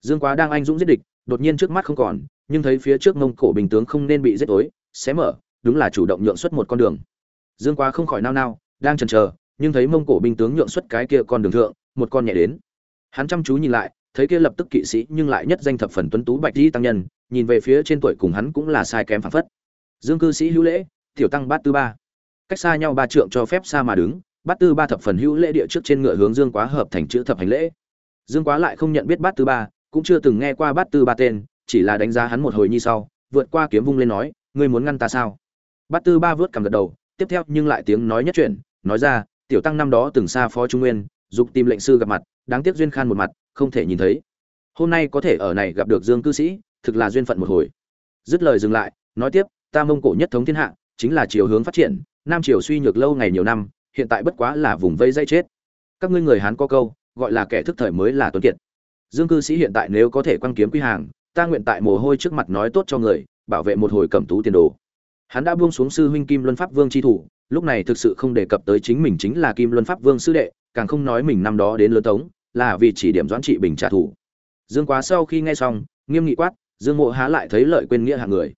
dương quá đang anh dũng giết địch, đột nhiên trước mắt không còn, nhưng thấy phía trước mông cổ bình tướng không nên bị giết tối, xé mở, đúng là chủ động nhượng xuất một con đường. Dương quá không khỏi nao nao, đang chần chờ, nhưng thấy mông cổ binh tướng nhượng xuất cái kia con đường thượng, một con nhẹ đến. Hắn chăm chú nhìn lại, thấy kia lập tức kỵ sĩ nhưng lại nhất danh thập phần tuấn tú bạch y tăng nhân, nhìn về phía trên tuổi cùng hắn cũng là sai kém phản phất. Dương cư sĩ hữu lễ, tiểu tăng bát tư ba. Cách xa nhau ba trượng cho phép xa mà đứng, bát tư ba thập phần hữu lễ địa trước trên ngựa hướng dương quá hợp thành chữ thập hành lễ. Dương quá lại không nhận biết bát tư ba cũng chưa từng nghe qua bát tư ba tên, chỉ là đánh giá hắn một hồi như sau, vượt qua kiếm vung lên nói, ngươi muốn ngăn ta sao? Bát tư ba vớt cầm gật đầu, tiếp theo nhưng lại tiếng nói nhất chuyện nói ra, tiểu tăng năm đó từng xa phó trung nguyên, dục tìm lệnh sư gặp mặt, đáng tiếc duyên khan một mặt, không thể nhìn thấy. Hôm nay có thể ở này gặp được dương cư sĩ, thực là duyên phận một hồi. Dứt lời dừng lại, nói tiếp, ta mông cổ nhất thống thiên hạ, chính là chiều hướng phát triển, nam triều suy nhược lâu ngày nhiều năm, hiện tại bất quá là vùng vây dây chết. Các ngươi người hán có câu, gọi là kẻ thức thời mới là tuấn kiệt dương cư sĩ hiện tại nếu có thể quăng kiếm quy hàng, ta nguyện tại mồ hôi trước mặt nói tốt cho người, bảo vệ một hồi cẩm tú tiền đồ. Hắn đã buông xuống sư huynh kim luân pháp vương chi thủ, lúc này thực sự không đề cập tới chính mình chính là kim luân pháp vương sư đệ, càng không nói mình năm đó đến lớn tống, là vì chỉ điểm doãn trị bình trả thù. Dương quá sau khi nghe xong, nghiêm nghị quát, dương mộ há lại thấy lợi quên nghĩa hạng người?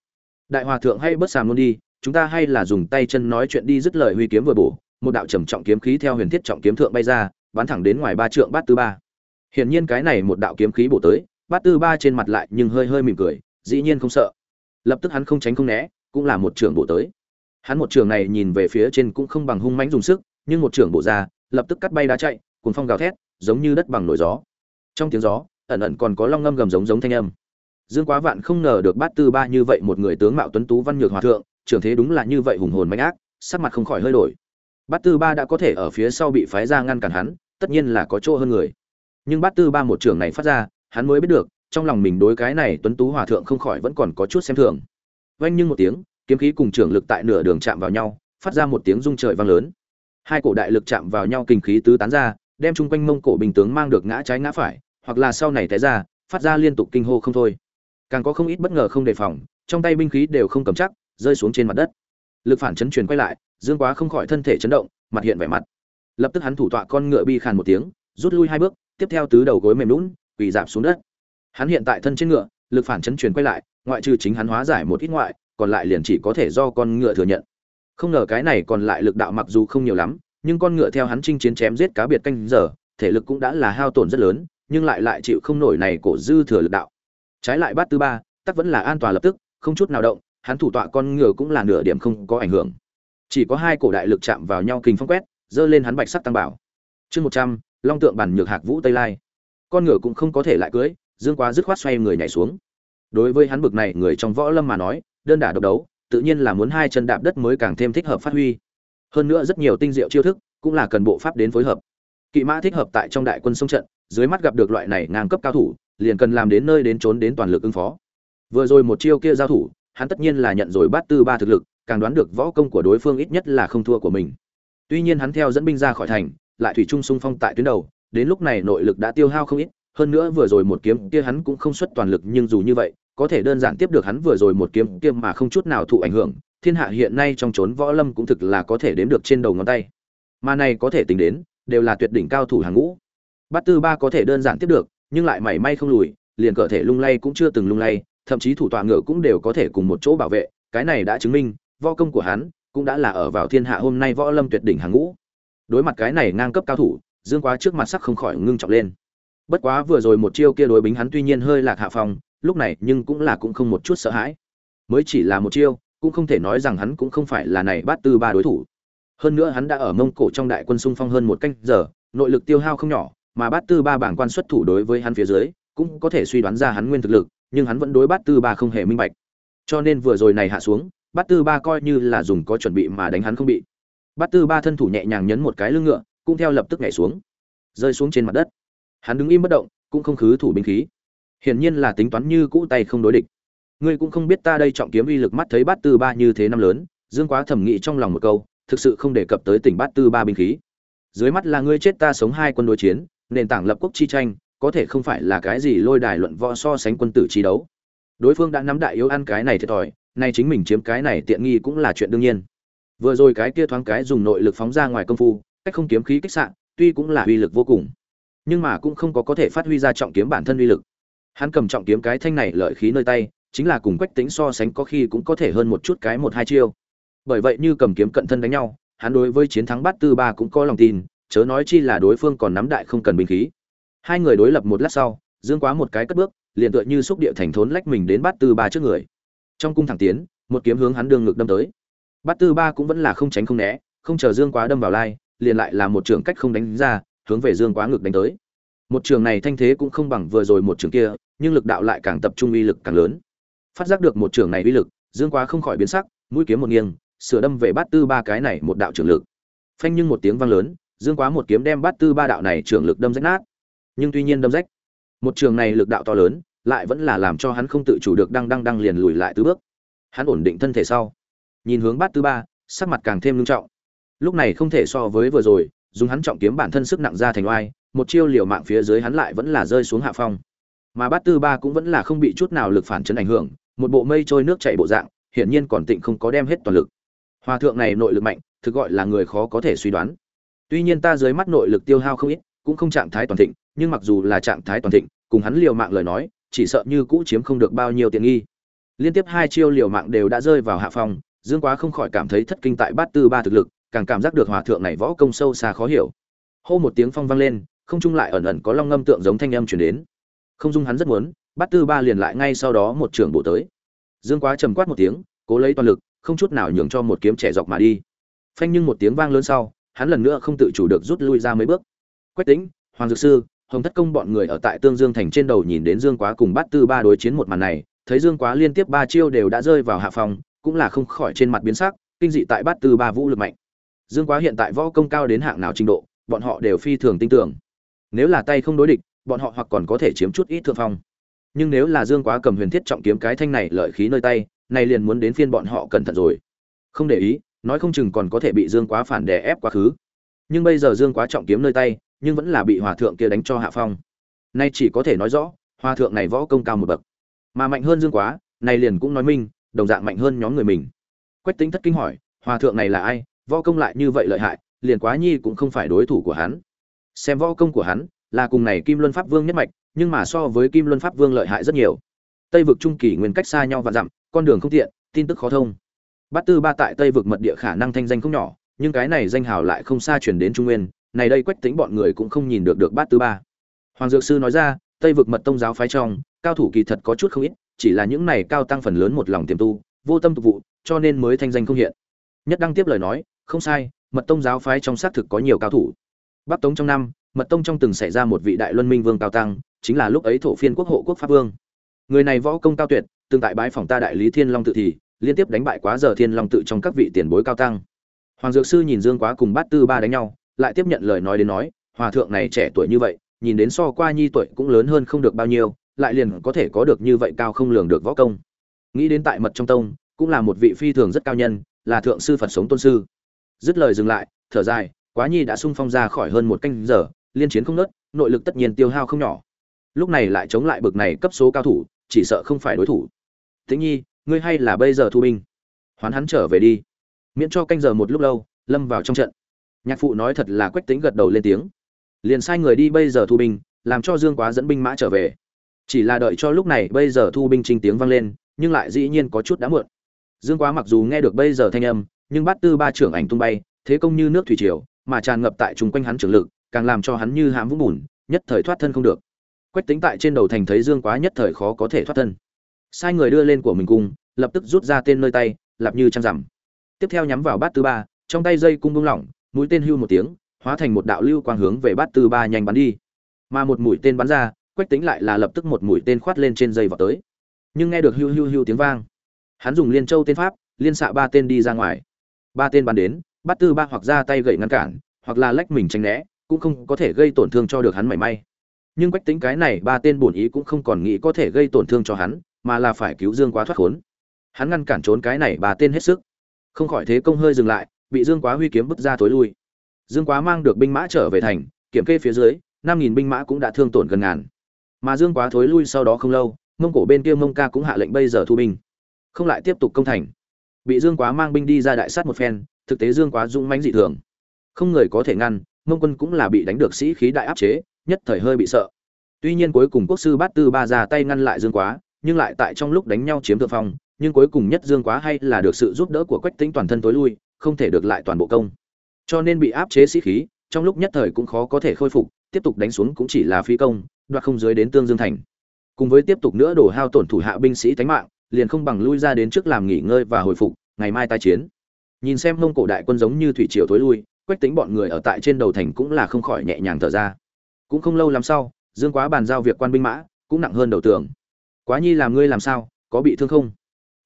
Đại hòa thượng hay bớt sàm luôn đi, chúng ta hay là dùng tay chân nói chuyện đi dứt lời huy kiếm vừa bổ, một đạo trầm trọng kiếm khí theo huyền thiết trọng kiếm thượng bay ra, bắn thẳng đến ngoài ba trượng bát tư ba hiển nhiên cái này một đạo kiếm khí bổ tới, bát tư ba trên mặt lại nhưng hơi hơi mỉm cười, dĩ nhiên không sợ. Lập tức hắn không tránh không né, cũng là một trường bổ tới. Hắn một trường này nhìn về phía trên cũng không bằng hung mãnh dùng sức, nhưng một trường bổ ra, lập tức cắt bay đá chạy cuốn phong gào thét, giống như đất bằng nổi gió. Trong tiếng gió, ẩn ẩn còn có long ngâm gầm giống giống thanh âm. Dương quá vạn không ngờ được bát tư ba như vậy một người tướng mạo tuấn tú văn nhược hòa thượng, trưởng thế đúng là như vậy hùng hồn mạnh ác, sắc mặt không khỏi hơi đổi. Bát tư ba đã có thể ở phía sau bị phái ra ngăn cản hắn, tất nhiên là có chỗ hơn người nhưng bát tư ba một trưởng này phát ra, hắn mới biết được, trong lòng mình đối cái này tuấn tú hòa thượng không khỏi vẫn còn có chút xem thường. Vanh nhưng một tiếng, kiếm khí cùng trưởng lực tại nửa đường chạm vào nhau, phát ra một tiếng rung trời vang lớn. Hai cổ đại lực chạm vào nhau kinh khí tứ tán ra, đem chung quanh mông cổ bình tướng mang được ngã trái ngã phải, hoặc là sau này té ra, phát ra liên tục kinh hô không thôi. Càng có không ít bất ngờ không đề phòng, trong tay binh khí đều không cầm chắc, rơi xuống trên mặt đất. Lực phản chấn truyền quay lại, dương quá không khỏi thân thể chấn động, mặt hiện vẻ mặt. Lập tức hắn thủ tọa con ngựa bi khàn một tiếng, rút lui hai bước tiếp theo tứ đầu gối mềm lún, quỳ giảm xuống đất. Hắn hiện tại thân trên ngựa, lực phản chấn truyền quay lại, ngoại trừ chính hắn hóa giải một ít ngoại, còn lại liền chỉ có thể do con ngựa thừa nhận. Không ngờ cái này còn lại lực đạo mặc dù không nhiều lắm, nhưng con ngựa theo hắn chinh chiến chém giết cá biệt canh giờ, thể lực cũng đã là hao tổn rất lớn, nhưng lại lại chịu không nổi này cổ dư thừa lực đạo. Trái lại bát thứ ba, tắc vẫn là an toàn lập tức, không chút nào động, hắn thủ tọa con ngựa cũng là nửa điểm không có ảnh hưởng. Chỉ có hai cổ đại lực chạm vào nhau kình phong quét, dơ lên hắn bạch sắc tăng bảo. Chương một trăm long tượng bản nhược hạc vũ tây lai. Con ngựa cũng không có thể lại cưới dương quá dứt khoát xoay người nhảy xuống. Đối với hắn bực này, người trong võ lâm mà nói, đơn đả độc đấu, tự nhiên là muốn hai chân đạp đất mới càng thêm thích hợp phát huy. Hơn nữa rất nhiều tinh diệu chiêu thức, cũng là cần bộ pháp đến phối hợp. Kỵ mã thích hợp tại trong đại quân sông trận, dưới mắt gặp được loại này ngang cấp cao thủ, liền cần làm đến nơi đến trốn đến toàn lực ứng phó. Vừa rồi một chiêu kia giao thủ, hắn tất nhiên là nhận rồi bát tư ba thực lực, càng đoán được võ công của đối phương ít nhất là không thua của mình. Tuy nhiên hắn theo dẫn binh ra khỏi thành lại thủy trung xung phong tại tuyến đầu, đến lúc này nội lực đã tiêu hao không ít, hơn nữa vừa rồi một kiếm kia hắn cũng không xuất toàn lực nhưng dù như vậy, có thể đơn giản tiếp được hắn vừa rồi một kiếm kia mà không chút nào thụ ảnh hưởng, thiên hạ hiện nay trong chốn võ lâm cũng thực là có thể đếm được trên đầu ngón tay. Mà này có thể tính đến, đều là tuyệt đỉnh cao thủ hàng ngũ. Bát tư ba có thể đơn giản tiếp được, nhưng lại mảy may không lùi, liền cơ thể lung lay cũng chưa từng lung lay, thậm chí thủ tọa ngựa cũng đều có thể cùng một chỗ bảo vệ, cái này đã chứng minh, võ công của hắn cũng đã là ở vào thiên hạ hôm nay võ lâm tuyệt đỉnh hàng ngũ đối mặt cái này ngang cấp cao thủ, dương quá trước mặt sắc không khỏi ngưng trọng lên. Bất quá vừa rồi một chiêu kia đối bính hắn tuy nhiên hơi lạc hạ phòng lúc này nhưng cũng là cũng không một chút sợ hãi. Mới chỉ là một chiêu, cũng không thể nói rằng hắn cũng không phải là này bát tư ba đối thủ. Hơn nữa hắn đã ở mông cổ trong đại quân xung phong hơn một canh giờ, nội lực tiêu hao không nhỏ, mà bát tư ba bảng quan xuất thủ đối với hắn phía dưới, cũng có thể suy đoán ra hắn nguyên thực lực, nhưng hắn vẫn đối bát tư ba không hề minh bạch. Cho nên vừa rồi này hạ xuống, bát tư ba coi như là dùng có chuẩn bị mà đánh hắn không bị bát tư ba thân thủ nhẹ nhàng nhấn một cái lưng ngựa, cũng theo lập tức nhảy xuống. Rơi xuống trên mặt đất. Hắn đứng im bất động, cũng không khứ thủ binh khí. Hiển nhiên là tính toán như cũ tay không đối địch. Ngươi cũng không biết ta đây trọng kiếm uy lực mắt thấy bát tư ba như thế năm lớn, dương quá thẩm nghĩ trong lòng một câu, thực sự không đề cập tới tỉnh bát tư ba binh khí. Dưới mắt là ngươi chết ta sống hai quân đối chiến, nền tảng lập quốc chi tranh, có thể không phải là cái gì lôi đài luận võ so sánh quân tử chi đấu. Đối phương đã nắm đại yếu ăn cái này thiệt thòi, nay chính mình chiếm cái này tiện nghi cũng là chuyện đương nhiên vừa rồi cái kia thoáng cái dùng nội lực phóng ra ngoài công phu, cách không kiếm khí kích sạn tuy cũng là uy lực vô cùng, nhưng mà cũng không có có thể phát huy ra trọng kiếm bản thân uy lực. Hắn cầm trọng kiếm cái thanh này lợi khí nơi tay, chính là cùng quách tính so sánh có khi cũng có thể hơn một chút cái một hai chiêu. Bởi vậy như cầm kiếm cận thân đánh nhau, hắn đối với chiến thắng bát tư ba cũng có lòng tin, chớ nói chi là đối phương còn nắm đại không cần binh khí. Hai người đối lập một lát sau, dương quá một cái cất bước, liền tựa như xúc địa thành thốn lách mình đến bát tư ba trước người. Trong cung thẳng tiến, một kiếm hướng hắn đương ngực đâm tới bát tư ba cũng vẫn là không tránh không né, không chờ dương quá đâm vào lai, liền lại là một trường cách không đánh ra, hướng về dương quá ngực đánh tới. Một trường này thanh thế cũng không bằng vừa rồi một trường kia, nhưng lực đạo lại càng tập trung uy lực càng lớn. Phát giác được một trường này uy lực, dương quá không khỏi biến sắc, mũi kiếm một nghiêng, sửa đâm về bát tư ba cái này một đạo trường lực. Phanh nhưng một tiếng vang lớn, dương quá một kiếm đem bát tư ba đạo này trường lực đâm rách nát. Nhưng tuy nhiên đâm rách, một trường này lực đạo to lớn, lại vẫn là làm cho hắn không tự chủ được đang đang đang liền lùi lại tứ bước. Hắn ổn định thân thể sau nhìn hướng bát tư ba, sắc mặt càng thêm nghiêm trọng. Lúc này không thể so với vừa rồi, dùng hắn trọng kiếm bản thân sức nặng ra thành oai, một chiêu liều mạng phía dưới hắn lại vẫn là rơi xuống hạ phong. Mà bát tư ba cũng vẫn là không bị chút nào lực phản chấn ảnh hưởng, một bộ mây trôi nước chảy bộ dạng, hiển nhiên còn tịnh không có đem hết toàn lực. Hòa thượng này nội lực mạnh, thực gọi là người khó có thể suy đoán. Tuy nhiên ta dưới mắt nội lực tiêu hao không ít, cũng không trạng thái toàn thịnh, nhưng mặc dù là trạng thái toàn thịnh, cùng hắn liều mạng lời nói, chỉ sợ như cũ chiếm không được bao nhiêu tiện nghi. Liên tiếp hai chiêu liều mạng đều đã rơi vào hạ phong dương quá không khỏi cảm thấy thất kinh tại bát tư ba thực lực, càng cảm giác được hòa thượng này võ công sâu xa khó hiểu. Hô một tiếng phong vang lên, không trung lại ẩn ẩn có long ngâm tượng giống thanh âm chuyển đến. Không dung hắn rất muốn, bát tư ba liền lại ngay sau đó một trường bộ tới. Dương quá trầm quát một tiếng, cố lấy toàn lực, không chút nào nhường cho một kiếm trẻ dọc mà đi. Phanh nhưng một tiếng vang lớn sau, hắn lần nữa không tự chủ được rút lui ra mấy bước. Quách tính hoàng dược sư, hồng thất công bọn người ở tại tương dương thành trên đầu nhìn đến dương quá cùng bát tư ba đối chiến một màn này, thấy dương quá liên tiếp ba chiêu đều đã rơi vào hạ phòng cũng là không khỏi trên mặt biến sắc, kinh dị tại bát tư ba vũ lực mạnh. Dương quá hiện tại võ công cao đến hạng nào trình độ, bọn họ đều phi thường tin tưởng. Nếu là tay không đối địch, bọn họ hoặc còn có thể chiếm chút ít thượng phong. Nhưng nếu là dương quá cầm huyền thiết trọng kiếm cái thanh này lợi khí nơi tay, này liền muốn đến phiên bọn họ cẩn thận rồi. Không để ý, nói không chừng còn có thể bị dương quá phản đè ép quá khứ. Nhưng bây giờ dương quá trọng kiếm nơi tay, nhưng vẫn là bị hòa thượng kia đánh cho hạ phong. Nay chỉ có thể nói rõ, hòa thượng này võ công cao một bậc. Mà mạnh hơn dương quá, này liền cũng nói minh đồng dạng mạnh hơn nhóm người mình. Quách tính thất kinh hỏi, hòa thượng này là ai? Võ công lại như vậy lợi hại, liền quá nhi cũng không phải đối thủ của hắn. Xem võ công của hắn, là cùng này kim luân pháp vương nhất mạch, nhưng mà so với kim luân pháp vương lợi hại rất nhiều. Tây vực trung kỳ nguyên cách xa nhau và dặm, con đường không tiện, tin tức khó thông. Bát tư ba tại tây vực mật địa khả năng thanh danh không nhỏ, nhưng cái này danh hào lại không xa chuyển đến trung nguyên, này đây quách tính bọn người cũng không nhìn được được bát tư ba. Hoàng dược sư nói ra, tây vực mật tông giáo phái trong, cao thủ kỳ thật có chút không ít chỉ là những này cao tăng phần lớn một lòng tiềm tu, vô tâm tục vụ, cho nên mới thanh danh không hiện. Nhất đăng tiếp lời nói, không sai, mật tông giáo phái trong xác thực có nhiều cao thủ. Bắc tống trong năm, mật tông trong từng xảy ra một vị đại luân minh vương cao tăng, chính là lúc ấy thổ phiên quốc hộ quốc pháp vương. Người này võ công cao tuyệt từng tại bái phòng ta đại lý thiên long tự thì, liên tiếp đánh bại quá giờ thiên long tự trong các vị tiền bối cao tăng. Hoàng dược sư nhìn dương quá cùng bát tư ba đánh nhau, lại tiếp nhận lời nói đến nói, hòa thượng này trẻ tuổi như vậy, nhìn đến so qua nhi tuổi cũng lớn hơn không được bao nhiêu lại liền có thể có được như vậy cao không lường được võ công. Nghĩ đến tại mật trong tông, cũng là một vị phi thường rất cao nhân, là thượng sư phật sống tôn sư. Dứt lời dừng lại, thở dài, quá nhi đã sung phong ra khỏi hơn một canh giờ, liên chiến không nớt, nội lực tất nhiên tiêu hao không nhỏ. Lúc này lại chống lại bực này cấp số cao thủ, chỉ sợ không phải đối thủ. Tĩnh nhi, ngươi hay là bây giờ thu binh? Hoán hắn trở về đi. Miễn cho canh giờ một lúc lâu, lâm vào trong trận. Nhạc phụ nói thật là quách tính gật đầu lên tiếng. Liền sai người đi bây giờ thu binh, làm cho dương quá dẫn binh mã trở về chỉ là đợi cho lúc này bây giờ thu binh trinh tiếng vang lên, nhưng lại dĩ nhiên có chút đã muộn. Dương quá mặc dù nghe được bây giờ thanh âm, nhưng bát tư ba trưởng ảnh tung bay, thế công như nước thủy triều, mà tràn ngập tại chung quanh hắn trường lực, càng làm cho hắn như hãm vũng bùn, nhất thời thoát thân không được. Quách tính tại trên đầu thành thấy dương quá nhất thời khó có thể thoát thân. Sai người đưa lên của mình cung, lập tức rút ra tên nơi tay lặp như trăng rằm. Tiếp theo nhắm vào bát tư ba, trong tay dây cung bung lỏng, mũi tên hưu một tiếng, hóa thành một đạo lưu quang hướng về bát tư ba nhanh bắn đi. Mà một mũi tên bắn ra quách tính lại là lập tức một mũi tên khoát lên trên dây vào tới. Nhưng nghe được hưu hưu hưu tiếng vang, hắn dùng liên châu tên pháp, liên xạ ba tên đi ra ngoài. Ba tên bắn đến, bắt tư ba hoặc ra tay gậy ngăn cản, hoặc là lách mình tránh né, cũng không có thể gây tổn thương cho được hắn mảy may. Nhưng quách tính cái này ba tên bổn ý cũng không còn nghĩ có thể gây tổn thương cho hắn, mà là phải cứu dương quá thoát khốn. Hắn ngăn cản trốn cái này ba tên hết sức. Không khỏi thế công hơi dừng lại, bị dương quá huy kiếm bức ra tối lui. Dương quá mang được binh mã trở về thành, kiểm kê phía dưới, năm nghìn binh mã cũng đã thương tổn gần ngàn mà dương quá thối lui sau đó không lâu, mông cổ bên kia mông ca cũng hạ lệnh bây giờ thu binh, không lại tiếp tục công thành. Bị dương quá mang binh đi ra đại sát một phen, thực tế dương quá dũng mãnh dị thường. Không người có thể ngăn, mông quân cũng là bị đánh được sĩ khí đại áp chế, nhất thời hơi bị sợ. Tuy nhiên cuối cùng quốc sư bát tư ba ra tay ngăn lại dương quá, nhưng lại tại trong lúc đánh nhau chiếm thượng phong, nhưng cuối cùng nhất dương quá hay là được sự giúp đỡ của quách tính toàn thân tối lui, không thể được lại toàn bộ công. Cho nên bị áp chế sĩ khí, trong lúc nhất thời cũng khó có thể khôi phục, tiếp tục đánh xuống cũng chỉ là phi công đoạt không dưới đến tương dương thành. Cùng với tiếp tục nữa đổ hao tổn thủ hạ binh sĩ tánh mạng liền không bằng lui ra đến trước làm nghỉ ngơi và hồi phục ngày mai tai chiến. Nhìn xem mông cổ đại quân giống như thủy triều thối lui quách tính bọn người ở tại trên đầu thành cũng là không khỏi nhẹ nhàng thở ra. Cũng không lâu lắm sau dương quá bàn giao việc quan binh mã cũng nặng hơn đầu tưởng, quá nhi làm ngươi làm sao có bị thương không?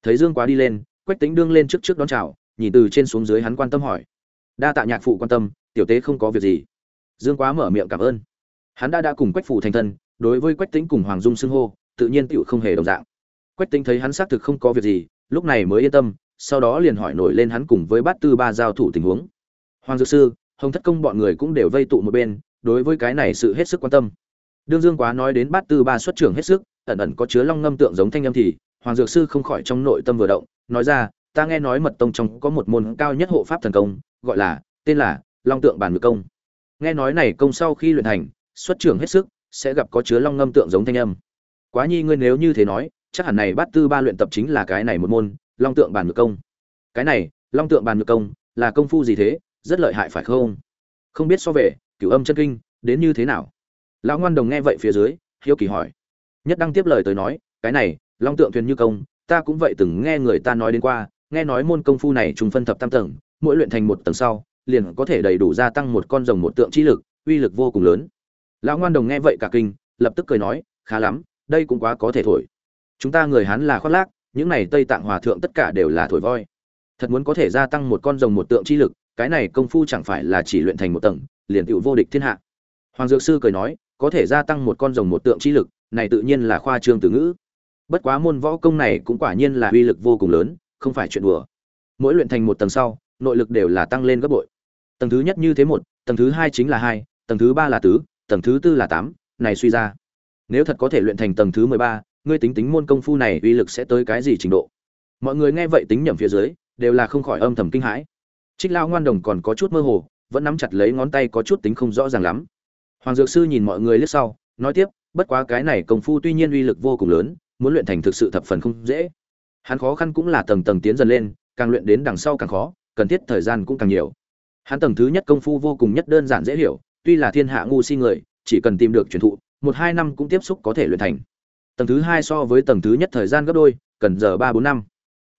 Thấy dương quá đi lên quách tính đương lên trước trước đón chào nhìn từ trên xuống dưới hắn quan tâm hỏi. Đa tạ nhạc phụ quan tâm tiểu tế không có việc gì. Dương quá mở miệng cảm ơn hắn đã đã cùng quách phủ thành thân, đối với quách tính cùng hoàng dung xưng hô, tự nhiên tựu không hề đồng dạng. Quách tính thấy hắn xác thực không có việc gì, lúc này mới yên tâm, sau đó liền hỏi nổi lên hắn cùng với bát tư ba giao thủ tình huống. Hoàng dược sư, hồng thất công bọn người cũng đều vây tụ một bên, đối với cái này sự hết sức quan tâm. Đương dương quá nói đến bát tư ba xuất trưởng hết sức, ẩn ẩn có chứa long ngâm tượng giống thanh âm thì, hoàng dược sư không khỏi trong nội tâm vừa động, nói ra, ta nghe nói mật tông trong có một môn cao nhất hộ pháp thần công, gọi là, tên là long tượng bản ngự công. Nghe nói này công sau khi luyện thành xuất trưởng hết sức, sẽ gặp có chứa long ngâm tượng giống thanh âm. Quá nhi ngươi nếu như thế nói, chắc hẳn này bát tư ba luyện tập chính là cái này một môn, long tượng bản ngự công. Cái này, long tượng bản ngự công, là công phu gì thế, rất lợi hại phải không? Không biết so về, cửu âm chân kinh, đến như thế nào? Lão ngoan đồng nghe vậy phía dưới, hiếu kỳ hỏi. Nhất đăng tiếp lời tới nói, cái này, long tượng thuyền như công, ta cũng vậy từng nghe người ta nói đến qua, nghe nói môn công phu này trùng phân thập tam tầng, mỗi luyện thành một tầng sau, liền có thể đầy đủ gia tăng một con rồng một tượng chi lực, uy lực vô cùng lớn lão ngoan đồng nghe vậy cả kinh, lập tức cười nói, khá lắm, đây cũng quá có thể thổi. Chúng ta người hán là khoác lác, những này tây tạng hòa thượng tất cả đều là thổi voi. Thật muốn có thể gia tăng một con rồng một tượng chi lực, cái này công phu chẳng phải là chỉ luyện thành một tầng, liền tựu vô địch thiên hạ. Hoàng dược sư cười nói, có thể gia tăng một con rồng một tượng chi lực, này tự nhiên là khoa trương từ ngữ. Bất quá môn võ công này cũng quả nhiên là uy lực vô cùng lớn, không phải chuyện đùa. Mỗi luyện thành một tầng sau, nội lực đều là tăng lên gấp bội. Tầng thứ nhất như thế một, tầng thứ hai chính là hai, tầng thứ ba là tứ tầng thứ tư là tám, này suy ra. Nếu thật có thể luyện thành tầng thứ mười ba, ngươi tính tính môn công phu này uy lực sẽ tới cái gì trình độ? Mọi người nghe vậy tính nhầm phía dưới, đều là không khỏi âm thầm kinh hãi. Trích lao ngoan đồng còn có chút mơ hồ, vẫn nắm chặt lấy ngón tay có chút tính không rõ ràng lắm. Hoàng dược sư nhìn mọi người lướt sau, nói tiếp, bất quá cái này công phu tuy nhiên uy lực vô cùng lớn, muốn luyện thành thực sự thập phần không dễ. Hắn khó khăn cũng là tầng tầng tiến dần lên, càng luyện đến đằng sau càng khó, cần thiết thời gian cũng càng nhiều. Hắn tầng thứ nhất công phu vô cùng nhất đơn giản dễ hiểu tuy là thiên hạ ngu si người, chỉ cần tìm được truyền thụ, một hai năm cũng tiếp xúc có thể luyện thành. Tầng thứ hai so với tầng thứ nhất thời gian gấp đôi, cần giờ ba bốn năm.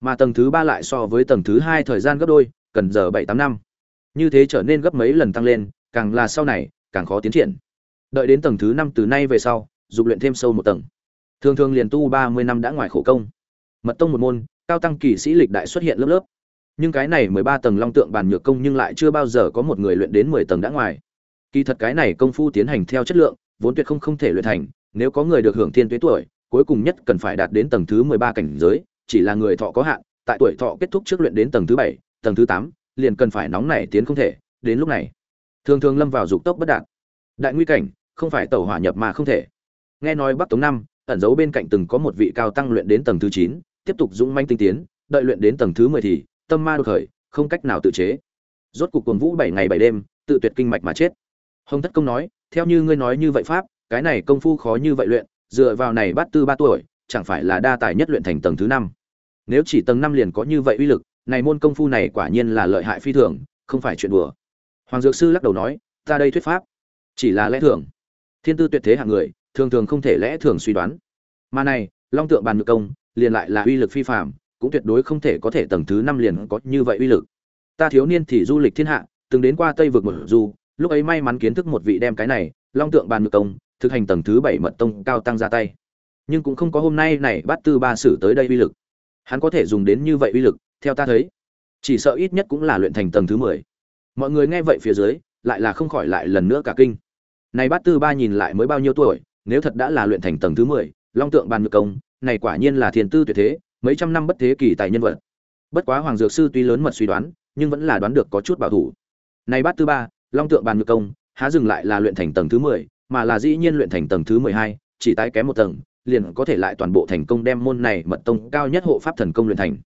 Mà tầng thứ ba lại so với tầng thứ hai thời gian gấp đôi, cần giờ bảy tám năm. Như thế trở nên gấp mấy lần tăng lên, càng là sau này, càng khó tiến triển. Đợi đến tầng thứ năm từ nay về sau, dục luyện thêm sâu một tầng. Thường thường liền tu ba mươi năm đã ngoài khổ công. Mật tông một môn, cao tăng kỳ sĩ lịch đại xuất hiện lớp lớp. Nhưng cái này mười ba tầng long tượng bàn nhược công nhưng lại chưa bao giờ có một người luyện đến mười tầng đã ngoài kỳ thật cái này công phu tiến hành theo chất lượng, vốn tuyệt không không thể luyện thành, nếu có người được hưởng thiên tuế tuổi, cuối cùng nhất cần phải đạt đến tầng thứ mười ba cảnh giới, chỉ là người thọ có hạn, tại tuổi thọ kết thúc trước luyện đến tầng thứ bảy, tầng thứ tám, liền cần phải nóng nảy tiến không thể, đến lúc này. Thường thường lâm vào dục tốc bất đạt. Đại nguy cảnh, không phải tẩu hỏa nhập mà không thể. Nghe nói bắc tống năm, ẩn giấu bên cạnh từng có một vị cao tăng luyện đến tầng thứ chín, tiếp tục dũng manh tinh tiến, đợi luyện đến tầng thứ mười thì, tâm ma đột khởi, không cách nào tự chế. Rốt cuộc cuồng vũ bảy ngày bảy đêm, tự tuyệt kinh mạch mà chết hồng thất công nói, theo như ngươi nói như vậy pháp, cái này công phu khó như vậy luyện, dựa vào này bắt tư ba tuổi, chẳng phải là đa tài nhất luyện thành tầng thứ năm. Nếu chỉ tầng năm liền có như vậy uy lực, này môn công phu này quả nhiên là lợi hại phi thường, không phải chuyện đùa. Hoàng dược sư lắc đầu nói, ta đây thuyết pháp, chỉ là lẽ thường. Thiên tư tuyệt thế hạng người, thường thường không thể lẽ thường suy đoán. Mà này, long tượng bàn ngự công, liền lại là uy lực phi phàm, cũng tuyệt đối không thể có thể tầng thứ năm liền có như vậy uy lực. Ta thiếu niên thì du lịch thiên hạ, từng đến qua tây vực một du lúc ấy may mắn kiến thức một vị đem cái này, long tượng bàn ngự công, thực hành tầng thứ bảy mật tông cao tăng ra tay. Nhưng cũng không có hôm nay này bắt tư ba sử tới đây uy lực. Hắn có thể dùng đến như vậy uy lực, theo ta thấy, chỉ sợ ít nhất cũng là luyện thành tầng thứ mười. Mọi người nghe vậy phía dưới, lại là không khỏi lại lần nữa cả kinh. Này bát tư ba nhìn lại mới bao nhiêu tuổi, nếu thật đã là luyện thành tầng thứ mười, long tượng bàn ngự công, này quả nhiên là thiên tư tuyệt thế, mấy trăm năm bất thế kỳ tài nhân vật. Bất quá hoàng dược sư tuy lớn mật suy đoán, nhưng vẫn là đoán được có chút bảo thủ. Này bát tư ba long tượng bàn ngược công, há dừng lại là luyện thành tầng thứ mười, mà là dĩ nhiên luyện thành tầng thứ mười hai, chỉ tái kém một tầng, liền có thể lại toàn bộ thành công đem môn này mật tông cao nhất hộ pháp thần công luyện thành.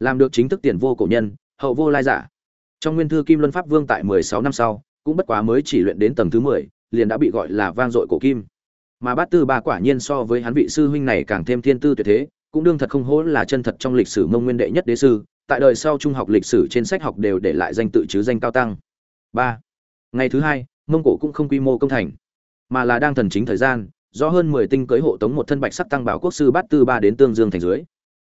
Làm được chính thức tiền vô cổ nhân, hậu vô lai giả. Trong nguyên thư kim luân pháp vương tại mười sáu năm sau, cũng bất quá mới chỉ luyện đến tầng thứ mười, liền đã bị gọi là vang dội cổ kim. Mà bát tư ba quả nhiên so với hắn vị sư huynh này càng thêm thiên tư tuyệt thế, cũng đương thật không hổ là chân thật trong lịch sử mông nguyên đệ nhất đế sư, tại đời sau trung học lịch sử trên sách học đều để lại danh tự chứ danh cao tăng. Ba ngày thứ hai, mông cổ cũng không quy mô công thành, mà là đang thần chính thời gian, do hơn mười tinh cưới hộ tống một thân bạch sắc tăng bảo quốc sư bát tư ba đến tương dương thành dưới.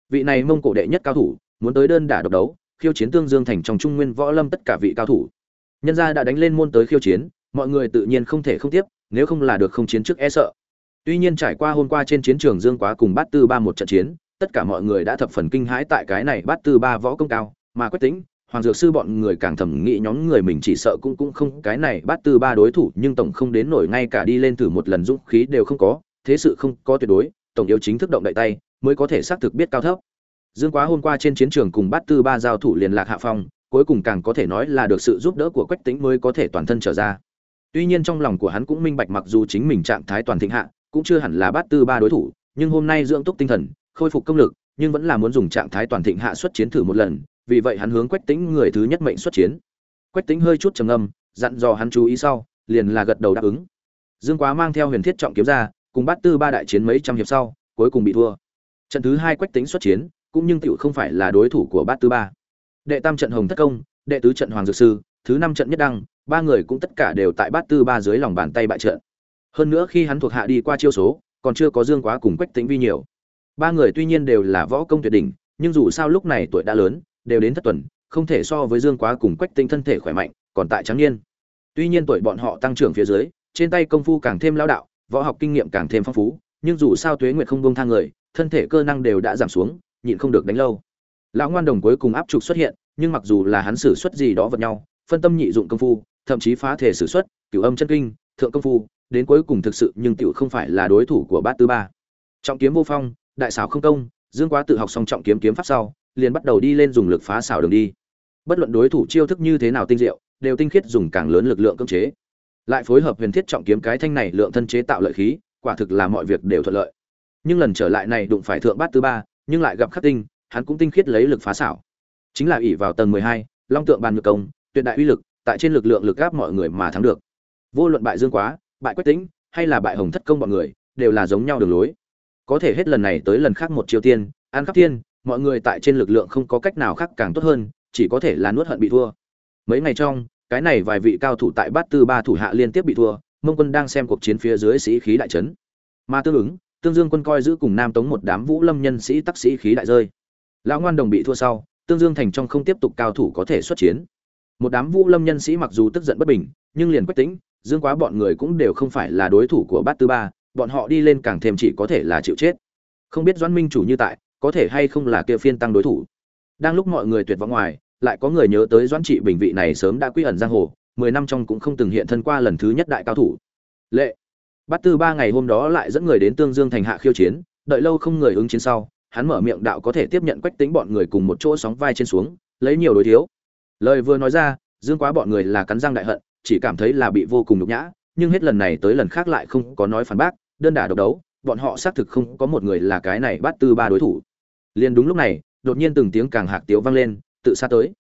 Vị này mông cổ đệ nhất cao thủ, muốn tới đơn đả độc đấu, khiêu chiến tương dương thành trong trung nguyên võ lâm tất cả vị cao thủ. Nhân gia đã đánh lên môn tới khiêu chiến, mọi người tự nhiên không thể không tiếp, nếu không là được không chiến trước e sợ. Tuy nhiên trải qua hôm qua trên chiến trường dương quá cùng bát tư ba một trận chiến, tất cả mọi người đã thập phần kinh hãi tại cái này bát tư ba võ công cao, mà quyết tính hoàng dược sư bọn người càng thầm nghĩ nhóm người mình chỉ sợ cũng cũng không, cái này bát tư ba đối thủ, nhưng tổng không đến nổi ngay cả đi lên thử một lần dũng khí đều không có, thế sự không có tuyệt đối, tổng yếu chính thức động đại tay, mới có thể xác thực biết cao thấp. Dương quá hôm qua trên chiến trường cùng bát tư ba giao thủ liền lạc hạ phong, cuối cùng càng có thể nói là được sự giúp đỡ của quách tính mới có thể toàn thân trở ra. Tuy nhiên trong lòng của hắn cũng minh bạch mặc dù chính mình trạng thái toàn thịnh hạ, cũng chưa hẳn là bát tư ba đối thủ, nhưng hôm nay dưỡng túc tinh thần, khôi phục công lực, nhưng vẫn là muốn dùng trạng thái toàn thịnh hạ xuất chiến thử một lần vì vậy hắn hướng quách tính người thứ nhất mệnh xuất chiến. Quách tính hơi chút trầm âm dặn dò hắn chú ý sau, liền là gật đầu đáp ứng. Dương quá mang theo huyền thiết trọng kiếm ra, cùng bát tư ba đại chiến mấy trăm hiệp sau, cuối cùng bị thua. Trận thứ hai quách tính xuất chiến, cũng nhưng tựu không phải là đối thủ của bát tư ba. Đệ tam trận hồng thất công, đệ tứ trận hoàng dược sư, thứ năm trận nhất đăng, ba người cũng tất cả đều tại bát tư ba dưới lòng bàn tay bại trận. Hơn nữa khi hắn thuộc hạ đi qua chiêu số, còn chưa có dương quá cùng quách tính vi nhiều. Ba người tuy nhiên đều là võ công tuyệt đỉnh, nhưng dù sao lúc này tuổi đã lớn đều đến thất tuần, không thể so với dương quá cùng quách tinh thân thể khỏe mạnh, còn tại Tráng niên. Tuy nhiên tuổi bọn họ tăng trưởng phía dưới, trên tay công phu càng thêm lao đạo, võ học kinh nghiệm càng thêm phong phú, nhưng dù sao tuế nguyệt không bông thang người, thân thể cơ năng đều đã giảm xuống, nhịn không được đánh lâu. Lão ngoan đồng cuối cùng áp trục xuất hiện, nhưng mặc dù là hắn xử xuất gì đó vật nhau, phân tâm nhị dụng công phu, thậm chí phá thể xử xuất, cửu âm chân kinh, thượng công phu, đến cuối cùng thực sự nhưng tiểu không phải là đối thủ của bát tư ba. Trọng kiếm vô phong, đại xảo không công, dương quá tự học xong trọng kiếm kiếm pháp sau liền bắt đầu đi lên dùng lực phá xảo đường đi. Bất luận đối thủ chiêu thức như thế nào tinh diệu, đều tinh khiết dùng càng lớn lực lượng cưỡng chế. Lại phối hợp huyền thiết trọng kiếm cái thanh này lượng thân chế tạo lợi khí, quả thực là mọi việc đều thuận lợi. Nhưng lần trở lại này đụng phải thượng bát thứ ba, nhưng lại gặp khắc tinh, hắn cũng tinh khiết lấy lực phá xảo. Chính là ỷ vào tầng mười hai, long tượng bàn ngược công, tuyệt đại uy lực, tại trên lực lượng lực gáp mọi người mà thắng được. Vô luận bại dương quá, bại quách tĩnh, hay là bại hồng thất công bọn người, đều là giống nhau đường lối. Có thể hết lần này tới lần khác một chiêu tiên, an khắp thiên mọi người tại trên lực lượng không có cách nào khác càng tốt hơn, chỉ có thể là nuốt hận bị thua. Mấy ngày trong, cái này vài vị cao thủ tại bát tư ba thủ hạ liên tiếp bị thua, mông quân đang xem cuộc chiến phía dưới sĩ khí đại trấn mà tương ứng, tương dương quân coi giữ cùng nam tống một đám vũ lâm nhân sĩ tắc sĩ khí đại rơi. Lão ngoan đồng bị thua sau, tương dương thành trong không tiếp tục cao thủ có thể xuất chiến. Một đám vũ lâm nhân sĩ mặc dù tức giận bất bình, nhưng liền quách tính dương quá bọn người cũng đều không phải là đối thủ của bát tư ba, bọn họ đi lên càng thêm chỉ có thể là chịu chết. Không biết doãn minh chủ như tại có thể hay không là kia phiên tăng đối thủ. Đang lúc mọi người tuyệt vọng ngoài, lại có người nhớ tới doãn trị bình vị này sớm đã quy ẩn giang hồ, mười năm trong cũng không từng hiện thân qua lần thứ nhất đại cao thủ. Lệ. Bắt tư ba ngày hôm đó lại dẫn người đến tương dương thành hạ khiêu chiến, đợi lâu không người ứng chiến sau, hắn mở miệng đạo có thể tiếp nhận quách tính bọn người cùng một chỗ sóng vai trên xuống, lấy nhiều đối thiếu. Lời vừa nói ra, dương quá bọn người là cắn răng đại hận, chỉ cảm thấy là bị vô cùng nhục nhã, nhưng hết lần này tới lần khác lại không có nói phản bác, đơn đả độc đấu, bọn họ xác thực không có một người là cái này bắt tư ba đối thủ liền đúng lúc này, đột nhiên từng tiếng càng hạc tiếu vang lên, tự xa tới.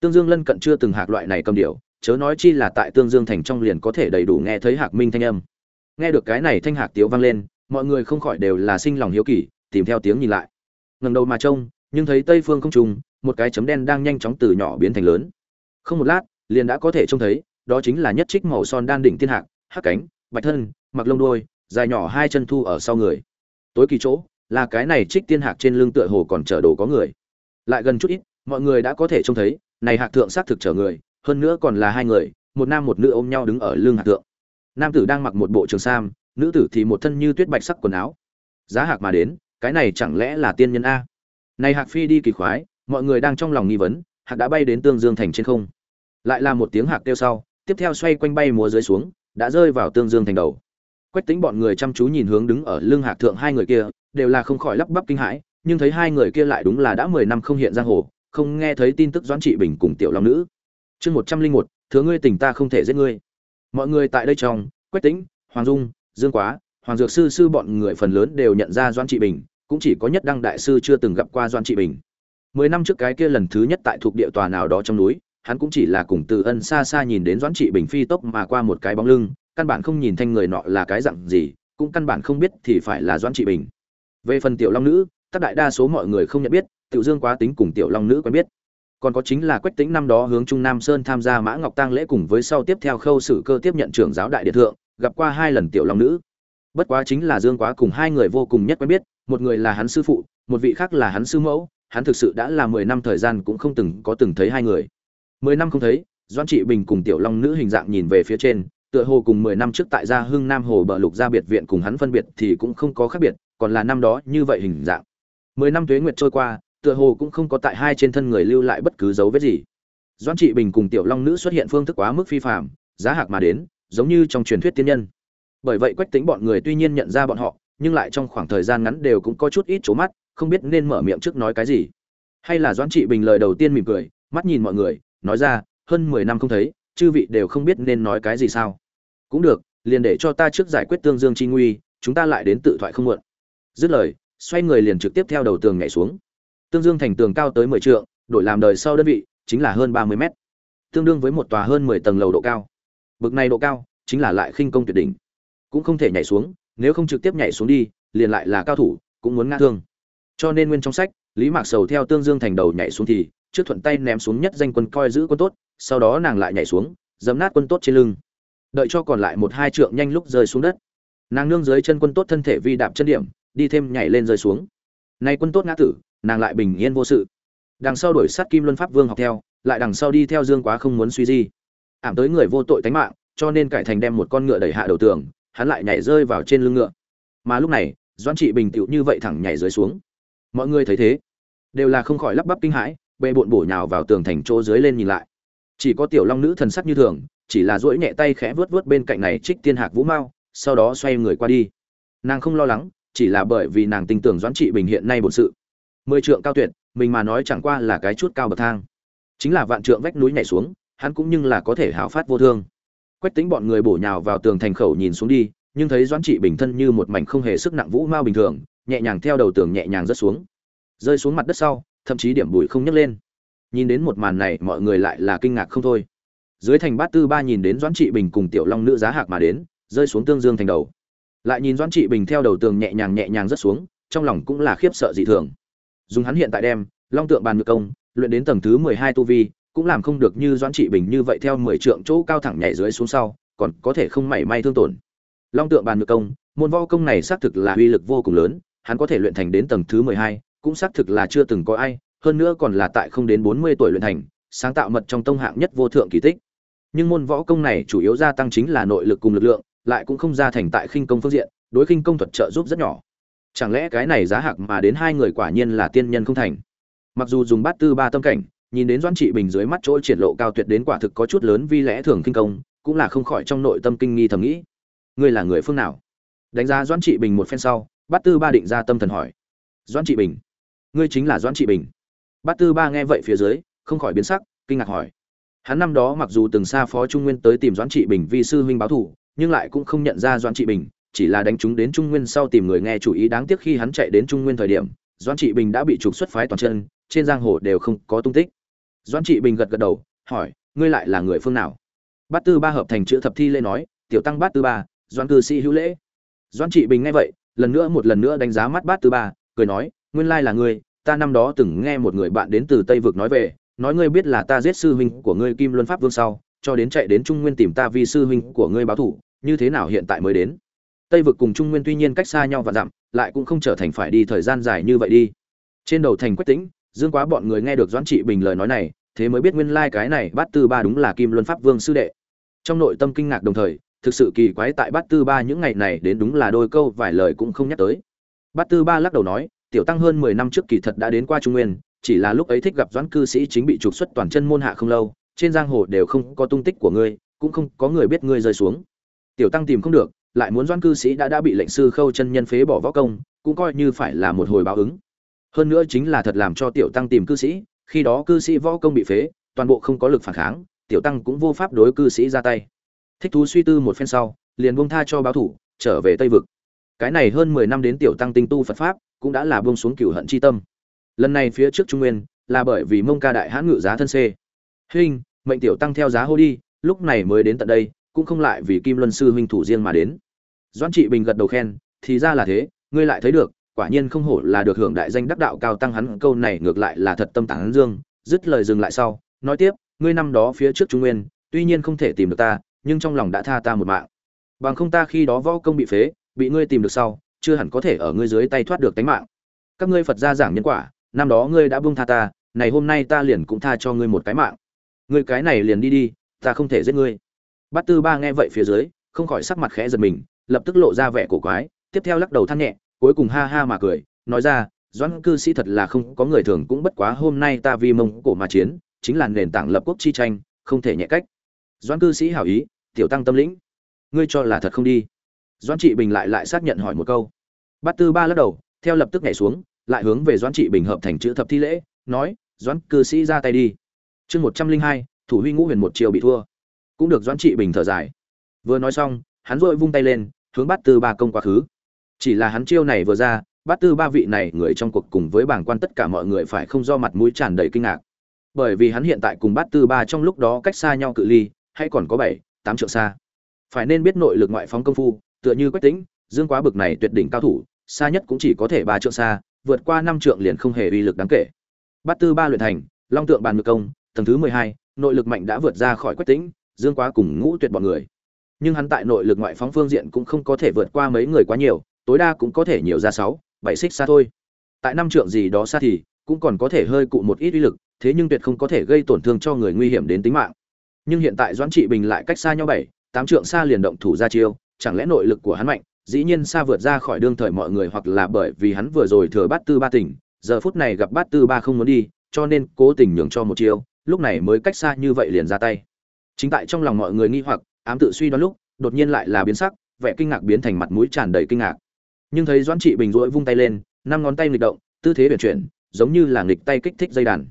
Tương dương lân cận chưa từng hạc loại này cầm điệu chớ nói chi là tại tương dương thành trong liền có thể đầy đủ nghe thấy hạc minh thanh âm. Nghe được cái này thanh hạc tiếu vang lên, mọi người không khỏi đều là sinh lòng hiếu kỳ, tìm theo tiếng nhìn lại. Ngầm đầu mà trông, nhưng thấy tây phương không trùng, một cái chấm đen đang nhanh chóng từ nhỏ biến thành lớn. Không một lát, liền đã có thể trông thấy, đó chính là nhất trích màu son đan đỉnh thiên hạc, hắc cánh, bạch thân, mặc lông đôi dài nhỏ hai chân thu ở sau người. Tối kỳ chỗ là cái này trích tiên hạc trên lưng tựa hồ còn chở đồ có người. Lại gần chút ít, mọi người đã có thể trông thấy, này hạc thượng xác thực chở người, hơn nữa còn là hai người, một nam một nữ ôm nhau đứng ở lưng hạc thượng. Nam tử đang mặc một bộ trường sam, nữ tử thì một thân như tuyết bạch sắc quần áo. Giá hạc mà đến, cái này chẳng lẽ là tiên nhân a? Này hạc phi đi kỳ khoái, mọi người đang trong lòng nghi vấn, hạc đã bay đến tương dương thành trên không. Lại là một tiếng hạc kêu sau, tiếp theo xoay quanh bay múa dưới xuống, đã rơi vào tương dương thành đầu. Quách tính bọn người chăm chú nhìn hướng đứng ở lưng hạc thượng hai người kia đều là không khỏi lắp bắp kinh hãi, nhưng thấy hai người kia lại đúng là đã mười năm không hiện ra hồ, không nghe thấy tin tức doãn trị bình cùng tiểu long nữ. Chương một trăm linh một, thừa ngươi tình ta không thể giết ngươi. Mọi người tại đây trong, quách tĩnh, hoàng dung, dương quá, hoàng dược sư sư bọn người phần lớn đều nhận ra doãn trị bình, cũng chỉ có nhất đăng đại sư chưa từng gặp qua doãn trị bình. Mười năm trước cái kia lần thứ nhất tại thuộc địa tòa nào đó trong núi, hắn cũng chỉ là cùng từ ân xa xa nhìn đến doãn trị bình phi tốc mà qua một cái bóng lưng, căn bản không nhìn thanh người nọ là cái dạng gì, cũng căn bản không biết thì phải là doãn trị bình về phần tiểu long nữ tất đại đa số mọi người không nhận biết, tiểu dương quá tính cùng tiểu long nữ quen biết. Còn có chính là quách tính năm đó hướng trung nam sơn tham gia mã ngọc tăng lễ cùng với sau tiếp theo khâu sử cơ tiếp nhận trưởng giáo đại điện thượng, gặp qua hai lần tiểu long nữ. Bất quá chính là dương quá cùng hai người vô cùng nhất quen biết, một người là hắn sư phụ, một vị khác là hắn sư mẫu, hắn thực sự đã là mười năm thời gian cũng không từng có từng thấy hai người. Mười năm không thấy doan trị bình cùng tiểu long nữ hình dạng nhìn về phía trên, tựa hồ cùng mười năm trước tại gia hưng nam hồ bờ lục gia biệt viện cùng hắn phân biệt thì cũng không có khác biệt còn là năm đó như vậy hình dạng. Mười năm tuế nguyệt trôi qua, tựa hồ cũng không có tại hai trên thân người lưu lại bất cứ dấu vết gì. Doan trị bình cùng tiểu long nữ xuất hiện phương thức quá mức phi phạm giá hạc mà đến, giống như trong truyền thuyết tiên nhân. Bởi vậy quách tính bọn người tuy nhiên nhận ra bọn họ, nhưng lại trong khoảng thời gian ngắn đều cũng có chút ít c mắt, không biết nên mở miệng trước nói cái gì. Hay là doan trị bình lời đầu tiên mỉm cười, mắt nhìn mọi người, nói ra, hơn mười năm không thấy, chư vị đều không biết nên nói cái gì sao. Cũng được, liền để cho ta trước giải quyết tương dương chi nguy, chúng ta lại đến tự thoại không muộn dứt lời, xoay người liền trực tiếp theo đầu tường nhảy xuống. Tương dương thành tường cao tới mười trượng, đổi làm đời sau đơn vị, chính là hơn ba mươi mét. Tương đương với một tòa hơn mười tầng lầu độ cao. Bực này độ cao, chính là lại khinh công tuyệt đỉnh. Cũng không thể nhảy xuống, nếu không trực tiếp nhảy xuống đi, liền lại là cao thủ, cũng muốn ngã thương. Cho nên nguyên trong sách, lý mạc sầu theo tương dương thành đầu nhảy xuống thì, trước thuận tay ném xuống nhất danh quân coi giữ quân tốt, sau đó nàng lại nhảy xuống dấm nát quân tốt trên lưng. Đợi cho còn lại một hai trượng nhanh lúc rơi xuống đất. Nàng nương dưới chân quân tốt thân thể vi đạp chân điểm đi thêm nhảy lên rơi xuống. Nay quân tốt ngã tử, nàng lại bình yên vô sự. Đằng sau đuổi sát kim luân pháp vương học theo, lại đằng sau đi theo dương quá không muốn suy di. Ảm tới người vô tội tánh mạng, cho nên cải thành đem một con ngựa đẩy hạ đầu tường, hắn lại nhảy rơi vào trên lưng ngựa. Mà lúc này, doãn trị bình tựu như vậy thẳng nhảy dưới xuống. Mọi người thấy thế, đều là không khỏi lắp bắp kinh hãi bê bộn bổ nhào vào tường thành chỗ dưới lên nhìn lại. Chỉ có tiểu long nữ thần sắc như thường, chỉ là duỗi nhẹ tay khẽ vớt vớt bên cạnh này trích tiên hạc vũ mao, sau đó xoay người qua đi. Nàng không lo lắng chỉ là bởi vì nàng tin tưởng doãn trị bình hiện nay bổn sự. Mười trượng cao tuyệt, mình mà nói chẳng qua là cái chút cao bậc thang. Chính là vạn trượng vách núi nhảy xuống, hắn cũng nhưng là có thể háo phát vô thương. Quách tính bọn người bổ nhào vào tường thành khẩu nhìn xuống đi, nhưng thấy doãn trị bình thân như một mảnh không hề sức nặng vũ mao bình thường, nhẹ nhàng theo đầu tường nhẹ nhàng rớt xuống. Rơi xuống mặt đất sau, thậm chí điểm bụi không nhấc lên. Nhìn đến một màn này, mọi người lại là kinh ngạc không thôi. Dưới thành bát tư ba nhìn đến doãn trị bình cùng tiểu long nữ giá hạc mà đến, rơi xuống tương dương thành đầu lại nhìn doãn trị bình theo đầu tường nhẹ nhàng nhẹ nhàng rất xuống, trong lòng cũng là khiếp sợ dị thường. Dùng hắn hiện tại đem, long tượng bàn ngược công, luyện đến tầng thứ mười hai tu vi, cũng làm không được như doãn trị bình như vậy theo mười trượng chỗ cao thẳng nhảy dưới xuống sau, còn có thể không mảy may thương tổn. Long tượng bàn ngược công, môn võ công này xác thực là uy lực vô cùng lớn, hắn có thể luyện thành đến tầng thứ mười hai, cũng xác thực là chưa từng có ai, hơn nữa còn là tại không đến bốn mươi tuổi luyện thành, sáng tạo mật trong tông hạng nhất vô thượng kỳ tích. Nhưng môn võ công này chủ yếu gia tăng chính là nội lực cùng lực lượng lại cũng không ra thành tại khinh công phương diện, đối khinh công thuật trợ giúp rất nhỏ. Chẳng lẽ cái này giá hạc mà đến hai người quả nhiên là tiên nhân không thành? Mặc dù dùng bát tư ba tâm cảnh, nhìn đến doãn trị bình dưới mắt chỗ triển lộ cao tuyệt đến quả thực có chút lớn vi lẽ thường kinh công, cũng là không khỏi trong nội tâm kinh nghi thầm nghĩ. Ngươi là người phương nào? Đánh giá doãn trị bình một phen sau, bát tư ba định ra tâm thần hỏi. Doãn trị bình. Ngươi chính là doãn trị bình. Bát tư ba nghe vậy phía dưới, không khỏi biến sắc, kinh ngạc hỏi. Hắn năm đó mặc dù từng xa phó trung nguyên tới tìm doãn trị bình vì sư huynh báo thù nhưng lại cũng không nhận ra doãn trị bình, chỉ là đánh chúng đến trung nguyên sau tìm người nghe chủ ý đáng tiếc khi hắn chạy đến trung nguyên thời điểm, doãn trị bình đã bị trục xuất phái toàn chân, trên giang hồ đều không có tung tích. Doãn trị bình gật gật đầu, hỏi, ngươi lại là người phương nào? Bát tư ba hợp thành chữ thập thi lễ nói, tiểu tăng bát tư ba, doãn cư sĩ hữu lễ. Doãn trị bình nghe vậy, lần nữa một lần nữa đánh giá mắt bát tư ba, cười nói, nguyên lai là ngươi, ta năm đó từng nghe một người bạn đến từ tây vực nói về, nói ngươi biết là ta giết sư huynh của ngươi kim luân pháp vương sau, cho đến chạy đến trung nguyên tìm ta vì sư huynh của ngươi báo thủ như thế nào hiện tại mới đến? Tây vực cùng trung nguyên tuy nhiên cách xa nhau và dặm, lại cũng không trở thành phải đi thời gian dài như vậy đi. Trên đầu thành quách tĩnh, dương quá bọn người nghe được doãn trị bình lời nói này, thế mới biết nguyên lai cái này bát tư ba đúng là kim luân pháp vương sư đệ. Trong nội tâm kinh ngạc đồng thời, thực sự kỳ quái tại bát tư ba những ngày này đến đúng là đôi câu vài lời cũng không nhắc tới. Bát tư ba lắc đầu nói, tiểu tăng hơn mười năm trước kỳ thật đã đến qua trung nguyên, chỉ là lúc ấy thích gặp doãn cư sĩ chính bị trục xuất toàn chân môn hạ không lâu, trên giang hồ đều không có tung tích của ngươi, cũng không có người biết ngươi rơi xuống tiểu tăng tìm không được, lại muốn doãn cư sĩ đã đã bị lệnh sư khâu chân nhân phế bỏ võ công, cũng coi như phải là một hồi báo ứng. Hơn nữa chính là thật làm cho tiểu tăng tìm cư sĩ, khi đó cư sĩ võ công bị phế, toàn bộ không có lực phản kháng, tiểu tăng cũng vô pháp đối cư sĩ ra tay. Thích thú suy tư một phen sau, liền buông tha cho báo thủ, trở về tây vực. Cái này hơn mười năm đến tiểu tăng tinh tu phật pháp, cũng đã là buông xuống cửu hận chi tâm. Lần này phía trước trung nguyên, là bởi vì mông ca đại hãn ngự giá thân xê huynh mệnh tiểu tăng theo giá hô đi, lúc này mới đến tận đây cũng không lại vì kim luân sư huynh thủ riêng mà đến. Doãn trị bình gật đầu khen, thì ra là thế, ngươi lại thấy được, quả nhiên không hổ là được hưởng đại danh đắc đạo cao tăng hắn, câu này ngược lại là thật tâm tán dương, dứt lời dừng lại sau, nói tiếp, ngươi năm đó phía trước trung nguyên, tuy nhiên không thể tìm được ta, nhưng trong lòng đã tha ta một mạng. Bằng không ta khi đó võ công bị phế, bị ngươi tìm được sau, chưa hẳn có thể ở ngươi dưới tay thoát được tánh mạng. Các ngươi phật gia giảng nhân quả, năm đó ngươi đã buông tha ta, này hôm nay ta liền cũng tha cho ngươi một cái mạng. Ngươi cái này liền đi đi, ta không thể giết ngươi bát tư ba nghe vậy phía dưới, không khỏi sắc mặt khẽ giật mình, lập tức lộ ra vẻ cổ quái, tiếp theo lắc đầu than nhẹ, cuối cùng ha ha mà cười, nói ra, doãn cư sĩ thật là không có người thường cũng bất quá hôm nay ta vì mông cổ mà chiến, chính là nền tảng lập quốc chi tranh, không thể nhẹ cách. Doãn cư sĩ hảo ý, tiểu tăng tâm lĩnh, ngươi cho là thật không đi? Doãn trị bình lại lại xác nhận hỏi một câu. Bát tư ba lắc đầu, theo lập tức nhảy xuống, lại hướng về doãn trị bình hợp thành chữ thập thi lễ, nói, doãn cư sĩ ra tay đi. Chương một trăm linh hai, thủ huy ngũ huyền một chiều bị thua cũng được doãn trị bình thở dài. Vừa nói xong, hắn vội vung tay lên, hướng bát tư ba công quá khứ. Chỉ là hắn chiêu này vừa ra, bát tư ba vị này người trong cuộc cùng với bảng quan tất cả mọi người phải không do mặt mũi tràn đầy kinh ngạc. Bởi vì hắn hiện tại cùng bát tư ba trong lúc đó cách xa nhau cự ly, hay còn có bảy, tám trượng xa. Phải nên biết nội lực ngoại phóng công phu, tựa như quách tĩnh, dương quá bực này tuyệt đỉnh cao thủ, xa nhất cũng chỉ có thể ba trượng xa, vượt qua năm trượng liền không hề uy lực đáng kể. Bát tư ba luyện thành, long tượng bàn ngược công, tầng thứ mười hai, nội lực mạnh đã vượt ra khỏi quách tĩnh dương quá cùng ngũ tuyệt bọn người. Nhưng hắn tại nội lực ngoại phóng phương diện cũng không có thể vượt qua mấy người quá nhiều, tối đa cũng có thể nhiều ra sáu, bảy xích xa thôi. Tại năm trượng gì đó xa thì cũng còn có thể hơi cụ một ít uy lực, thế nhưng tuyệt không có thể gây tổn thương cho người nguy hiểm đến tính mạng. Nhưng hiện tại doãn trị bình lại cách xa nhau bảy, tám trượng xa liền động thủ ra chiêu, chẳng lẽ nội lực của hắn mạnh, dĩ nhiên xa vượt ra khỏi đương thời mọi người hoặc là bởi vì hắn vừa rồi thừa bát tư ba tỉnh, giờ phút này gặp bát tư ba không muốn đi, cho nên cố tình nhường cho một chiêu, lúc này mới cách xa như vậy liền ra tay chính tại trong lòng mọi người nghi hoặc, ám tự suy đoán lúc, đột nhiên lại là biến sắc, vẻ kinh ngạc biến thành mặt mũi tràn đầy kinh ngạc. Nhưng thấy doãn trị bình rỗi vung tay lên, năm ngón tay nghịch động, tư thế chuyển chuyển, giống như là nghịch tay kích thích dây đàn.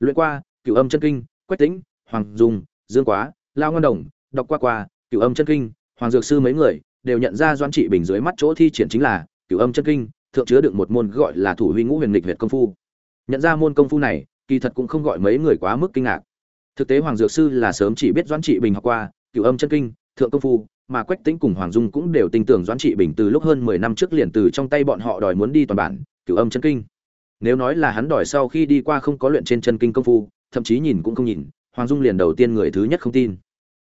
Luyện qua, cửu âm chân kinh, quách tĩnh, hoàng dung dương quá, lao ngân đồng, đọc qua qua, cửu âm chân kinh, hoàng dược sư mấy người, đều nhận ra doãn trị bình dưới mắt chỗ thi triển chính là cửu âm chân kinh, thượng chứa đựng một môn gọi là thủ huy ngũ huyền lịch huyệt công phu. Nhận ra môn công phu này, kỳ thật cũng không gọi mấy người quá mức kinh ngạc thực tế hoàng dược sư là sớm chỉ biết doãn trị bình học qua, cửu âm chân kinh, thượng công phu, mà quách tĩnh cùng hoàng dung cũng đều tin tưởng doãn trị bình từ lúc hơn mười năm trước liền từ trong tay bọn họ đòi muốn đi toàn bản, cửu âm chân kinh. Nếu nói là hắn đòi sau khi đi qua không có luyện trên chân kinh công phu, thậm chí nhìn cũng không nhìn, hoàng dung liền đầu tiên người thứ nhất không tin.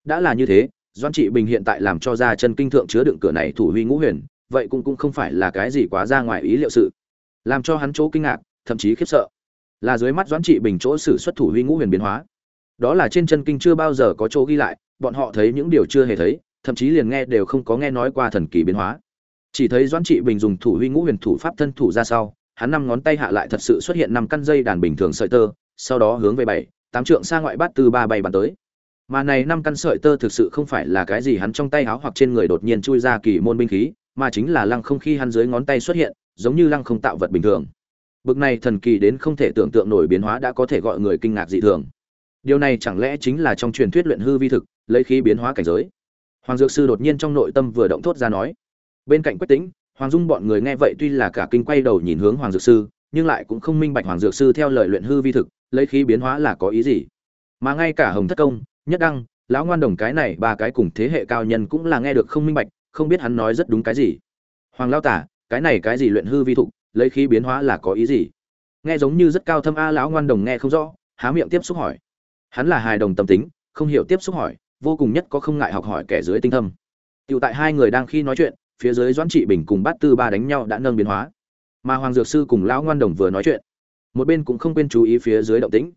Đã là như thế, doãn trị bình hiện tại làm cho ra chân kinh thượng chứa đựng cửa này thủ huy ngũ huyền, vậy cũng cũng không phải là cái gì quá ra ngoài ý liệu sự. Làm cho hắn chỗ kinh ngạc, thậm chí khiếp sợ. Là dưới mắt doãn trị bình chỗ sử xuất thủ huy ngũ huyền biến hóa đó là trên chân kinh chưa bao giờ có chỗ ghi lại, bọn họ thấy những điều chưa hề thấy, thậm chí liền nghe đều không có nghe nói qua thần kỳ biến hóa. Chỉ thấy doãn trị bình dùng thủ huy ngũ huyền thủ pháp thân thủ ra sau, hắn năm ngón tay hạ lại thật sự xuất hiện năm căn dây đàn bình thường sợi tơ, sau đó hướng về bảy, tám trượng xa ngoại bát từ ba bảy bàn tới. Mà này năm căn sợi tơ thực sự không phải là cái gì hắn trong tay áo hoặc trên người đột nhiên chui ra kỳ môn binh khí, mà chính là lăng không khi hắn dưới ngón tay xuất hiện, giống như lăng không tạo vật bình thường. Bực này thần kỳ đến không thể tưởng tượng nổi biến hóa đã có thể gọi người kinh ngạc dị thường điều này chẳng lẽ chính là trong truyền thuyết luyện hư vi thực, lấy khí biến hóa cảnh giới? Hoàng dược sư đột nhiên trong nội tâm vừa động thốt ra nói. Bên cạnh quách tĩnh, hoàng dung bọn người nghe vậy tuy là cả kinh quay đầu nhìn hướng hoàng dược sư, nhưng lại cũng không minh bạch hoàng dược sư theo lời luyện hư vi thực, lấy khí biến hóa là có ý gì. Mà ngay cả hồng thất công, nhất đăng, lão ngoan đồng cái này ba cái cùng thế hệ cao nhân cũng là nghe được không minh bạch, không biết hắn nói rất đúng cái gì. Hoàng lao tả, cái này cái gì luyện hư vi thục, lấy khí biến hóa là có ý gì? Nghe giống như rất cao thâm a lão ngoan đồng nghe không rõ, há miệng tiếp xúc hỏi hắn là hài đồng tâm tính không hiểu tiếp xúc hỏi vô cùng nhất có không ngại học hỏi kẻ dưới tinh thâm. Tựu tại hai người đang khi nói chuyện phía dưới doãn trị bình cùng bát tư ba đánh nhau đã nâng biến hóa. Mà hoàng dược sư cùng lão ngoan đồng vừa nói chuyện một bên cũng không quên chú ý phía dưới động tĩnh.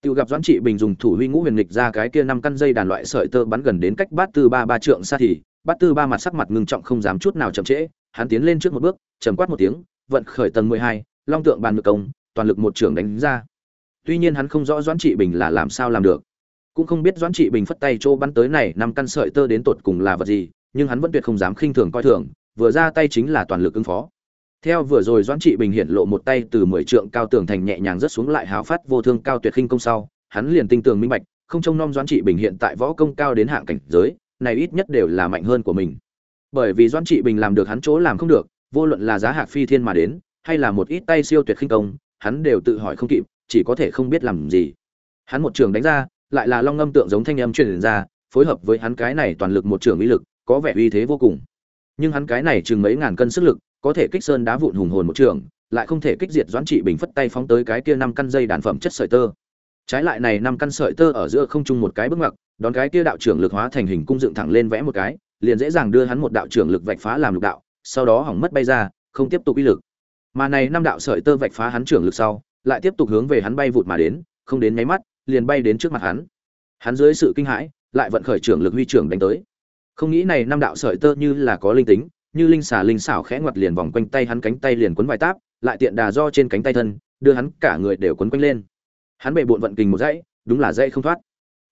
Tiểu gặp Doãn Trị Bình dùng thủ huy ngũ huyền nghịch ra cái kia năm căn dây đàn loại sợi tơ bắn gần đến cách Bát Tư Ba ba trượng xa thì, Bát Tư Ba mặt sắc mặt ngưng trọng không dám chút nào chậm trễ, hắn tiến lên trước một bước, trầm quát một tiếng, vận khởi tầng mười hai, Long tượng bàn ngự công, toàn lực một trường đánh ra. Tuy nhiên hắn không rõ Doãn Trị Bình là làm sao làm được, cũng không biết Doãn Trị Bình phất tay chỗ bắn tới này năm căn sợi tơ đến tột cùng là vật gì, nhưng hắn vẫn tuyệt không dám khinh thường coi thường, vừa ra tay chính là toàn lực ứng phó. Theo vừa rồi Doãn Trị Bình hiện lộ một tay từ mười trượng cao tường thành nhẹ nhàng rất xuống lại háo phát vô thương cao tuyệt khinh công sau, hắn liền tinh tường minh bạch, không trông nom Doãn Trị Bình hiện tại võ công cao đến hạng cảnh giới, này ít nhất đều là mạnh hơn của mình. Bởi vì Doãn Trị Bình làm được hắn chỗ làm không được, vô luận là giá hạc phi thiên mà đến, hay là một ít tay siêu tuyệt khinh công, hắn đều tự hỏi không kịp, chỉ có thể không biết làm gì. Hắn một trường đánh ra, lại là long ngâm tượng giống thanh âm truyền ra, phối hợp với hắn cái này toàn lực một trường uy lực, có vẻ uy thế vô cùng. Nhưng hắn cái này chừng mấy ngàn cân sức lực có thể kích sơn đá vụn hùng hồn một trường lại không thể kích diệt doãn trị bình phất tay phóng tới cái kia năm căn dây đàn phẩm chất sợi tơ. Trái lại này năm căn sợi tơ ở giữa không trung một cái bước ngoặt đón cái kia đạo trưởng lực hóa thành hình cung dựng thẳng lên vẽ một cái liền dễ dàng đưa hắn một đạo trưởng lực vạch phá làm lục đạo sau đó hỏng mất bay ra không tiếp tục uy lực. Mà này năm đạo sợi tơ vạch phá hắn trưởng lực sau lại tiếp tục hướng về hắn bay vụt mà đến, không đến nháy mắt, liền bay đến trước mặt hắn. Hắn dưới sự kinh hãi, lại vận khởi trưởng lực huy trưởng đánh tới. Không nghĩ này năm đạo sợi tơ như là có linh tính, như linh xà linh xảo khẽ ngoặt liền vòng quanh tay hắn cánh tay liền quấn vài táp, lại tiện đà do trên cánh tay thân, đưa hắn cả người đều quấn quanh lên. Hắn bệ bộn vận kình một dãy, đúng là dãy không thoát.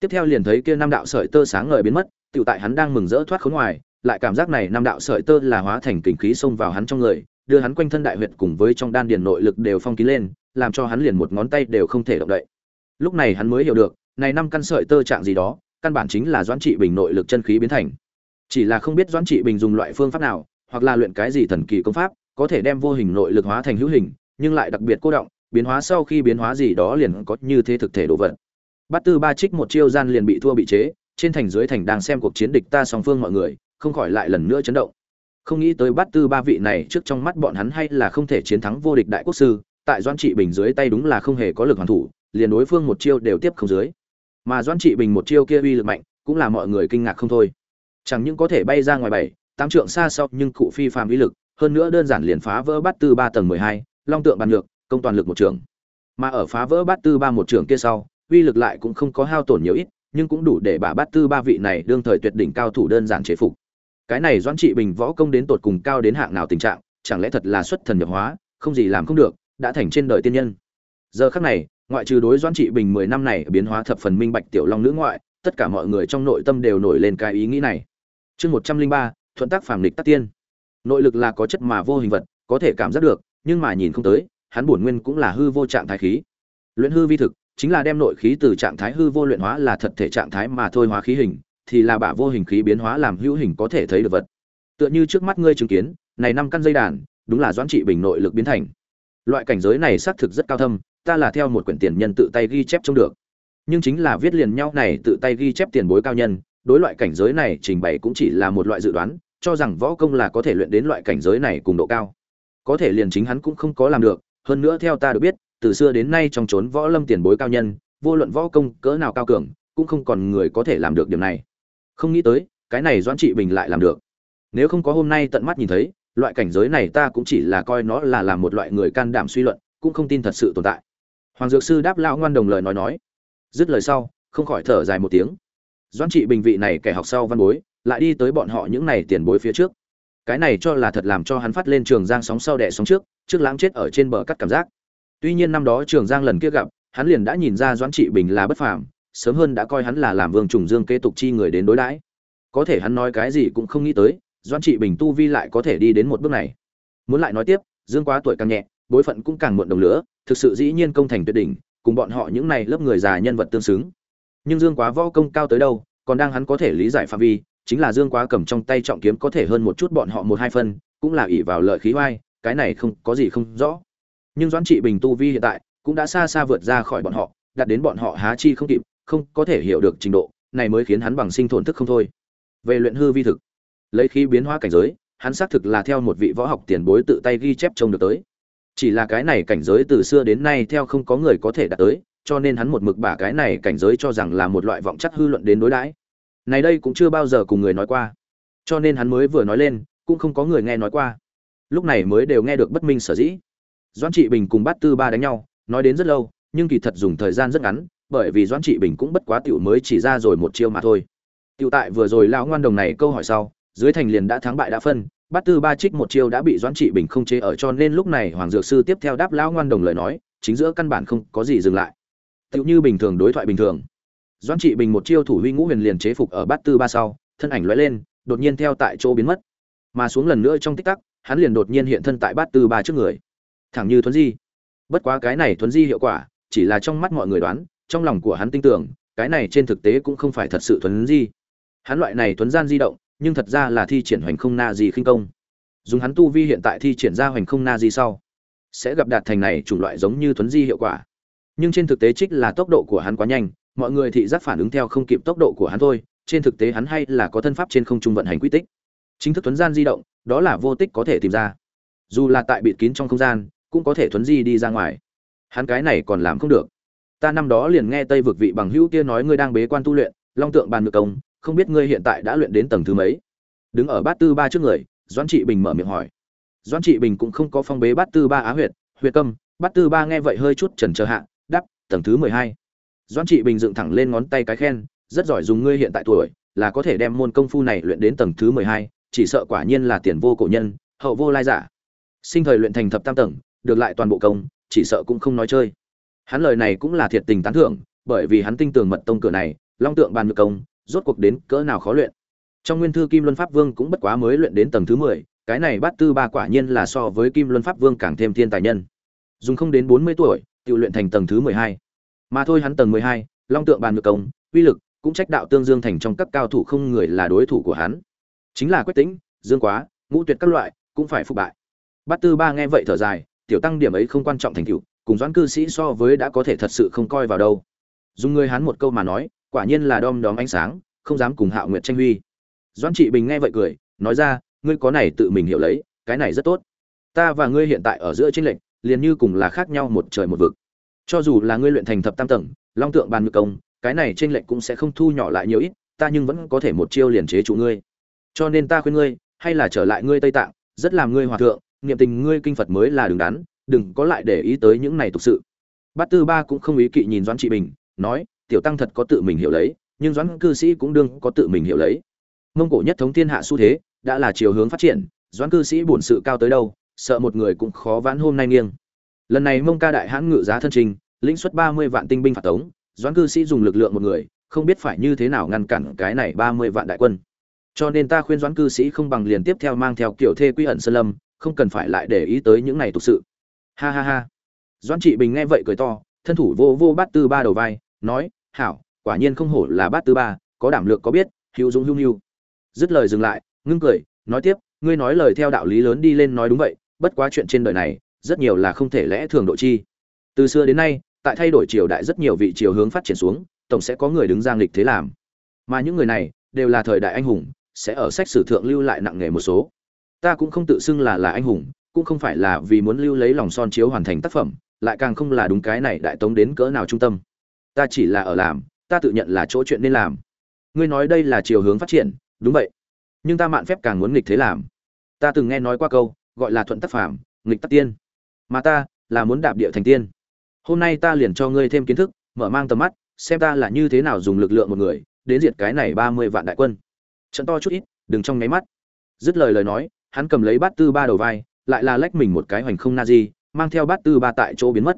Tiếp theo liền thấy kia năm đạo sợi tơ sáng ngời biến mất tự tại hắn đang mừng rỡ thoát khốn ngoài, lại cảm giác này năm đạo sợi tơ là hóa thành kình khí xông vào hắn trong người, đưa hắn quanh thân đại huyệt cùng với trong đan điền nội lực đều phong kín lên làm cho hắn liền một ngón tay đều không thể động đậy. Lúc này hắn mới hiểu được, này năm căn sợi tơ trạng gì đó, căn bản chính là doãn trị bình nội lực chân khí biến thành. Chỉ là không biết doãn trị bình dùng loại phương pháp nào, hoặc là luyện cái gì thần kỳ công pháp, có thể đem vô hình nội lực hóa thành hữu hình, nhưng lại đặc biệt cô động, biến hóa sau khi biến hóa gì đó liền có như thế thực thể đồ vật. Bát tư ba trích một chiêu gian liền bị thua bị chế, trên thành dưới thành đang xem cuộc chiến địch ta song phương mọi người, không khỏi lại lần nữa chấn động. Không nghĩ tới bát tư ba vị này trước trong mắt bọn hắn hay là không thể chiến thắng vô địch đại quốc sư tại Doan trị bình dưới tay đúng là không hề có lực hoàn thủ, liền đối phương một chiêu đều tiếp không dưới. Mà Doan trị bình một chiêu kia uy lực mạnh, cũng là mọi người kinh ngạc không thôi. Chẳng những có thể bay ra ngoài bảy, tám trượng xa sau, nhưng cụ phi phàm uy lực, hơn nữa đơn giản liền phá vỡ bát tư ba tầng mười hai, long tượng bàn lược công toàn lực một trường. Mà ở phá vỡ bát tư ba một trường kia sau, uy lực lại cũng không có hao tổn nhiều ít, nhưng cũng đủ để bả bát tư ba vị này đương thời tuyệt đỉnh cao thủ đơn giản chế phục. Cái này doãn trị bình võ công đến tột cùng cao đến hạng nào tình trạng, chẳng lẽ thật là xuất thần nhập hóa, không gì làm không được đã thành trên đời tiên nhân. Giờ khắc này, ngoại trừ đối doãn trị bình mười năm này biến hóa thập phần minh bạch tiểu long nữ ngoại, tất cả mọi người trong nội tâm đều nổi lên cái ý nghĩ này. Chương một trăm linh ba, thuận tác phàm lịch tác tiên. Nội lực là có chất mà vô hình vật, có thể cảm giác được, nhưng mà nhìn không tới, hắn bổn nguyên cũng là hư vô trạng thái khí. Luyện hư vi thực, chính là đem nội khí từ trạng thái hư vô luyện hóa là thật thể trạng thái mà thôi hóa khí hình, thì là bả vô hình khí biến hóa làm hữu hình có thể thấy được vật. Tựa như trước mắt ngươi chứng kiến, này năm căn dây đàn, đúng là doãn trị bình nội lực biến thành loại cảnh giới này xác thực rất cao thâm, ta là theo một quyển tiền nhân tự tay ghi chép trông được. Nhưng chính là viết liền nhau này tự tay ghi chép tiền bối cao nhân, đối loại cảnh giới này trình bày cũng chỉ là một loại dự đoán, cho rằng võ công là có thể luyện đến loại cảnh giới này cùng độ cao. Có thể liền chính hắn cũng không có làm được, hơn nữa theo ta được biết, từ xưa đến nay trong chốn võ lâm tiền bối cao nhân, vô luận võ công cỡ nào cao cường, cũng không còn người có thể làm được điều này. Không nghĩ tới, cái này doãn trị bình lại làm được. Nếu không có hôm nay tận mắt nhìn thấy loại cảnh giới này ta cũng chỉ là coi nó là làm một loại người can đảm suy luận, cũng không tin thật sự tồn tại. Hoàng dược sư đáp lão ngoan đồng lời nói nói. Dứt lời sau, không khỏi thở dài một tiếng. Doãn trị bình vị này kẻ học sau văn bối, lại đi tới bọn họ những này tiền bối phía trước. Cái này cho là thật làm cho hắn phát lên trường giang sóng sau đẻ sóng trước trước lãng chết ở trên bờ cắt cảm giác. Tuy nhiên năm đó trường giang lần kia gặp, hắn liền đã nhìn ra doãn trị bình là bất phàm, sớm hơn đã coi hắn là làm vương trùng dương kế tục chi người đến đối đãi. Có thể hắn nói cái gì cũng không nghĩ tới doãn trị bình tu vi lại có thể đi đến một bước này. Muốn lại nói tiếp, dương quá tuổi càng nhẹ, bối phận cũng càng muộn đồng lửa, thực sự dĩ nhiên công thành tuyệt đỉnh, cùng bọn họ những này lớp người già nhân vật tương xứng. Nhưng dương quá võ công cao tới đâu, còn đang hắn có thể lý giải phạm vi, chính là dương quá cầm trong tay trọng kiếm có thể hơn một chút bọn họ một hai phân, cũng là ỷ vào lợi khí oai, cái này không, có gì không rõ. Nhưng doãn trị bình tu vi hiện tại cũng đã xa xa vượt ra khỏi bọn họ, đạt đến bọn họ há chi không kịp, không có thể hiểu được trình độ, này mới khiến hắn bằng sinh thổn thức không thôi. Về luyện hư vi thực lấy khí biến hóa cảnh giới, hắn xác thực là theo một vị võ học tiền bối tự tay ghi chép trông được tới. Chỉ là cái này cảnh giới từ xưa đến nay theo không có người có thể đạt tới, cho nên hắn một mực bả cái này cảnh giới cho rằng là một loại vọng chắc hư luận đến đối đãi. Này đây cũng chưa bao giờ cùng người nói qua. Cho nên hắn mới vừa nói lên, cũng không có người nghe nói qua. Lúc này mới đều nghe được bất minh sở dĩ. Doãn trị bình cùng bát tư ba đánh nhau, nói đến rất lâu, nhưng kỳ thật dùng thời gian rất ngắn, bởi vì doãn trị bình cũng bất quá tiểu mới chỉ ra rồi một chiêu mà thôi. Tiểu tại vừa rồi lão ngoan đồng này câu hỏi sau dưới thành liền đã thắng bại đã phân, bát tư ba trích một chiêu đã bị doãn trị bình không chế ở, cho nên lúc này hoàng dược sư tiếp theo đáp lão ngoan đồng lời nói, chính giữa căn bản không có gì dừng lại. Tựu như bình thường đối thoại bình thường. Doãn trị bình một chiêu thủ huy ngũ huyền liền chế phục ở bát tư ba sau, thân ảnh lóe lên, đột nhiên theo tại chỗ biến mất. Mà xuống lần nữa trong tích tắc, hắn liền đột nhiên hiện thân tại bát tư ba trước người. Thẳng như thuấn di. Bất quá cái này thuấn di hiệu quả, chỉ là trong mắt mọi người đoán, trong lòng của hắn tin tưởng, cái này trên thực tế cũng không phải thật sự thuấn di. Hắn loại này thuấn gian di động nhưng thật ra là thi triển hoành không na gì khinh công. Dùng hắn tu vi hiện tại thi triển ra hoành không na gì sau, sẽ gặp đạt thành này chủng loại giống như thuấn di hiệu quả. Nhưng trên thực tế trích là tốc độ của hắn quá nhanh, mọi người thị giác phản ứng theo không kịp tốc độ của hắn thôi, trên thực tế hắn hay là có thân pháp trên không trung vận hành quy tích. Chính thức thuấn gian di động, đó là vô tích có thể tìm ra. Dù là tại bịt kín trong không gian, cũng có thể thuấn di đi ra ngoài. Hắn cái này còn làm không được. Ta năm đó liền nghe tây vực vị bằng hữu kia nói ngươi đang bế quan tu luyện, long tượng bàn ngược công không biết ngươi hiện tại đã luyện đến tầng thứ mấy. Đứng ở bát tư ba trước người, doãn trị bình mở miệng hỏi. Doãn trị bình cũng không có phong bế bát tư ba á huyệt huyệt câm, bát tư ba nghe vậy hơi chút chần chờ hạ đắp tầng thứ mười hai. Doãn trị bình dựng thẳng lên ngón tay cái khen, rất giỏi dùng ngươi hiện tại tuổi, là có thể đem môn công phu này luyện đến tầng thứ mười hai, chỉ sợ quả nhiên là tiền vô cổ nhân, hậu vô lai giả. Sinh thời luyện thành thập tam tầng, được lại toàn bộ công, chỉ sợ cũng không nói chơi. Hắn lời này cũng là thiệt tình tán thưởng, bởi vì hắn tin tưởng mật tông cửa này, long tượng bàn ngược công rốt cuộc đến cỡ nào khó luyện. Trong nguyên thư kim luân pháp vương cũng bất quá mới luyện đến tầng thứ mười, cái này bát tư ba quả nhiên là so với kim luân pháp vương càng thêm thiên tài nhân. Dùng không đến bốn mươi tuổi tự luyện thành tầng thứ mười hai. Mà thôi hắn tầng mười hai, long tượng bàn ngược công, uy lực, cũng trách đạo tương dương thành trong các cao thủ không người là đối thủ của hắn. Chính là quách tính dương quá, ngũ tuyệt các loại, cũng phải phục bại. Bát tư ba nghe vậy thở dài, tiểu tăng điểm ấy không quan trọng thành tựu, cùng doãn cư sĩ so với đã có thể thật sự không coi vào đâu. Dùng người hắn một câu mà nói quả nhiên là đom đóm ánh sáng, không dám cùng hạo nguyệt tranh huy. Doãn trị bình nghe vậy cười, nói ra, ngươi có này tự mình hiểu lấy, cái này rất tốt. Ta và ngươi hiện tại ở giữa trên lệnh liền như cùng là khác nhau một trời một vực. Cho dù là ngươi luyện thành thập tam tầng, long tượng bàn ngự công, cái này trên lệnh cũng sẽ không thu nhỏ lại nhiều ít, ta nhưng vẫn có thể một chiêu liền chế trụ ngươi. Cho nên ta khuyên ngươi, hay là trở lại ngươi tây tạng, rất làm ngươi hòa thượng, niệm tình ngươi kinh phật mới là đứng đắn, đừng có lại để ý tới những này thực sự. Bát tư ba cũng không ý kỵ nhìn doãn trị bình, nói tiểu tăng thật có tự mình hiểu lấy, nhưng doãn cư sĩ cũng đương có tự mình hiểu lấy. Mông cổ nhất thống thiên hạ xu thế, đã là chiều hướng phát triển, doãn cư sĩ bổn sự cao tới đâu, sợ một người cũng khó vãn hôm nay nghiêng. Lần này mông ca đại hãn ngự giá thân trình, lĩnh suất ba mươi vạn tinh binh phạt tống, doãn cư sĩ dùng lực lượng một người, không biết phải như thế nào ngăn cản cái này ba mươi vạn đại quân. Cho nên ta khuyên doãn cư sĩ không bằng liền tiếp theo mang theo kiểu thê quy ẩn sơn lâm, không cần phải lại để ý tới những này tục sự. Ha ha ha. Doãn trị bình nghe vậy cười to, thân thủ vô vô bát tư ba đầu vai, nói hảo, quả nhiên không hổ là bát tư ba, có đảm lược có biết, hữu dũng hữu nhu dứt lời dừng lại, ngưng cười, nói tiếp, ngươi nói lời theo đạo lý lớn đi lên nói đúng vậy, bất quá chuyện trên đời này, rất nhiều là không thể lẽ thường độ chi. Từ xưa đến nay, tại thay đổi triều đại rất nhiều vị triều hướng phát triển xuống, tổng sẽ có người đứng giang lịch thế làm. Mà những người này, đều là thời đại anh hùng, sẽ ở sách sử thượng lưu lại nặng nghề một số. Ta cũng không tự xưng là là anh hùng, cũng không phải là vì muốn lưu lấy lòng son chiếu hoàn thành tác phẩm, lại càng không là đúng cái này đại tống đến cỡ nào trung tâm ta chỉ là ở làm, ta tự nhận là chỗ chuyện nên làm. Ngươi nói đây là chiều hướng phát triển, đúng vậy. Nhưng ta mạn phép càng muốn nghịch thế làm. Ta từng nghe nói qua câu, gọi là thuận tác phàm, nghịch tắc tiên. Mà ta là muốn đạp địa thành tiên. Hôm nay ta liền cho ngươi thêm kiến thức, mở mang tầm mắt, xem ta là như thế nào dùng lực lượng một người, đến diệt cái này ba mươi vạn đại quân. Trận to chút ít, đừng trong nháy mắt. Dứt lời lời nói, hắn cầm lấy bát tư ba đầu vai, lại là lách mình một cái hoành không na di, mang theo bát tư ba tại chỗ biến mất.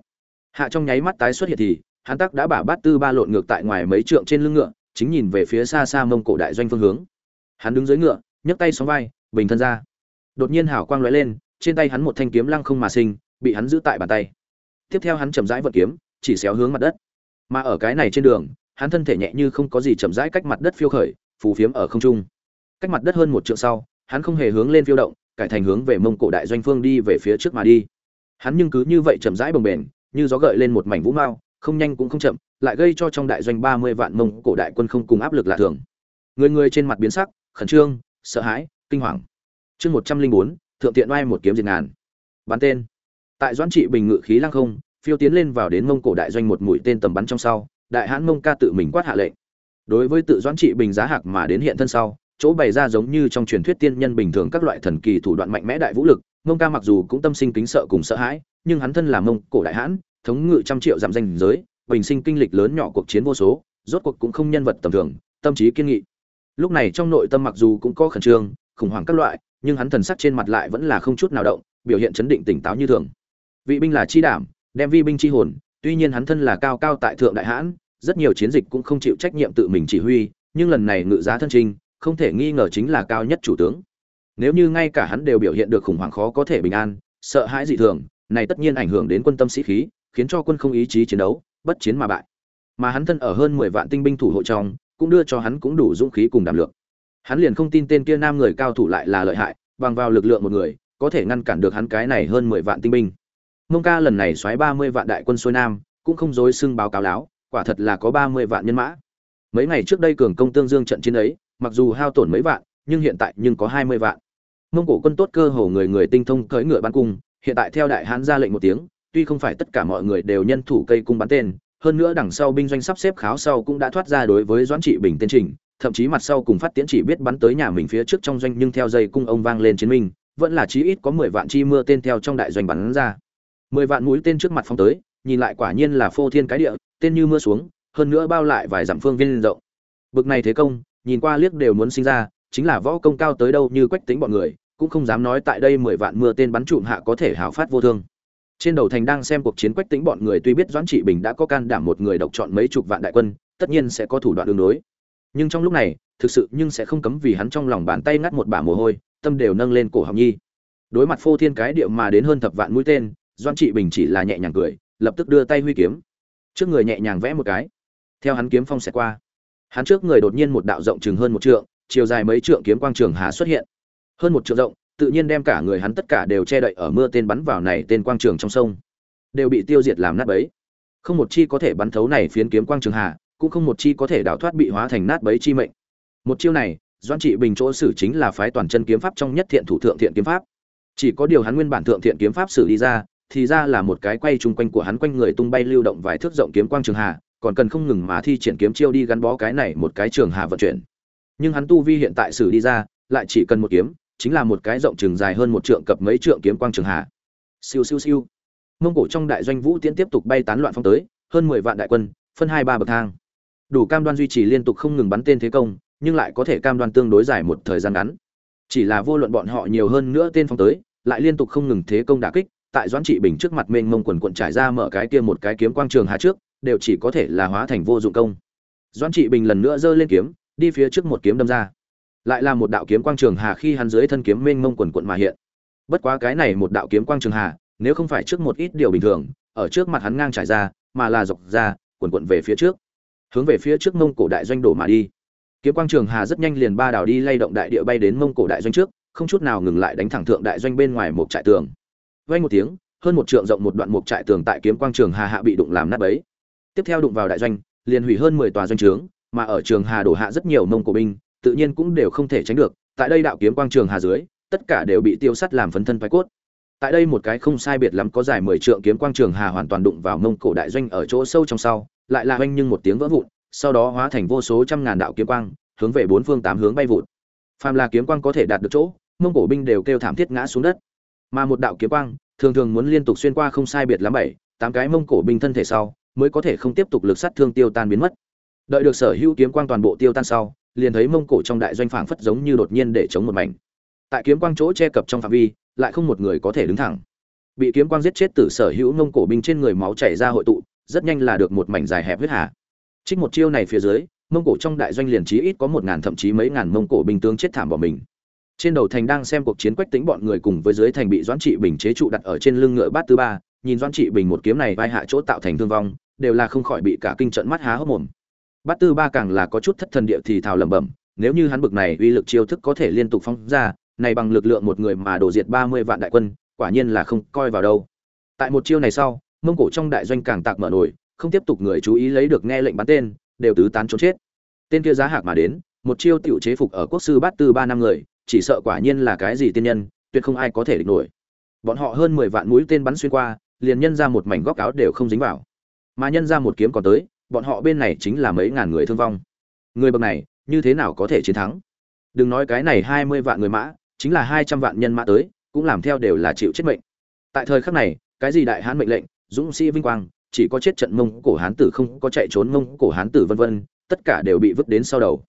Hạ trong nháy mắt tái xuất hiện thì hắn tắc đã bả bát tư ba lộn ngược tại ngoài mấy trượng trên lưng ngựa, chính nhìn về phía xa xa mông cổ đại doanh phương hướng. Hắn đứng dưới ngựa, nhấc tay sóng vai, bình thân ra. Đột nhiên hảo quang lóe lên, trên tay hắn một thanh kiếm lăng không mà sinh, bị hắn giữ tại bàn tay. Tiếp theo hắn chậm rãi vận kiếm, chỉ xéo hướng mặt đất. Mà ở cái này trên đường, hắn thân thể nhẹ như không có gì chậm rãi cách mặt đất phiêu khởi, phù phiếm ở không trung. Cách mặt đất hơn một trượng sau, hắn không hề hướng lên phiêu động, cải thành hướng về mông cổ đại doanh phương đi về phía trước mà đi. Hắn nhưng cứ như vậy chậm rãi bồng bềnh, như gió gợi lên một mảnh vũ mao không nhanh cũng không chậm, lại gây cho trong đại doanh ba mươi vạn mông cổ đại quân không cùng áp lực lạ thường. Người người trên mặt biến sắc, khẩn trương, sợ hãi, kinh hoàng. Chương một trăm linh bốn, thượng tiện oai một kiếm diệt ngàn. Bắn tên. Tại doãn trị bình ngự khí lăng không, phiêu tiến lên vào đến mông cổ đại doanh một mũi tên tầm bắn trong sau, đại hãn mông ca tự mình quát hạ lệnh. Đối với tự doãn trị bình giá hạc mà đến hiện thân sau, chỗ bày ra giống như trong truyền thuyết tiên nhân bình thường các loại thần kỳ thủ đoạn mạnh mẽ đại vũ lực, mông ca mặc dù cũng tâm sinh kính sợ cùng sợ hãi, nhưng hắn thân là mông cổ đại hãn thống ngự trăm triệu giảm danh giới, bình sinh kinh lịch lớn nhỏ cuộc chiến vô số, rốt cuộc cũng không nhân vật tầm thường, tâm trí kiên nghị. Lúc này trong nội tâm mặc dù cũng có khẩn trương, khủng hoảng các loại, nhưng hắn thần sắc trên mặt lại vẫn là không chút nào động, biểu hiện chấn định tỉnh táo như thường. Vị binh là chi đảm, đem vi binh chi hồn, tuy nhiên hắn thân là cao cao tại thượng đại hãn, rất nhiều chiến dịch cũng không chịu trách nhiệm tự mình chỉ huy, nhưng lần này ngự giá thân trinh không thể nghi ngờ chính là cao nhất chủ tướng. Nếu như ngay cả hắn đều biểu hiện được khủng hoảng khó có thể bình an, sợ hãi dị thường, này tất nhiên ảnh hưởng đến quân tâm sĩ khí khiến cho quân không ý chí chiến đấu, bất chiến mà bại. Mà hắn thân ở hơn mười vạn tinh binh thủ hộ trong, cũng đưa cho hắn cũng đủ dũng khí cùng đảm lượng. Hắn liền không tin tên kia nam người cao thủ lại là lợi hại, bằng vào lực lượng một người, có thể ngăn cản được hắn cái này hơn mười vạn tinh binh. Mông ca lần này xoáy ba mươi vạn đại quân xuôi nam, cũng không dối xưng báo cáo láo, quả thật là có ba mươi vạn nhân mã. Mấy ngày trước đây cường công tương dương trận chiến ấy, mặc dù hao tổn mấy vạn, nhưng hiện tại nhưng có hai mươi vạn. Mông cổ quân tốt cơ hồ người người tinh thông cưỡi ngựa bắn cung, hiện tại theo đại hán ra lệnh một tiếng tuy không phải tất cả mọi người đều nhân thủ cây cung bắn tên, hơn nữa đằng sau binh doanh sắp xếp kháo sau cũng đã thoát ra đối với doãn trị bình tên trình, thậm chí mặt sau cùng phát tiến chỉ biết bắn tới nhà mình phía trước trong doanh nhưng theo dây cung ông vang lên chiến minh, vẫn là chí ít có mười vạn chi mưa tên theo trong đại doanh bắn ra. Mười vạn mũi tên trước mặt phong tới, nhìn lại quả nhiên là phô thiên cái địa, tên như mưa xuống, hơn nữa bao lại vài dặm phương viên rộng. Bực này thế công, nhìn qua liếc đều muốn sinh ra, chính là võ công cao tới đâu như quách tính bọn người, cũng không dám nói tại đây mười vạn mưa tên bắn trụm hạ có thể hảo phát vô thương trên đầu thành đang xem cuộc chiến quách tính bọn người tuy biết doãn trị bình đã có can đảm một người độc chọn mấy chục vạn đại quân, tất nhiên sẽ có thủ đoạn đường đối. Nhưng trong lúc này, thực sự nhưng sẽ không cấm vì hắn trong lòng bàn tay ngắt một bả mồ hôi, tâm đều nâng lên cổ học nhi. Đối mặt phô thiên cái điệu mà đến hơn thập vạn mũi tên, doãn trị bình chỉ là nhẹ nhàng cười, lập tức đưa tay huy kiếm. Trước người nhẹ nhàng vẽ một cái. Theo hắn kiếm phong xẹt qua. Hắn trước người đột nhiên một đạo rộng chừng hơn một trượng, chiều dài mấy trượng kiếm quang trường hà xuất hiện. Hơn một trượng rộng tự nhiên đem cả người hắn tất cả đều che đậy ở mưa tên bắn vào này tên quang trường trong sông. Đều bị tiêu diệt làm nát bấy. Không một chi có thể bắn thấu này phiến kiếm quang trường hà, cũng không một chi có thể đào thoát bị hóa thành nát bấy chi mệnh. Một chiêu này doan trị bình chỗ xử chính là phái toàn chân kiếm pháp trong nhất thiện thủ thượng thiện kiếm pháp. Chỉ có điều hắn nguyên bản thượng thiện kiếm pháp xử đi ra, thì ra là một cái quay chung quanh của hắn quanh người tung bay lưu động vài thước rộng kiếm quang trường hà, còn cần không ngừng mà thi triển kiếm chiêu đi gắn bó cái này một cái trường hà vận chuyển. Nhưng hắn tu vi hiện tại xử đi ra, lại chỉ cần một kiếm chính là một cái rộng trường dài hơn một trượng cập mấy trượng kiếm quang trường hà siêu siêu siêu. Mông cổ trong đại doanh vũ tiễn tiếp tục bay tán loạn phong tới, hơn mười vạn đại quân, phân hai ba bậc thang. Đủ cam đoan duy trì liên tục không ngừng bắn tên thế công, nhưng lại có thể cam đoan tương đối dài một thời gian ngắn. Chỉ là vô luận bọn họ nhiều hơn nữa tên phong tới, lại liên tục không ngừng thế công đả kích, tại doãn trị bình trước mặt mênh mông quần quần trải ra mở cái kia một cái kiếm quang trường hà trước, đều chỉ có thể là hóa thành vô dụng công. Doãn trị bình lần nữa giơ lên kiếm, đi phía trước một kiếm đâm ra lại là một đạo kiếm quang trường hà khi hắn dưới thân kiếm mênh mông quần quận mà hiện. Bất quá cái này một đạo kiếm quang trường hà, nếu không phải trước một ít điều bình thường, ở trước mặt hắn ngang trải ra, mà là dọc ra, quần quận về phía trước. Hướng về phía trước mông cổ đại doanh đổ mà đi. Kiếm quang trường hà rất nhanh liền ba đảo đi lay động đại địa bay đến mông cổ đại doanh trước, không chút nào ngừng lại đánh thẳng thượng đại doanh bên ngoài một trại tường. Vang một tiếng, hơn một trượng rộng một đoạn một trại tường tại kiếm quang trường hà hạ bị đụng làm nát bấy. Tiếp theo đụng vào đại doanh, liền hủy hơn mười tòa doanh trướng, mà ở trường hà đổ hạ rất nhiều mông cổ binh tự nhiên cũng đều không thể tránh được, tại đây đạo kiếm quang trường hà dưới, tất cả đều bị tiêu sắt làm phấn thân phái cốt. Tại đây một cái không sai biệt lắm có dài mười trượng kiếm quang trường hà hoàn toàn đụng vào mông cổ đại doanh ở chỗ sâu trong sau, lại là oanh nhưng một tiếng vỡ vụn, sau đó hóa thành vô số trăm ngàn đạo kiếm quang, hướng về bốn phương tám hướng bay vụt. Phàm là kiếm quang có thể đạt được chỗ, mông cổ binh đều kêu thảm thiết ngã xuống đất. Mà một đạo kiếm quang, thường thường muốn liên tục xuyên qua không sai biệt lắm bảy, tám cái mông cổ binh thân thể sau, mới có thể không tiếp tục lực sát thương tiêu tan biến mất. Đợi được sở hữu kiếm quang toàn bộ tiêu tan sau liền thấy mông cổ trong đại doanh phảng phất giống như đột nhiên để chống một mảnh. Tại kiếm quang chỗ che cập trong phạm vi, lại không một người có thể đứng thẳng. Bị kiếm quang giết chết tử sở hữu mông cổ binh trên người máu chảy ra hội tụ, rất nhanh là được một mảnh dài hẹp huyết hà. Trích một chiêu này phía dưới, mông cổ trong đại doanh liền chí ít có một ngàn thậm chí mấy ngàn mông cổ binh tướng chết thảm bỏ mình. Trên đầu thành đang xem cuộc chiến quách tính bọn người cùng với dưới thành bị doãn trị bình chế trụ đặt ở trên lưng ngựa bát thứ ba, nhìn doãn trị bình một kiếm này vai hạ chỗ tạo thành thương vong, đều là không khỏi bị cả kinh trận mắt há hốc mồm bát tư ba càng là có chút thất thần địa thì thào lẩm bẩm, nếu như hắn bực này uy lực chiêu thức có thể liên tục phóng ra, này bằng lực lượng một người mà đổ diệt ba mươi vạn đại quân, quả nhiên là không coi vào đâu. Tại một chiêu này sau, mông cổ trong đại doanh càng tạc mở nổi, không tiếp tục người chú ý lấy được nghe lệnh bắn tên, đều tứ tán trốn chết. Tên kia giá hạc mà đến, một chiêu tiểu chế phục ở quốc sư bát tư ba năm người, chỉ sợ quả nhiên là cái gì tiên nhân, tuyệt không ai có thể địch nổi. Bọn họ hơn mười vạn mũi tên bắn xuyên qua, liền nhân ra một mảnh góc áo đều không dính vào. Mà nhân ra một kiếm còn tới bọn họ bên này chính là mấy ngàn người thương vong. Người bậc này, như thế nào có thể chiến thắng? Đừng nói cái này hai mươi vạn người mã, chính là hai trăm vạn nhân mã tới, cũng làm theo đều là chịu chết mệnh. Tại thời khắc này, cái gì đại hán mệnh lệnh, dũng sĩ vinh quang, chỉ có chết trận mông cổ hán tử không có chạy trốn mông cổ hán tử vân vân, tất cả đều bị vứt đến sau đầu.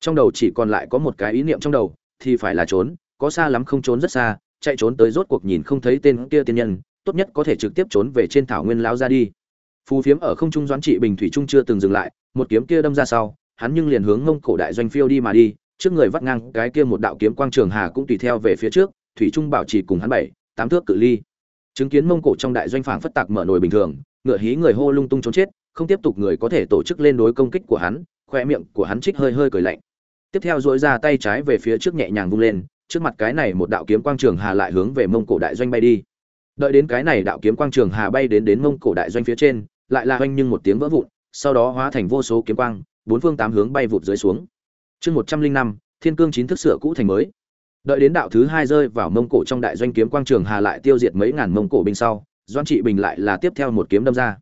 Trong đầu chỉ còn lại có một cái ý niệm trong đầu, thì phải là trốn, có xa lắm không trốn rất xa, chạy trốn tới rốt cuộc nhìn không thấy tên kia tiên nhân, tốt nhất có thể trực tiếp trốn về trên thảo nguyên lao ra đi phù phiếm ở không trung doãn trị bình thủy trung chưa từng dừng lại, một kiếm kia đâm ra sau, hắn nhưng liền hướng mông cổ đại doanh phiêu đi mà đi, trước người vắt ngang cái kia một đạo kiếm quang trường hà cũng tùy theo về phía trước, thủy trung bảo trì cùng hắn bảy, tám thước cự ly. Chứng kiến mông cổ trong đại doanh phảng phất tạc mở nồi bình thường, ngựa hí người hô lung tung trốn chết, không tiếp tục người có thể tổ chức lên đối công kích của hắn, khoe miệng của hắn trích hơi hơi cười lạnh. Tiếp theo dỗi ra tay trái về phía trước nhẹ nhàng vung lên, trước mặt cái này một đạo kiếm quang trường hà lại hướng về mông cổ đại doanh bay đi. Đợi đến cái này đạo kiếm quang trường hà bay đến đến mông cổ đại doanh phía trên lại là hoanh nhưng một tiếng vỡ vụn, sau đó hóa thành vô số kiếm quang, bốn phương tám hướng bay vụt dưới xuống. Chương một trăm linh năm, thiên cương chín thức sửa cũ thành mới. Đợi đến đạo thứ hai rơi vào mông cổ trong đại doanh kiếm quang trường hà lại tiêu diệt mấy ngàn mông cổ binh sau doan trị bình lại là tiếp theo một kiếm đâm ra.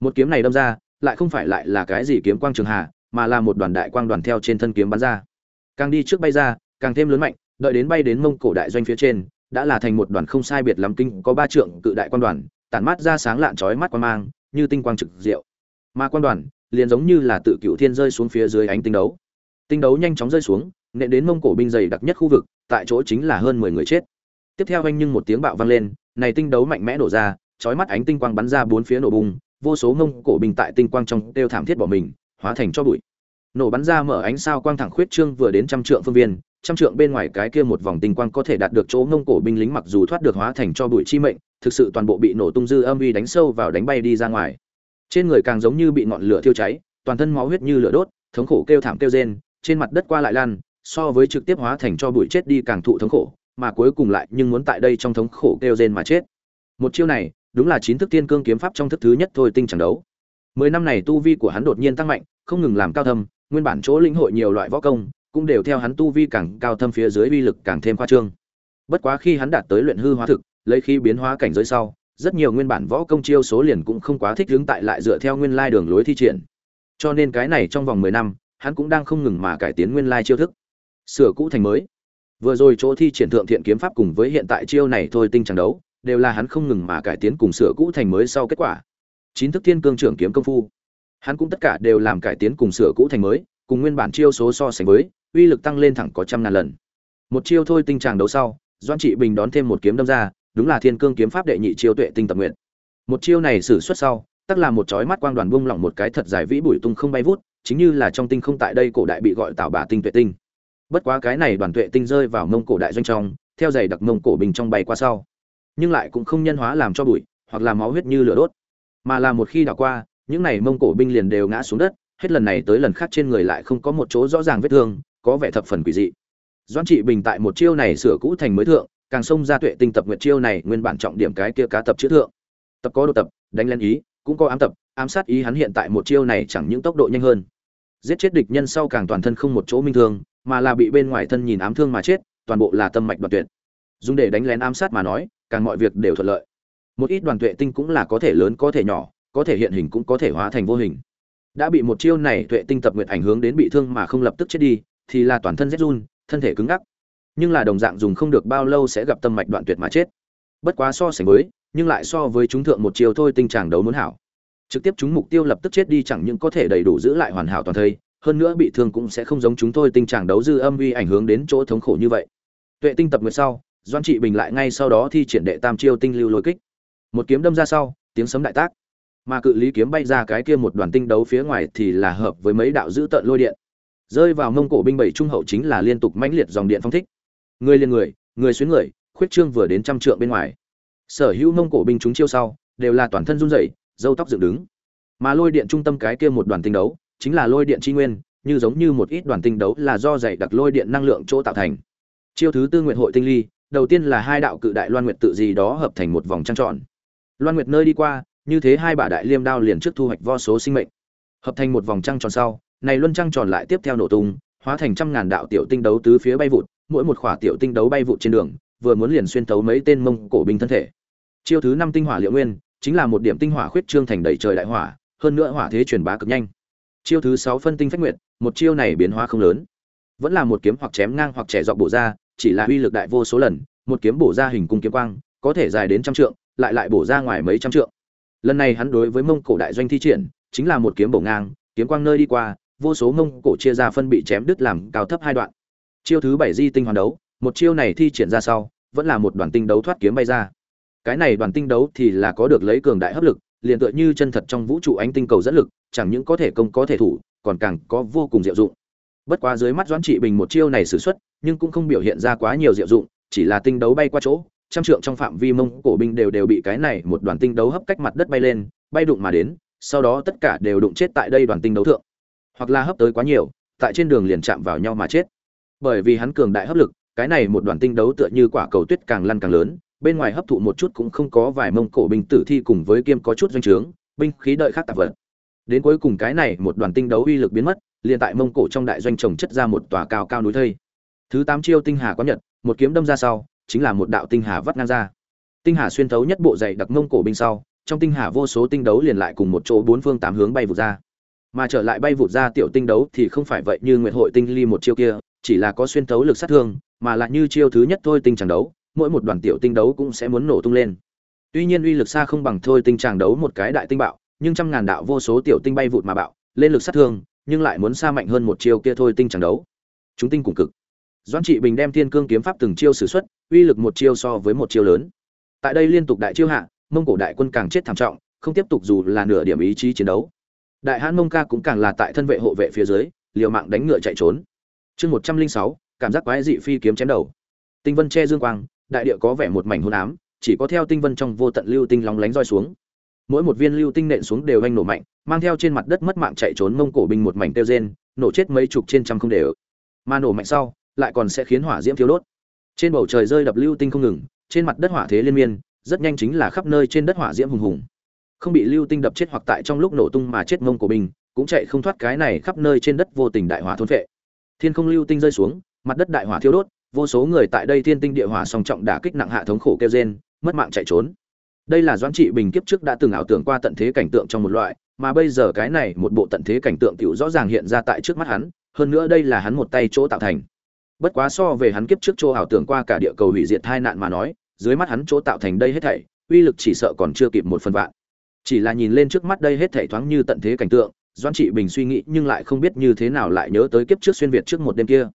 Một kiếm này đâm ra, lại không phải lại là cái gì kiếm quang trường hà, mà là một đoàn đại quang đoàn theo trên thân kiếm bắn ra. Càng đi trước bay ra, càng thêm lớn mạnh, đợi đến bay đến mông cổ đại doanh phía trên, đã là thành một đoàn không sai biệt lắm kinh, có ba trượng cự đại quan đoàn, tản mát ra sáng lạn chói mắt quan mang như tinh quang trực diệu. Mà quan đoàn liền giống như là tự cựu thiên rơi xuống phía dưới ánh tinh đấu. Tinh đấu nhanh chóng rơi xuống, nện đến mông cổ binh dày đặc nhất khu vực, tại chỗ chính là hơn mười người chết. Tiếp theo anh nhưng một tiếng bạo vang lên, này tinh đấu mạnh mẽ nổ ra, chói mắt ánh tinh quang bắn ra bốn phía nổ bùng, vô số mông cổ binh tại tinh quang trong đều thảm thiết bỏ mình, hóa thành cho bụi. Nổ bắn ra mở ánh sao quang thẳng khuyết trương vừa đến trăm trượng phương viên, trăm trượng bên ngoài cái kia một vòng tinh quang có thể đạt được chỗ mông cổ binh lính mặc dù thoát được hóa thành cho bụi chi mệnh thực sự toàn bộ bị nổ tung dư âm uy đánh sâu vào đánh bay đi ra ngoài. Trên người càng giống như bị ngọn lửa thiêu cháy, toàn thân máu huyết như lửa đốt, thống khổ kêu thảm kêu rên, trên mặt đất qua lại lan, so với trực tiếp hóa thành cho bụi chết đi càng thụ thống khổ, mà cuối cùng lại nhưng muốn tại đây trong thống khổ kêu rên mà chết. Một chiêu này, đúng là chín thức tiên cương kiếm pháp trong thức thứ nhất thôi tinh chẳng đấu. Mười năm này tu vi của hắn đột nhiên tăng mạnh, không ngừng làm cao thâm, nguyên bản chỗ lĩnh hội nhiều loại võ công, cũng đều theo hắn tu vi càng cao thâm phía dưới uy lực càng thêm khoa trương. Bất quá khi hắn đạt tới luyện hư hóa thực lấy khí biến hóa cảnh giới sau, rất nhiều nguyên bản võ công chiêu số liền cũng không quá thích hướng tại lại dựa theo nguyên lai đường lối thi triển. Cho nên cái này trong vòng mười năm, hắn cũng đang không ngừng mà cải tiến nguyên lai chiêu thức. Sửa cũ thành mới. Vừa rồi chỗ thi triển thượng thiện kiếm pháp cùng với hiện tại chiêu này thôi tinh chẳng đấu, đều là hắn không ngừng mà cải tiến cùng sửa cũ thành mới sau kết quả. Chín thức thiên cương trưởng kiếm công phu. Hắn cũng tất cả đều làm cải tiến cùng sửa cũ thành mới, cùng nguyên bản chiêu số so sánh với, uy lực tăng lên thẳng có trăm ngàn lần. Một chiêu thôi tinh chàng đấu sau doan trị bình đón thêm một kiếm đâm ra đúng là thiên cương kiếm pháp đệ nhị chiêu tuệ tinh tập nguyện. Một chiêu này sử xuất sau tức là một chói mắt quang đoàn bung lỏng một cái thật dài vĩ bụi tung không bay vút, chính như là trong tinh không tại đây cổ đại bị gọi tạo bà tinh tuệ tinh. Bất quá cái này đoàn tuệ tinh rơi vào mông cổ đại doanh trong, theo giày đặc mông cổ bình trong bay qua sau. Nhưng lại cũng không nhân hóa làm cho bụi, hoặc là máu huyết như lửa đốt. Mà là một khi đảo qua, những này mông cổ binh liền đều ngã xuống đất, hết lần này tới lần khác trên người lại không có một chỗ rõ ràng vết thương, có vẻ thập phần quỷ dị. Doan trị bình tại một chiêu này sửa cũ thành mới thượng càng xông ra tuệ tinh tập nguyệt chiêu này nguyên bản trọng điểm cái kia cá tập chữ thượng. Tập có đồ tập, đánh lên ý, cũng có ám tập, ám sát ý hắn hiện tại một chiêu này chẳng những tốc độ nhanh hơn. Giết chết địch nhân sau càng toàn thân không một chỗ minh thương, mà là bị bên ngoài thân nhìn ám thương mà chết, toàn bộ là tâm mạch đoạt tuyệt. Dùng để đánh lén ám sát mà nói, càng mọi việc đều thuận lợi. Một ít đoàn tuệ tinh cũng là có thể lớn có thể nhỏ, có thể hiện hình cũng có thể hóa thành vô hình. Đã bị một chiêu này tuệ tinh tập nguyệt ảnh hưởng đến bị thương mà không lập tức chết đi, thì là toàn thân rét run, thân thể cứng ngắc nhưng là đồng dạng dùng không được bao lâu sẽ gặp tâm mạch đoạn tuyệt mà chết. Bất quá so sánh với, nhưng lại so với chúng thượng một chiều thôi tình trạng đấu muốn hảo. Trực tiếp chúng mục tiêu lập tức chết đi chẳng những có thể đầy đủ giữ lại hoàn hảo toàn thây, hơn nữa bị thương cũng sẽ không giống chúng tôi tình trạng đấu dư âm vi ảnh hưởng đến chỗ thống khổ như vậy. Tuệ tinh tập nguyệt sau doan trị bình lại ngay sau đó thi triển đệ tam chiêu tinh lưu lôi kích. Một kiếm đâm ra sau, tiếng sấm đại tác. Mà cự lý kiếm bay ra cái kia một đoàn tinh đấu phía ngoài thì là hợp với mấy đạo giữ tợn lôi điện. Rơi vào mông cổ binh bảy trung hậu chính là liên tục mãnh liệt dòng điện phong thích người liền người người xuyến người, khuyết trương vừa đến trăm trượng bên ngoài. Sở hữu mông cổ binh chúng chiêu sau, đều là toàn thân run rẩy dâu tóc dựng đứng. Mà lôi điện trung tâm cái kia một đoàn tinh đấu, chính là lôi điện tri nguyên, như giống như một ít đoàn tinh đấu là do dày đặc lôi điện năng lượng chỗ tạo thành. Chiêu thứ tư nguyện hội tinh ly, đầu tiên là hai đạo cự đại loan nguyệt tự gì đó hợp thành một vòng trăng tròn. Loan nguyệt nơi đi qua, như thế hai bả đại liêm đao liền trước thu hoạch vo số sinh mệnh. Hợp thành một vòng trăng tròn sau, này luân trăng tròn lại tiếp theo nổ tung, hóa thành trăm ngàn đạo tiểu tinh đấu tứ phía bay vụt mỗi một khỏa tiểu tinh đấu bay vụt trên đường, vừa muốn liền xuyên tấu mấy tên mông cổ binh thân thể. Chiêu thứ năm tinh hỏa liệu nguyên, chính là một điểm tinh hỏa khuyết trương thành đầy trời đại hỏa, hơn nữa hỏa thế truyền bá cực nhanh. Chiêu thứ sáu phân tinh phách nguyệt, một chiêu này biến hóa không lớn. Vẫn là một kiếm hoặc chém ngang hoặc trẻ dọc bổ ra, chỉ là uy lực đại vô số lần, một kiếm bổ ra hình cung kiếm quang, có thể dài đến trăm trượng, lại lại bổ ra ngoài mấy trăm trượng. Lần này hắn đối với mông cổ đại doanh thi triển, chính là một kiếm bổ ngang, kiếm quang nơi đi qua, vô số mông cổ chia ra phân bị chém đứt làm cao thấp hai đoạn chiêu thứ bảy di tinh hoàn đấu, một chiêu này thi triển ra sau, vẫn là một đoàn tinh đấu thoát kiếm bay ra. Cái này đoàn tinh đấu thì là có được lấy cường đại hấp lực, liền tựa như chân thật trong vũ trụ ánh tinh cầu dẫn lực, chẳng những có thể công có thể thủ, còn càng có vô cùng diệu dụng. Bất quá dưới mắt doãn trị bình một chiêu này sử xuất, nhưng cũng không biểu hiện ra quá nhiều diệu dụng, chỉ là tinh đấu bay qua chỗ, trăm trượng trong phạm vi mông cổ binh đều đều bị cái này một đoàn tinh đấu hấp cách mặt đất bay lên, bay đụng mà đến, sau đó tất cả đều đụng chết tại đây đoàn tinh đấu thượng. Hoặc là hấp tới quá nhiều, tại trên đường liền chạm vào nhau mà chết bởi vì hắn cường đại hấp lực, cái này một đoàn tinh đấu tựa như quả cầu tuyết càng lăn càng lớn, bên ngoài hấp thụ một chút cũng không có vài mông cổ binh tử thi cùng với kiêm có chút doanh trướng, binh khí đợi khác tạp vật. Đến cuối cùng cái này một đoàn tinh đấu uy lực biến mất, liền tại mông cổ trong đại doanh trồng chất ra một tòa cao cao núi thây. Thứ tám chiêu tinh hà có nhật, một kiếm đâm ra sau, chính là một đạo tinh hà vắt ngang ra. Tinh hà xuyên thấu nhất bộ dày đặc mông cổ binh sau, trong tinh hà vô số tinh đấu liền lại cùng một chỗ bốn phương tám hướng bay vụt ra. Mà trở lại bay vụt ra tiểu tinh đấu thì không phải vậy như nguyệt hội tinh ly một chiêu kia chỉ là có xuyên thấu lực sát thương, mà lại như chiêu thứ nhất thôi tinh tràng đấu, mỗi một đoàn tiểu tinh đấu cũng sẽ muốn nổ tung lên. Tuy nhiên uy lực xa không bằng thôi tinh tràng đấu một cái đại tinh bạo, nhưng trăm ngàn đạo vô số tiểu tinh bay vụt mà bạo, lên lực sát thương, nhưng lại muốn xa mạnh hơn một chiêu kia thôi tinh tràng đấu. Chúng tinh cùng cực. Doãn trị bình đem thiên cương kiếm pháp từng chiêu sử xuất, uy lực một chiêu so với một chiêu lớn. Tại đây liên tục đại chiêu hạ, mông cổ đại quân càng chết thảm trọng, không tiếp tục dù là nửa điểm ý chí chiến đấu. Đại hãn mông ca cũng càng là tại thân vệ hộ vệ phía dưới, liều mạng đánh ngựa chạy trốn chương một trăm linh sáu, cảm giác quái dị phi kiếm chém đầu. Tinh vân che dương quang, đại địa có vẻ một mảnh hôn ám, chỉ có theo tinh vân trong vô tận lưu tinh lóng lánh roi xuống. Mỗi một viên lưu tinh nện xuống đều anh nổ mạnh, mang theo trên mặt đất mất mạng chạy trốn mông cổ binh một mảnh tiêu rên, nổ chết mấy chục trên trăm không đều. Mà nổ mạnh sau, lại còn sẽ khiến hỏa diễm thiếu đốt. Trên bầu trời rơi đập lưu tinh không ngừng, trên mặt đất hỏa thế liên miên, rất nhanh chính là khắp nơi trên đất hỏa diễm hùng hùng. Không bị lưu tinh đập chết hoặc tại trong lúc nổ tung mà chết mông cổ binh, cũng chạy không thoát cái này khắp nơi trên đất vô tình đại hỏa thôn vệ thiên không lưu tinh rơi xuống, mặt đất đại hỏa thiêu đốt, vô số người tại đây thiên tinh địa hỏa song trọng đả kích nặng hạ thống khổ kêu rên, mất mạng chạy trốn. Đây là doãn trị bình kiếp trước đã từng ảo tưởng qua tận thế cảnh tượng trong một loại, mà bây giờ cái này một bộ tận thế cảnh tượng tiểu rõ ràng hiện ra tại trước mắt hắn, hơn nữa đây là hắn một tay chỗ tạo thành. Bất quá so về hắn kiếp trước chỗ ảo tưởng qua cả địa cầu hủy diệt hai nạn mà nói, dưới mắt hắn chỗ tạo thành đây hết thảy, uy lực chỉ sợ còn chưa kịp một phần vạn. Chỉ là nhìn lên trước mắt đây hết thảy thoáng như tận thế cảnh tượng doãn trị bình suy nghĩ nhưng lại không biết như thế nào lại nhớ tới kiếp trước xuyên việt trước một đêm kia.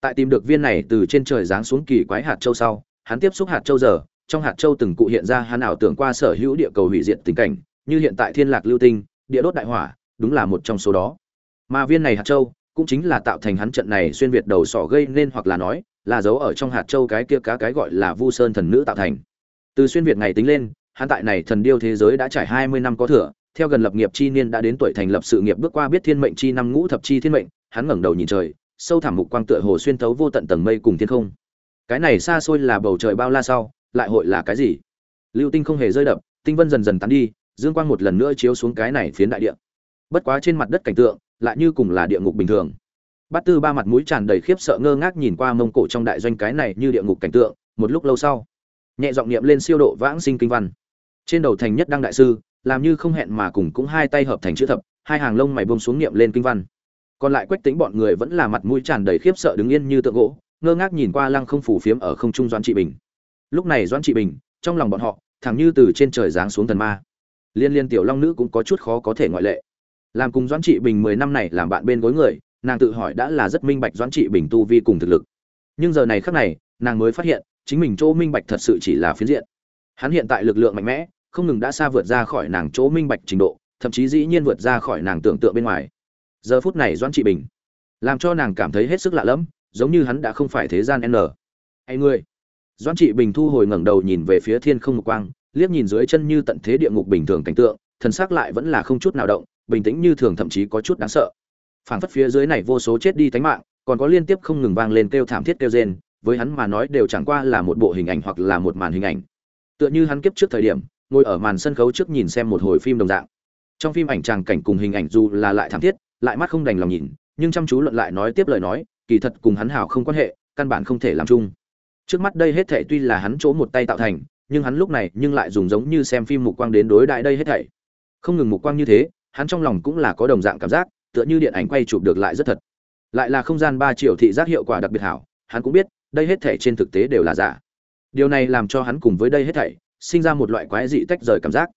Tại tìm được viên này từ trên trời giáng xuống kỳ quái hạt châu sau, hắn tiếp xúc hạt châu giờ, trong hạt châu từng cụ hiện ra hắn ảo tưởng qua sở hữu địa cầu hủy diệt tình cảnh, như hiện tại thiên lạc lưu tinh, địa đốt đại hỏa, đúng là một trong số đó. Mà viên này hạt châu cũng chính là tạo thành hắn trận này xuyên việt đầu sỏ gây nên hoặc là nói là giấu ở trong hạt châu cái kia cá cái gọi là vu sơn thần nữ tạo thành. Từ xuyên việt ngày tính lên, hắn tại này thần điêu thế giới đã trải hai mươi năm có thừa theo gần lập nghiệp chi niên đã đến tuổi thành lập sự nghiệp bước qua biết thiên mệnh chi năm ngũ thập chi thiên mệnh, hắn ngẩng đầu nhìn trời, sâu thẳm mục quang tựa hồ xuyên thấu vô tận tầng mây cùng thiên không. Cái này xa xôi là bầu trời bao la sau, lại hội là cái gì? Lưu tinh không hề rơi đập, tinh vân dần dần tán đi, dương quang một lần nữa chiếu xuống cái này phiến đại địa. Bất quá trên mặt đất cảnh tượng, lại như cùng là địa ngục bình thường. Bát tư ba mặt mũi tràn đầy khiếp sợ ngơ ngác nhìn qua mông cổ trong đại doanh cái này như địa ngục cảnh tượng, một lúc lâu sau, nhẹ giọng niệm lên siêu độ vãng sinh kinh văn. Trên đầu thành nhất đăng đại sư làm như không hẹn mà cùng cũng hai tay hợp thành chữ thập, hai hàng lông mày buông xuống niệm lên kinh văn. Còn lại quách tính bọn người vẫn là mặt mũi tràn đầy khiếp sợ đứng yên như tượng gỗ, ngơ ngác nhìn qua lăng không phủ phiếm ở không trung doãn trị bình. Lúc này doãn trị bình, trong lòng bọn họ, thẳng như từ trên trời giáng xuống thần ma. Liên liên tiểu long nữ cũng có chút khó có thể ngoại lệ. Làm cùng doãn trị bình mười năm này làm bạn bên gối người, nàng tự hỏi đã là rất minh bạch doãn trị bình tu vi cùng thực lực. Nhưng giờ này khắc này, nàng mới phát hiện, chính mình chỗ minh bạch thật sự chỉ là phiến diện. Hắn hiện tại lực lượng mạnh mẽ không ngừng đã xa vượt ra khỏi nàng chỗ minh bạch trình độ, thậm chí dĩ nhiên vượt ra khỏi nàng tưởng tượng bên ngoài. Giờ phút này doãn trị bình làm cho nàng cảm thấy hết sức lạ lẫm, giống như hắn đã không phải thế gian n. Hay ngươi. Doãn trị bình thu hồi ngẩng đầu nhìn về phía thiên không một quang, liếc nhìn dưới chân như tận thế địa ngục bình thường cảnh tượng, thần xác lại vẫn là không chút nào động, bình tĩnh như thường thậm chí có chút đáng sợ. Phảng phất phía dưới này vô số chết đi tánh mạng, còn có liên tiếp không ngừng vang lên kêu thảm thiết kêu rên, với hắn mà nói đều chẳng qua là một bộ hình ảnh hoặc là một màn hình ảnh. Tựa như hắn kiếp trước thời điểm ngồi ở màn sân khấu trước nhìn xem một hồi phim đồng dạng. Trong phim ảnh tràng cảnh cùng hình ảnh dù là lại thảm thiết, lại mắt không đành lòng nhìn, nhưng chăm chú luận lại nói tiếp lời nói, kỳ thật cùng hắn hảo không quan hệ, căn bản không thể làm chung. Trước mắt đây hết thảy tuy là hắn chỗ một tay tạo thành, nhưng hắn lúc này nhưng lại dùng giống như xem phim mục quang đến đối đại đây hết thảy. Không ngừng mục quang như thế, hắn trong lòng cũng là có đồng dạng cảm giác, tựa như điện ảnh quay chụp được lại rất thật. Lại là không gian ba triệu thị giác hiệu quả đặc biệt hảo, hắn cũng biết, đây hết thảy trên thực tế đều là giả. Điều này làm cho hắn cùng với đây hết thảy sinh ra một loại quái dị tách rời cảm giác.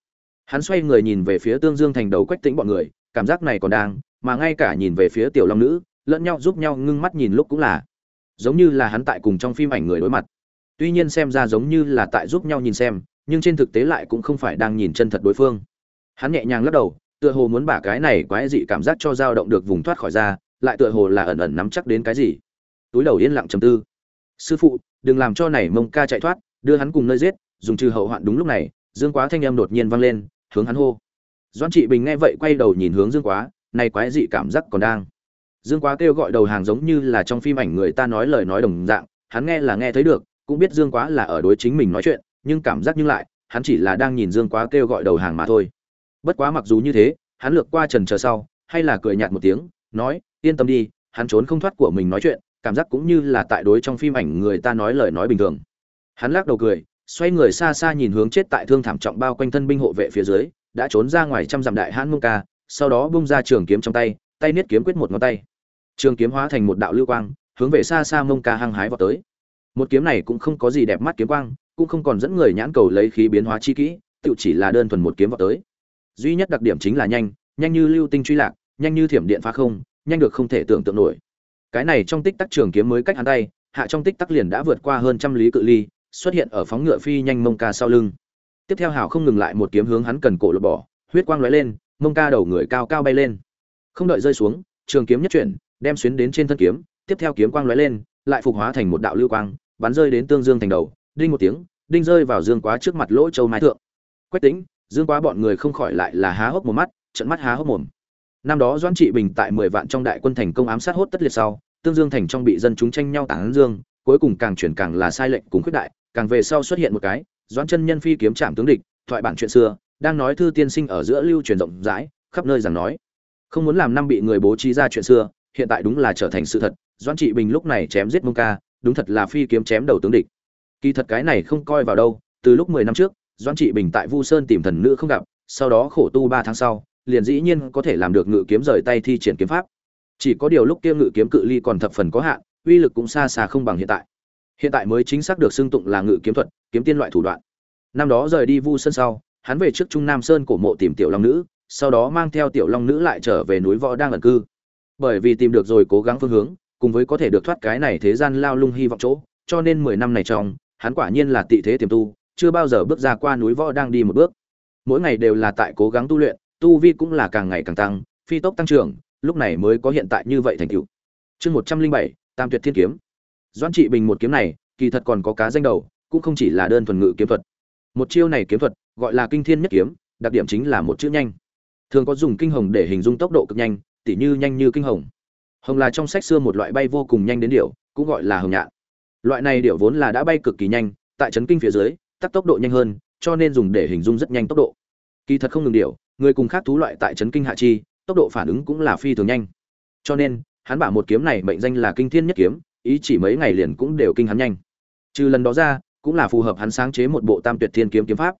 Hắn xoay người nhìn về phía tương dương thành đầu quách tĩnh bọn người, cảm giác này còn đang, mà ngay cả nhìn về phía tiểu long nữ, lẫn nhau giúp nhau ngưng mắt nhìn lúc cũng là, giống như là hắn tại cùng trong phim ảnh người đối mặt. Tuy nhiên xem ra giống như là tại giúp nhau nhìn xem, nhưng trên thực tế lại cũng không phải đang nhìn chân thật đối phương. Hắn nhẹ nhàng lắc đầu, tựa hồ muốn bả cái này quái dị cảm giác cho dao động được vùng thoát khỏi ra, lại tựa hồ là ẩn ẩn nắm chắc đến cái gì. Túi đầu yên lặng trầm tư. Sư phụ, đừng làm cho này mông ca chạy thoát, đưa hắn cùng nơi giết dùng trừ hậu hoạn đúng lúc này, dương quá thanh em đột nhiên vang lên, hướng hắn hô. Doan trị bình nghe vậy quay đầu nhìn hướng dương quá, này quái dị cảm giác còn đang. Dương quá kêu gọi đầu hàng giống như là trong phim ảnh người ta nói lời nói đồng dạng, hắn nghe là nghe thấy được, cũng biết dương quá là ở đối chính mình nói chuyện, nhưng cảm giác nhưng lại, hắn chỉ là đang nhìn dương quá kêu gọi đầu hàng mà thôi. Bất quá mặc dù như thế, hắn lược qua trần chờ sau, hay là cười nhạt một tiếng, nói, yên tâm đi, hắn trốn không thoát của mình nói chuyện, cảm giác cũng như là tại đối trong phim ảnh người ta nói lời nói bình thường. Hắn lắc đầu cười xoay người xa xa nhìn hướng chết tại thương thảm trọng bao quanh thân binh hộ vệ phía dưới, đã trốn ra ngoài trăm dặm đại hãn mông ca, sau đó bung ra trường kiếm trong tay tay niết kiếm quyết một ngón tay. Trường kiếm hóa thành một đạo lưu quang, hướng về xa xa mông ca hăng hái vào tới. Một kiếm này cũng không có gì đẹp mắt kiếm quang, cũng không còn dẫn người nhãn cầu lấy khí biến hóa chi kỹ tự chỉ là đơn thuần một kiếm vào tới. Duy nhất đặc điểm chính là nhanh nhanh như lưu tinh truy lạc, nhanh như thiểm điện phá không, nhanh được không thể tưởng tượng nổi. Cái này trong tích tắc trường kiếm mới cách hắn tay, hạ trong tích tắc liền đã vượt qua hơn trăm lý cự ly xuất hiện ở phóng ngựa phi nhanh mông ca sau lưng. Tiếp theo hào không ngừng lại một kiếm hướng hắn cần cổ lột bỏ, huyết quang lóe lên, mông ca đầu người cao cao bay lên. Không đợi rơi xuống, trường kiếm nhất chuyển, đem xuyến đến trên thân kiếm, tiếp theo kiếm quang lóe lên, lại phục hóa thành một đạo lưu quang, bắn rơi đến tương dương thành đầu, đinh một tiếng, đinh rơi vào dương quá trước mặt lỗ châu mai thượng. Quách tính dương quá bọn người không khỏi lại là há hốc một mắt trận mắt há hốc mồm. Năm đó doãn trị bình tại mười vạn trong đại quân thành công ám sát hốt tất liệt sau, tương dương thành trong bị dân chúng tranh nhau tảng dương, cuối cùng càng chuyển càng là sai lệnh cùng khuyết đại càng về sau xuất hiện một cái, doãn chân nhân phi kiếm trạm tướng địch, thoại bản chuyện xưa, đang nói thư tiên sinh ở giữa lưu truyền rộng rãi, khắp nơi rằng nói. Không muốn làm năm bị người bố trí ra chuyện xưa, hiện tại đúng là trở thành sự thật, doãn trị bình lúc này chém giết mông ca, đúng thật là phi kiếm chém đầu tướng địch. Kỳ thật cái này không coi vào đâu, từ lúc mười năm trước, doãn trị bình tại vu sơn tìm thần nữ không gặp, sau đó khổ tu ba tháng sau, liền dĩ nhiên có thể làm được ngự kiếm rời tay thi triển kiếm pháp. Chỉ có điều lúc kia ngự kiếm cự ly còn thập phần có hạn, uy lực cũng xa xa không bằng hiện tại hiện tại mới chính xác được xưng tụng là ngự kiếm thuật, kiếm tiên loại thủ đoạn. Năm đó rời đi vu sơn sau, hắn về trước trung nam sơn cổ mộ tìm tiểu long nữ, sau đó mang theo tiểu long nữ lại trở về núi võ đang ẩn cư. Bởi vì tìm được rồi cố gắng phương hướng, cùng với có thể được thoát cái này thế gian lao lung hy vọng chỗ, cho nên mười năm này trong, hắn quả nhiên là tị thế tiềm tu, chưa bao giờ bước ra qua núi võ đang đi một bước. Mỗi ngày đều là tại cố gắng tu luyện, tu vi cũng là càng ngày càng tăng, phi tốc tăng trưởng, lúc này mới có hiện tại như vậy thành tựu. Chương một trăm linh bảy, tam tuyệt thiên kiếm doãn trị bình một kiếm này, kỳ thật còn có cá danh đầu, cũng không chỉ là đơn thuần ngự kiếm thuật. Một chiêu này kiếm thuật, gọi là kinh thiên nhất kiếm, đặc điểm chính là một chữ nhanh. Thường có dùng kinh hồng để hình dung tốc độ cực nhanh, tỉ như nhanh như kinh hồng. Hồng là trong sách xưa một loại bay vô cùng nhanh đến điệu cũng gọi là hồng nhạn. Loại này điệu vốn là đã bay cực kỳ nhanh, tại trấn kinh phía dưới, tắc tốc độ nhanh hơn, cho nên dùng để hình dung rất nhanh tốc độ. Kỳ thật không ngừng điệu người cùng khác thú loại tại trấn kinh hạ chi, tốc độ phản ứng cũng là phi thường nhanh. Cho nên, hắn bảo một kiếm này mệnh danh là kinh thiên nhất kiếm ý chỉ mấy ngày liền cũng đều kinh hắn nhanh. Trừ lần đó ra, cũng là phù hợp hắn sáng chế một bộ tam tuyệt thiên kiếm kiếm pháp.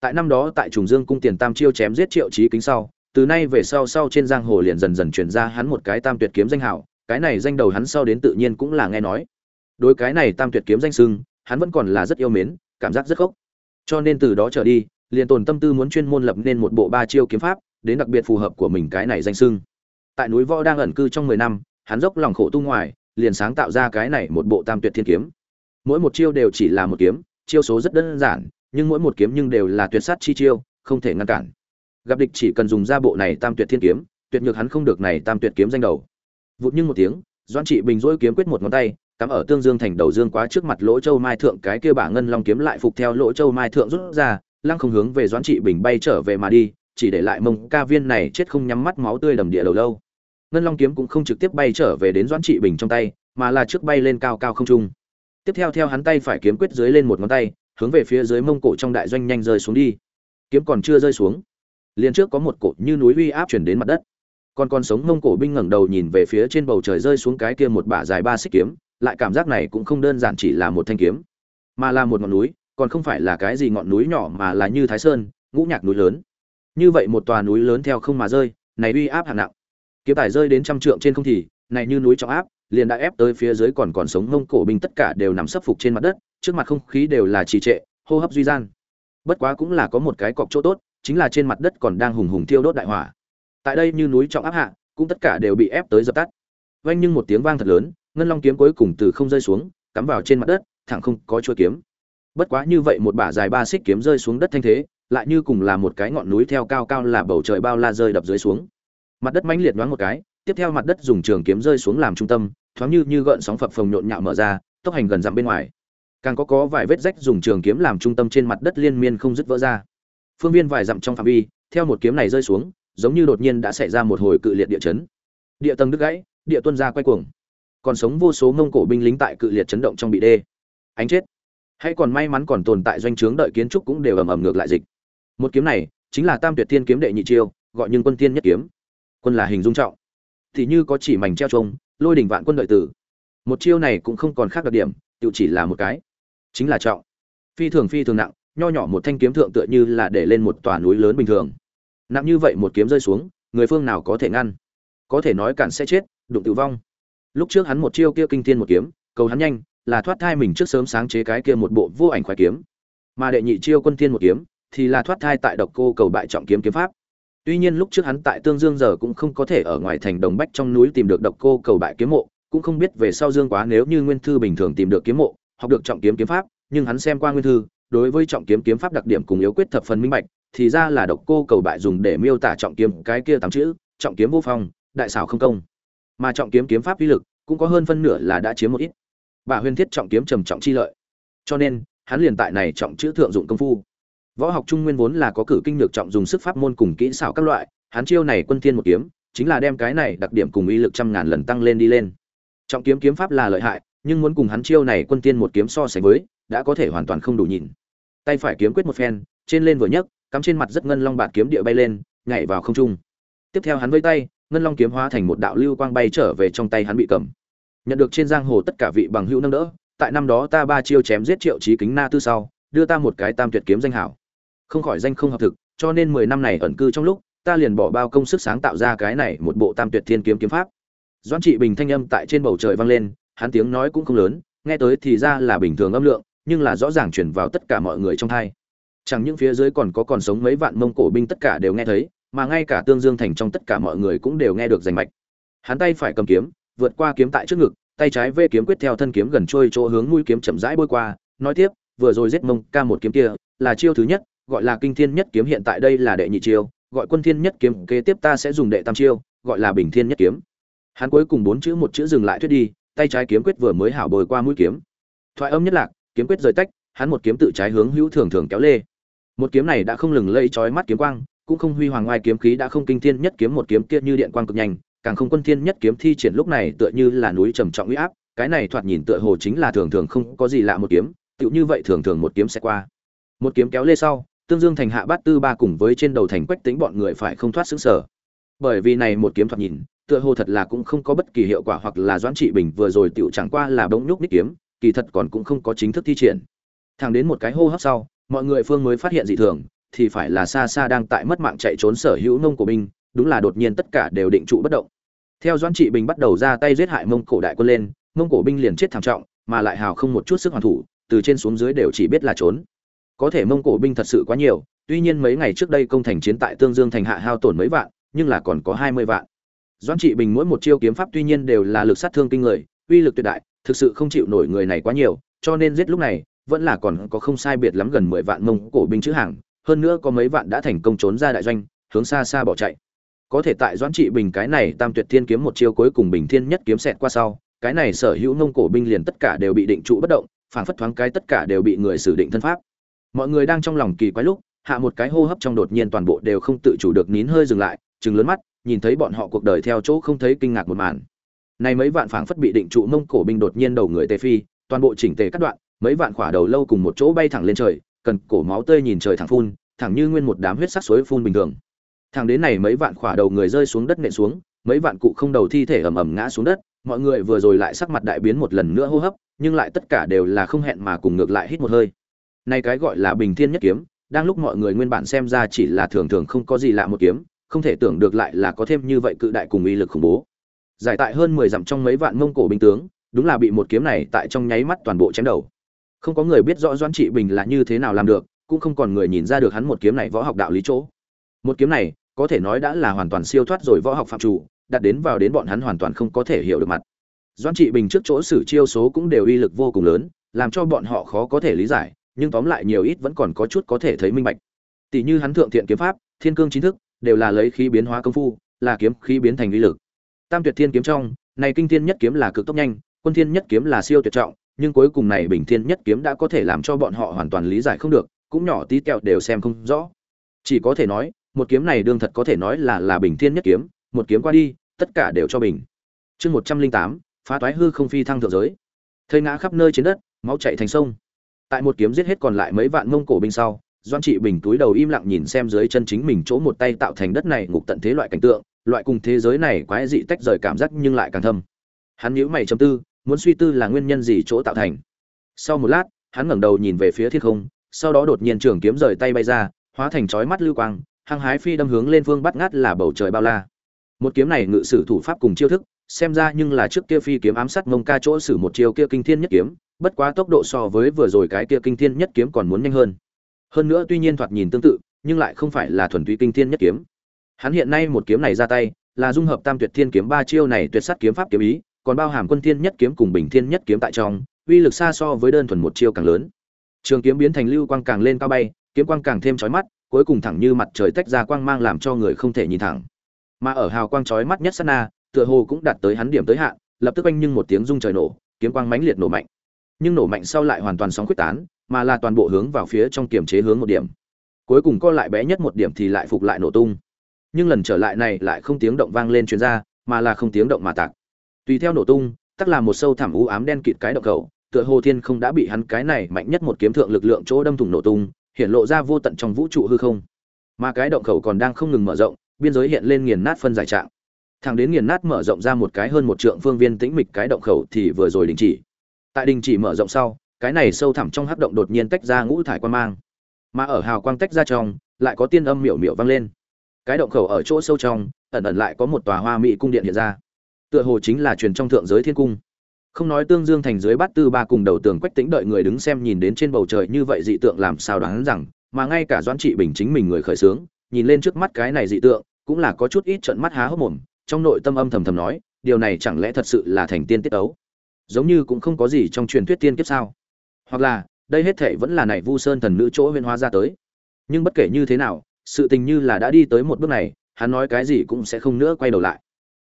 Tại năm đó tại trùng dương cung tiền tam chiêu chém giết triệu trí kính sau, từ nay về sau sau trên giang hồ liền dần dần truyền ra hắn một cái tam tuyệt kiếm danh hảo cái này danh đầu hắn sau đến tự nhiên cũng là nghe nói. Đối cái này tam tuyệt kiếm danh sưng hắn vẫn còn là rất yêu mến, cảm giác rất khốc. Cho nên từ đó trở đi, liền tồn tâm tư muốn chuyên môn lập nên một bộ ba chiêu kiếm pháp, đến đặc biệt phù hợp của mình cái này danh sưng tại núi võ đang ẩn cư trong mười năm, hắn dốc lòng khổ tu ngoài liền sáng tạo ra cái này một bộ tam tuyệt thiên kiếm. Mỗi một chiêu đều chỉ là một kiếm, chiêu số rất đơn giản, nhưng mỗi một kiếm nhưng đều là tuyệt sát chi chiêu, không thể ngăn cản. Gặp địch chỉ cần dùng ra bộ này tam tuyệt thiên kiếm, tuyệt nhược hắn không được này tam tuyệt kiếm danh đầu. Vụt nhưng một tiếng, doãn trị bình dỗi kiếm quyết một ngón tay, cắm ở tương dương thành đầu dương quá trước mặt lỗ châu mai thượng, cái kia bả ngân long kiếm lại phục theo lỗ châu mai thượng rút ra, lăng không hướng về doãn trị bình bay trở về mà đi, chỉ để lại mông ca viên này chết không nhắm mắt máu tươi đầm địa đầu lâu ngân long kiếm cũng không trực tiếp bay trở về đến doãn trị bình trong tay, mà là trước bay lên cao cao không trung. Tiếp theo theo hắn tay phải kiếm quyết dưới lên một ngón tay, hướng về phía dưới mông cổ trong đại doanh nhanh rơi xuống đi. Kiếm còn chưa rơi xuống, liền trước có một cột như núi uy áp chuyển đến mặt đất. Còn con sống mông cổ binh ngẩng đầu nhìn về phía trên bầu trời rơi xuống cái kia một bả dài ba xích kiếm, lại cảm giác này cũng không đơn giản chỉ là một thanh kiếm, mà là một ngọn núi, còn không phải là cái gì ngọn núi nhỏ mà là như thái sơn, ngũ nhạc núi lớn. Như vậy một tòa núi lớn theo không mà rơi, này uy áp hạng nặng kiếm tài rơi đến trăm trượng trên không thì, này như núi trọng áp, liền đã ép tới phía dưới còn còn sống mông cổ binh tất cả đều nằm sấp phục trên mặt đất, trước mặt không khí đều là trì trệ, hô hấp duy gian. Bất quá cũng là có một cái cọc chỗ tốt, chính là trên mặt đất còn đang hùng hùng thiêu đốt đại hỏa. Tại đây như núi trọng áp hạ, cũng tất cả đều bị ép tới dập tắt. Vang nhưng một tiếng vang thật lớn, ngân long kiếm cuối cùng từ không rơi xuống, cắm vào trên mặt đất, thẳng không có chuôi kiếm. Bất quá như vậy một bả dài ba xích kiếm rơi xuống đất thanh thế, lại như cùng là một cái ngọn núi theo cao cao là bầu trời bao la rơi đập dưới xuống mặt đất mãnh liệt nhoáng một cái, tiếp theo mặt đất dùng trường kiếm rơi xuống làm trung tâm, thoáng như như gợn sóng phập phồng nhộn nhạo mở ra, tốc hành gần dặm bên ngoài. Càng có có vài vết rách dùng trường kiếm làm trung tâm trên mặt đất liên miên không dứt vỡ ra. Phương viên vài dặm trong phạm vi, theo một kiếm này rơi xuống, giống như đột nhiên đã xảy ra một hồi cự liệt địa chấn. Địa tầng đứt gãy, địa tuân ra quay cuồng. Còn sống vô số mông cổ binh lính tại cự liệt chấn động trong bị đê. Ánh chết. Hay còn may mắn còn tồn tại doanh trướng đợi kiến trúc cũng đều ầm ầm ngược lại dịch. Một kiếm này, chính là tam tuyệt thiên kiếm đệ nhị chiêu, gọi nhưng quân tiên nhất kiếm quân là hình dung trọng. Thì như có chỉ mảnh treo trông lôi đỉnh vạn quân đợi tử. Một chiêu này cũng không còn khác đặc điểm, tự chỉ là một cái. Chính là trọng. Phi thường phi thường nặng, nho nhỏ một thanh kiếm thượng tựa như là để lên một tòa núi lớn bình thường. Nặng như vậy một kiếm rơi xuống, người phương nào có thể ngăn? Có thể nói cản sẽ chết, đụng tử vong. Lúc trước hắn một chiêu kia kinh thiên một kiếm, cầu hắn nhanh, là thoát thai mình trước sớm sáng chế cái kia một bộ vô ảnh khoái kiếm. Mà đệ nhị chiêu quân thiên một kiếm, thì là thoát thai tại độc cô cầu bại trọng kiếm kiếm pháp tuy nhiên lúc trước hắn tại tương dương giờ cũng không có thể ở ngoài thành đồng bách trong núi tìm được độc cô cầu bại kiếm mộ, cũng không biết về sau dương quá nếu như nguyên thư bình thường tìm được kiếm mộ, học được trọng kiếm kiếm pháp, nhưng hắn xem qua nguyên thư, đối với trọng kiếm kiếm pháp đặc điểm cùng yếu quyết thập phần minh bạch, thì ra là độc cô cầu bại dùng để miêu tả trọng kiếm, cái kia tám chữ, trọng kiếm vô phong, đại xảo không công. Mà trọng kiếm kiếm pháp uy lực cũng có hơn phân nửa là đã chiếm một ít. Bà huyền thiết trọng kiếm trầm trọng chi lợi. Cho nên, hắn liền tại này trọng chữ thượng dụng công phu võ học trung nguyên vốn là có cử kinh lược trọng dùng sức pháp môn cùng kỹ xảo các loại, hắn chiêu này quân thiên một kiếm, chính là đem cái này đặc điểm cùng uy lực trăm ngàn lần tăng lên đi lên. Trọng kiếm kiếm pháp là lợi hại, nhưng muốn cùng hắn chiêu này quân tiên một kiếm so sánh với, đã có thể hoàn toàn không đủ nhìn tay phải kiếm quyết một phen, trên lên vừa nhấc, cắm trên mặt rất ngân long bạt kiếm địa bay lên, nhảy vào không trung. Tiếp theo hắn vẫy tay, ngân long kiếm hóa thành một đạo lưu quang bay trở về trong tay hắn bị cầm. Nhận được trên giang hồ tất cả vị bằng hữu nâng đỡ, tại năm đó ta ba chiêu chém giết triệu chí kính na tư sau, đưa ta một cái tam tuyệt kiếm danh hảo không khỏi danh không hợp thực, cho nên mười năm này ẩn cư trong lúc, ta liền bỏ bao công sức sáng tạo ra cái này một bộ tam tuyệt thiên kiếm kiếm pháp. Doãn trị bình thanh âm tại trên bầu trời vang lên, hắn tiếng nói cũng không lớn, nghe tới thì ra là bình thường âm lượng, nhưng là rõ ràng chuyển vào tất cả mọi người trong thai chẳng những phía dưới còn có còn sống mấy vạn mông cổ binh tất cả đều nghe thấy, mà ngay cả tương dương thành trong tất cả mọi người cũng đều nghe được rành mạch. Hắn tay phải cầm kiếm, vượt qua kiếm tại trước ngực, tay trái vê kiếm quyết theo thân kiếm gần trôi chỗ hướng mũi kiếm chậm rãi bôi qua, nói tiếp, vừa rồi giết mông ca một kiếm kia, là chiêu thứ nhất gọi là kinh thiên nhất kiếm hiện tại đây là đệ nhị chiêu, gọi quân thiên nhất kiếm, kế tiếp ta sẽ dùng đệ tam chiêu, gọi là bình thiên nhất kiếm. Hắn cuối cùng bốn chữ một chữ dừng lại thuyết đi, tay trái kiếm quyết vừa mới hảo bồi qua mũi kiếm. Thoại âm nhất lạc, kiếm quyết rời tách, hắn một kiếm tự trái hướng hữu thường thường kéo lê. Một kiếm này đã không lừng lây chói mắt kiếm quang, cũng không huy hoàng ngoài kiếm khí đã không kinh thiên nhất kiếm một kiếm kia như điện quang cực nhanh, càng không quân thiên nhất kiếm thi triển lúc này tựa như là núi trầm trọng uy áp, cái này thoạt nhìn tựa hồ chính là thường thường không có gì lạ một kiếm, tựu như vậy thường thường một kiếm sẽ qua. Một kiếm kéo lê sau tương dương thành hạ bát tư ba cùng với trên đầu thành quách tính bọn người phải không thoát xứng sở bởi vì này một kiếm thoạt nhìn tựa hồ thật là cũng không có bất kỳ hiệu quả hoặc là doãn trị bình vừa rồi tựu chẳng qua là bỗng nhúc ních kiếm kỳ thật còn cũng không có chính thức thi triển. Thẳng đến một cái hô hấp sau mọi người phương mới phát hiện dị thường thì phải là xa xa đang tại mất mạng chạy trốn sở hữu nông của mình, đúng là đột nhiên tất cả đều định trụ bất động. Theo doãn trị bình bắt đầu ra tay giết hại mông cổ đại quân lên mông cổ binh liền chết thảm trọng mà lại hào không một chút sức hoàn thủ từ trên xuống dưới đều chỉ biết là trốn có thể mông cổ binh thật sự quá nhiều, tuy nhiên mấy ngày trước đây công thành chiến tại tương dương thành hạ hao tổn mấy vạn, nhưng là còn có hai mươi vạn. Doãn trị bình mỗi một chiêu kiếm pháp tuy nhiên đều là lực sát thương kinh người, uy lực tuyệt đại, thực sự không chịu nổi người này quá nhiều, cho nên giết lúc này, vẫn là còn có không sai biệt lắm gần mười vạn mông cổ binh chữ hàng, hơn nữa có mấy vạn đã thành công trốn ra đại doanh, hướng xa xa bỏ chạy. Có thể tại doãn trị bình cái này tam tuyệt thiên kiếm một chiêu cuối cùng bình thiên nhất kiếm xẹt qua sau, cái này sở hữu mông cổ binh liền tất cả đều bị định trụ bất động, phản phất thoáng cái tất cả đều bị người xử định thân pháp mọi người đang trong lòng kỳ quái lúc, hạ một cái hô hấp trong đột nhiên toàn bộ đều không tự chủ được nín hơi dừng lại chừng lớn mắt, nhìn thấy bọn họ cuộc đời theo chỗ không thấy kinh ngạc một màn. Này mấy vạn phảng phất bị định trụ mông cổ binh đột nhiên đầu người tê phi, toàn bộ chỉnh tề cắt đoạn, mấy vạn khỏa đầu lâu cùng một chỗ bay thẳng lên trời, cần cổ máu tươi nhìn trời thẳng phun, thẳng như nguyên một đám huyết sắc suối phun bình thường. Thẳng đến này mấy vạn khỏa đầu người rơi xuống đất nện xuống, mấy vạn cụ không đầu thi thể ầm ầm ngã xuống đất, mọi người vừa rồi lại sắc mặt đại biến một lần nữa hô hấp, nhưng lại tất cả đều là không hẹn mà cùng ngược lại hít một hơi này cái gọi là bình thiên nhất kiếm, đang lúc mọi người nguyên bản xem ra chỉ là thường thường không có gì lạ một kiếm, không thể tưởng được lại là có thêm như vậy cự đại cùng uy lực khủng bố. Giải tại hơn mười dặm trong mấy vạn mông cổ binh tướng, đúng là bị một kiếm này tại trong nháy mắt toàn bộ chém đầu. Không có người biết rõ doãn trị bình là như thế nào làm được, cũng không còn người nhìn ra được hắn một kiếm này võ học đạo lý chỗ. Một kiếm này, có thể nói đã là hoàn toàn siêu thoát rồi võ học phạm chủ đặt đến vào đến bọn hắn hoàn toàn không có thể hiểu được mặt. Doãn trị bình trước chỗ sử chiêu số cũng đều uy lực vô cùng lớn, làm cho bọn họ khó có thể lý giải nhưng tóm lại nhiều ít vẫn còn có chút có thể thấy minh bạch. Tỷ như hắn thượng thiện kiếm pháp, thiên cương chính thức, đều là lấy khí biến hóa công phu, là kiếm khí biến thành uy lực. Tam tuyệt thiên kiếm trong, này kinh thiên nhất kiếm là cực tốc nhanh, quân thiên nhất kiếm là siêu tuyệt trọng, nhưng cuối cùng này bình thiên nhất kiếm đã có thể làm cho bọn họ hoàn toàn lý giải không được, cũng nhỏ tí kẹo đều xem không rõ. Chỉ có thể nói, một kiếm này đương thật có thể nói là là bình thiên nhất kiếm, một kiếm qua đi, tất cả đều cho bình. Chương một trăm linh tám, phá toái hư không phi thăng thượng giới. Thây ngã khắp nơi trên đất, máu chảy thành sông tại một kiếm giết hết còn lại mấy vạn mông cổ binh sau doan trị bình túi đầu im lặng nhìn xem dưới chân chính mình chỗ một tay tạo thành đất này ngục tận thế loại cảnh tượng, loại cùng thế giới này quái dị tách rời cảm giác nhưng lại càng thâm. Hắn nhíu mày chấm tư, muốn suy tư là nguyên nhân gì chỗ tạo thành. Sau một lát, hắn ngẩng đầu nhìn về phía thiên không, sau đó đột nhiên trường kiếm rời tay bay ra, hóa thành chói mắt lưu quang, hăng hái phi đâm hướng lên phương bắt ngát là bầu trời bao la. Một kiếm này ngự sử thủ pháp cùng chiêu thức, xem ra nhưng là trước kia phi kiếm ám sát mông ca chỗ sử một chiêu kia kinh thiên nhất kiếm bất quá tốc độ so với vừa rồi cái kia kinh thiên nhất kiếm còn muốn nhanh hơn. Hơn nữa tuy nhiên thoạt nhìn tương tự, nhưng lại không phải là thuần túy kinh thiên nhất kiếm. Hắn hiện nay một kiếm này ra tay, là dung hợp tam tuyệt thiên kiếm ba chiêu này tuyệt sát kiếm pháp kiếm ý, còn bao hàm quân thiên nhất kiếm cùng bình thiên nhất kiếm tại trong, uy lực xa so với đơn thuần một chiêu càng lớn. Trường kiếm biến thành lưu quang càng lên cao bay, kiếm quang càng thêm chói mắt, cuối cùng thẳng như mặt trời tách ra quang mang làm cho người không thể nhìn thẳng. Mà ở hào quang chói mắt nhất sát na, tựa hồ cũng đạt tới hắn điểm tới hạn, lập tức anh nhưng một tiếng rung trời nổ, kiếm quang mãnh liệt nổ mạnh nhưng nổ mạnh sau lại hoàn toàn sóng quyết tán, mà là toàn bộ hướng vào phía trong kiềm chế hướng một điểm. Cuối cùng co lại bé nhất một điểm thì lại phục lại nổ tung. Nhưng lần trở lại này lại không tiếng động vang lên truyền ra, mà là không tiếng động mà tạc. Tùy theo nổ tung, tắc là một sâu thẳm u ám đen kịt cái động cầu, tựa hồ thiên không đã bị hắn cái này mạnh nhất một kiếm thượng lực lượng chỗ đâm thủng nổ tung, hiện lộ ra vô tận trong vũ trụ hư không. Mà cái động khẩu còn đang không ngừng mở rộng, biên giới hiện lên nghiền nát phân giải trạng. Thẳng đến nghiền nát mở rộng ra một cái hơn một trượng phương viên tĩnh mịch cái động khẩu thì vừa rồi đình chỉ tại đình chỉ mở rộng sau, cái này sâu thẳm trong hắc động đột nhiên tách ra ngũ thải quan mang. Mà ở hào quang tách ra trong, lại có tiên âm miểu miểu vang lên. Cái động khẩu ở chỗ sâu trong, ẩn ẩn lại có một tòa hoa mỹ cung điện hiện ra. Tựa hồ chính là truyền trong thượng giới thiên cung. Không nói tương dương thành dưới bát tư ba cùng đầu tường quách tính đợi người đứng xem nhìn đến trên bầu trời như vậy dị tượng làm sao đoán rằng, mà ngay cả doãn trị bình chính mình người khởi sướng, nhìn lên trước mắt cái này dị tượng, cũng là có chút ít trận mắt há hốc mồm, trong nội tâm âm thầm thầm nói, điều này chẳng lẽ thật sự là thành tiên tiết ấu? Giống như cũng không có gì trong truyền thuyết tiên kiếp sao. Hoặc là, đây hết thể vẫn là này vu sơn thần nữ chỗ huyên hóa ra tới. Nhưng bất kể như thế nào, sự tình như là đã đi tới một bước này, hắn nói cái gì cũng sẽ không nữa quay đầu lại.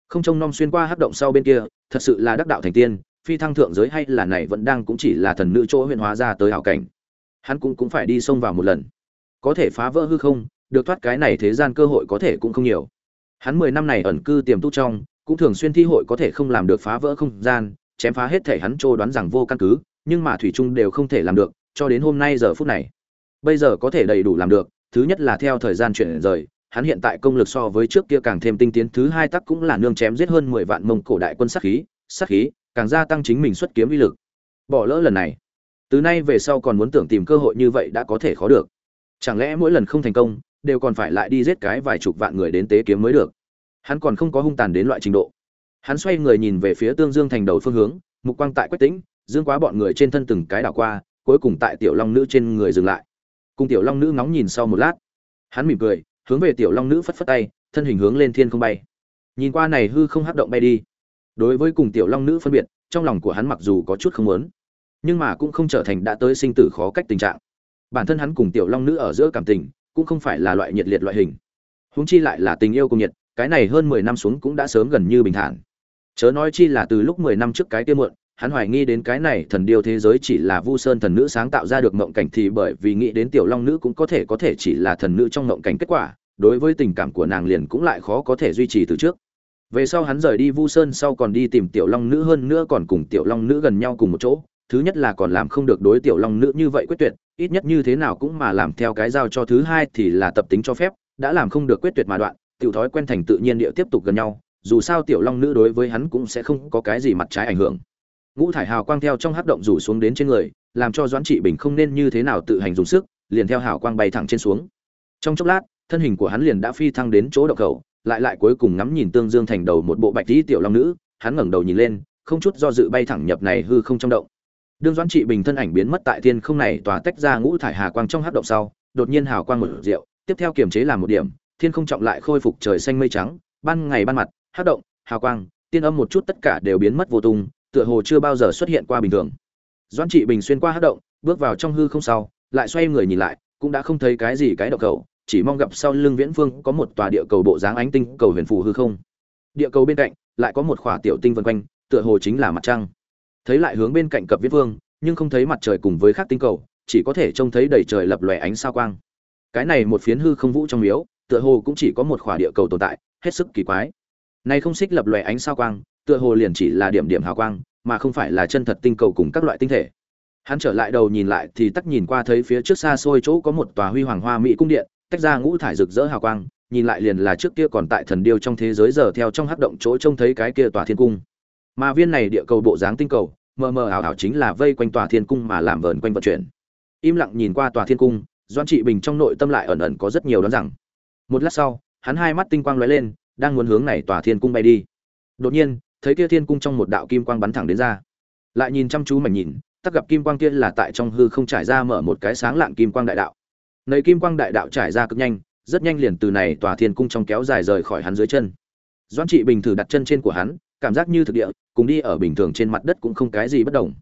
Không trông nom xuyên qua hắc động sau bên kia, thật sự là đắc đạo thành tiên, phi thăng thượng giới hay là này vẫn đang cũng chỉ là thần nữ chỗ huyên hóa ra tới hảo cảnh. Hắn cũng cũng phải đi xông vào một lần. Có thể phá vỡ hư không, được thoát cái này thế gian cơ hội có thể cũng không nhiều. Hắn mười năm này ẩn cư tiềm tu trong, cũng thường xuyên thi hội có thể không làm được phá vỡ không gian chém phá hết thể hắn trô đoán rằng vô căn cứ, nhưng mà thủy trung đều không thể làm được, cho đến hôm nay giờ phút này. Bây giờ có thể đầy đủ làm được, thứ nhất là theo thời gian chuyển rời, hắn hiện tại công lực so với trước kia càng thêm tinh tiến, thứ hai tắc cũng là nương chém giết hơn mười vạn mông cổ đại quân sát khí sát khí, càng gia tăng chính mình xuất kiếm uy lực. Bỏ lỡ lần này. Từ nay về sau còn muốn tưởng tìm cơ hội như vậy đã có thể khó được. Chẳng lẽ mỗi lần không thành công, đều còn phải lại đi giết cái vài chục vạn người đến tế kiếm mới được? Hắn còn không có hung tàn đến loại trình độ hắn xoay người nhìn về phía tương dương thành đầu phương hướng, mục quang tại quách tĩnh, dương quá bọn người trên thân từng cái đảo qua, cuối cùng tại tiểu long nữ trên người dừng lại. Cùng tiểu long nữ ngóng nhìn sau một lát. Hắn mỉm cười, hướng về tiểu long nữ phất phất tay, thân hình hướng lên thiên không bay. Nhìn qua này hư không hấp động bay đi. Đối với cùng tiểu long nữ phân biệt, trong lòng của hắn mặc dù có chút không muốn, nhưng mà cũng không trở thành đã tới sinh tử khó cách tình trạng. Bản thân hắn cùng tiểu long nữ ở giữa cảm tình, cũng không phải là loại nhiệt liệt loại hình. Huống chi lại là tình yêu cùng nhiệt, cái này hơn mười năm xuống cũng đã sớm gần như bình thản chớ nói chi là từ lúc mười năm trước cái kia muộn, hắn hoài nghi đến cái này thần điêu thế giới chỉ là vu sơn thần nữ sáng tạo ra được mộng cảnh thì bởi vì nghĩ đến tiểu long nữ cũng có thể có thể chỉ là thần nữ trong mộng cảnh kết quả, đối với tình cảm của nàng liền cũng lại khó có thể duy trì từ trước. Về sau hắn rời đi vu sơn sau còn đi tìm tiểu long nữ hơn nữa còn cùng tiểu long nữ gần nhau cùng một chỗ, thứ nhất là còn làm không được đối tiểu long nữ như vậy quyết tuyệt, ít nhất như thế nào cũng mà làm theo cái giao cho thứ hai thì là tập tính cho phép, đã làm không được quyết tuyệt mà đoạn, tiểu thói quen thành tự nhiên địa tiếp tục gần nhau dù sao tiểu long nữ đối với hắn cũng sẽ không có cái gì mặt trái ảnh hưởng. Ngũ thải hào quang theo trong hắc động rủ xuống đến trên người, làm cho doãn trị bình không nên như thế nào tự hành dùng sức, liền theo hào quang bay thẳng trên xuống. Trong chốc lát, thân hình của hắn liền đã phi thăng đến chỗ động khẩu, lại lại cuối cùng ngắm nhìn tương dương thành đầu một bộ bạch tí tiểu long nữ, hắn ngẩng đầu nhìn lên, không chút do dự bay thẳng nhập này hư không trong động. Đương doãn trị bình thân ảnh biến mất tại thiên không này tỏa tách ra ngũ thải hà quang trong hắc động sau, đột nhiên hào quang một rượu, tiếp theo kiềm chế làm một điểm, thiên không trọng lại khôi phục trời xanh mây trắng, ban ngày ban mặt hát động, hào quang, tiên âm một chút tất cả đều biến mất vô tung, tựa hồ chưa bao giờ xuất hiện qua bình thường. Doãn trị bình xuyên qua hát động, bước vào trong hư không sau, lại xoay người nhìn lại, cũng đã không thấy cái gì cái động cầu chỉ mong gặp sau lưng viễn phương có một tòa địa cầu bộ dáng ánh tinh cầu huyền phù hư không. Địa cầu bên cạnh, lại có một khỏa tiểu tinh vân quanh, tựa hồ chính là mặt trăng. Thấy lại hướng bên cạnh cập viễn phương, nhưng không thấy mặt trời cùng với khác tinh cầu, chỉ có thể trông thấy đầy trời lập lòe ánh sao quang. Cái này một phiến hư không vũ trong miếu, tựa hồ cũng chỉ có một khỏa địa cầu tồn tại, hết sức kỳ quái này không xích lập lòe ánh sao quang, tựa hồ liền chỉ là điểm điểm hào quang, mà không phải là chân thật tinh cầu cùng các loại tinh thể. Hắn trở lại đầu nhìn lại thì tắc nhìn qua thấy phía trước xa xôi chỗ có một tòa huy hoàng hoa mỹ cung điện, tách ra ngũ thải rực rỡ hào quang, nhìn lại liền là trước kia còn tại thần điêu trong thế giới giờ theo trong hắc động chỗ trông thấy cái kia tòa thiên cung. Mà viên này địa cầu bộ dáng tinh cầu, mờ mờ ảo ảo chính là vây quanh tòa thiên cung mà làm vờn quanh vận chuyển. Im lặng nhìn qua tòa thiên cung doan trị bình trong nội tâm lại ẩn ẩn có rất nhiều đoán rằng. Một lát sau, hắn hai mắt tinh quang lóe lên đang muốn hướng này tòa thiên cung bay đi. Đột nhiên, thấy kia thiên cung trong một đạo kim quang bắn thẳng đến ra. Lại nhìn chăm chú mảnh nhìn, tắc gặp kim quang kia là tại trong hư không trải ra mở một cái sáng lạng kim quang đại đạo. Nầy kim quang đại đạo trải ra cực nhanh, rất nhanh liền từ này tòa thiên cung trong kéo dài rời khỏi hắn dưới chân. Doan trị bình thử đặt chân trên của hắn, cảm giác như thực địa, cùng đi ở bình thường trên mặt đất cũng không cái gì bất đồng.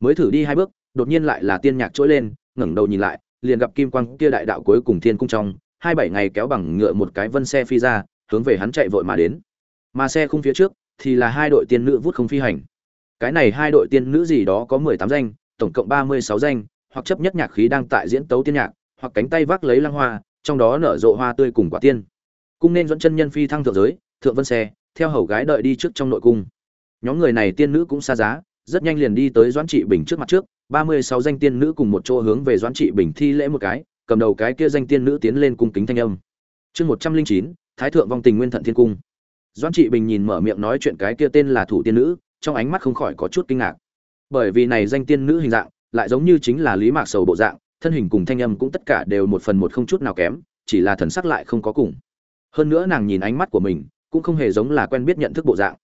Mới thử đi hai bước, đột nhiên lại là tiên nhạc trỗi lên, ngẩng đầu nhìn lại, liền gặp kim quang kia đại đạo cuối cùng thiên cung trong, hai bảy ngày kéo bằng ngựa một cái vân xe phi ra hướng về hắn chạy vội mà đến. Mà xe khung phía trước thì là hai đội tiên nữ vút không phi hành. Cái này hai đội tiên nữ gì đó có mười tám danh, tổng cộng ba mươi sáu danh, hoặc chấp nhất nhạc khí đang tại diễn tấu tiên nhạc, hoặc cánh tay vác lấy lăng hoa, trong đó nở rộ hoa tươi cùng quả tiên. Cung nên dẫn chân nhân phi thăng thượng giới, thượng vân xe, theo hầu gái đợi đi trước trong nội cung. Nhóm người này tiên nữ cũng xa giá, rất nhanh liền đi tới doãn trị bình trước mặt trước, ba mươi sáu danh tiên nữ cùng một chỗ hướng về doãn trị bình thi lễ một cái, cầm đầu cái kia danh tiên nữ tiến lên cung kính thanh âm. Chương một trăm linh chín thái thượng vong tình nguyên thận thiên cung. Doãn trị bình nhìn mở miệng nói chuyện cái kia tên là thủ tiên nữ, trong ánh mắt không khỏi có chút kinh ngạc. Bởi vì này danh tiên nữ hình dạng, lại giống như chính là lý mạc sầu bộ dạng, thân hình cùng thanh âm cũng tất cả đều một phần một không chút nào kém, chỉ là thần sắc lại không có cùng. Hơn nữa nàng nhìn ánh mắt của mình, cũng không hề giống là quen biết nhận thức bộ dạng.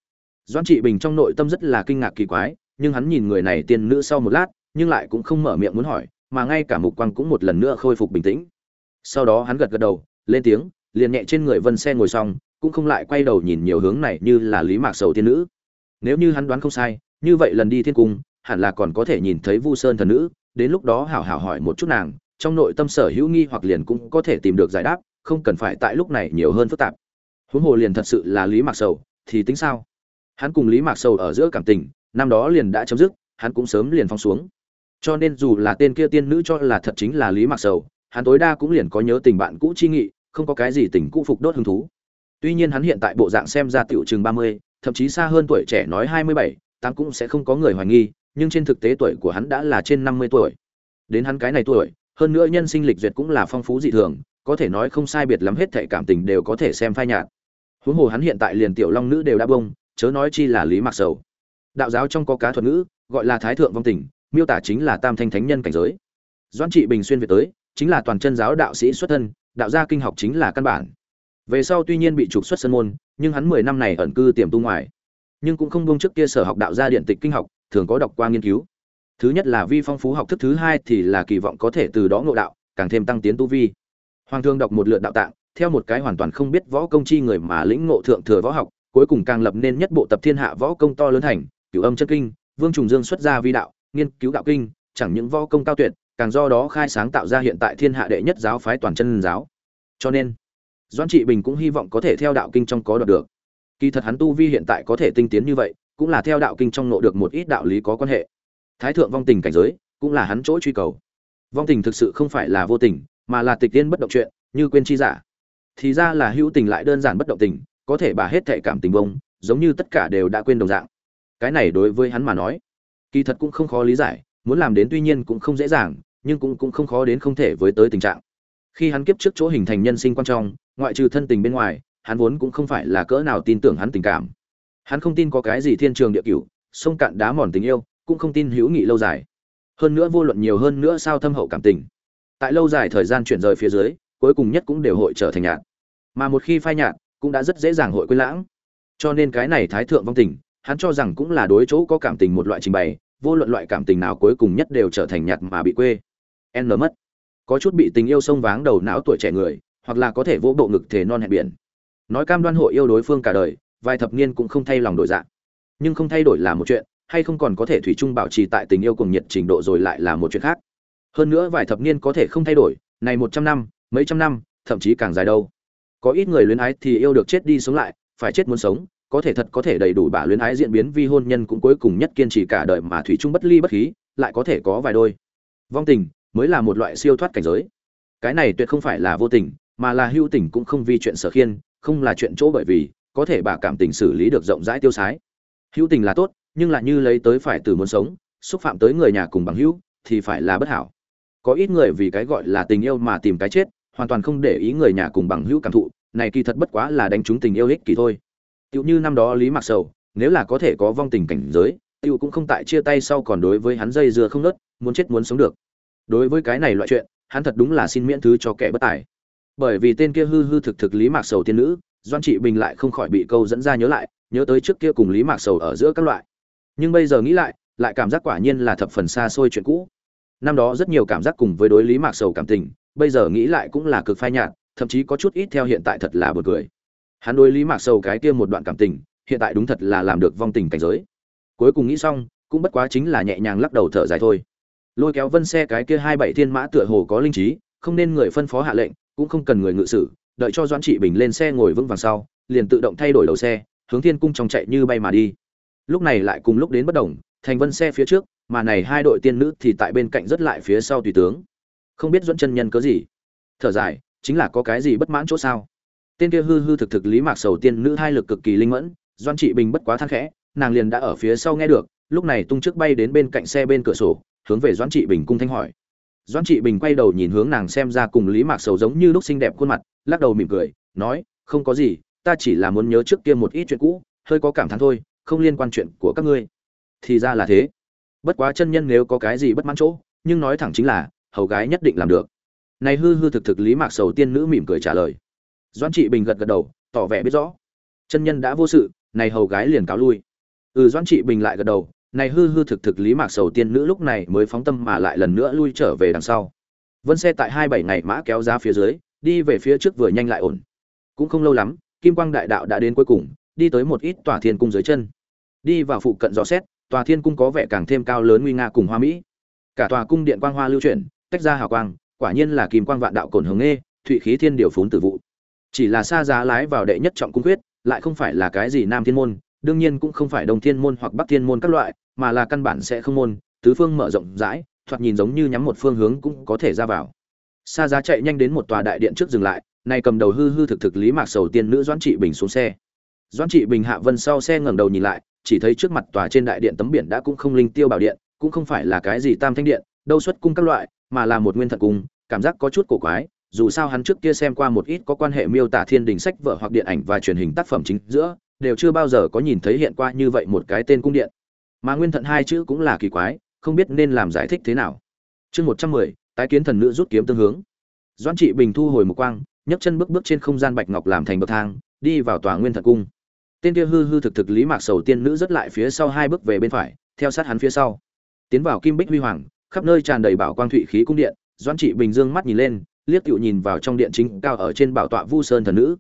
Doãn trị bình trong nội tâm rất là kinh ngạc kỳ quái, nhưng hắn nhìn người này tiên nữ sau một lát, nhưng lại cũng không mở miệng muốn hỏi, mà ngay cả mục quang cũng một lần nữa khôi phục bình tĩnh. Sau đó hắn gật gật đầu, lên tiếng liền nhẹ trên người vân xe ngồi xong, cũng không lại quay đầu nhìn nhiều hướng này như là lý mạc sầu tiên nữ. Nếu như hắn đoán không sai, như vậy lần đi thiên cung, hẳn là còn có thể nhìn thấy vu sơn thần nữ, đến lúc đó hảo hảo hỏi một chút nàng, trong nội tâm sở hữu nghi hoặc liền cũng có thể tìm được giải đáp, không cần phải tại lúc này nhiều hơn phức tạp. Huống hồ liền thật sự là lý mạc sầu, thì tính sao? Hắn cùng lý mạc sầu ở giữa cảm tình, năm đó liền đã chấm dứt, hắn cũng sớm liền phong xuống. Cho nên dù là tên kia tiên nữ cho là thật chính là lý mạc sầu, hắn tối đa cũng liền có nhớ tình bạn cũ chi nghị không có cái gì tình cũ phục đốt hứng thú. Tuy nhiên hắn hiện tại bộ dạng xem ra tiểu chừng ba mươi, thậm chí xa hơn tuổi trẻ nói hai mươi bảy, tám cũng sẽ không có người hoài nghi, nhưng trên thực tế tuổi của hắn đã là trên năm mươi tuổi. Đến hắn cái này tuổi, hơn nữa nhân sinh lịch duyệt cũng là phong phú dị thường, có thể nói không sai biệt lắm hết thệ cảm tình đều có thể xem phai nhạt. Huống hồ hắn hiện tại liền tiểu long nữ đều đã bông, chớ nói chi là lý mạc sầu. Đạo giáo trong có cá thuật ngữ, gọi là thái thượng vong tình, miêu tả chính là tam thanh thánh nhân cảnh giới. Doãn trị bình xuyên việt tới, chính là toàn chân giáo đạo sĩ xuất thân đạo gia kinh học chính là căn bản. Về sau tuy nhiên bị trục xuất sân môn, nhưng hắn mười năm này ẩn cư tiềm tu ngoài. Nhưng cũng không buông trước kia sở học đạo gia điện tịch kinh học, thường có đọc qua nghiên cứu. Thứ nhất là vi phong phú học thức, thứ hai thì là kỳ vọng có thể từ đó ngộ đạo, càng thêm tăng tiến tu vi. Hoàng thương đọc một lượt đạo tạng, theo một cái hoàn toàn không biết võ công chi người mà lĩnh ngộ thượng thừa võ học, cuối cùng càng lập nên nhất bộ tập thiên hạ võ công to lớn thành, cửu âm chân kinh, vương trùng dương xuất ra vi đạo, nghiên cứu đạo kinh, chẳng những võ công cao tuyệt càng do đó khai sáng tạo ra hiện tại thiên hạ đệ nhất giáo phái toàn chân giáo. Cho nên, doãn trị bình cũng hy vọng có thể theo đạo kinh trong có đoạt được. Kỳ thật hắn tu vi hiện tại có thể tinh tiến như vậy, cũng là theo đạo kinh trong nộ được một ít đạo lý có quan hệ. Thái thượng vong tình cảnh giới, cũng là hắn chỗ truy cầu. Vong tình thực sự không phải là vô tình, mà là tịch tiên bất động chuyện, như quên chi giả. Thì ra là hữu tình lại đơn giản bất động tình, có thể bà hết thệ cảm tình vong giống như tất cả đều đã quên đồng dạng. Cái này đối với hắn mà nói, kỳ thật cũng không khó lý giải muốn làm đến tuy nhiên cũng không dễ dàng, nhưng cũng cũng không khó đến không thể với tới tình trạng. Khi hắn kiếp trước chỗ hình thành nhân sinh quan trọng, ngoại trừ thân tình bên ngoài, hắn vốn cũng không phải là cỡ nào tin tưởng hắn tình cảm. Hắn không tin có cái gì thiên trường địa cửu, sông cạn đá mòn tình yêu, cũng không tin hữu nghị lâu dài. Hơn nữa vô luận nhiều hơn nữa sao thâm hậu cảm tình. Tại lâu dài thời gian chuyển rời phía dưới, cuối cùng nhất cũng đều hội trở thành nhạt. Mà một khi phai nhạt, cũng đã rất dễ dàng hội quên lãng. Cho nên cái này thái thượng vong tình, hắn cho rằng cũng là đối chỗ có cảm tình một loại trình bày vô luận loại cảm tình nào cuối cùng nhất đều trở thành nhạt mà bị quê. N mất. Có chút bị tình yêu sông váng đầu não tuổi trẻ người, hoặc là có thể vỗ bộ ngực thể non hẹn biển. Nói cam đoan hội yêu đối phương cả đời, vài thập niên cũng không thay lòng đổi dạng. Nhưng không thay đổi là một chuyện, hay không còn có thể thủy chung bảo trì tại tình yêu cùng nhiệt trình độ rồi lại là một chuyện khác. Hơn nữa vài thập niên có thể không thay đổi, này một trăm năm, mấy trăm năm, thậm chí càng dài đâu. Có ít người luyến ái thì yêu được chết đi sống lại, phải chết muốn sống có thể thật có thể đầy đủ bả luyến ái diễn biến vi hôn nhân cũng cuối cùng nhất kiên trì cả đời mà thủy chung bất ly bất khí, lại có thể có vài đôi. Vong tình mới là một loại siêu thoát cảnh giới. Cái này tuyệt không phải là vô tình, mà là hữu tình cũng không vì chuyện sở khiên, không là chuyện chỗ bởi vì, có thể bà cảm tình xử lý được rộng rãi tiêu sái. Hữu tình là tốt, nhưng là như lấy tới phải từ muốn sống, xúc phạm tới người nhà cùng bằng hữu, thì phải là bất hảo. Có ít người vì cái gọi là tình yêu mà tìm cái chết, hoàn toàn không để ý người nhà cùng bằng hữu cảm thụ, này kỳ thật bất quá là đánh trúng tình yêu ích kỳ thôi. Tiểu như năm đó lý mặc sầu, nếu là có thể có vong tình cảnh giới, Tiểu cũng không tại chia tay sau còn đối với hắn dây dưa không nớt, muốn chết muốn sống được. Đối với cái này loại chuyện, hắn thật đúng là xin miễn thứ cho kẻ bất tài. Bởi vì tên kia hư hư thực thực lý mạc sầu tiên nữ, doan trị bình lại không khỏi bị câu dẫn ra nhớ lại, nhớ tới trước kia cùng lý mạc sầu ở giữa các loại. Nhưng bây giờ nghĩ lại lại cảm giác quả nhiên là thập phần xa xôi chuyện cũ. Năm đó rất nhiều cảm giác cùng với đối lý mạc sầu cảm tình, bây giờ nghĩ lại cũng là cực phai nhạt, thậm chí có chút ít theo hiện tại thật là buồn cười hắn đối lý mạc sầu cái kia một đoạn cảm tình, hiện tại đúng thật là làm được vong tình cảnh giới. Cuối cùng nghĩ xong, cũng bất quá chính là nhẹ nhàng lắc đầu thở dài thôi. Lôi kéo vân xe cái kia hai bảy thiên mã tựa hồ có linh trí, không nên người phân phó hạ lệnh, cũng không cần người ngự sử, đợi cho doãn trị bình lên xe ngồi vững vàng sau, liền tự động thay đổi đầu xe, hướng thiên cung trong chạy như bay mà đi. Lúc này lại cùng lúc đến bất đồng, thành vân xe phía trước, mà này hai đội tiên nữ thì tại bên cạnh rất lại phía sau tùy tướng. Không biết dẫn chân nhân có gì. Thở dài, chính là có cái gì bất mãn chỗ sao? Tên kia hư hư thực thực lý mạc sầu tiên nữ hai lực cực kỳ linh mẫn, doan trị bình bất quá than khẽ, nàng liền đã ở phía sau nghe được, lúc này tung trước bay đến bên cạnh xe bên cửa sổ, hướng về doan trị bình cung thanh hỏi. Doan trị bình quay đầu nhìn hướng nàng xem ra cùng lý mạc sầu giống như lúc xinh đẹp khuôn mặt, lắc đầu mỉm cười, nói, không có gì, ta chỉ là muốn nhớ trước kia một ít chuyện cũ, hơi có cảm thán thôi, không liên quan chuyện của các ngươi. Thì ra là thế. Bất quá chân nhân nếu có cái gì bất mãn chỗ, nhưng nói thẳng chính là, hầu gái nhất định làm được. Này hư hư thực thực lý mạc sầu tiên nữ mỉm cười trả lời doan trị bình gật gật đầu, tỏ vẻ biết rõ. Chân nhân đã vô sự, này hầu gái liền cáo lui. Ừ doan trị bình lại gật đầu, này hư hư thực thực lý mạc sầu tiên nữ lúc này mới phóng tâm mà lại lần nữa lui trở về đằng sau. Vân xe tại hai bảy ngày mã kéo ra phía dưới, đi về phía trước vừa nhanh lại ổn. Cũng không lâu lắm, kim quang đại đạo đã đến cuối cùng, đi tới một ít tòa thiên cung dưới chân. Đi vào phụ cận dò xét, tòa thiên cung có vẻ càng thêm cao lớn nguy nga cùng hoa mỹ. Cả tòa cung điện quang hoa lưu chuyển, tách ra hào quang, quả nhiên là kim quang vạn đạo cổn hướng nghê, thụy khí thiên điều phún tử vụ chỉ là xa giá lái vào đệ nhất trọng cung quyết, lại không phải là cái gì nam thiên môn, đương nhiên cũng không phải đông thiên môn hoặc bắc thiên môn các loại, mà là căn bản sẽ không môn, tứ phương mở rộng rãi, thoạt nhìn giống như nhắm một phương hướng cũng có thể ra vào. Xa giá chạy nhanh đến một tòa đại điện trước dừng lại, nay cầm đầu hư hư thực thực lý mạc sầu tiên nữ doãn trị bình xuống xe. Doãn trị bình hạ vân sau xe ngẩng đầu nhìn lại, chỉ thấy trước mặt tòa trên đại điện tấm biển đã cũng không linh tiêu bảo điện, cũng không phải là cái gì tam thanh điện, đâu xuất cung các loại, mà là một nguyên thật cung, cảm giác có chút cổ quái dù sao hắn trước kia xem qua một ít có quan hệ miêu tả thiên đình sách vở hoặc điện ảnh và truyền hình tác phẩm chính giữa, đều chưa bao giờ có nhìn thấy hiện qua như vậy một cái tên cung điện. Mà nguyên thận hai chữ cũng là kỳ quái, không biết nên làm giải thích thế nào. Chương một trăm mười, tái kiến thần nữ rút kiếm tương hướng. Doãn trị bình thu hồi một quang, nhấc chân bước bước trên không gian bạch ngọc làm thành bậc thang, đi vào tòa nguyên thận cung. Tên kia hư hư thực thực lý mạc sầu tiên nữ rất lại phía sau hai bước về bên phải, theo sát hắn phía sau. Tiến vào kim bích huy hoàng, khắp nơi tràn đầy bảo quang thụy khí cung điện, doãn trị bình dương mắt nhìn lên liếc cựu nhìn vào trong điện chính cao ở trên bảo tọa vu sơn thần nữ.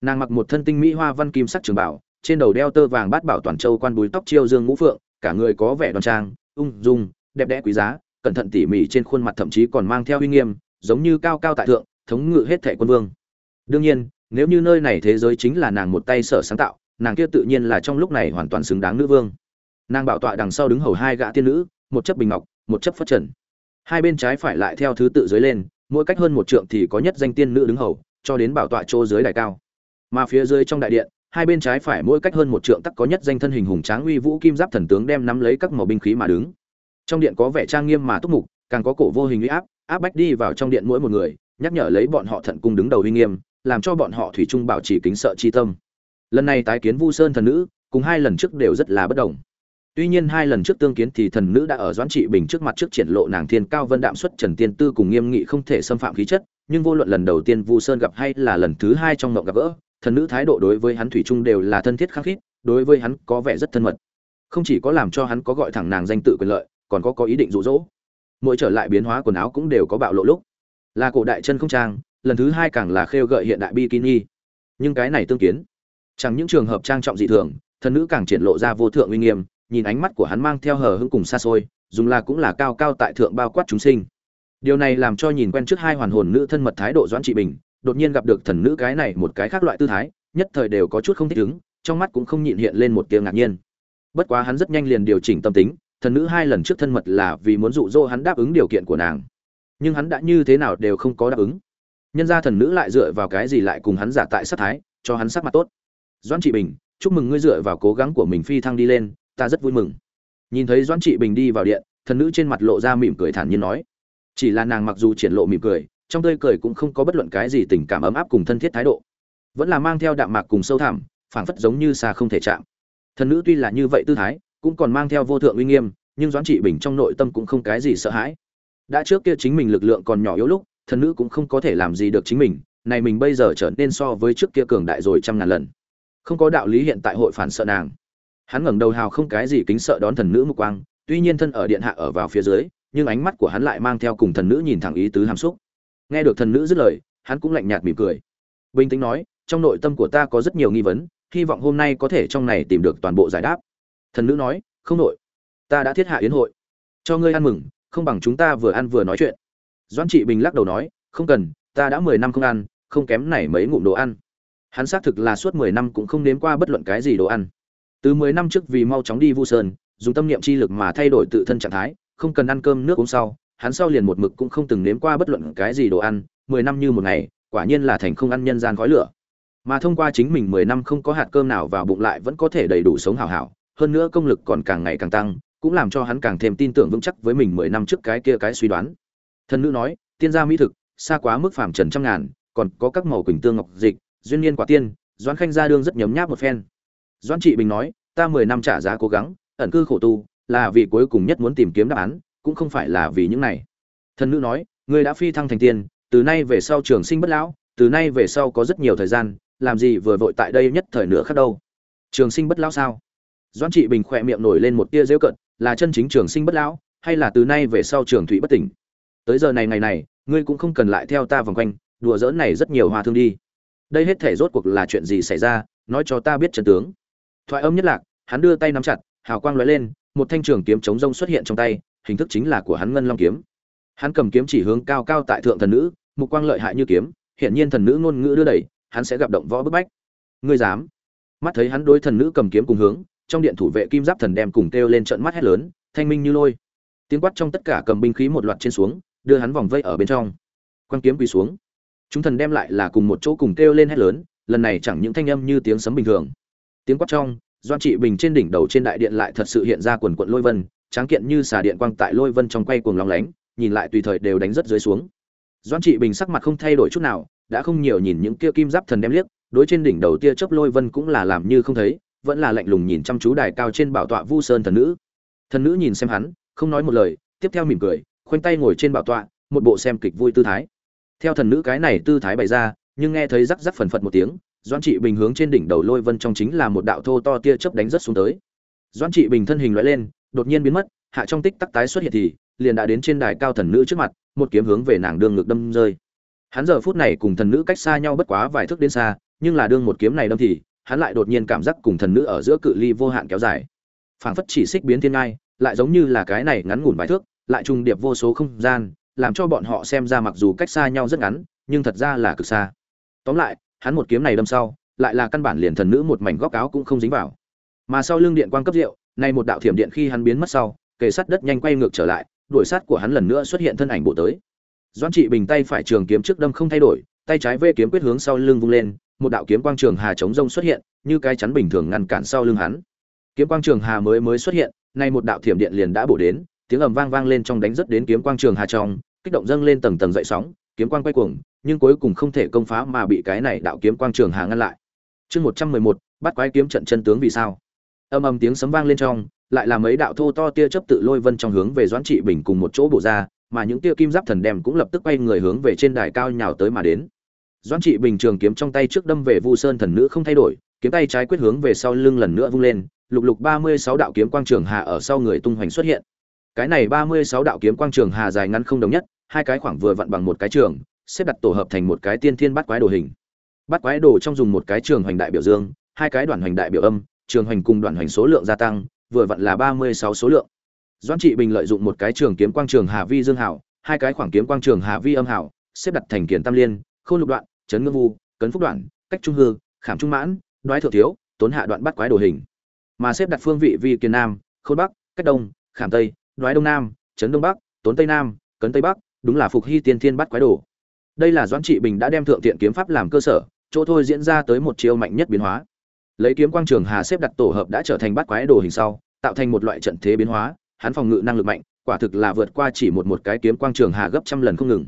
Nàng mặc một thân tinh mỹ hoa văn kim sắc trường bảo, trên đầu đeo tơ vàng bát bảo toàn châu quan búi tóc chiêu dương ngũ phượng, cả người có vẻ đoan trang, ung dung, đẹp đẽ quý giá, cẩn thận tỉ mỉ trên khuôn mặt thậm chí còn mang theo uy nghiêm, giống như cao cao tại thượng, thống ngự hết thệ quân vương. Đương nhiên, nếu như nơi này thế giới chính là nàng một tay sở sáng tạo, nàng kia tự nhiên là trong lúc này hoàn toàn xứng đáng nữ vương. Nàng bảo tọa đằng sau đứng hầu hai gã tiên nữ, một chấp bình ngọc, một chấp phất trần. Hai bên trái phải lại theo thứ tự dưới lên mỗi cách hơn một trượng thì có nhất danh tiên nữ đứng hầu, cho đến bảo tọa chỗ dưới đài cao. Mà phía dưới trong đại điện, hai bên trái phải mỗi cách hơn một trượng tắc có nhất danh thân hình hùng tráng uy vũ kim giáp thần tướng đem nắm lấy các màu binh khí mà đứng. Trong điện có vẻ trang nghiêm mà túc mục, càng có cổ vô hình uy áp áp bách đi vào trong điện mỗi một người, nhắc nhở lấy bọn họ thận cung đứng đầu uy nghiêm, làm cho bọn họ thủy chung bảo trì kính sợ chi tâm. Lần này tái kiến vu sơn thần nữ, cùng hai lần trước đều rất là bất đồng tuy nhiên hai lần trước tương kiến thì thần nữ đã ở doãn trị bình trước mặt trước triển lộ nàng thiên cao vân đạm xuất trần tiên tư cùng nghiêm nghị không thể xâm phạm khí chất, nhưng vô luận lần đầu tiên vu sơn gặp hay là lần thứ hai trong mộng gặp gỡ, thần nữ thái độ đối với hắn thủy chung đều là thân thiết khắc khít, đối với hắn có vẻ rất thân mật. Không chỉ có làm cho hắn có gọi thẳng nàng danh tự quyền lợi, còn có có ý định rụ rỗ mỗi trở lại biến hóa quần áo cũng đều có bạo lộ lúc. Là cổ đại chân không trang, lần thứ hai càng là khêu gợi hiện đại bikini. Nhưng cái này tương kiến, chẳng những trường hợp trang trọng dị thường, thần nữ càng triển lộ ra vô thượng uy nghiêm nhìn ánh mắt của hắn mang theo hờ hững cùng xa xôi, dùng là cũng là cao cao tại thượng bao quát chúng sinh. Điều này làm cho nhìn quen trước hai hoàn hồn nữ thân mật thái độ doãn trị bình, đột nhiên gặp được thần nữ cái này một cái khác loại tư thái, nhất thời đều có chút không thích ứng, trong mắt cũng không nhịn hiện lên một tiếng ngạc nhiên. Bất quá hắn rất nhanh liền điều chỉnh tâm tính, thần nữ hai lần trước thân mật là vì muốn dụ dỗ hắn đáp ứng điều kiện của nàng. Nhưng hắn đã như thế nào đều không có đáp ứng. Nhân ra thần nữ lại dựa vào cái gì lại cùng hắn giả tại sát thái, cho hắn sắc mặt tốt. Doãn trị bình, chúc mừng ngươi dựa vào cố gắng của mình phi thăng đi lên ta rất vui mừng. Nhìn thấy doãn trị bình đi vào điện, thần nữ trên mặt lộ ra mỉm cười thản nhiên nói. Chỉ là nàng mặc dù triển lộ mỉm cười, trong tươi cười cũng không có bất luận cái gì tình cảm ấm áp cùng thân thiết thái độ. Vẫn là mang theo đạm mạc cùng sâu thẳm, phảng phất giống như xa không thể chạm. Thần nữ tuy là như vậy tư thái, cũng còn mang theo vô thượng uy nghiêm, nhưng doãn trị bình trong nội tâm cũng không cái gì sợ hãi. Đã trước kia chính mình lực lượng còn nhỏ yếu lúc, thần nữ cũng không có thể làm gì được chính mình, này mình bây giờ trở nên so với trước kia cường đại rồi trăm ngàn lần. Không có đạo lý hiện tại hội phản sợ nàng hắn ngẩng đầu hào không cái gì kính sợ đón thần nữ mục quang, tuy nhiên thân ở điện hạ ở vào phía dưới, nhưng ánh mắt của hắn lại mang theo cùng thần nữ nhìn thẳng ý tứ hàm xúc. Nghe được thần nữ dứt lời, hắn cũng lạnh nhạt mỉm cười. Bình tĩnh nói, trong nội tâm của ta có rất nhiều nghi vấn, hy vọng hôm nay có thể trong này tìm được toàn bộ giải đáp. Thần nữ nói, không nội. Ta đã thiết hạ yến hội. Cho ngươi ăn mừng, không bằng chúng ta vừa ăn vừa nói chuyện. Doãn trị bình lắc đầu nói, không cần, ta đã mười năm không ăn, không kém này mấy ngụm đồ ăn. Hắn xác thực là suốt mười năm cũng không nếm qua bất luận cái gì đồ ăn từ mười năm trước vì mau chóng đi vu sơn, dùng tâm niệm chi lực mà thay đổi tự thân trạng thái, không cần ăn cơm nước uống sau, hắn sau liền một mực cũng không từng nếm qua bất luận cái gì đồ ăn, mười năm như một ngày, quả nhiên là thành không ăn nhân gian khói lửa. Mà thông qua chính mình mười năm không có hạt cơm nào vào bụng lại vẫn có thể đầy đủ sống hào hảo, hơn nữa công lực còn càng ngày càng tăng, cũng làm cho hắn càng thêm tin tưởng vững chắc với mình mười năm trước cái kia cái suy đoán. Thần nữ nói, tiên gia mỹ thực, xa quá mức phàm trần trăm ngàn, còn có các màu quỳnh tương ngọc dịch, duyên niên quả tiên, doãn khanh gia đương rất nhấm nháp một phen doãn trị bình nói, ta mười năm trả giá cố gắng, ẩn cư khổ tu, là vì cuối cùng nhất muốn tìm kiếm đáp án, cũng không phải là vì những này. Thần nữ nói, ngươi đã phi thăng thành tiên, từ nay về sau trường sinh bất lão, từ nay về sau có rất nhiều thời gian, làm gì vừa vội tại đây nhất thời nữa khác đâu? Trường sinh bất lão sao? Doãn trị bình khỏe miệng nổi lên một tia rêu cận, là chân chính trường sinh bất lão, hay là từ nay về sau trường thủy bất tỉnh? Tới giờ này ngày này, ngươi cũng không cần lại theo ta vòng quanh, đùa giỡn này rất nhiều hoa thương đi. Đây hết thể rốt cuộc là chuyện gì xảy ra, nói cho ta biết trận tướng thoại âm nhất lạc, hắn đưa tay nắm chặt, hào quang lóe lên, một thanh trường kiếm chống rông xuất hiện trong tay, hình thức chính là của hắn ngân long kiếm. Hắn cầm kiếm chỉ hướng cao cao tại thượng thần nữ, mục quang lợi hại như kiếm, hiển nhiên thần nữ ngôn ngữ đưa đẩy, hắn sẽ gặp động võ bức bách. Ngươi dám? Mắt thấy hắn đối thần nữ cầm kiếm cùng hướng, trong điện thủ vệ kim giáp thần đem cùng kêu lên trận mắt hét lớn, thanh minh như lôi. Tiếng quát trong tất cả cầm binh khí một loạt trên xuống, đưa hắn vòng vây ở bên trong. Quang kiếm quỳ xuống. Chúng thần đem lại là cùng một chỗ cùng kêu lên hét lớn, lần này chẳng những thanh âm như tiếng sấm bình thường tiếng quát trong, doan trị bình trên đỉnh đầu trên đại điện lại thật sự hiện ra quần quận lôi vân, tráng kiện như xà điện quang tại lôi vân trong quay cuồng lóng lánh, nhìn lại tùy thời đều đánh rất dưới xuống. Doan trị bình sắc mặt không thay đổi chút nào, đã không nhiều nhìn những kia kim giáp thần đem liếc, đối trên đỉnh đầu tia chớp lôi vân cũng là làm như không thấy, vẫn là lạnh lùng nhìn chăm chú đài cao trên bảo tọa vu sơn thần nữ. Thần nữ nhìn xem hắn, không nói một lời, tiếp theo mỉm cười, khoanh tay ngồi trên bảo tọa, một bộ xem kịch vui tư thái. Theo thần nữ cái này tư thái bày ra, nhưng nghe thấy rắc rắc phần phật một tiếng doan trị bình hướng trên đỉnh đầu lôi vân trong chính là một đạo thô to tia chớp đánh rất xuống tới. Doan trị bình thân hình loại lên, đột nhiên biến mất, hạ trong tích tắc tái xuất hiện thì, liền đã đến trên đài cao thần nữ trước mặt, một kiếm hướng về nàng đương ngực đâm rơi. Hắn giờ phút này cùng thần nữ cách xa nhau bất quá vài thước đến xa, nhưng là đương một kiếm này đâm thì, hắn lại đột nhiên cảm giác cùng thần nữ ở giữa cự ly vô hạn kéo dài. Phảng phất chỉ xích biến thiên ngai, lại giống như là cái này ngắn ngủn vài thước, lại trùng điệp vô số không gian, làm cho bọn họ xem ra mặc dù cách xa nhau rất ngắn, nhưng thật ra là cực xa. Tóm lại hắn một kiếm này đâm sau, lại là căn bản liền thần nữ một mảnh góc áo cũng không dính vào. Mà sau lưng điện quang cấp rượu, nay một đạo thiểm điện khi hắn biến mất sau, kề sát đất nhanh quay ngược trở lại, đuổi sát của hắn lần nữa xuất hiện thân ảnh bộ tới. Doãn trị bình tay phải trường kiếm trước đâm không thay đổi, tay trái vê kiếm quyết hướng sau lưng vung lên, một đạo kiếm quang trường hà chống rông xuất hiện, như cái chắn bình thường ngăn cản sau lưng hắn. Kiếm quang trường hà mới mới xuất hiện, nay một đạo thiểm điện liền đã bổ đến, tiếng ầm vang vang lên trong đánh rất đến kiếm quang trường hà trong, kích động dâng lên tầng tầng dậy sóng, kiếm quang quay cuồng nhưng cuối cùng không thể công phá mà bị cái này đạo kiếm quang trường hà ngăn lại. Chương một trăm mười một, bắt quái kiếm trận chân tướng vì sao? Âm âm tiếng sấm vang lên trong, lại là mấy đạo thô to tia chớp tự lôi vân trong hướng về doãn trị bình cùng một chỗ bổ ra, mà những tia kim giáp thần đem cũng lập tức quay người hướng về trên đài cao nhào tới mà đến. Doãn trị bình trường kiếm trong tay trước đâm về vu sơn thần nữ không thay đổi, kiếm tay trái quyết hướng về sau lưng lần nữa vung lên, lục lục ba mươi sáu đạo kiếm quang trường hà ở sau người tung hoành xuất hiện. Cái này ba mươi sáu đạo kiếm quang trường hà dài ngắn không đồng nhất, hai cái khoảng vừa vặn bằng một cái trường xếp đặt tổ hợp thành một cái tiên thiên bắt quái đồ hình. Bắt quái đồ trong dùng một cái trường hoành đại biểu dương, hai cái đoạn hoành đại biểu âm, trường hoành cùng đoạn hoành số lượng gia tăng, vừa vặn là ba mươi sáu số lượng. Doãn trị bình lợi dụng một cái trường kiếm quang trường hà vi dương hảo, hai cái khoảng kiếm quang trường hà vi âm hảo, xếp đặt thành kiền tam liên, khôn lục đoạn chấn ngư vu, cấn phúc đoạn, cách trung hư, khảm trung mãn, đoái thượng thiếu, tốn hạ đoạn bắt quái đồ hình. Mà xếp đặt phương vị vi kiền nam, khôn bắc, cách đông, khảm tây, đoái đông nam chấn đông bắc, tốn tây nam, cấn tây bắc, đúng là phục hy tiên thiên bắt quái đồ đây là doãn trị bình đã đem thượng thiện kiếm pháp làm cơ sở, chỗ thôi diễn ra tới một chiêu mạnh nhất biến hóa. Lấy kiếm quang trường hà xếp đặt tổ hợp đã trở thành bắt quái đồ hình sau, tạo thành một loại trận thế biến hóa, hắn phòng ngự năng lực mạnh, quả thực là vượt qua chỉ một một cái kiếm quang trường hà gấp trăm lần không ngừng.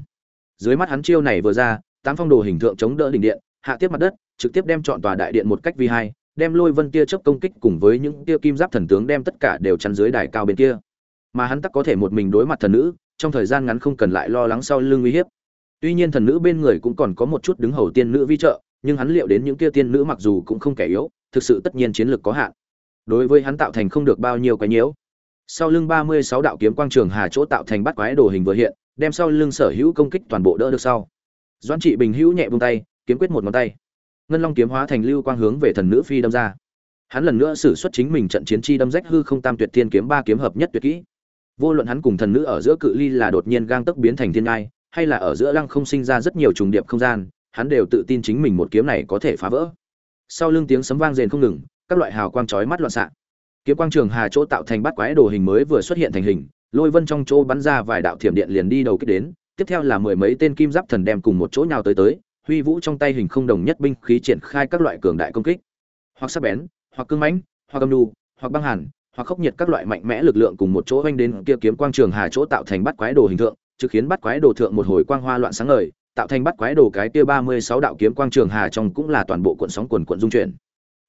Dưới mắt hắn chiêu này vừa ra, tám phong đồ hình thượng chống đỡ đỉnh điện, hạ tiếp mặt đất, trực tiếp đem chọn tòa đại điện một cách vi hai, đem lôi vân tia chớp công kích cùng với những tia kim giáp thần tướng đem tất cả đều chắn dưới đài cao bên kia. Mà hắn tắc có thể một mình đối mặt thần nữ, trong thời gian ngắn không cần lại lo lắng sau lưng uy hiếp tuy nhiên thần nữ bên người cũng còn có một chút đứng hầu tiên nữ vi trợ, nhưng hắn liệu đến những kia tiên nữ mặc dù cũng không kẻ yếu, thực sự tất nhiên chiến lược có hạn. Đối với hắn tạo thành không được bao nhiêu cái nhiễu. Sau lưng ba mươi sáu đạo kiếm quang trường hà chỗ tạo thành bắt quái đồ hình vừa hiện, đem sau lưng sở hữu công kích toàn bộ đỡ được sau. Doãn trị bình hữu nhẹ vung tay, kiếm quyết một ngón tay. Ngân long kiếm hóa thành lưu quang hướng về thần nữ phi đâm ra. Hắn lần nữa sử xuất chính mình trận chiến chi đâm rách hư không tam tuyệt thiên kiếm ba kiếm hợp nhất tuyệt kỹ. Vô luận hắn cùng thần nữ ở giữa cự ly là đột nhiên gang tấc biến thành thiên ngai hay là ở giữa lăng không sinh ra rất nhiều trùng điệp không gian, hắn đều tự tin chính mình một kiếm này có thể phá vỡ. Sau lưng tiếng sấm vang rền không ngừng, các loại hào quang chói mắt loạn xạ. Kiếm quang trường hà chỗ tạo thành bát quái đồ hình mới vừa xuất hiện thành hình, lôi vân trong chỗ bắn ra vài đạo thiểm điện liền đi đầu kích đến, tiếp theo là mười mấy tên kim giáp thần đem cùng một chỗ nhào tới tới, huy vũ trong tay hình không đồng nhất binh khí triển khai các loại cường đại công kích. Hoặc sắc bén, hoặc cương mãnh, hoặc âm nhu, hoặc băng hàn, hoặc khốc nhiệt các loại mạnh mẽ lực lượng cùng một chỗ oanh đến kia kiếm quang trường hà chỗ tạo thành bắt quái đồ hình tượng trực khiến bắt quái đồ thượng một hồi quang hoa loạn sáng ngời, tạo thành bắt quái đồ cái kia ba mươi sáu đạo kiếm quang trường hà trong cũng là toàn bộ cuộn sóng quần cuộn dung chuyển.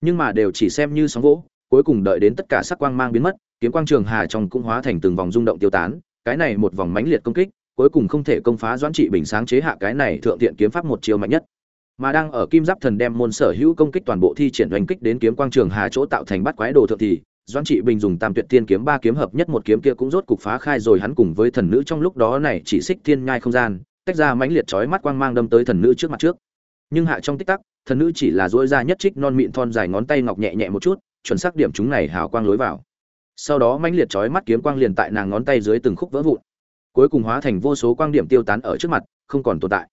Nhưng mà đều chỉ xem như sóng vỗ cuối cùng đợi đến tất cả sắc quang mang biến mất, kiếm quang trường hà trong cũng hóa thành từng vòng rung động tiêu tán, cái này một vòng mãnh liệt công kích, cuối cùng không thể công phá doãn trị bình sáng chế hạ cái này thượng tiện kiếm pháp một chiêu mạnh nhất. Mà đang ở kim giáp thần đem môn sở hữu công kích toàn bộ thi triển hoành kích đến kiếm quang trường hà chỗ tạo thành bắt quái đồ thượng thì doãn trị bình dùng tam tuyệt tiên kiếm ba kiếm hợp nhất một kiếm kia cũng rốt cục phá khai rồi hắn cùng với thần nữ trong lúc đó này chỉ xích thiên nhai không gian, tách ra mãnh liệt chói mắt quang mang đâm tới thần nữ trước mặt trước. Nhưng hạ trong tích tắc, thần nữ chỉ là duỗi ra nhất trích non mịn thon dài ngón tay ngọc nhẹ nhẹ một chút, chuẩn xác điểm chúng này hào quang lối vào. Sau đó mãnh liệt chói mắt kiếm quang liền tại nàng ngón tay dưới từng khúc vỡ vụn. Cuối cùng hóa thành vô số quang điểm tiêu tán ở trước mặt, không còn tồn tại.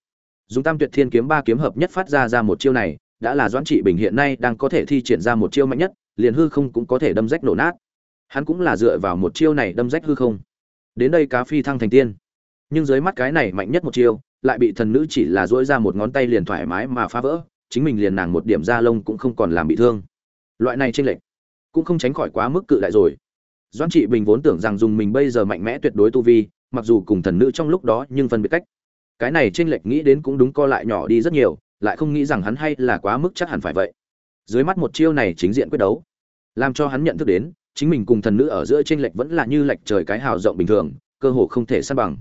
Dùng tam tuyệt thiên kiếm ba kiếm hợp nhất phát ra ra một chiêu này, đã là doãn trị bình hiện nay đang có thể thi triển ra một chiêu mạnh nhất liền hư không cũng có thể đâm rách nổ nát. Hắn cũng là dựa vào một chiêu này đâm rách hư không. Đến đây cá phi thăng thành tiên. Nhưng dưới mắt cái này mạnh nhất một chiêu, lại bị thần nữ chỉ là dỗi ra một ngón tay liền thoải mái mà phá vỡ, chính mình liền nàng một điểm da lông cũng không còn làm bị thương. Loại này tranh lệch cũng không tránh khỏi quá mức cự đại rồi. Doãn trị bình vốn tưởng rằng dùng mình bây giờ mạnh mẽ tuyệt đối tu vi, mặc dù cùng thần nữ trong lúc đó nhưng phân biệt cách. Cái này tranh lệch nghĩ đến cũng đúng co lại nhỏ đi rất nhiều, lại không nghĩ rằng hắn hay là quá mức chắc hẳn phải vậy dưới mắt một chiêu này chính diện quyết đấu. Làm cho hắn nhận thức đến, chính mình cùng thần nữ ở giữa tranh lệch vẫn là như lệch trời cái hào rộng bình thường, cơ hồ không thể san bằng.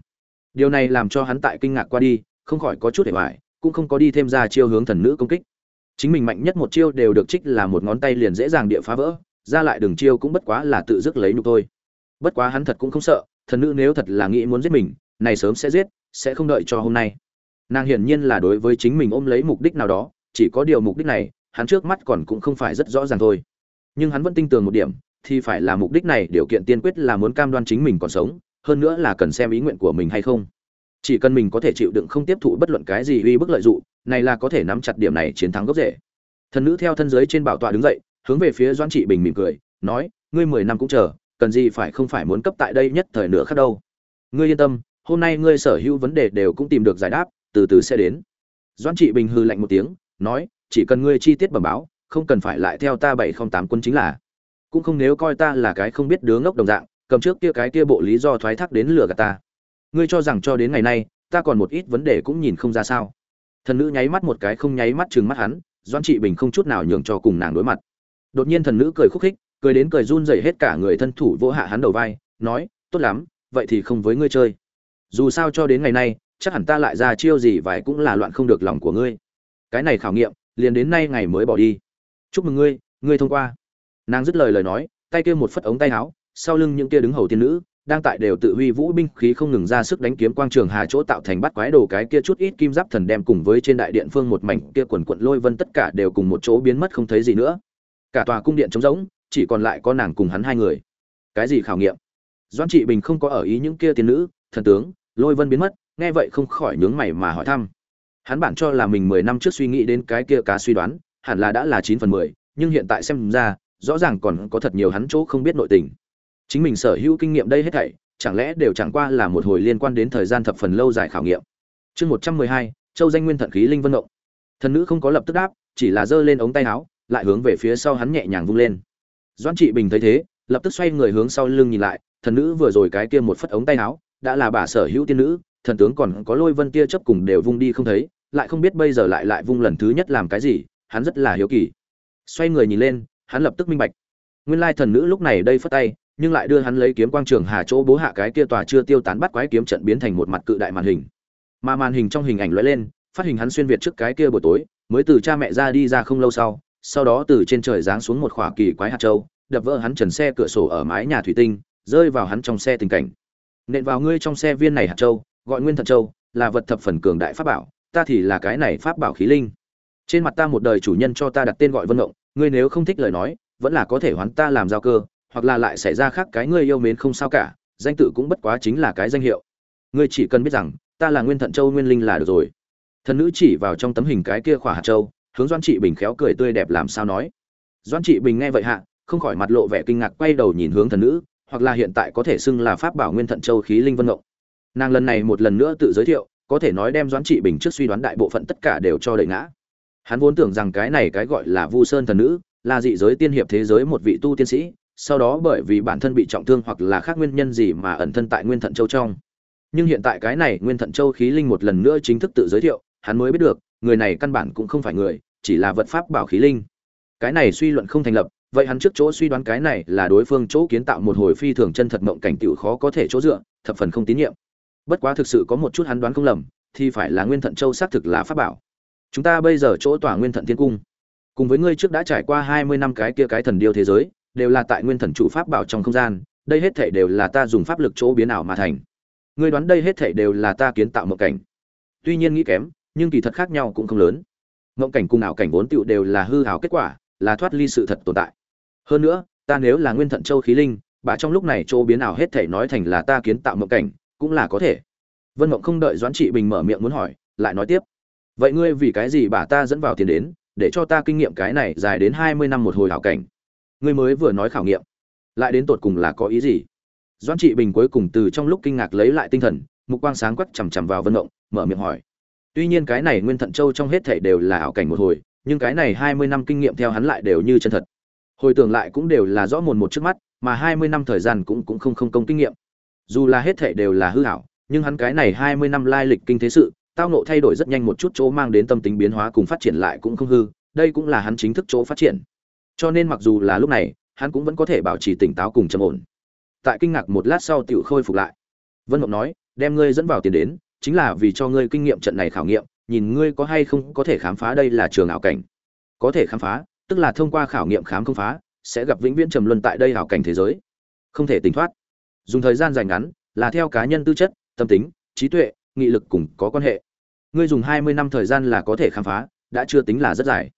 Điều này làm cho hắn tại kinh ngạc qua đi, không khỏi có chút hệ hoài, cũng không có đi thêm ra chiêu hướng thần nữ công kích. Chính mình mạnh nhất một chiêu đều được trích là một ngón tay liền dễ dàng địa phá vỡ, ra lại đường chiêu cũng bất quá là tự dứt lấy nhục thôi. Bất quá hắn thật cũng không sợ, thần nữ nếu thật là nghĩ muốn giết mình, này sớm sẽ giết, sẽ không đợi cho hôm nay. Nàng hiển nhiên là đối với chính mình ôm lấy mục đích nào đó, chỉ có điều mục đích này hắn trước mắt còn cũng không phải rất rõ ràng thôi. Nhưng hắn vẫn tin tưởng một điểm, thì phải là mục đích này, điều kiện tiên quyết là muốn cam đoan chính mình còn sống, hơn nữa là cần xem ý nguyện của mình hay không. Chỉ cần mình có thể chịu đựng không tiếp thụ bất luận cái gì uy bức lợi dụng, này là có thể nắm chặt điểm này chiến thắng gốc rễ. Thần nữ theo thân giới trên bảo tọa đứng dậy, hướng về phía doãn trị bình mỉm cười, nói, ngươi mười năm cũng chờ, cần gì phải không phải muốn cấp tại đây nhất thời nữa khác đâu. Ngươi yên tâm, hôm nay ngươi sở hữu vấn đề đều cũng tìm được giải đáp, từ từ sẽ đến. Doãn trị bình hư lạnh một tiếng, nói chỉ cần ngươi chi tiết bẩm báo, không cần phải lại theo ta bảy không tám quân chính là. Cũng không nếu coi ta là cái không biết đứa ngốc đồng dạng, cầm trước kia cái kia bộ lý do thoái thác đến lừa gạt ta. Ngươi cho rằng cho đến ngày nay, ta còn một ít vấn đề cũng nhìn không ra sao. Thần nữ nháy mắt một cái không nháy mắt chừng mắt hắn doan trị bình không chút nào nhường cho cùng nàng đối mặt. Đột nhiên thần nữ cười khúc khích, cười đến cười run rẩy hết cả người thân thủ vỗ hạ hắn đầu vai, nói, tốt lắm, vậy thì không với ngươi chơi. Dù sao cho đến ngày nay, chắc hẳn ta lại ra chiêu gì vài cũng là loạn không được lòng của ngươi. Cái này khảo nghiệm liền đến nay ngày mới bỏ đi. Chúc mừng ngươi ngươi thông qua. Nàng dứt lời lời nói, tay kia một phất ống tay áo, sau lưng những kia đứng hầu tiên nữ, đang tại đều tự huy vũ binh khí không ngừng ra sức đánh kiếm quang trường hà chỗ tạo thành bắt quái đồ cái kia chút ít kim giáp thần đem cùng với trên đại điện phương một mảnh kia quần quận lôi vân tất cả đều cùng một chỗ biến mất không thấy gì nữa. Cả tòa cung điện trống rỗng, chỉ còn lại có nàng cùng hắn hai người. Cái gì khảo nghiệm? Doan trị bình không có ở ý những kia tiên nữ, thần tướng, lôi vân biến mất, nghe vậy không khỏi nhướng mày mà hỏi thăm hắn bản cho là mình mười năm trước suy nghĩ đến cái kia cá suy đoán, hẳn là đã là chín phần mười, nhưng hiện tại xem ra, rõ ràng còn có thật nhiều hắn chỗ không biết nội tình. Chính mình sở hữu kinh nghiệm đây hết thảy, chẳng lẽ đều chẳng qua là một hồi liên quan đến thời gian thập phần lâu dài khảo nghiệm. Chương một trăm mười hai, châu danh nguyên thận khí linh vân động thần nữ không có lập tức đáp, chỉ là giơ lên ống tay áo, lại hướng về phía sau hắn nhẹ nhàng vung lên. Doãn trị bình thấy thế, lập tức xoay người hướng sau lưng nhìn lại, thần nữ vừa rồi cái kia một phất ống tay áo, đã là bà sở hữu tiên nữ, thần tướng còn có lôi vân tia chấp cùng đều vung đi không thấy lại không biết bây giờ lại lại vung lần thứ nhất làm cái gì, hắn rất là hiếu kỳ. Xoay người nhìn lên, hắn lập tức minh bạch. Nguyên lai thần nữ lúc này đây phất tay, nhưng lại đưa hắn lấy kiếm quang trường hà chỗ bố hạ cái kia tòa chưa tiêu tán bắt quái kiếm trận biến thành một mặt cự đại màn hình. Mà màn hình trong hình ảnh lóe lên, phát hình hắn xuyên việt trước cái kia buổi tối, mới từ cha mẹ ra đi ra không lâu sau sau đó từ trên trời giáng xuống một khỏa kỳ quái hạt châu, đập vỡ hắn trần xe cửa sổ ở mái nhà thủy tinh, rơi vào hắn trong xe tình cảnh. Nện vào ngươi trong xe viên này hạt châu, gọi nguyên thần châu, là vật thập phần cường đại pháp bảo ta thì là cái này pháp bảo khí linh. Trên mặt ta một đời chủ nhân cho ta đặt tên gọi vân ngộng, ngươi nếu không thích lời nói, vẫn là có thể hoán ta làm giao cơ, hoặc là lại xảy ra khác cái ngươi yêu mến không sao cả, danh tự cũng bất quá chính là cái danh hiệu. Ngươi chỉ cần biết rằng, ta là nguyên thận châu nguyên linh là được rồi. Thần nữ chỉ vào trong tấm hình cái kia khỏa hạt châu, hướng doan trị bình khéo cười tươi đẹp làm sao nói. Doan trị bình nghe vậy hạ, không khỏi mặt lộ vẻ kinh ngạc quay đầu nhìn hướng thần nữ, hoặc là hiện tại có thể xưng là pháp bảo nguyên thận châu khí linh vân ngộng. Nàng lần này một lần nữa tự giới thiệu có thể nói đem doãn trị bình trước suy đoán đại bộ phận tất cả đều cho đẩy ngã. Hắn vốn tưởng rằng cái này cái gọi là vu sơn thần nữ, là dị giới tiên hiệp thế giới một vị tu tiên sĩ, sau đó bởi vì bản thân bị trọng thương hoặc là khác nguyên nhân gì mà ẩn thân tại nguyên thận châu trong. Nhưng hiện tại cái này nguyên thận châu khí linh một lần nữa chính thức tự giới thiệu, hắn mới biết được, người này căn bản cũng không phải người, chỉ là vật pháp bảo khí linh. Cái này suy luận không thành lập, vậy hắn trước chỗ suy đoán cái này là đối phương chỗ kiến tạo một hồi phi thường chân thật mộng cảnh tiểu khó có thể chỗ dựa, thập phần không tín nhiệm bất quá thực sự có một chút hắn đoán không lầm, thì phải là nguyên thận châu xác thực là pháp bảo. Chúng ta bây giờ chỗ tòa nguyên thận thiên cung. Cùng với ngươi trước đã trải qua hai mươi năm cái kia cái thần điêu thế giới, đều là tại nguyên thần trụ pháp bảo trong không gian, đây hết thể đều là ta dùng pháp lực chỗ biến ảo mà thành. Ngươi đoán đây hết thể đều là ta kiến tạo mộng cảnh. Tuy nhiên nghĩ kém, nhưng kỳ thật khác nhau cũng không lớn. Mộng cảnh cùng ảo cảnh vốn tựu đều là hư hảo kết quả, là thoát ly sự thật tồn tại. Hơn nữa, ta nếu là nguyên thận châu khí linh bà trong lúc này chỗ biến ảo hết thể nói thành là ta kiến tạo mộng cảnh cũng là có thể. Vân mộng không đợi doãn trị bình mở miệng muốn hỏi, lại nói tiếp. Vậy ngươi vì cái gì bà ta dẫn vào tiền đến, để cho ta kinh nghiệm cái này dài đến hai mươi năm một hồi hảo cảnh? Ngươi mới vừa nói khảo nghiệm, lại đến tột cùng là có ý gì? Doãn trị bình cuối cùng từ trong lúc kinh ngạc lấy lại tinh thần, mục quang sáng quắc chằm chằm vào vân mộng, mở miệng hỏi. Tuy nhiên cái này nguyên thận châu trong hết thể đều là ảo cảnh một hồi, nhưng cái này hai mươi năm kinh nghiệm theo hắn lại đều như chân thật. Hồi tưởng lại cũng đều là rõ mồn một trước mắt, mà hai mươi năm thời gian cũng cũng không không công kinh nghiệm dù là hết thể đều là hư ảo nhưng hắn cái này hai mươi năm lai lịch kinh thế sự, tao nộ thay đổi rất nhanh một chút chỗ mang đến tâm tính biến hóa cùng phát triển lại cũng không hư, đây cũng là hắn chính thức chỗ phát triển. Cho nên mặc dù là lúc này, hắn cũng vẫn có thể bảo trì tỉnh táo cùng trầm ổn. Tại kinh ngạc một lát sau tiểu khôi phục lại. Vân mộng nói, đem ngươi dẫn vào tiền đến, chính là vì cho ngươi kinh nghiệm trận này khảo nghiệm, nhìn ngươi có hay không có thể khám phá đây là trường ảo cảnh. Có thể khám phá, tức là thông qua khảo nghiệm khám không phá, sẽ gặp vĩnh viễn trầm luân tại đây ảo cảnh thế giới. Không thể tỉnh thoát dùng thời gian dài ngắn, là theo cá nhân tư chất, tâm tính, trí tuệ, nghị lực cùng có quan hệ. Ngươi dùng hai mươi năm thời gian là có thể khám phá, đã chưa tính là rất dài.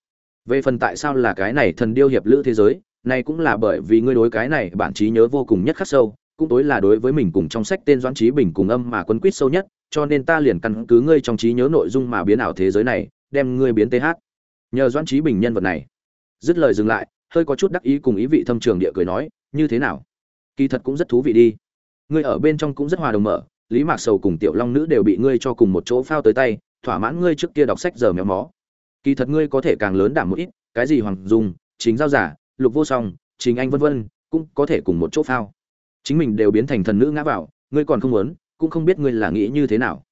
Về phần tại sao là cái này thần điêu hiệp lữ thế giới, này cũng là bởi vì ngươi đối cái này bản trí nhớ vô cùng nhất khắc sâu, cũng tối là đối với mình cùng trong sách tên doãn trí bình cùng âm mà quân quýt sâu nhất, cho nên ta liền căn cứ ngươi trong trí nhớ nội dung mà biến ảo thế giới này, đem ngươi biến th nhờ doãn trí bình nhân vật này. Dứt lời dừng lại, hơi có chút đắc ý cùng ý vị thâm trường địa cười nói, như thế nào? Kỳ thật cũng rất thú vị đi. Ngươi ở bên trong cũng rất hòa đồng mở, lý mạc sầu cùng tiểu long nữ đều bị ngươi cho cùng một chỗ phao tới tay, thỏa mãn ngươi trước kia đọc sách giờ méo mó. Kỳ thật ngươi có thể càng lớn đảm một ít, cái gì hoàng dung, chính giao giả, lục vô song, chính anh vân vân, cũng có thể cùng một chỗ phao. Chính mình đều biến thành thần nữ ngã vào, ngươi còn không muốn, cũng không biết ngươi là nghĩ như thế nào.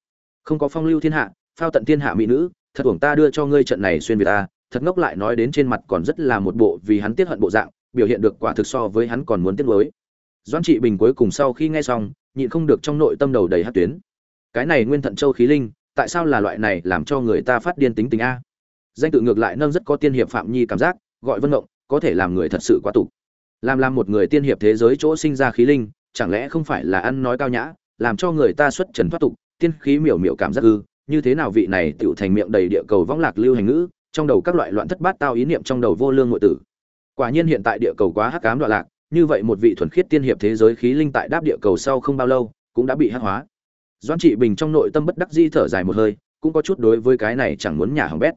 Không có phong lưu thiên hạ, phao tận thiên hạ mỹ nữ, thật uổng ta đưa cho ngươi trận này xuyên việt ta thật ngốc lại nói đến trên mặt còn rất là một bộ vì hắn tiết hận bộ dạng, biểu hiện được quả thực so với hắn còn muốn tiết mới doãn trị bình cuối cùng sau khi nghe xong, nhịn không được trong nội tâm đầu đầy hát tuyến. Cái này nguyên thận châu khí linh, tại sao là loại này làm cho người ta phát điên tính tình a? Danh tự ngược lại nâng rất có tiên hiệp phạm nhi cảm giác, gọi vân ngộng, có thể làm người thật sự quá tục. Làm làm một người tiên hiệp thế giới chỗ sinh ra khí linh, chẳng lẽ không phải là ăn nói cao nhã, làm cho người ta xuất trần thoát tục, tiên khí miểu miểu cảm giác ư? Như thế nào vị này tựu thành miệng đầy địa cầu võng lạc lưu hành ngữ, trong đầu các loại loạn thất bát tao ý niệm trong đầu vô lương ngụy tử. Quả nhiên hiện tại địa cầu quá hắc ám đoạn lạc như vậy một vị thuần khiết tiên hiệp thế giới khí linh tại đáp địa cầu sau không bao lâu, cũng đã bị hắc hóa. Doan trị bình trong nội tâm bất đắc di thở dài một hơi, cũng có chút đối với cái này chẳng muốn nhà hỏng bét.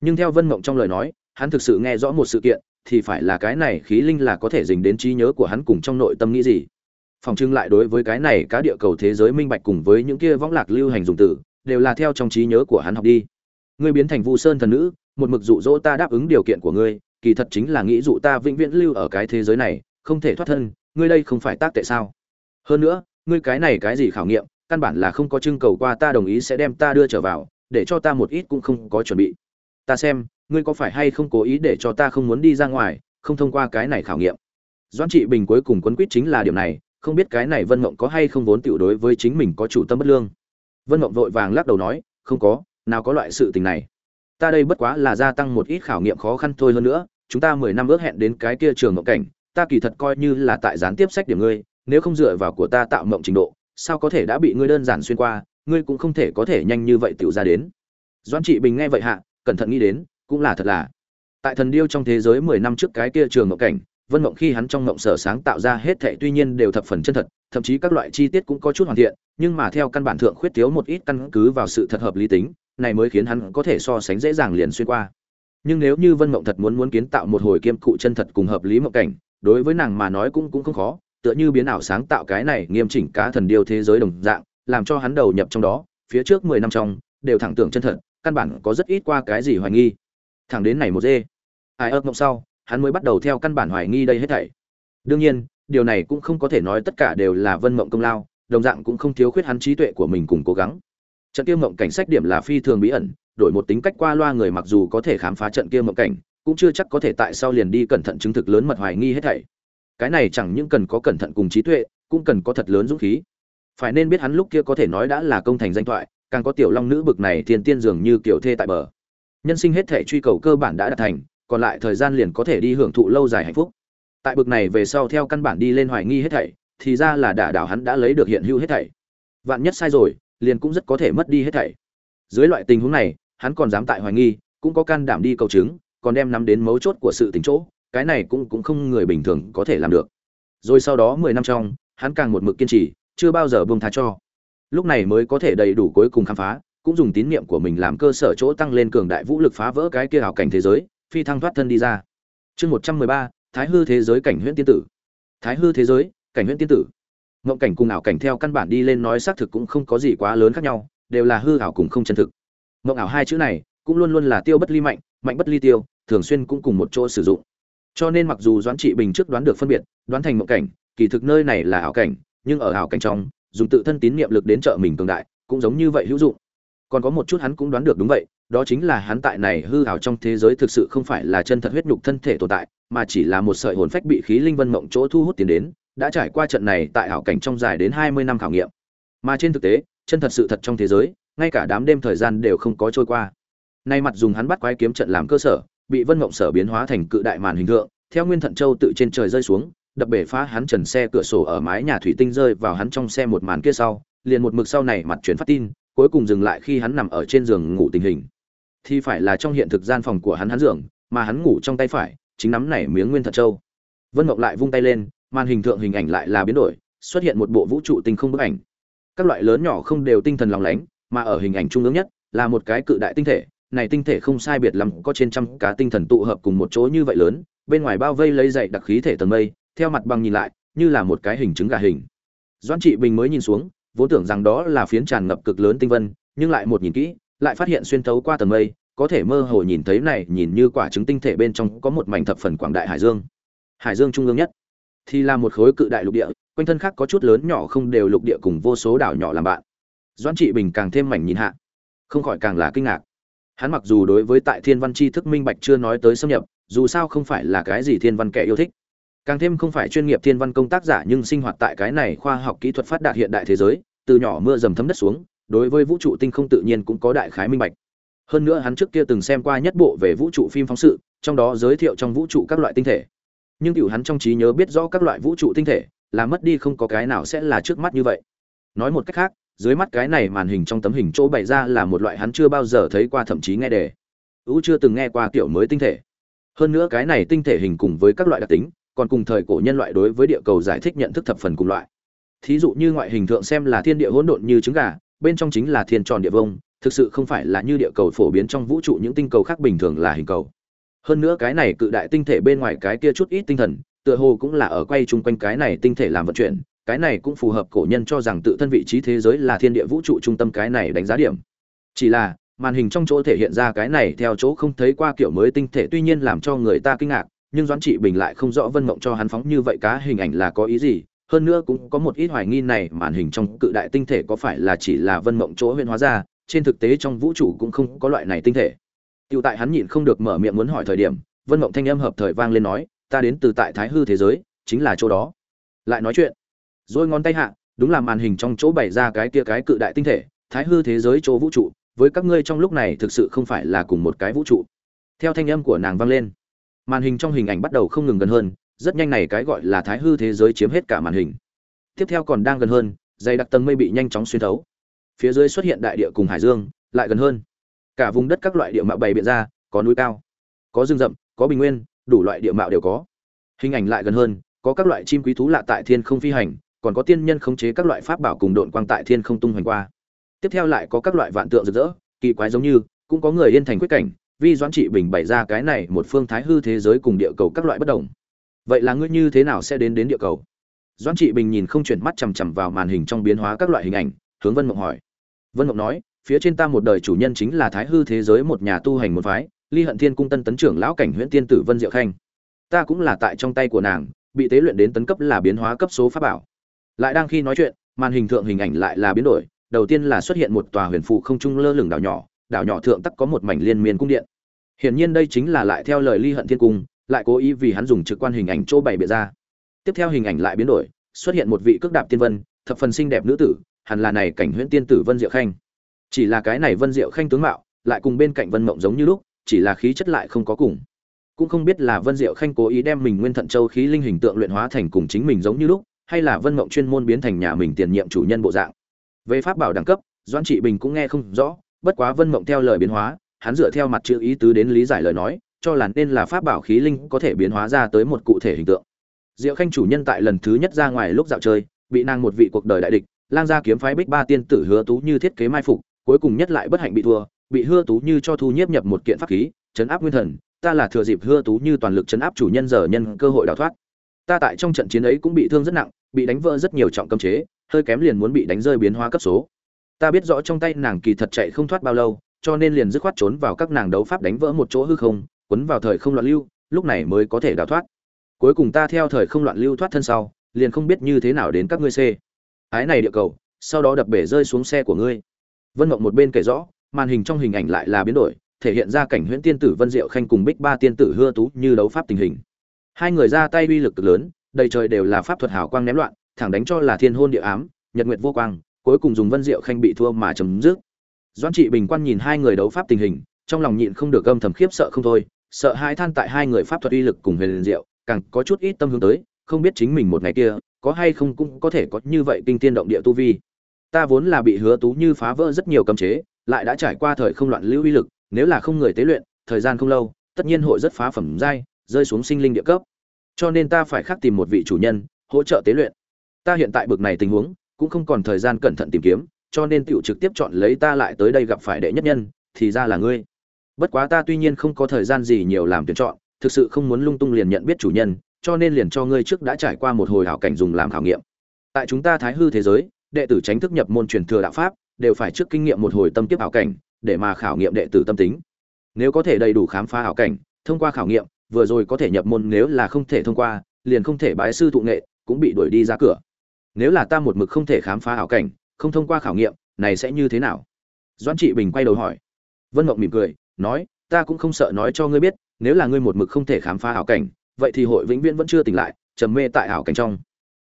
Nhưng theo vân mộng trong lời nói, hắn thực sự nghe rõ một sự kiện, thì phải là cái này khí linh là có thể dình đến trí nhớ của hắn cùng trong nội tâm nghĩ gì. Phòng trưng lại đối với cái này cá địa cầu thế giới minh bạch cùng với những kia võng lạc lưu hành dùng từ, đều là theo trong trí nhớ của hắn học đi. Ngươi biến thành vu sơn thần nữ, một mực dụ dỗ ta đáp ứng điều kiện của ngươi, kỳ thật chính là nghĩ dụ ta vĩnh viễn lưu ở cái thế giới này không thể thoát thân, ngươi đây không phải tác tệ sao? Hơn nữa, ngươi cái này cái gì khảo nghiệm, căn bản là không có trưng cầu qua ta đồng ý sẽ đem ta đưa trở vào, để cho ta một ít cũng không có chuẩn bị. Ta xem, ngươi có phải hay không cố ý để cho ta không muốn đi ra ngoài, không thông qua cái này khảo nghiệm? Doãn trị bình cuối cùng quấn quýt chính là điểm này, không biết cái này vân mộng có hay không vốn tiểu đối với chính mình có chủ tâm bất lương. Vân mộng vội vàng lắc đầu nói, không có, nào có loại sự tình này. Ta đây bất quá là gia tăng một ít khảo nghiệm khó khăn thôi hơn nữa, chúng ta mười năm ước hẹn đến cái kia trường ngộ cảnh ta kỳ thật coi như là tại gián tiếp sách điểm ngươi, nếu không dựa vào của ta tạo mộng trình độ, sao có thể đã bị ngươi đơn giản xuyên qua, ngươi cũng không thể có thể nhanh như vậy tiểu ra đến. Doan trị bình nghe vậy hạ, cẩn thận nghĩ đến, cũng là thật là. Tại thần điêu trong thế giới mười năm trước cái kia trường mộng cảnh, vân mộng khi hắn trong mộng sở sáng tạo ra hết thệ tuy nhiên đều thập phần chân thật, thậm chí các loại chi tiết cũng có chút hoàn thiện, nhưng mà theo căn bản thượng khuyết thiếu một ít căn cứ vào sự thật hợp lý tính, này mới khiến hắn có thể so sánh dễ dàng liền xuyên qua. Nhưng nếu như vân mộng thật muốn muốn kiến tạo một hồi kiêm cụ chân thật cùng hợp lý mộng cảnh đối với nàng mà nói cũng cũng không khó, tựa như biến ảo sáng tạo cái này nghiêm chỉnh cá thần điêu thế giới đồng dạng, làm cho hắn đầu nhập trong đó, phía trước mười năm trong, đều thẳng tưởng chân thật, căn bản có rất ít qua cái gì hoài nghi. Thẳng đến này một dê, ai ấp mộng sau, hắn mới bắt đầu theo căn bản hoài nghi đây hết thảy. Đương nhiên, điều này cũng không có thể nói tất cả đều là vân mộng công lao, đồng dạng cũng không thiếu khuyết hắn trí tuệ của mình cùng cố gắng. Trận kia mộng cảnh sách điểm là phi thường bí ẩn, đổi một tính cách qua loa người mặc dù có thể khám phá trận kia mộng cảnh cũng chưa chắc có thể tại sao liền đi cẩn thận chứng thực lớn mật hoài nghi hết thảy. Cái này chẳng những cần có cẩn thận cùng trí tuệ, cũng cần có thật lớn dũng khí. Phải nên biết hắn lúc kia có thể nói đã là công thành danh thoại, càng có tiểu long nữ bực này thiên tiên dường như kiểu thê tại bờ. Nhân sinh hết thể truy cầu cơ bản đã đạt thành, còn lại thời gian liền có thể đi hưởng thụ lâu dài hạnh phúc. Tại bực này về sau theo căn bản đi lên hoài nghi hết thảy, thì ra là đả đảo hắn đã lấy được hiện hữu hết thảy. Vạn nhất sai rồi, liền cũng rất có thể mất đi hết thảy. Dưới loại tình huống này, hắn còn dám tại hoài nghi, cũng có can đảm đi cầu chứng còn đem nắm đến mấu chốt của sự tình chỗ, cái này cũng cũng không người bình thường có thể làm được. Rồi sau đó mười năm trong, hắn càng một mực kiên trì, chưa bao giờ buông tha cho. Lúc này mới có thể đầy đủ cuối cùng khám phá, cũng dùng tín niệm của mình làm cơ sở chỗ tăng lên cường đại vũ lực phá vỡ cái kia ảo cảnh thế giới, phi thăng thoát thân đi ra. Chương một trăm mười ba, thái hư thế giới cảnh huyễn tiên tử. Thái hư thế giới cảnh huyễn tiên tử. Ngộng cảnh cùng ảo cảnh theo căn bản đi lên nói xác thực cũng không có gì quá lớn khác nhau, đều là hư ảo cùng không chân thực. Ngộng ảo hai chữ này cũng luôn luôn là tiêu bất ly mạnh mạnh bất ly tiêu, thường xuyên cũng cùng một chỗ sử dụng. Cho nên mặc dù doãn trị bình trước đoán được phân biệt, đoán thành mộng cảnh, kỳ thực nơi này là ảo cảnh, nhưng ở ảo cảnh trong, dùng tự thân tín niệm lực đến trợ mình cường đại, cũng giống như vậy hữu dụng. Còn có một chút hắn cũng đoán được đúng vậy, đó chính là hắn tại này hư ảo trong thế giới thực sự không phải là chân thật huyết nhục thân thể tồn tại, mà chỉ là một sợi hồn phách bị khí linh vân mộng chỗ thu hút tiến đến, đã trải qua trận này tại ảo cảnh trong dài đến hai mươi năm khảo nghiệm. Mà trên thực tế, chân thật sự thật trong thế giới, ngay cả đám đêm thời gian đều không có trôi qua nay mặt dùng hắn bắt quái kiếm trận làm cơ sở, bị vân mộng sở biến hóa thành cự đại màn hình tượng, theo nguyên thận châu tự trên trời rơi xuống, đập bể phá hắn trần xe cửa sổ ở mái nhà thủy tinh rơi vào hắn trong xe một màn kia sau, liền một mực sau này mặt chuyển phát tin, cuối cùng dừng lại khi hắn nằm ở trên giường ngủ tình hình. Thì phải là trong hiện thực gian phòng của hắn hắn giường, mà hắn ngủ trong tay phải, chính nắm nảy miếng nguyên thận châu. Vân mộng lại vung tay lên, màn hình thượng hình ảnh lại là biến đổi, xuất hiện một bộ vũ trụ tinh không bức ảnh. Các loại lớn nhỏ không đều tinh thần lòng lánh, mà ở hình ảnh trung ương nhất, là một cái cự đại tinh thể này tinh thể không sai biệt lắm, có trên trăm cá tinh thần tụ hợp cùng một chỗ như vậy lớn, bên ngoài bao vây lấy dậy đặc khí thể tầng mây, theo mặt bằng nhìn lại, như là một cái hình trứng gà hình. Doãn trị bình mới nhìn xuống, vốn tưởng rằng đó là phiến tràn ngập cực lớn tinh vân, nhưng lại một nhìn kỹ, lại phát hiện xuyên thấu qua tầng mây, có thể mơ hồ nhìn thấy này, nhìn như quả trứng tinh thể bên trong có một mảnh thập phần quảng đại hải dương. Hải dương trung ương nhất. Thì là một khối cự đại lục địa, quanh thân khác có chút lớn nhỏ không đều lục địa cùng vô số đảo nhỏ làm bạn. Doãn trị bình càng thêm mảnh nhìn hạ. Không khỏi càng là kinh ngạc hắn mặc dù đối với tại thiên văn tri thức minh bạch chưa nói tới xâm nhập, dù sao không phải là cái gì thiên văn kẻ yêu thích. Càng thêm không phải chuyên nghiệp thiên văn công tác giả nhưng sinh hoạt tại cái này khoa học kỹ thuật phát đạt hiện đại thế giới, từ nhỏ mưa dầm thấm đất xuống, đối với vũ trụ tinh không tự nhiên cũng có đại khái minh bạch. Hơn nữa hắn trước kia từng xem qua nhất bộ về vũ trụ phim phóng sự, trong đó giới thiệu trong vũ trụ các loại tinh thể. Nhưng cựu hắn trong trí nhớ biết rõ các loại vũ trụ tinh thể, là mất đi không có cái nào sẽ là trước mắt như vậy. Nói một cách khác dưới mắt cái này màn hình trong tấm hình chỗ bày ra là một loại hắn chưa bao giờ thấy qua, thậm chí nghe đề. Ú chưa từng nghe qua kiểu mới tinh thể. Hơn nữa cái này tinh thể hình cùng với các loại đặc tính, còn cùng thời cổ nhân loại đối với địa cầu giải thích nhận thức thập phần cùng loại. Thí dụ như ngoại hình thượng xem là thiên địa hỗn độn như trứng gà, bên trong chính là thiên tròn địa vông, thực sự không phải là như địa cầu phổ biến trong vũ trụ những tinh cầu khác bình thường là hình cầu. Hơn nữa cái này cự đại tinh thể bên ngoài cái kia chút ít tinh thần, tựa hồ cũng là ở quay chung quanh cái này tinh thể làm vận chuyển cái này cũng phù hợp cổ nhân cho rằng tự thân vị trí thế giới là thiên địa vũ trụ trung tâm cái này đánh giá điểm chỉ là màn hình trong chỗ thể hiện ra cái này theo chỗ không thấy qua kiểu mới tinh thể tuy nhiên làm cho người ta kinh ngạc nhưng doãn trị bình lại không rõ vân mộng cho hắn phóng như vậy cá hình ảnh là có ý gì hơn nữa cũng có một ít hoài nghi này màn hình trong cự đại tinh thể có phải là chỉ là vân mộng chỗ huyễn hóa ra trên thực tế trong vũ trụ cũng không có loại này tinh thể Tiểu tại hắn nhịn không được mở miệng muốn hỏi thời điểm, Vân Mộng thanh âm hợp thời vang lên nói, ta đến từ tại Thái hư thế giới, chính là chỗ đó. Lại nói chuyện, rồi ngón tay hạ, đúng là màn hình trong chỗ bày ra cái kia cái cự đại tinh thể, Thái hư thế giới chỗ vũ trụ, với các ngươi trong lúc này thực sự không phải là cùng một cái vũ trụ. Theo thanh âm của nàng vang lên, màn hình trong hình ảnh bắt đầu không ngừng gần hơn, rất nhanh này cái gọi là Thái hư thế giới chiếm hết cả màn hình. Tiếp theo còn đang gần hơn, dày đặc tầng mây bị nhanh chóng xuyên thấu. Phía dưới xuất hiện đại địa cùng hải dương, lại gần hơn cả vùng đất các loại địa mạo bày biện ra có núi cao có rừng rậm có bình nguyên đủ loại địa mạo đều có hình ảnh lại gần hơn có các loại chim quý thú lạ tại thiên không phi hành còn có tiên nhân khống chế các loại pháp bảo cùng độn quang tại thiên không tung hoành qua. Tiếp theo lại có các loại vạn tượng rực rỡ, kỳ quái giống như, cũng có người yên thành quyết cảnh vì doãn trị bình bày ra cái này một phương thái hư thế giới cùng địa cầu các loại bất đồng. Vậy là ngươi như thế nào sẽ đến đến địa cầu? Doãn trị bình nhìn không chuyển mắt chằm chằm vào màn hình trong biến hóa các loại hình ảnh, hướng vân mộng hỏi. Vân mộng nói, phía trên ta một đời chủ nhân chính là thái hư thế giới một nhà tu hành một phái, ly hận thiên cung tân tấn trưởng lão cảnh huyễn tiên tử vân diệu khanh. Ta cũng là tại trong tay của nàng, bị tế luyện đến tấn cấp là biến hóa cấp số pháp bảo lại đang khi nói chuyện, màn hình thượng hình ảnh lại là biến đổi. Đầu tiên là xuất hiện một tòa huyền phụ không trung lơ lửng đảo nhỏ. Đảo nhỏ thượng tắc có một mảnh liên miên cung điện. Hiển nhiên đây chính là lại theo lời ly hận thiên cung, lại cố ý vì hắn dùng trực quan hình ảnh chỗ bày biện ra. Tiếp theo hình ảnh lại biến đổi, xuất hiện một vị cước đạp tiên vân, thập phần xinh đẹp nữ tử, hẳn là này cảnh huyễn tiên tử vân diệu khanh. Chỉ là cái này vân diệu khanh tướng mạo, lại cùng bên cạnh vân mộng giống như lúc, chỉ là khí chất lại không có cùng. Cũng không biết là vân diệu khanh cố ý đem mình nguyên thận châu khí linh hình tượng luyện hóa thành cùng chính mình giống như lúc hay là vân mộng chuyên môn biến thành nhà mình tiền nhiệm chủ nhân bộ dạng. Về pháp bảo đẳng cấp doan trị bình cũng nghe không rõ, bất quá vân mộng theo lời biến hóa, hắn dựa theo mặt chữ ý tứ đến lý giải lời nói, cho là nên là pháp bảo khí linh có thể biến hóa ra tới một cụ thể hình tượng. Diệu khanh chủ nhân tại lần thứ nhất ra ngoài lúc dạo chơi, bị nàng một vị cuộc đời đại địch, lang gia kiếm phái bích ba tiên tử hứa tú như thiết kế mai phục, cuối cùng nhất lại bất hạnh bị thua, bị hứa tú như cho thu nhiếp nhập một kiện pháp khí, chấn áp nguyên thần, ta là thừa dịp hứa tú như toàn lực chấn áp chủ nhân giờ nhân cơ hội đào thoát ta tại trong trận chiến ấy cũng bị thương rất nặng, bị đánh vỡ rất nhiều trọng cấm chế, hơi kém liền muốn bị đánh rơi biến hóa cấp số. Ta biết rõ trong tay nàng kỳ thật chạy không thoát bao lâu, cho nên liền dứt khoát trốn vào các nàng đấu pháp đánh vỡ một chỗ hư không, quấn vào thời không loạn lưu, lúc này mới có thể đào thoát. Cuối cùng ta theo thời không loạn lưu thoát thân sau, liền không biết như thế nào đến các ngươi xê ái này địa cầu, sau đó đập bể rơi xuống xe của ngươi. Vân mộng một bên kể rõ, màn hình trong hình ảnh lại là biến đổi, thể hiện ra cảnh huyễn tiên tử vân diệu khanh cùng bích ba tiên tử hưa tú như đấu pháp tình hình hai người ra tay uy lực cực lớn, đầy trời đều là pháp thuật hào quang ném loạn, thẳng đánh cho là thiên hôn địa ám, nhật nguyệt vô quang, cuối cùng dùng vân diệu khanh bị thua mà chấm dứt. Doãn trị bình quan nhìn hai người đấu pháp tình hình, trong lòng nhịn không được âm thầm khiếp sợ không thôi, sợ hai than tại hai người pháp thuật uy lực cùng huyền diệu, càng có chút ít tâm hướng tới, không biết chính mình một ngày kia, có hay không cũng có thể có như vậy kinh tiên động địa tu vi. Ta vốn là bị hứa tú như phá vỡ rất nhiều cấm chế, lại đã trải qua thời không loạn lưu uy lực, nếu là không người tế luyện, thời gian không lâu, tất nhiên hội rất phá phẩm giai rơi xuống sinh linh địa cấp. Cho nên ta phải khắc tìm một vị chủ nhân, hỗ trợ tế luyện. Ta hiện tại bực này tình huống, cũng không còn thời gian cẩn thận tìm kiếm, cho nên tiểu trực tiếp chọn lấy ta lại tới đây gặp phải đệ nhất nhân, thì ra là ngươi. Bất quá ta tuy nhiên không có thời gian gì nhiều làm tuyển chọn, thực sự không muốn lung tung liền nhận biết chủ nhân, cho nên liền cho ngươi trước đã trải qua một hồi hảo cảnh dùng làm khảo nghiệm. Tại chúng ta thái hư thế giới, đệ tử tránh thức nhập môn truyền thừa đạo pháp, đều phải trước kinh nghiệm một hồi tâm kiếp hảo cảnh, để mà khảo nghiệm đệ tử tâm tính. Nếu có thể đầy đủ khám phá hảo cảnh, thông qua khảo nghiệm vừa rồi có thể nhập môn nếu là không thể thông qua, liền không thể bái sư thụ nghệ, cũng bị đuổi đi ra cửa. Nếu là ta một mực không thể khám phá ảo cảnh, không thông qua khảo nghiệm, này sẽ như thế nào? Doãn trị bình quay đầu hỏi. Vân mộng mỉm cười, nói, ta cũng không sợ nói cho ngươi biết, nếu là ngươi một mực không thể khám phá ảo cảnh, vậy thì hội vĩnh viễn vẫn chưa tỉnh lại, trầm mê tại ảo cảnh trong.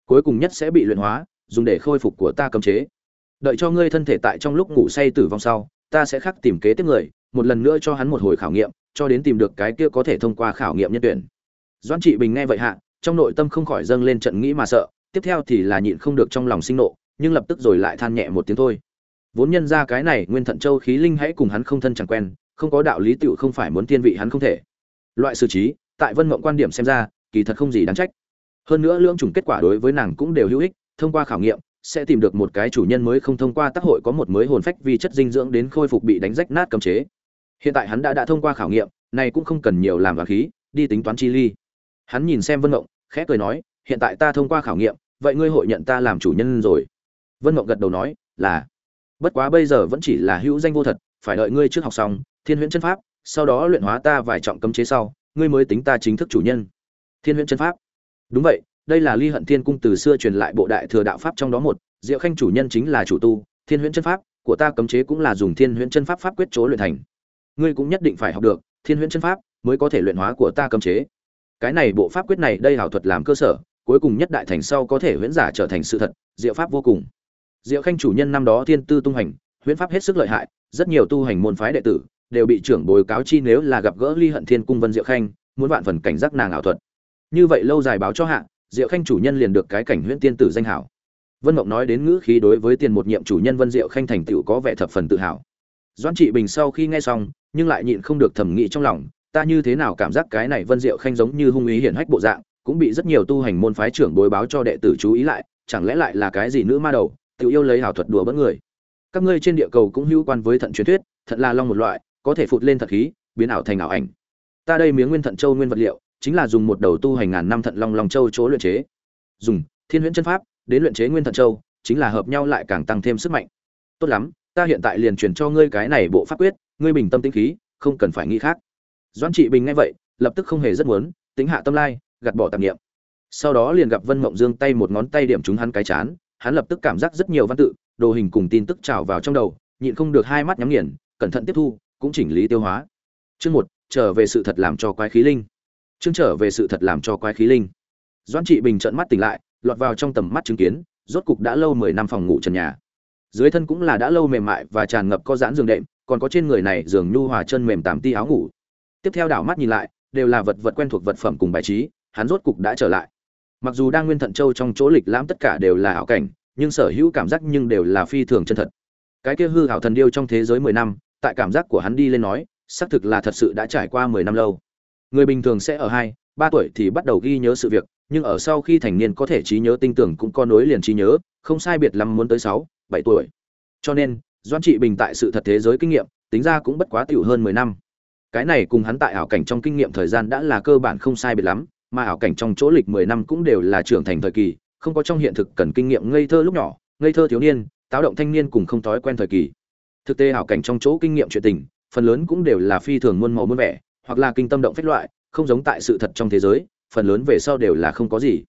Cuối cùng nhất sẽ bị luyện hóa, dùng để khôi phục của ta cấm chế. Đợi cho ngươi thân thể tại trong lúc ngủ say tử vong sau, ta sẽ khắc tìm kế tiếp người, một lần nữa cho hắn một hồi khảo nghiệm cho đến tìm được cái kia có thể thông qua khảo nghiệm nhân tuyển. Doãn trị bình nghe vậy hạ, trong nội tâm không khỏi dâng lên trận nghĩ mà sợ, tiếp theo thì là nhịn không được trong lòng sinh nộ, nhưng lập tức rồi lại than nhẹ một tiếng thôi. Vốn nhân ra cái này nguyên thận châu khí linh hãy cùng hắn không thân chẳng quen, không có đạo lý tựu không phải muốn tiên vị hắn không thể. Loại xử trí, tại vân mộng quan điểm xem ra, kỳ thật không gì đáng trách. Hơn nữa lưỡng chủng kết quả đối với nàng cũng đều hữu ích, thông qua khảo nghiệm, sẽ tìm được một cái chủ nhân mới không thông qua tác hội có một mới hồn phách vi chất dinh dưỡng đến khôi phục bị đánh rách nát cấm chế hiện tại hắn đã đã thông qua khảo nghiệm, này cũng không cần nhiều làm và khí, đi tính toán chi ly. Hắn nhìn xem vân mộng khẽ cười nói, hiện tại ta thông qua khảo nghiệm, vậy ngươi hội nhận ta làm chủ nhân rồi. Vân mộng gật đầu nói, là. Bất quá bây giờ vẫn chỉ là hữu danh vô thật, phải đợi ngươi trước học xong, thiên huyễn chân pháp, sau đó luyện hóa ta vài trọng cấm chế sau, ngươi mới tính ta chính thức chủ nhân. Thiên huyễn chân pháp. Đúng vậy, đây là ly hận thiên cung từ xưa truyền lại bộ đại thừa đạo pháp trong đó một, diệu khanh chủ nhân chính là chủ tu, thiên huyễn chân pháp, của ta cấm chế cũng là dùng thiên huyễn chân pháp pháp quyết chối luyện thành ngươi cũng nhất định phải học được, thiên huyễn chân pháp mới có thể luyện hóa của ta cấm chế. Cái này bộ pháp quyết này đây hảo thuật làm cơ sở, cuối cùng nhất đại thành sau có thể huyễn giả trở thành sự thật, diệu pháp vô cùng. Diệu khanh chủ nhân năm đó thiên tư tung hành, huyễn pháp hết sức lợi hại, rất nhiều tu hành môn phái đệ tử đều bị trưởng bồi cáo chi nếu là gặp gỡ ly hận thiên cung vân diệu khanh, muốn vạn phần cảnh giác nàng ảo thuật. Như vậy lâu dài báo cho hạ, diệu khanh chủ nhân liền được cái cảnh huyễn tiên tử danh hảo. Vân mộng nói đến ngữ khí đối với tiền một nhiệm chủ nhân vân diệu khanh thành tựu có vẻ thập phần tự hào. Doãn trị bình sau khi nghe xong nhưng lại nhịn không được thẩm nghĩ trong lòng, ta như thế nào cảm giác cái này vân diệu khanh giống như hung ý hiển hách bộ dạng, cũng bị rất nhiều tu hành môn phái trưởng bối báo cho đệ tử chú ý lại, chẳng lẽ lại là cái gì nữ ma đầu tự yêu lấy hảo thuật đùa bỡn người. Các ngươi trên địa cầu cũng hữu quan với thận truyền thuyết, thận là long một loại, có thể phụt lên thật khí, biến ảo thành ảo ảnh. Ta đây miếng nguyên thận châu nguyên vật liệu, chính là dùng một đầu tu hành ngàn năm thận long long châu chỗ luyện chế. Dùng, thiên huyễn chân pháp, đến luyện chế nguyên thận châu, chính là hợp nhau lại càng tăng thêm sức mạnh. Tốt lắm, ta hiện tại liền truyền cho ngươi cái này bộ pháp quyết ngươi bình tâm tĩnh khí, không cần phải nghĩ khác. Doãn trị bình nghe vậy, lập tức không hề rất muốn, tính hạ tâm lai, gạt bỏ tạp niệm. Sau đó liền gặp vân mộng dương tay một ngón tay điểm trúng hắn cái chán, hắn lập tức cảm giác rất nhiều văn tự, đồ hình cùng tin tức trào vào trong đầu, nhịn không được hai mắt nhắm nghiền, cẩn thận tiếp thu, cũng chỉnh lý tiêu hóa. Chương một, trở về sự thật làm cho quái khí linh. Chương trở về sự thật làm cho quái khí linh. Doãn trị bình trợn mắt tỉnh lại, lọt vào trong tầm mắt chứng kiến, rốt cục đã lâu mười năm phòng ngủ trần nhà. Dưới thân cũng là đã lâu mềm mại và tràn ngập có giãn giường đệm còn có trên người này giường nhu hòa chân mềm tạm ti áo ngủ. Tiếp theo đảo mắt nhìn lại, đều là vật vật quen thuộc vật phẩm cùng bài trí, hắn rốt cục đã trở lại. Mặc dù đang nguyên thận châu trong chỗ lịch lãm tất cả đều là ảo cảnh, nhưng sở hữu cảm giác nhưng đều là phi thường chân thật. Cái kia hư hảo thần điêu trong thế giới mười năm, tại cảm giác của hắn đi lên nói, xác thực là thật sự đã trải qua mười năm lâu. Người bình thường sẽ ở hai, ba tuổi thì bắt đầu ghi nhớ sự việc, nhưng ở sau khi thành niên có thể trí nhớ tinh tưởng cũng có nối liền trí nhớ, không sai biệt lắm muốn tới sáu, bảy tuổi. Cho nên doan trị bình tại sự thật thế giới kinh nghiệm, tính ra cũng bất quá tiểu hơn mười năm. Cái này cùng hắn tại ảo cảnh trong kinh nghiệm thời gian đã là cơ bản không sai biệt lắm, mà ảo cảnh trong chỗ lịch mười năm cũng đều là trưởng thành thời kỳ, không có trong hiện thực cần kinh nghiệm ngây thơ lúc nhỏ, ngây thơ thiếu niên, táo động thanh niên cùng không thói quen thời kỳ. Thực tế ảo cảnh trong chỗ kinh nghiệm chuyện tình, phần lớn cũng đều là phi thường muôn màu muôn vẻ, hoặc là kinh tâm động phách loại, không giống tại sự thật trong thế giới, phần lớn về sau đều là không có gì.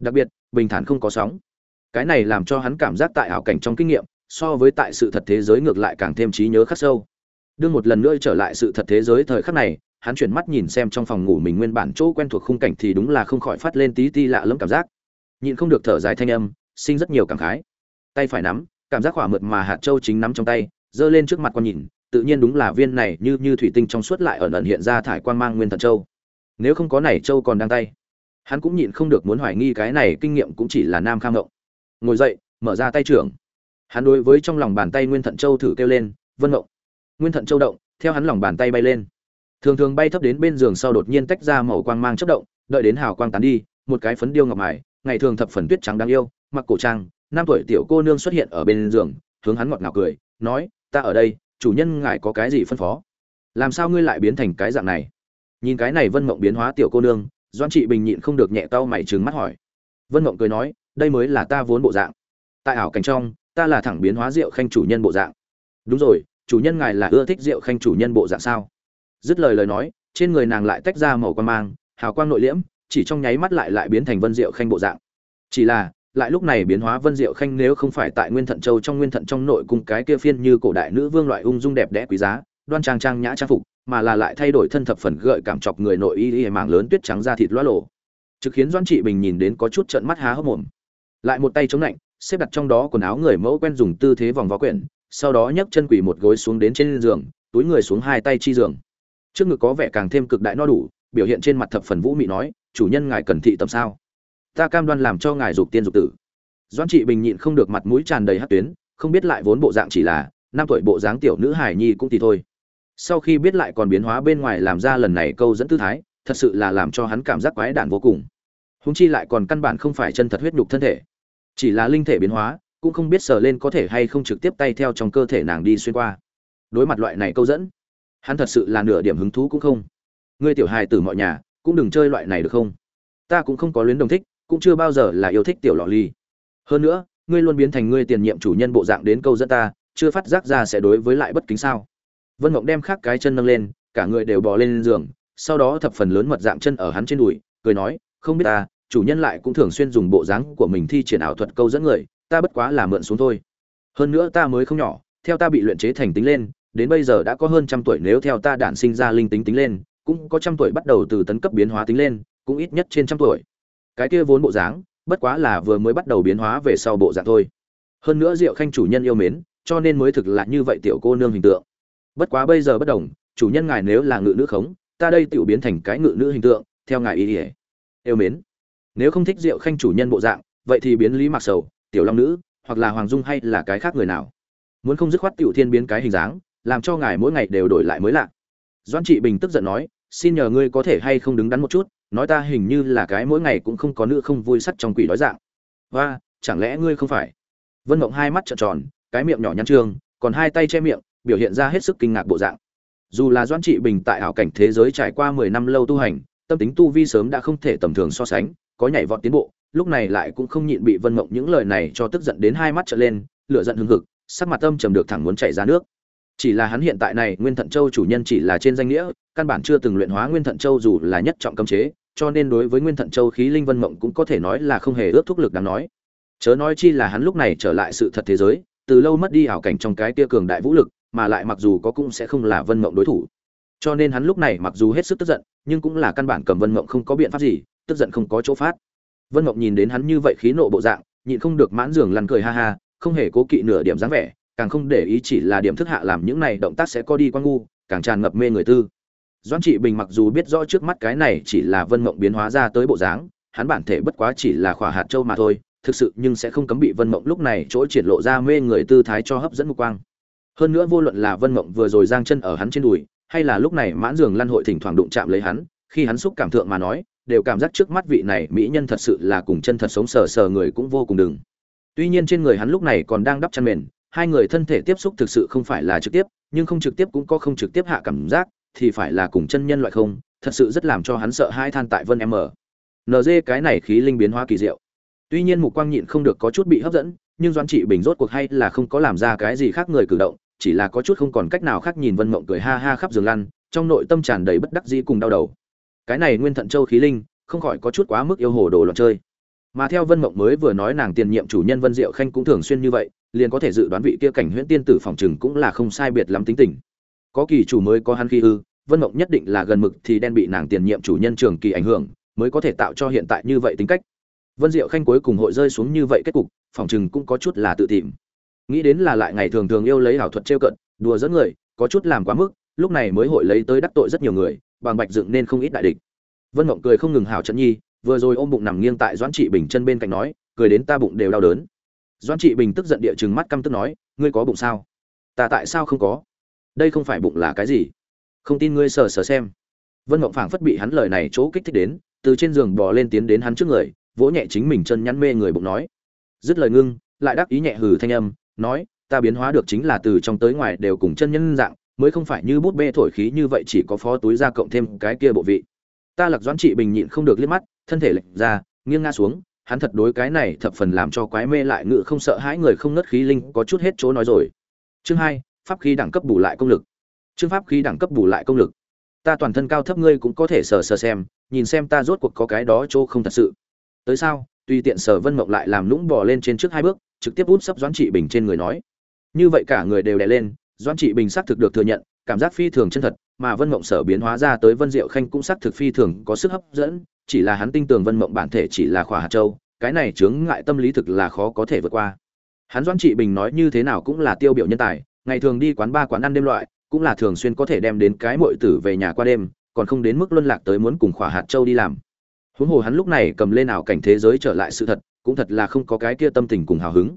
Đặc biệt, bình thản không có sóng. Cái này làm cho hắn cảm giác tại ảo cảnh trong kinh nghiệm so với tại sự thật thế giới ngược lại càng thêm trí nhớ khắc sâu. Đương một lần nữa trở lại sự thật thế giới thời khắc này, hắn chuyển mắt nhìn xem trong phòng ngủ mình nguyên bản chỗ quen thuộc khung cảnh thì đúng là không khỏi phát lên tí ti lạ lẫm cảm giác. Nhịn không được thở dài thanh âm, sinh rất nhiều cảm khái. Tay phải nắm, cảm giác hỏa mượt mà hạt châu chính nắm trong tay, giơ lên trước mặt con nhìn, tự nhiên đúng là viên này như như thủy tinh trong suốt lại ẩn ẩn hiện ra thải quan mang nguyên thần châu. Nếu không có này châu còn đang tay. Hắn cũng nhịn không được muốn hoài nghi cái này kinh nghiệm cũng chỉ là nam kham ngộng. Ngồi dậy, mở ra tay trưởng hắn đối với trong lòng bàn tay nguyên thận châu thử kêu lên, vân mộng nguyên thận châu động, theo hắn lòng bàn tay bay lên. Thường thường bay thấp đến bên giường sau đột nhiên tách ra màu quang mang chất động, đợi đến hào quang tán đi, một cái phấn điêu ngọc mài, ngày thường thập phần tuyết trắng đáng yêu, mặc cổ trang, năm tuổi tiểu cô nương xuất hiện ở bên giường, hướng hắn ngọt ngào cười, nói, ta ở đây, chủ nhân ngài có cái gì phân phó? Làm sao ngươi lại biến thành cái dạng này? Nhìn cái này vân mộng biến hóa tiểu cô nương doan trị bình nhịn không được nhẹ tao mày trừng mắt hỏi. Vân mộng cười nói, đây mới là ta vốn bộ dạng. Tại ảo cảnh trong ta là thẳng biến hóa rượu khanh chủ nhân bộ dạng. Đúng rồi, chủ nhân ngài là ưa thích rượu khanh chủ nhân bộ dạng sao? Dứt lời lời nói, trên người nàng lại tách ra màu quan mang, hào quang nội liễm, chỉ trong nháy mắt lại lại biến thành vân diệu khanh bộ dạng. Chỉ là, lại lúc này biến hóa vân diệu khanh nếu không phải tại nguyên thận châu trong nguyên thận trong nội cung cái kia phiên như cổ đại nữ vương loại ung dung đẹp đẽ quý giá, đoan trang trang nhã trang phục, mà là lại thay đổi thân thập phần gợi cảm chọc người nội y y mảng lớn tuyết trắng da thịt loa lộ. Trực khiến doan trị bình nhìn đến có chút trợn mắt há hốc mồm. Lại một tay chống lạnh xếp đặt trong đó quần áo người mẫu quen dùng tư thế vòng vó quyển, sau đó nhấc chân quỳ một gối xuống đến trên giường, túi người xuống hai tay chi giường. Trước ngực có vẻ càng thêm cực đại no đủ, biểu hiện trên mặt thập phần vũ mị nói, chủ nhân ngài cần thị tầm sao? Ta cam đoan làm cho ngài dục tiên dục tử. Doan trị bình nhịn không được mặt mũi tràn đầy hát tuyến, không biết lại vốn bộ dạng chỉ là năm tuổi bộ dáng tiểu nữ hải nhi cũng thì thôi. Sau khi biết lại còn biến hóa bên ngoài làm ra lần này câu dẫn tư thái, thật sự là làm cho hắn cảm giác quái đản vô cùng. Húng chi lại còn căn bản không phải chân thật huyết nhục thân thể chỉ là linh thể biến hóa, cũng không biết sờ lên có thể hay không trực tiếp tay theo trong cơ thể nàng đi xuyên qua. Đối mặt loại này câu dẫn, hắn thật sự là nửa điểm hứng thú cũng không. Ngươi tiểu hài tử mọi nhà, cũng đừng chơi loại này được không? Ta cũng không có luyến đồng thích, cũng chưa bao giờ là yêu thích tiểu lọ ly. Hơn nữa, ngươi luôn biến thành ngươi tiền nhiệm chủ nhân bộ dạng đến câu dẫn ta, chưa phát giác ra sẽ đối với lại bất kính sao. Vân mộng đem khác cái chân nâng lên, cả người đều bò lên giường, sau đó thập phần lớn mật dạng chân ở hắn trên đùi, cười nói, không biết ta chủ nhân lại cũng thường xuyên dùng bộ dáng của mình thi triển ảo thuật câu dẫn người, ta bất quá là mượn xuống thôi. Hơn nữa ta mới không nhỏ, theo ta bị luyện chế thành tính lên, đến bây giờ đã có hơn trăm tuổi nếu theo ta đản sinh ra linh tính tính lên, cũng có trăm tuổi bắt đầu từ tấn cấp biến hóa tính lên, cũng ít nhất trên trăm tuổi. Cái kia vốn bộ dáng, bất quá là vừa mới bắt đầu biến hóa về sau bộ dạng thôi. Hơn nữa diệu khanh chủ nhân yêu mến, cho nên mới thực là như vậy tiểu cô nương hình tượng. Bất quá bây giờ bất đồng, chủ nhân ngài nếu là ngự nữ khống, ta đây tiểu biến thành cái ngự nữ hình tượng, theo ngài ý ỉa yêu mến nếu không thích rượu khanh chủ nhân bộ dạng, vậy thì biến lý mặc sầu, tiểu long nữ, hoặc là hoàng dung hay là cái khác người nào. Muốn không dứt khoát tiểu thiên biến cái hình dáng, làm cho ngài mỗi ngày đều đổi lại mới lạ. Doan trị bình tức giận nói, xin nhờ ngươi có thể hay không đứng đắn một chút, nói ta hình như là cái mỗi ngày cũng không có nữ không vui sắt trong quỷ đói dạng. Và chẳng lẽ ngươi không phải? Vân mộng hai mắt trợn tròn, cái miệng nhỏ nhăn trương, còn hai tay che miệng, biểu hiện ra hết sức kinh ngạc bộ dạng. Dù là doan trị bình tại ảo cảnh thế giới trải qua mười năm lâu tu hành, tâm tính tu vi sớm đã không thể tầm thường so sánh có nhảy vọt tiến bộ, lúc này lại cũng không nhịn bị vân mộng những lời này cho tức giận đến hai mắt trở lên, lửa giận hừng hực, sắc mặt âm trầm được thẳng muốn chảy ra nước. Chỉ là hắn hiện tại này, nguyên thận châu chủ nhân chỉ là trên danh nghĩa, căn bản chưa từng luyện hóa nguyên thận châu dù là nhất trọng cấm chế, cho nên đối với nguyên thận châu khí linh vân mộng cũng có thể nói là không hề ước thúc lực đáng nói. Chớ nói chi là hắn lúc này trở lại sự thật thế giới, từ lâu mất đi ảo cảnh trong cái tia cường đại vũ lực, mà lại mặc dù có cũng sẽ không là vân mộng đối thủ. Cho nên hắn lúc này mặc dù hết sức tức giận, nhưng cũng là căn bản cầm vân mộng không có biện pháp gì tức giận không có chỗ phát. Vân mộng nhìn đến hắn như vậy khí nộ bộ dạng, nhịn không được mãn giường lăn cười ha ha, không hề cố kỵ nửa điểm dáng vẻ, càng không để ý chỉ là điểm thức hạ làm những này động tác sẽ có đi quan ngu, càng tràn ngập mê người tư. Doãn trị bình mặc dù biết rõ trước mắt cái này chỉ là vân mộng biến hóa ra tới bộ dáng, hắn bản thể bất quá chỉ là khỏa hạt châu mà thôi, thực sự nhưng sẽ không cấm bị vân mộng lúc này chỗ triển lộ ra mê người tư thái cho hấp dẫn mục quang. Hơn nữa vô luận là vân mộng vừa rồi giang chân ở hắn trên đùi, hay là lúc này mãn giường lăn hội thỉnh thoảng đụng chạm lấy hắn, khi hắn xúc cảm thượng mà nói đều cảm giác trước mắt vị này mỹ nhân thật sự là cùng chân thật sống sờ sờ người cũng vô cùng đừng. Tuy nhiên trên người hắn lúc này còn đang đắp chăn mền, hai người thân thể tiếp xúc thực sự không phải là trực tiếp, nhưng không trực tiếp cũng có không trực tiếp hạ cảm giác, thì phải là cùng chân nhân loại không, thật sự rất làm cho hắn sợ hai than tại vân m. Nd cái này khí linh biến hóa kỳ diệu. Tuy nhiên mục quang nhịn không được có chút bị hấp dẫn, nhưng doan trị bình rốt cuộc hay là không có làm ra cái gì khác người cử động, chỉ là có chút không còn cách nào khác nhìn vân mộng cười ha ha khắp giường lăn, trong nội tâm tràn đầy bất đắc dĩ cùng đau đầu cái này nguyên thận châu khí linh, không khỏi có chút quá mức yêu hồ đồ loạn chơi. Mà theo vân mộng mới vừa nói nàng tiền nhiệm chủ nhân vân diệu khanh cũng thường xuyên như vậy, liền có thể dự đoán vị kia cảnh huyễn tiên tử phòng chừng cũng là không sai biệt lắm tính tình. Có kỳ chủ mới có hắn khi ư vân mộng nhất định là gần mực thì đen bị nàng tiền nhiệm chủ nhân trường kỳ ảnh hưởng, mới có thể tạo cho hiện tại như vậy tính cách. Vân diệu khanh cuối cùng hội rơi xuống như vậy kết cục, phòng chừng cũng có chút là tự tìm. Nghĩ đến là lại ngày thường thường yêu lấy ảo thuật trêu cận, đùa dẫn người, có chút làm quá mức, lúc này mới hội lấy tới đắc tội rất nhiều người bằng bạch dựng nên không ít đại địch. Vân mộng cười không ngừng hảo trận nhi, vừa rồi ôm bụng nằm nghiêng tại doãn trị bình chân bên cạnh nói, cười đến ta bụng đều đau đớn. Doãn trị bình tức giận địa chừng mắt căm tức nói, ngươi có bụng sao? Ta tại sao không có? Đây không phải bụng là cái gì? Không tin ngươi sờ sờ xem. Vân mộng phảng phất bị hắn lời này chỗ kích thích đến, từ trên giường bò lên tiến đến hắn trước người, vỗ nhẹ chính mình chân nhăn mê người bụng nói. Dứt lời ngưng, lại đáp ý nhẹ hừ thanh âm, nói, ta biến hóa được chính là từ trong tới ngoài đều cùng chân nhân dạng mới không phải như bút bê thổi khí như vậy chỉ có phó túi ra cộng thêm cái kia bộ vị. Ta lạc doãn trị bình nhịn không được liếc mắt, thân thể lệch ra, nghiêng ngã xuống, hắn thật đối cái này thập phần làm cho quái mê lại ngự không sợ hãi người không ngất khí linh có chút hết chỗ nói rồi. Chương hai, pháp khí đẳng cấp bù lại công lực. Chương pháp khí đẳng cấp bù lại công lực. Ta toàn thân cao thấp ngươi cũng có thể sờ sờ xem, nhìn xem ta rốt cuộc có cái đó chỗ không thật sự. Tới sao? Tùy tiện sở vân mộng lại làm lũng bò lên trên trước hai bước, trực tiếp út sấp doãn trị bình trên người nói. Như vậy cả người đều đè lên doãn trị bình xác thực được thừa nhận, cảm giác phi thường chân thật, mà vân mộng sở biến hóa ra tới vân diệu khanh cũng xác thực phi thường có sức hấp dẫn, chỉ là hắn tin tưởng vân mộng bản thể chỉ là khỏa hạt châu, cái này chướng ngại tâm lý thực là khó có thể vượt qua. Hắn doãn trị bình nói như thế nào cũng là tiêu biểu nhân tài, ngày thường đi quán ba quán ăn đêm loại, cũng là thường xuyên có thể đem đến cái muội tử về nhà qua đêm, còn không đến mức luân lạc tới muốn cùng khỏa hạt châu đi làm. Huống hồ hắn lúc này cầm lên ảo cảnh thế giới trở lại sự thật, cũng thật là không có cái kia tâm tình cùng hào hứng.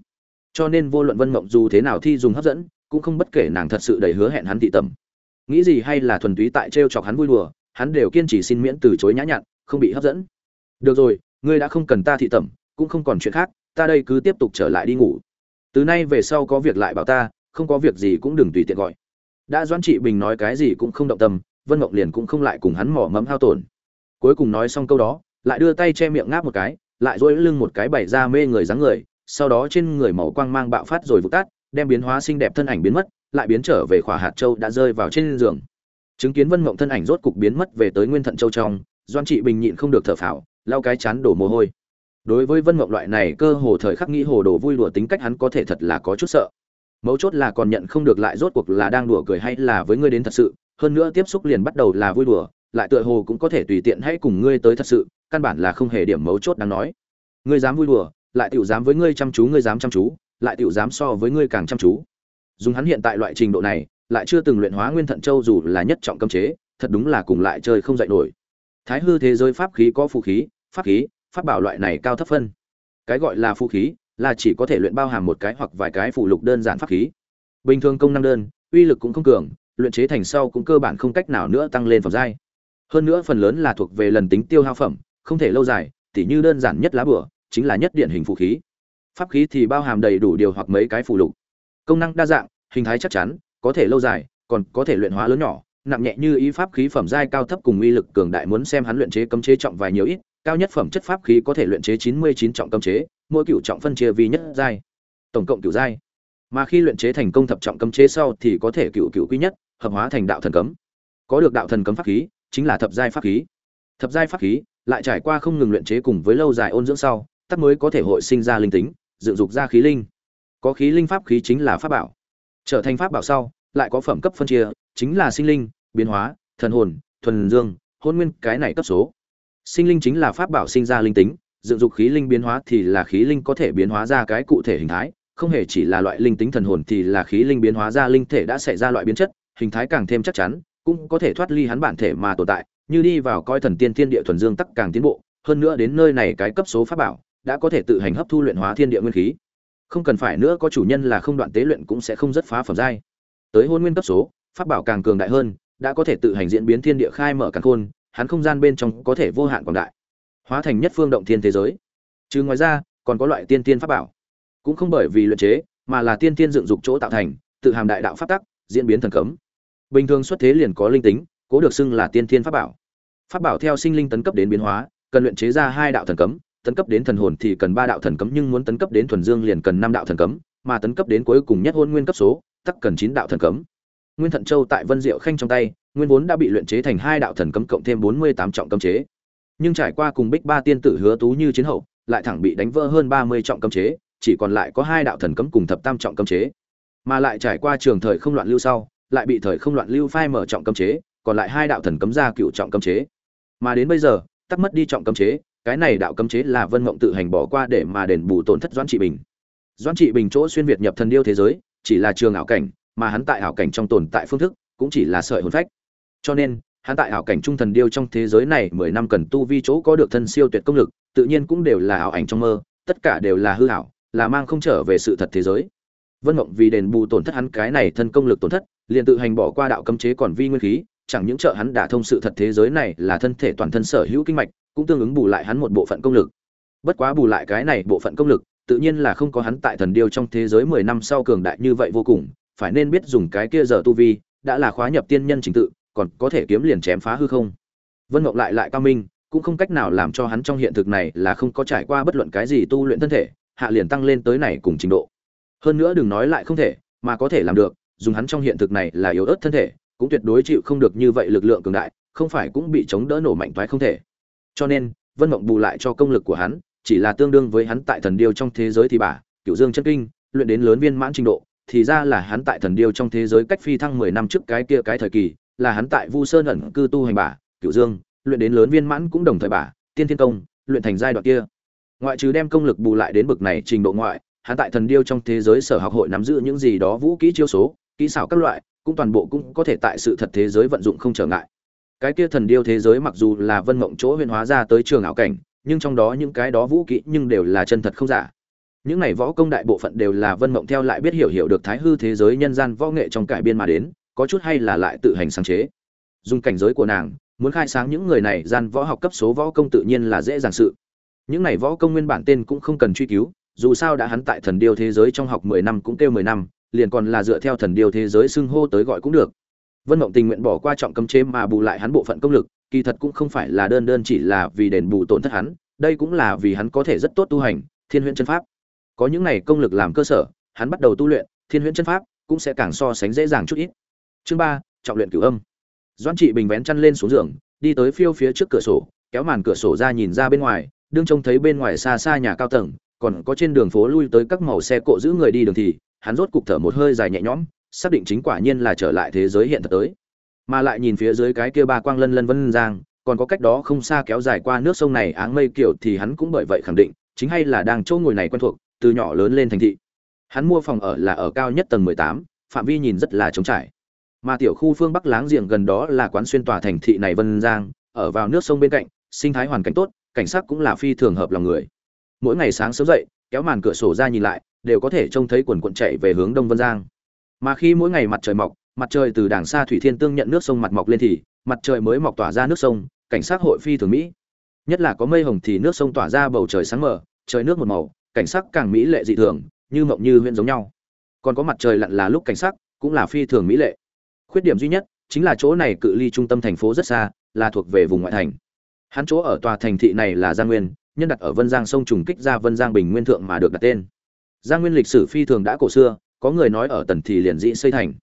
Cho nên vô luận vân mộng dù thế nào thi dùng hấp dẫn cũng không bất kể nàng thật sự đầy hứa hẹn hắn thị tẩm. Nghĩ gì hay là thuần túy tại trêu chọc hắn vui đùa, hắn đều kiên trì xin miễn từ chối nhã nhặn, không bị hấp dẫn. Chọc hắn vui đùa hắn đều kiên trì xin miễn từ chối nhã nhặn không bị hấp dẫn được rồi, ngươi đã không cần ta thị tẩm, cũng không còn chuyện khác, ta đây cứ tiếp tục trở lại đi ngủ. Từ nay về sau có việc lại bảo ta, không có việc gì cũng đừng tùy tiện gọi. Đã doãn trị bình nói cái gì cũng không động tâm, vân mộng liền cũng không lại cùng hắn mỏ mẫm hao tổn. Cuối cùng nói xong câu đó, lại đưa tay che miệng ngáp một cái, lại dỗi lưng một cái bày ra mê người dáng người, sau đó trên người màu quang mang bạo phát rồi vụt tắt đem biến hóa xinh đẹp thân ảnh biến mất, lại biến trở về khỏa hạt châu đã rơi vào trên giường. Chứng kiến vân mộng thân ảnh rốt cục biến mất về tới nguyên thận châu trong, doan trị bình nhịn không được thở phào, lau cái chán đổ mồ hôi. Đối với vân mộng loại này cơ hồ thời khắc nghĩ hồ đồ vui đùa tính cách hắn có thể thật là có chút sợ. Mấu chốt là còn nhận không được lại rốt cuộc là đang đùa cười hay là với ngươi đến thật sự, hơn nữa tiếp xúc liền bắt đầu là vui đùa, lại tựa hồ cũng có thể tùy tiện hãy cùng ngươi tới thật sự, căn bản là không hề điểm mấu chốt đáng nói. Ngươi dám vui đùa, lại tiểu dám với ngươi chăm chú, ngươi dám chăm chú lại tiểu dám so với ngươi càng chăm chú. Dùng hắn hiện tại loại trình độ này, lại chưa từng luyện hóa nguyên thận châu dù là nhất trọng cấm chế, thật đúng là cùng lại chơi không dậy nổi. Thái hư thế giới pháp khí có phù khí, pháp khí, pháp bảo loại này cao thấp phân. Cái gọi là phù khí, là chỉ có thể luyện bao hàm một cái hoặc vài cái phụ lục đơn giản pháp khí. Bình thường công năng đơn, uy lực cũng không cường, luyện chế thành sau cũng cơ bản không cách nào nữa tăng lên phẩm giai. Hơn nữa phần lớn là thuộc về lần tính tiêu hao phẩm, không thể lâu dài, tỉ như đơn giản nhất lá bửa chính là nhất điển hình phụ khí pháp khí thì bao hàm đầy đủ điều hoặc mấy cái phụ lục. Công năng đa dạng, hình thái chắc chắn, có thể lâu dài, còn có thể luyện hóa lớn nhỏ. Nặng nhẹ như ý pháp khí phẩm giai cao thấp cùng uy lực cường đại muốn xem hắn luyện chế cấm chế trọng vài nhiều ít, cao nhất phẩm chất pháp khí có thể luyện chế chín mươi chín trọng cấm chế, mỗi cựu trọng phân chia vì nhất giai, tổng cộng cựu giai. Mà khi luyện chế thành công thập trọng cấm chế sau thì có thể cựu cựu quý nhất, hợp hóa thành đạo thần cấm. Có được đạo thần cấm pháp khí, chính là thập giai pháp khí. Thập giai pháp khí, lại trải qua không ngừng luyện chế cùng với lâu dài ôn dưỡng sau, tắc mới có thể hội sinh ra linh tính dựng dục ra khí linh. Có khí linh pháp khí chính là pháp bảo. Trở thành pháp bảo sau, lại có phẩm cấp phân chia, chính là sinh linh, biến hóa, thần hồn, thuần dương, hôn nguyên, cái này cấp số. Sinh linh chính là pháp bảo sinh ra linh tính, dựng dục khí linh biến hóa thì là khí linh có thể biến hóa ra cái cụ thể hình thái, không hề chỉ là loại linh tính thần hồn thì là khí linh biến hóa ra linh thể đã xảy ra loại biến chất, hình thái càng thêm chắc chắn, cũng có thể thoát ly hắn bản thể mà tồn tại, như đi vào coi thần tiên thiên địa thuần dương tắc càng tiến bộ, hơn nữa đến nơi này cái cấp số pháp bảo đã có thể tự hành hấp thu luyện hóa thiên địa nguyên khí. Không cần phải nữa, có chủ nhân là không đoạn tế luyện cũng sẽ không rất phá phẩm giai. Tới hôn nguyên cấp số, pháp bảo càng cường đại hơn, đã có thể tự hành diễn biến thiên địa khai mở càng khôn, hắn không gian bên trong có thể vô hạn quảng đại. Hóa thành nhất phương động thiên thế giới. Chứ ngoài ra, còn có loại tiên tiên pháp bảo. Cũng không bởi vì luyện chế, mà là tiên tiên dựng dục chỗ tạo thành, tự hàm đại đạo pháp tắc, diễn biến thần cấm. Bình thường xuất thế liền có linh tính, cố được xưng là tiên tiên pháp bảo. Pháp bảo theo sinh linh tấn cấp đến biến hóa, cần luyện chế ra hai đạo thần cấm tấn cấp đến thần hồn thì cần ba đạo thần cấm, nhưng muốn tấn cấp đến thuần dương liền cần năm đạo thần cấm, mà tấn cấp đến cuối cùng nhất hôn nguyên cấp số, tắc cần chín đạo thần cấm. Nguyên thận châu tại vân diệu khanh trong tay, nguyên vốn đã bị luyện chế thành hai đạo thần cấm cộng thêm bốn mươi tám trọng cấm chế. Nhưng trải qua cùng bích ba tiên tử hứa tú như chiến hậu, lại thẳng bị đánh vỡ hơn ba mươi trọng cấm chế, chỉ còn lại có hai đạo thần cấm cùng thập tam trọng cấm chế. Mà lại trải qua trường thời không loạn lưu sau, lại bị thời không loạn lưu phai mở trọng cấm chế, còn lại hai đạo thần cấm ra cựu trọng cấm chế. Mà đến bây giờ tắt mất đi trọng cấm chế cái này đạo cấm chế là vân mộng tự hành bỏ qua để mà đền bù tổn thất doãn trị bình. Doãn trị bình chỗ xuyên việt nhập thần điêu thế giới, chỉ là trường ảo cảnh, mà hắn tại ảo cảnh trong tồn tại phương thức cũng chỉ là sợi hồn phách. Cho nên, hắn tại ảo cảnh trung thần điêu trong thế giới này mười năm cần tu vi chỗ có được thân siêu tuyệt công lực, tự nhiên cũng đều là ảo ảnh trong mơ, tất cả đều là hư ảo, là mang không trở về sự thật thế giới. Vân mộng vì đền bù tổn thất hắn cái này thân công lực tổn thất, liền tự hành bỏ qua đạo cấm chế còn vi nguyên khí, chẳng những trợ hắn đả thông sự thật thế giới này là thân thể toàn thân sở hữu kinh mạch cũng tương ứng bù lại hắn một bộ phận công lực. Bất quá bù lại cái này bộ phận công lực, tự nhiên là không có hắn tại thần điêu trong thế giới mười năm sau cường đại như vậy vô cùng, phải nên biết dùng cái kia giờ tu vi, đã là khóa nhập tiên nhân trình tự, còn có thể kiếm liền chém phá hư không. Vân ngọc lại lại cao minh, cũng không cách nào làm cho hắn trong hiện thực này là không có trải qua bất luận cái gì tu luyện thân thể, hạ liền tăng lên tới này cùng trình độ. Hơn nữa đừng nói lại không thể, mà có thể làm được, dùng hắn trong hiện thực này là yếu ớt thân thể, cũng tuyệt đối chịu không được như vậy lực lượng cường đại, không phải cũng bị chống đỡ nổ mạnh toái không thể cho nên, vân mộng bù lại cho công lực của hắn, chỉ là tương đương với hắn tại thần điêu trong thế giới thì bà cựu dương chân kinh, luyện đến lớn viên mãn trình độ, thì ra là hắn tại thần điêu trong thế giới cách phi thăng mười năm trước cái kia cái thời kỳ, là hắn tại vu sơn ẩn cư tu hành bà cựu dương, luyện đến lớn viên mãn cũng đồng thời bà, tiên thiên công, luyện thành giai đoạn kia. Ngoại trừ đem công lực bù lại đến bực này trình độ ngoại, hắn tại thần điêu trong thế giới sở học hội nắm giữ những gì đó vũ kỹ chiêu số, kỹ xảo các loại, cũng toàn bộ cũng có thể tại sự thật thế giới vận dụng không trở ngại cái kia thần điêu thế giới mặc dù là vân mộng chỗ huyền hóa ra tới trường ảo cảnh, nhưng trong đó những cái đó vũ kỹ nhưng đều là chân thật không giả. Những này võ công đại bộ phận đều là vân mộng theo lại biết hiểu hiểu được thái hư thế giới nhân gian võ nghệ trong cải biên mà đến, có chút hay là lại tự hành sáng chế. Dùng cảnh giới của nàng, muốn khai sáng những người này gian võ học cấp số võ công tự nhiên là dễ dàng sự. Những này võ công nguyên bản tên cũng không cần truy cứu, dù sao đã hắn tại thần điêu thế giới trong học mười năm cũng kêu mười năm, liền còn là dựa theo thần điêu thế giới xưng hô tới gọi cũng được vân mộng tình nguyện bỏ qua trọng cấm chế mà bù lại hắn bộ phận công lực, kỳ thật cũng không phải là đơn đơn chỉ là vì đền bù tổn thất hắn, đây cũng là vì hắn có thể rất tốt tu hành, thiên huyễn chân pháp. Có những này công lực làm cơ sở, hắn bắt đầu tu luyện, thiên huyễn chân pháp cũng sẽ càng so sánh dễ dàng chút ít. Chương ba, trọng luyện cửu âm. Doãn trị bình vén chăn lên xuống giường, đi tới phiêu phía trước cửa sổ, kéo màn cửa sổ ra nhìn ra bên ngoài, đương trông thấy bên ngoài xa xa nhà cao tầng, còn có trên đường phố lui tới các màu xe cộ giữ người đi đường thì, hắn rốt cục thở một hơi dài nhẹ nhõm xác định chính quả nhiên là trở lại thế giới hiện thực tới. Mà lại nhìn phía dưới cái kia ba quang lân lân vân giang, còn có cách đó không xa kéo dài qua nước sông này, áng mây kiểu thì hắn cũng bởi vậy khẳng định, chính hay là đang chỗ ngồi này quen thuộc, từ nhỏ lớn lên thành thị. Hắn mua phòng ở là ở cao nhất tầng mười tám, phạm vi nhìn rất là trống trải. Mà tiểu khu phương bắc láng giềng gần đó là quán xuyên tòa thành thị này vân giang, ở vào nước sông bên cạnh, sinh thái hoàn cảnh tốt, cảnh sắc cũng là phi thường hợp lòng người. Mỗi ngày sáng sớm dậy, kéo màn cửa sổ ra nhìn lại, đều có thể trông thấy quần quận chạy về hướng đông vân giang mà khi mỗi ngày mặt trời mọc, mặt trời từ đàng xa thủy thiên tương nhận nước sông mặt mọc lên thì mặt trời mới mọc tỏa ra nước sông, cảnh sát hội phi thường mỹ. Nhất là có mây hồng thì nước sông tỏa ra bầu trời sáng mờ, trời nước một màu, cảnh sắc càng mỹ lệ dị thường, như mộng như huyện giống nhau. Còn có mặt trời lặn là lúc cảnh sắc, cũng là phi thường mỹ lệ. Khuyết điểm duy nhất chính là chỗ này cự ly trung tâm thành phố rất xa, là thuộc về vùng ngoại thành. Hắn chỗ ở tòa thành thị này là giang nguyên, nhân đặt ở vân giang sông trùng kích ra vân giang bình nguyên thượng mà được đặt tên. Giang nguyên lịch sử phi thường đã cổ xưa có người nói ở tần thì liền dĩ xây thành.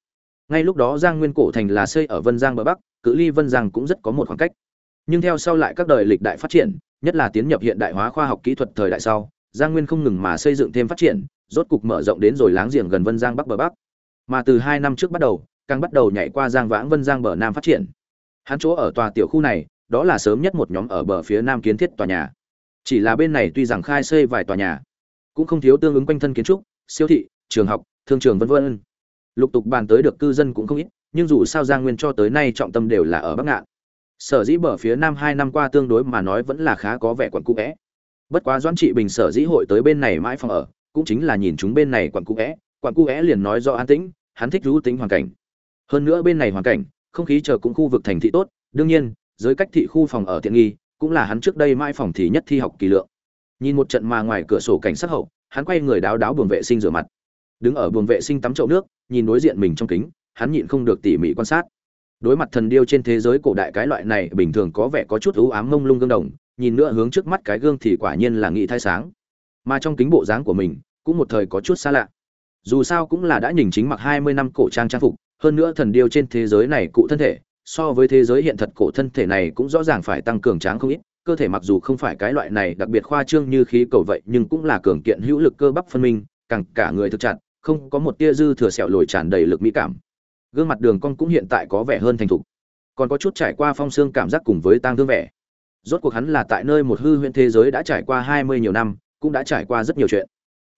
Ngay lúc đó giang nguyên cổ thành là xây ở vân giang bờ bắc, cự ly vân giang cũng rất có một khoảng cách. Nhưng theo sau lại các đời lịch đại phát triển, nhất là tiến nhập hiện đại hóa khoa học kỹ thuật thời đại sau, giang nguyên không ngừng mà xây dựng thêm phát triển, rốt cục mở rộng đến rồi láng giềng gần vân giang bắc bờ bắc. Mà từ hai năm trước bắt đầu, càng bắt đầu nhảy qua giang vãng vân giang bờ nam phát triển. Hắn chỗ ở tòa tiểu khu này, đó là sớm nhất một nhóm ở bờ phía nam kiến thiết tòa nhà. Chỉ là bên này tuy rằng khai xây vài tòa nhà, cũng không thiếu tương ứng quanh thân kiến trúc, siêu thị trường học, thương trường vân vân. Lục tục bàn tới được cư dân cũng không ít, nhưng dù sao giang nguyên cho tới nay trọng tâm đều là ở bắc ngạn. Sở dĩ bờ phía nam hai năm qua tương đối mà nói vẫn là khá có vẻ quận cũ vẽ. Bất quá doãn trị bình sở dĩ hội tới bên này mãi phòng ở, cũng chính là nhìn chúng bên này quận cũ vẽ quận cũ vẽ liền nói do an tĩnh, hắn thích rú tính hoàn cảnh. Hơn nữa bên này hoàn cảnh, không khí chờ cũng khu vực thành thị tốt, đương nhiên giới cách thị khu phòng ở tiện nghi, cũng là hắn trước đây mãi phòng thì nhất thi học kỳ lượng. Nhìn một trận mà ngoài cửa sổ cảnh sát hậu, hắn quay người đáo đáo buồng vệ sinh rửa mặt đứng ở buồng vệ sinh tắm chậu nước, nhìn đối diện mình trong kính, hắn nhịn không được tỉ mỉ quan sát. Đối mặt thần điêu trên thế giới cổ đại cái loại này, bình thường có vẻ có chút ưu ám mông lung gương đồng, nhìn nữa hướng trước mắt cái gương thì quả nhiên là nghị thai sáng. Mà trong kính bộ dáng của mình, cũng một thời có chút xa lạ. Dù sao cũng là đã nhìn chính mặc hai mươi năm cổ trang trang phục, hơn nữa thần điêu trên thế giới này cụ thân thể, so với thế giới hiện thật cổ thân thể này cũng rõ ràng phải tăng cường tráng không ít, cơ thể mặc dù không phải cái loại này đặc biệt khoa trương như khí cầu vậy, nhưng cũng là cường kiện hữu lực cơ bắp phân minh, càng cả người thực chặt không có một tia dư thừa sẹo lồi tràn đầy lực mỹ cảm. Gương mặt đường cong cũng hiện tại có vẻ hơn thành thục. Còn có chút trải qua phong xương cảm giác cùng với tang thương vẻ. Rốt cuộc hắn là tại nơi một hư huyện thế giới đã trải qua hai mươi nhiều năm, cũng đã trải qua rất nhiều chuyện.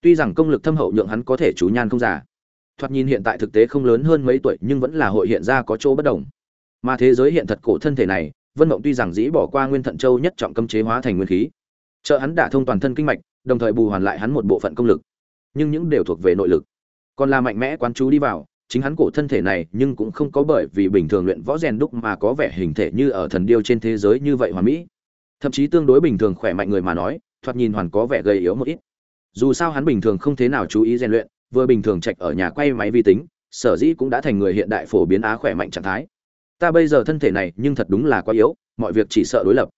Tuy rằng công lực thâm hậu nhượng hắn có thể chú nhan không già. Thoạt nhìn hiện tại thực tế không lớn hơn mấy tuổi nhưng vẫn là hội hiện ra có chỗ bất đồng. Mà thế giới hiện thật cổ thân thể này, vân mộng tuy rằng dĩ bỏ qua nguyên thận châu nhất trọng cấm chế hóa thành nguyên khí, trợ hắn đả thông toàn thân kinh mạch, đồng thời bù hoàn lại hắn một bộ phận công lực. Nhưng những đều thuộc về nội lực còn là mạnh mẽ quán chú đi vào, chính hắn cổ thân thể này nhưng cũng không có bởi vì bình thường luyện võ rèn đúc mà có vẻ hình thể như ở thần điêu trên thế giới như vậy hoàn mỹ. Thậm chí tương đối bình thường khỏe mạnh người mà nói, thoạt nhìn hoàn có vẻ gầy yếu một ít. Dù sao hắn bình thường không thế nào chú ý rèn luyện, vừa bình thường chạch ở nhà quay máy vi tính, sở dĩ cũng đã thành người hiện đại phổ biến á khỏe mạnh trạng thái. Ta bây giờ thân thể này nhưng thật đúng là quá yếu, mọi việc chỉ sợ đối lập.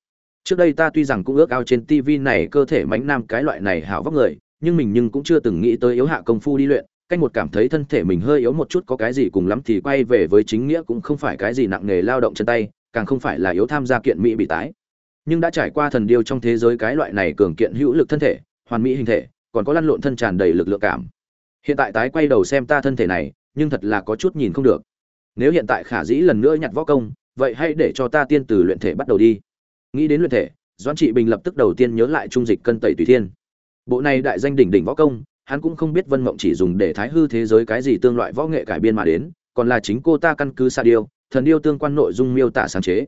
Trước đây ta tuy rằng cũng ước ao trên tivi này cơ thể mánh nam cái loại này hảo vóc người, nhưng mình nhưng cũng chưa từng nghĩ tới yếu hạ công phu đi luyện cách một cảm thấy thân thể mình hơi yếu một chút có cái gì cùng lắm thì quay về với chính nghĩa cũng không phải cái gì nặng nghề lao động chân tay, càng không phải là yếu tham gia kiện mỹ bị tái. Nhưng đã trải qua thần điêu trong thế giới cái loại này cường kiện hữu lực thân thể, hoàn mỹ hình thể, còn có lăn lộn thân tràn đầy lực lượng cảm. Hiện tại tái quay đầu xem ta thân thể này, nhưng thật là có chút nhìn không được. Nếu hiện tại khả dĩ lần nữa nhặt võ công, vậy hãy để cho ta tiên từ luyện thể bắt đầu đi. Nghĩ đến luyện thể, doãn trị bình lập tức đầu tiên nhớ lại trung dịch cân tẩy tùy thiên. Bộ này đại danh đỉnh đỉnh võ công hắn cũng không biết vân mộng chỉ dùng để thái hư thế giới cái gì tương loại võ nghệ cải biên mà đến, còn là chính cô ta căn cứ xa điêu, thần điêu tương quan nội dung miêu tả sáng chế.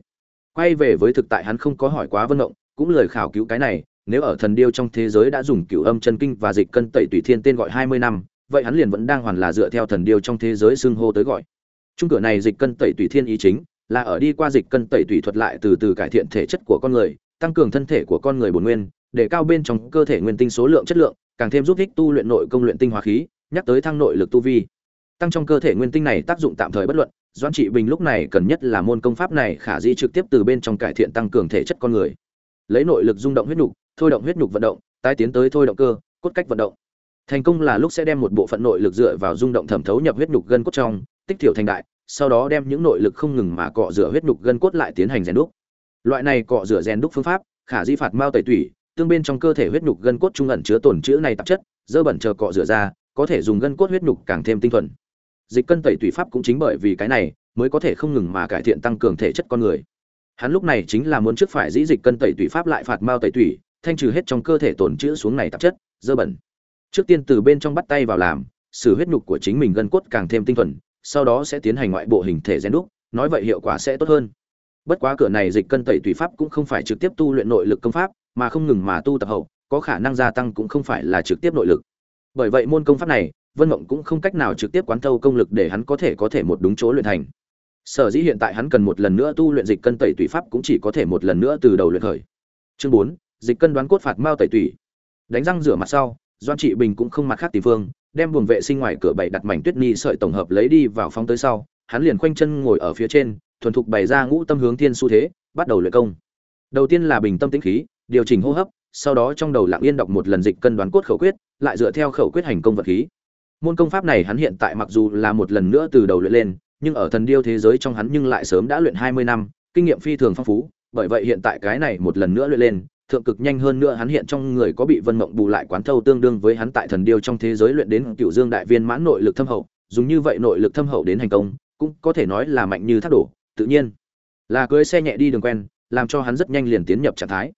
Quay về với thực tại hắn không có hỏi quá vân mộng, cũng lời khảo cứu cái này, nếu ở thần điêu trong thế giới đã dùng cửu âm chân kinh và dịch cân tẩy tùy thiên tên gọi hai mươi năm, vậy hắn liền vẫn đang hoàn là dựa theo thần điêu trong thế giới xưng hô tới gọi. Trung cửa này dịch cân tẩy tùy thiên ý chính, là ở đi qua dịch cân tẩy tùy thuật lại từ từ cải thiện thể chất của con người, tăng cường thân thể của con người bổn nguyên, để cao bên trong cơ thể nguyên tinh số lượng chất lượng càng thêm giúp thích tu luyện nội công luyện tinh hóa khí, nhắc tới thăng nội lực tu vi. Tăng trong cơ thể nguyên tinh này tác dụng tạm thời bất luận, doãn trị bình lúc này cần nhất là môn công pháp này khả di trực tiếp từ bên trong cải thiện tăng cường thể chất con người. Lấy nội lực rung động huyết nhục, thôi động huyết nhục vận động, tái tiến tới thôi động cơ, cốt cách vận động. Thành công là lúc sẽ đem một bộ phận nội lực dựa vào rung động thẩm thấu nhập huyết nhục gân cốt trong, tích thiểu thành đại, sau đó đem những nội lực không ngừng mà cọ rửa huyết nhục gân cốt lại tiến hành rèn đúc. Loại này cọ rửa rèn đúc phương pháp, khả di phạt mao tẩy tủy tương bên trong cơ thể huyết nhục gân cốt trung ẩn chứa tổn chữ này tạp chất, dơ bẩn chờ cọ rửa ra, có thể dùng gân cốt huyết nhục càng thêm tinh thuần. Dịch cân tẩy tủy pháp cũng chính bởi vì cái này mới có thể không ngừng mà cải thiện tăng cường thể chất con người. Hắn lúc này chính là muốn trước phải dĩ dịch cân tẩy tủy pháp lại phạt mao tẩy tủy, thanh trừ hết trong cơ thể tổn chữ xuống này tạp chất, dơ bẩn. Trước tiên từ bên trong bắt tay vào làm sử huyết nhục của chính mình gân cốt càng thêm tinh thuần, sau đó sẽ tiến hành ngoại bộ hình thể gen đúc, nói vậy hiệu quả sẽ tốt hơn. Bất quá cửa này dịch cân tẩy tùy pháp cũng không phải trực tiếp tu luyện nội lực công pháp mà không ngừng mà tu tập hậu, có khả năng gia tăng cũng không phải là trực tiếp nội lực. Bởi vậy môn công pháp này, vân mộng cũng không cách nào trực tiếp quán thâu công lực để hắn có thể có thể một đúng chỗ luyện thành. Sở dĩ hiện tại hắn cần một lần nữa tu luyện dịch cân tẩy tùy pháp cũng chỉ có thể một lần nữa từ đầu luyện khởi. Chương bốn, dịch cân đoán cốt phạt mao tẩy tùy đánh răng rửa mặt sau, doan trị bình cũng không mặt khác tìm phương, đem buồng vệ sinh ngoài cửa bày đặt mảnh tuyết ni sợi tổng hợp lấy đi vào phóng tới sau, hắn liền khoanh chân ngồi ở phía trên, thuần thục bày ra ngũ tâm hướng thiên xu thế, bắt đầu luyện công. Đầu tiên là bình tâm tĩnh khí điều chỉnh hô hấp, sau đó trong đầu lặng yên đọc một lần dịch cân đoán cốt khẩu quyết, lại dựa theo khẩu quyết hành công vật khí. Môn công pháp này hắn hiện tại mặc dù là một lần nữa từ đầu luyện lên, nhưng ở thần điêu thế giới trong hắn nhưng lại sớm đã luyện hai mươi năm, kinh nghiệm phi thường phong phú, bởi vậy hiện tại cái này một lần nữa luyện lên, thượng cực nhanh hơn nữa hắn hiện trong người có bị vân mộng bù lại quán thâu tương đương với hắn tại thần điêu trong thế giới luyện đến cựu dương đại viên mãn nội lực thâm hậu, dùng như vậy nội lực thâm hậu đến hành công, cũng có thể nói là mạnh như thác đổ, tự nhiên. Là cưới xe nhẹ đi đường quen, làm cho hắn rất nhanh liền tiến nhập trạng thái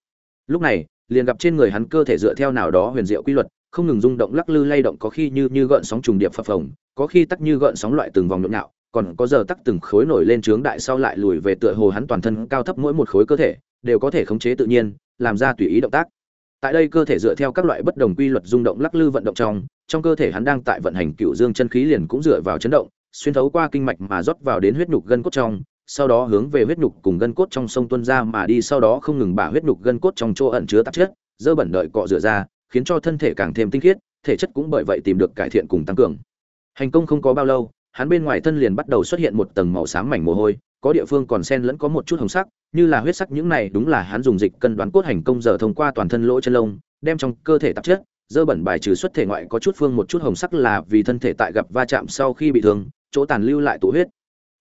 lúc này, liền gặp trên người hắn cơ thể dựa theo nào đó huyền diệu quy luật, không ngừng rung động lắc lư lay động, có khi như như gợn sóng trùng điệp phập phồng, có khi tắc như gợn sóng loại từng vòng nhộn nhạo, còn có giờ tắc từng khối nổi lên trướng đại sau lại lùi về tựa hồ hắn toàn thân cao thấp mỗi một khối cơ thể, đều có thể khống chế tự nhiên, làm ra tùy ý động tác. Tại đây cơ thể dựa theo các loại bất đồng quy luật rung động lắc lư vận động trong trong cơ thể hắn đang tại vận hành cựu dương chân khí liền cũng dựa vào chấn động, xuyên thấu qua kinh mạch mà rót vào đến huyết nhục gân cốt trong sau đó hướng về huyết nhục cùng gân cốt trong sông tuân ra mà đi, sau đó không ngừng bả huyết nhục gân cốt trong chỗ ẩn chứa tạp chất, dơ bẩn đợi cọ rửa ra, khiến cho thân thể càng thêm tinh khiết, thể chất cũng bởi vậy tìm được cải thiện cùng tăng cường. Hành công không có bao lâu, hắn bên ngoài thân liền bắt đầu xuất hiện một tầng màu xám mảnh mồ hôi, có địa phương còn xen lẫn có một chút hồng sắc, như là huyết sắc những này, đúng là hắn dùng dịch cân đoán cốt hành công giờ thông qua toàn thân lỗ chân lông, đem trong cơ thể tạp chất, dơ bẩn bài trừ xuất thể ngoại có chút phương một chút hồng sắc là vì thân thể tại gặp va chạm sau khi bị thương, chỗ tàn lưu lại tụ huyết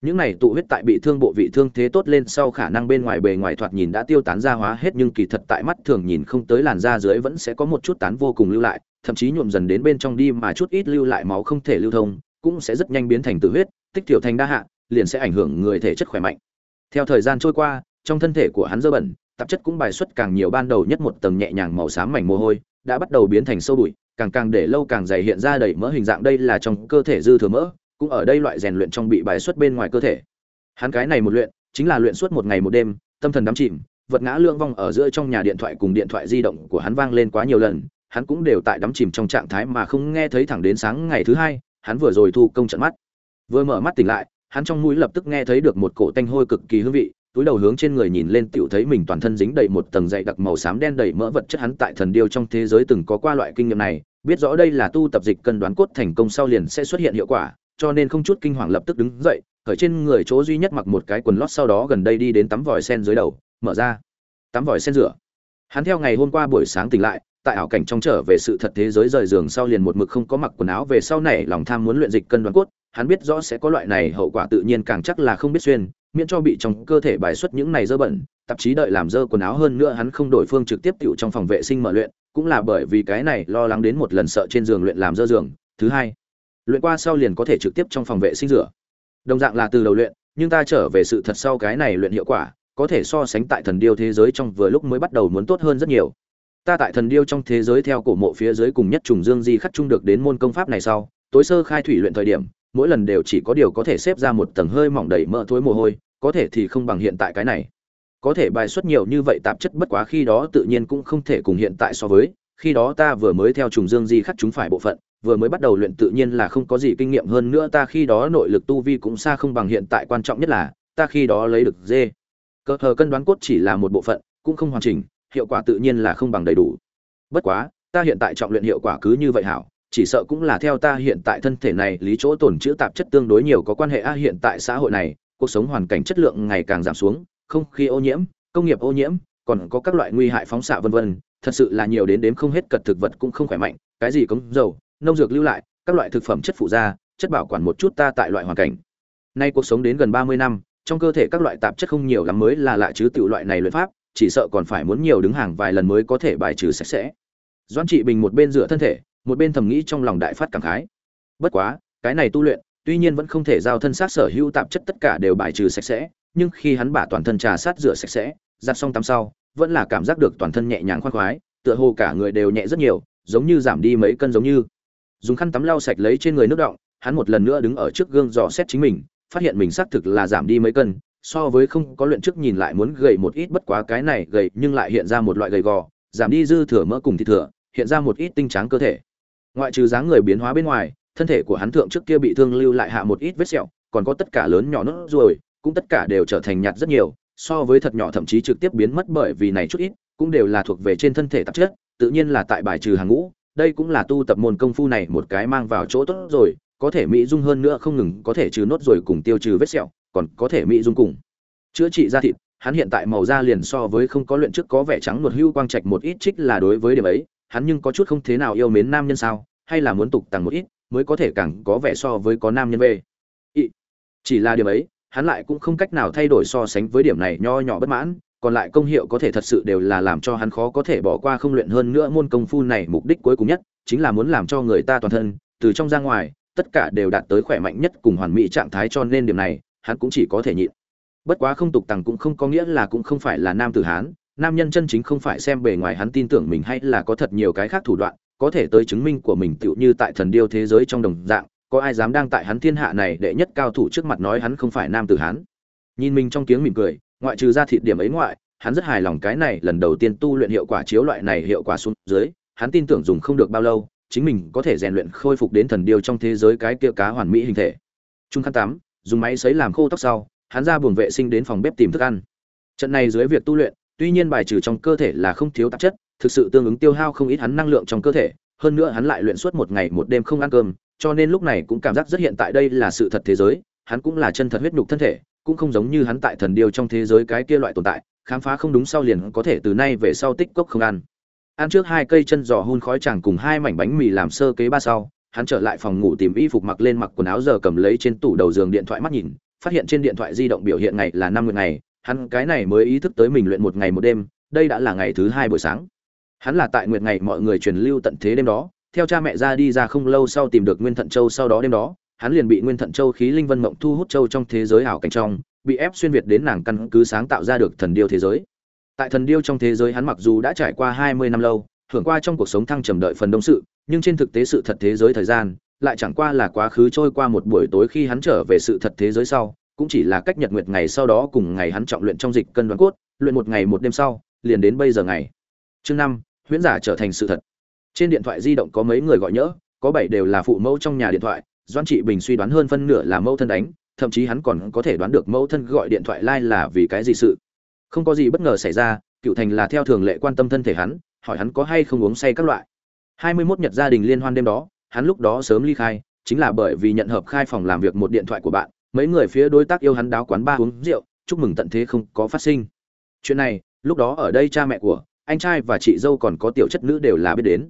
những này tụ huyết tại bị thương bộ vị thương thế tốt lên sau khả năng bên ngoài bề ngoài thoạt nhìn đã tiêu tán ra hóa hết nhưng kỳ thật tại mắt thường nhìn không tới làn da dưới vẫn sẽ có một chút tán vô cùng lưu lại, thậm chí nhuộm dần đến bên trong đi mà chút ít lưu lại máu không thể lưu thông, cũng sẽ rất nhanh biến thành tự huyết, tích tiểu thành đa hạ, liền sẽ ảnh hưởng người thể chất khỏe mạnh. Theo thời gian trôi qua, trong thân thể của hắn dơ bẩn, tạp chất cũng bài xuất càng nhiều ban đầu nhất một tầng nhẹ nhàng màu xám mảnh mồ hôi, đã bắt đầu biến thành sâu bụi, càng càng để lâu càng dày hiện ra đầy mỡ hình dạng đây là trong cơ thể dư thừa mỡ cũng ở đây loại rèn luyện trong bị bài xuất bên ngoài cơ thể. Hắn cái này một luyện, chính là luyện suốt một ngày một đêm, tâm thần đắm chìm, vật ngã lương vong ở giữa trong nhà điện thoại cùng điện thoại di động của hắn vang lên quá nhiều lần, hắn cũng đều tại đắm chìm trong trạng thái mà không nghe thấy thẳng đến sáng ngày thứ hai, hắn vừa rồi thu công trận mắt. Vừa mở mắt tỉnh lại, hắn trong mũi lập tức nghe thấy được một cổ tanh hôi cực kỳ hương vị, túi đầu hướng trên người nhìn lên tựu thấy mình toàn thân dính đầy một tầng dày đặc màu xám đen đầy mỡ vật chất hắn tại thần điêu trong thế giới từng có qua loại kinh nghiệm này, biết rõ đây là tu tập dịch cân đoán cốt thành công sau liền sẽ xuất hiện hiệu quả cho nên không chút kinh hoàng lập tức đứng dậy, khởi trên người chỗ duy nhất mặc một cái quần lót sau đó gần đây đi đến tắm vòi sen dưới đầu, mở ra. Tắm vòi sen rửa. Hắn theo ngày hôm qua buổi sáng tỉnh lại, tại ảo cảnh trong trở về sự thật thế giới rời giường sau liền một mực không có mặc quần áo về sau này lòng tham muốn luyện dịch cân đoán cốt, hắn biết rõ sẽ có loại này hậu quả tự nhiên càng chắc là không biết xuyên, miễn cho bị trong cơ thể bài xuất những này dơ bẩn, tạp chí đợi làm dơ quần áo hơn nữa hắn không đổi phương trực tiếp tựu trong phòng vệ sinh mở luyện, cũng là bởi vì cái này lo lắng đến một lần sợ trên giường luyện làm dơ giường. Thứ hai luyện qua sau liền có thể trực tiếp trong phòng vệ sinh rửa. Đồng dạng là từ đầu luyện, nhưng ta trở về sự thật sau cái này luyện hiệu quả, có thể so sánh tại thần điêu thế giới trong vừa lúc mới bắt đầu muốn tốt hơn rất nhiều. Ta tại thần điêu trong thế giới theo cổ mộ phía dưới cùng nhất trùng dương di khắc chung được đến môn công pháp này sau, tối sơ khai thủy luyện thời điểm, mỗi lần đều chỉ có điều có thể xếp ra một tầng hơi mỏng đầy mỡ thối mồ hôi, có thể thì không bằng hiện tại cái này. Có thể bài xuất nhiều như vậy tạp chất bất quá khi đó tự nhiên cũng không thể cùng hiện tại so với, khi đó ta vừa mới theo trùng dương di khắc chúng phải bộ phận vừa mới bắt đầu luyện tự nhiên là không có gì kinh nghiệm hơn nữa, ta khi đó nội lực tu vi cũng xa không bằng hiện tại, quan trọng nhất là, ta khi đó lấy được dê. Cơ hờ cân đoán cốt chỉ là một bộ phận, cũng không hoàn chỉnh, hiệu quả tự nhiên là không bằng đầy đủ. Bất quá, ta hiện tại trọng luyện hiệu quả cứ như vậy hảo, chỉ sợ cũng là theo ta hiện tại thân thể này, lý chỗ tổn chữ tạp chất tương đối nhiều có quan hệ a hiện tại xã hội này, cuộc sống hoàn cảnh chất lượng ngày càng giảm xuống, không khí ô nhiễm, công nghiệp ô nhiễm, còn có các loại nguy hại phóng xạ vân vân, thật sự là nhiều đến đếm không hết cật thực vật cũng không khỏe mạnh, cái gì cống dầu nông dược lưu lại, các loại thực phẩm chất phụ gia, chất bảo quản một chút ta tại loại hoàn cảnh. Nay cuộc sống đến gần ba mươi năm, trong cơ thể các loại tạp chất không nhiều lắm mới là lạ chứ tiểu loại này luyện pháp, chỉ sợ còn phải muốn nhiều đứng hàng vài lần mới có thể bài trừ sạch sẽ. Doãn trị bình một bên rửa thân thể, một bên thầm nghĩ trong lòng đại phát cảm khái. Bất quá, cái này tu luyện, tuy nhiên vẫn không thể giao thân xác sở hữu tạp chất tất cả đều bài trừ sạch sẽ, nhưng khi hắn bả toàn thân trà sát rửa sạch sẽ, giặt xong tắm sau, vẫn là cảm giác được toàn thân nhẹ nhàng khoan khoái, tựa hồ cả người đều nhẹ rất nhiều, giống như giảm đi mấy cân giống như dùng khăn tắm lau sạch lấy trên người nước động, hắn một lần nữa đứng ở trước gương dò xét chính mình, phát hiện mình xác thực là giảm đi mấy cân, so với không có luyện trước nhìn lại muốn gầy một ít bất quá cái này gầy nhưng lại hiện ra một loại gầy gò, giảm đi dư thừa mỡ cùng thịt thừa, hiện ra một ít tinh trắng cơ thể. Ngoại trừ dáng người biến hóa bên ngoài, thân thể của hắn thượng trước kia bị thương lưu lại hạ một ít vết sẹo, còn có tất cả lớn nhỏ nốt ruồi, cũng tất cả đều trở thành nhạt rất nhiều, so với thật nhỏ thậm chí trực tiếp biến mất bởi vì này chút ít, cũng đều là thuộc về trên thân thể tạp chất, tự nhiên là tại bài trừ hàng ngũ đây cũng là tu tập môn công phu này một cái mang vào chỗ tốt rồi, có thể mỹ dung hơn nữa không ngừng, có thể trừ nốt rồi cùng tiêu trừ vết sẹo, còn có thể mỹ dung cùng chữa trị da thịt, hắn hiện tại màu da liền so với không có luyện trước có vẻ trắng nuột hưu quang trạch một ít trích là đối với điểm ấy, hắn nhưng có chút không thế nào yêu mến nam nhân sao, hay là muốn tục tằng một ít, mới có thể càng có vẻ so với có nam nhân về Ý. chỉ là điểm ấy, hắn lại cũng không cách nào thay đổi so sánh với điểm này nho nhỏ bất mãn còn lại công hiệu có thể thật sự đều là làm cho hắn khó có thể bỏ qua không luyện hơn nữa môn công phu này mục đích cuối cùng nhất, chính là muốn làm cho người ta toàn thân, từ trong ra ngoài, tất cả đều đạt tới khỏe mạnh nhất cùng hoàn mỹ trạng thái cho nên điểm này, hắn cũng chỉ có thể nhịn. Bất quá không tục tằng cũng không có nghĩa là cũng không phải là nam tử hán, nam nhân chân chính không phải xem bề ngoài hắn tin tưởng mình hay là có thật nhiều cái khác thủ đoạn, có thể tới chứng minh của mình tựu như tại thần điêu thế giới trong đồng dạng, có ai dám đang tại hắn thiên hạ này đệ nhất cao thủ trước mặt nói hắn không phải nam tử hán. Nhìn mình trong tiếng mỉm cười ngoại trừ ra thịt điểm ấy ngoại, hắn rất hài lòng cái này lần đầu tiên tu luyện hiệu quả chiếu loại này hiệu quả xuống dưới, hắn tin tưởng dùng không được bao lâu, chính mình có thể rèn luyện khôi phục đến thần điêu trong thế giới cái kia cá hoàn mỹ hình thể. Trung khăn tắm dùng máy sấy làm khô tóc sau, hắn ra buồng vệ sinh đến phòng bếp tìm thức ăn. Trận này dưới việc tu luyện, tuy nhiên bài trừ trong cơ thể là không thiếu tạp chất, thực sự tương ứng tiêu hao không ít hắn năng lượng trong cơ thể, hơn nữa hắn lại luyện suốt một ngày một đêm không ăn cơm, cho nên lúc này cũng cảm giác rất hiện tại đây là sự thật thế giới, hắn cũng là chân thật huyết nhục thân thể cũng không giống như hắn tại thần điêu trong thế giới cái kia loại tồn tại, khám phá không đúng sau liền có thể từ nay về sau tích cốc không ăn. Ăn trước hai cây chân giò hun khói chàng cùng hai mảnh bánh mì làm sơ kế ba sau, hắn trở lại phòng ngủ tìm y phục mặc lên mặc quần áo giờ cầm lấy trên tủ đầu giường điện thoại mắt nhìn, phát hiện trên điện thoại di động biểu hiện ngày là năm ngày, hắn cái này mới ý thức tới mình luyện một ngày một đêm, đây đã là ngày thứ hai buổi sáng. Hắn là tại nguyệt ngày mọi người truyền lưu tận thế đêm đó, theo cha mẹ ra đi ra không lâu sau tìm được nguyên thận châu sau đó đêm đó hắn liền bị nguyên thận châu khí linh vân mộng thu hút châu trong thế giới ảo cảnh trong, bị ép xuyên việt đến nàng căn cứ sáng tạo ra được thần điêu thế giới. Tại thần điêu trong thế giới hắn mặc dù đã trải qua hai mươi năm lâu, hưởng qua trong cuộc sống thăng trầm đợi phần đông sự, nhưng trên thực tế sự thật thế giới thời gian lại chẳng qua là quá khứ trôi qua một buổi tối khi hắn trở về sự thật thế giới sau, cũng chỉ là cách nhật nguyệt ngày sau đó cùng ngày hắn trọng luyện trong dịch cân đoán cốt, luyện một ngày một đêm sau, liền đến bây giờ ngày. Chương năm, huyễn giả trở thành sự thật. Trên điện thoại di động có mấy người gọi nhỡ, có bảy đều là phụ mẫu trong nhà điện thoại doan trị bình suy đoán hơn phân nửa là mẫu thân đánh, thậm chí hắn còn có thể đoán được mẫu thân gọi điện thoại lai、like、là vì cái gì sự. Không có gì bất ngờ xảy ra, cựu thành là theo thường lệ quan tâm thân thể hắn, hỏi hắn có hay không uống say các loại. Hai mươi mốt nhật gia đình liên hoan đêm đó, hắn lúc đó sớm ly khai, chính là bởi vì nhận hợp khai phòng làm việc một điện thoại của bạn, mấy người phía đối tác yêu hắn đáo quán ba uống rượu, chúc mừng tận thế không có phát sinh. Chuyện này, lúc đó ở đây cha mẹ của anh trai và chị dâu còn có tiểu chất nữ đều là biết đến.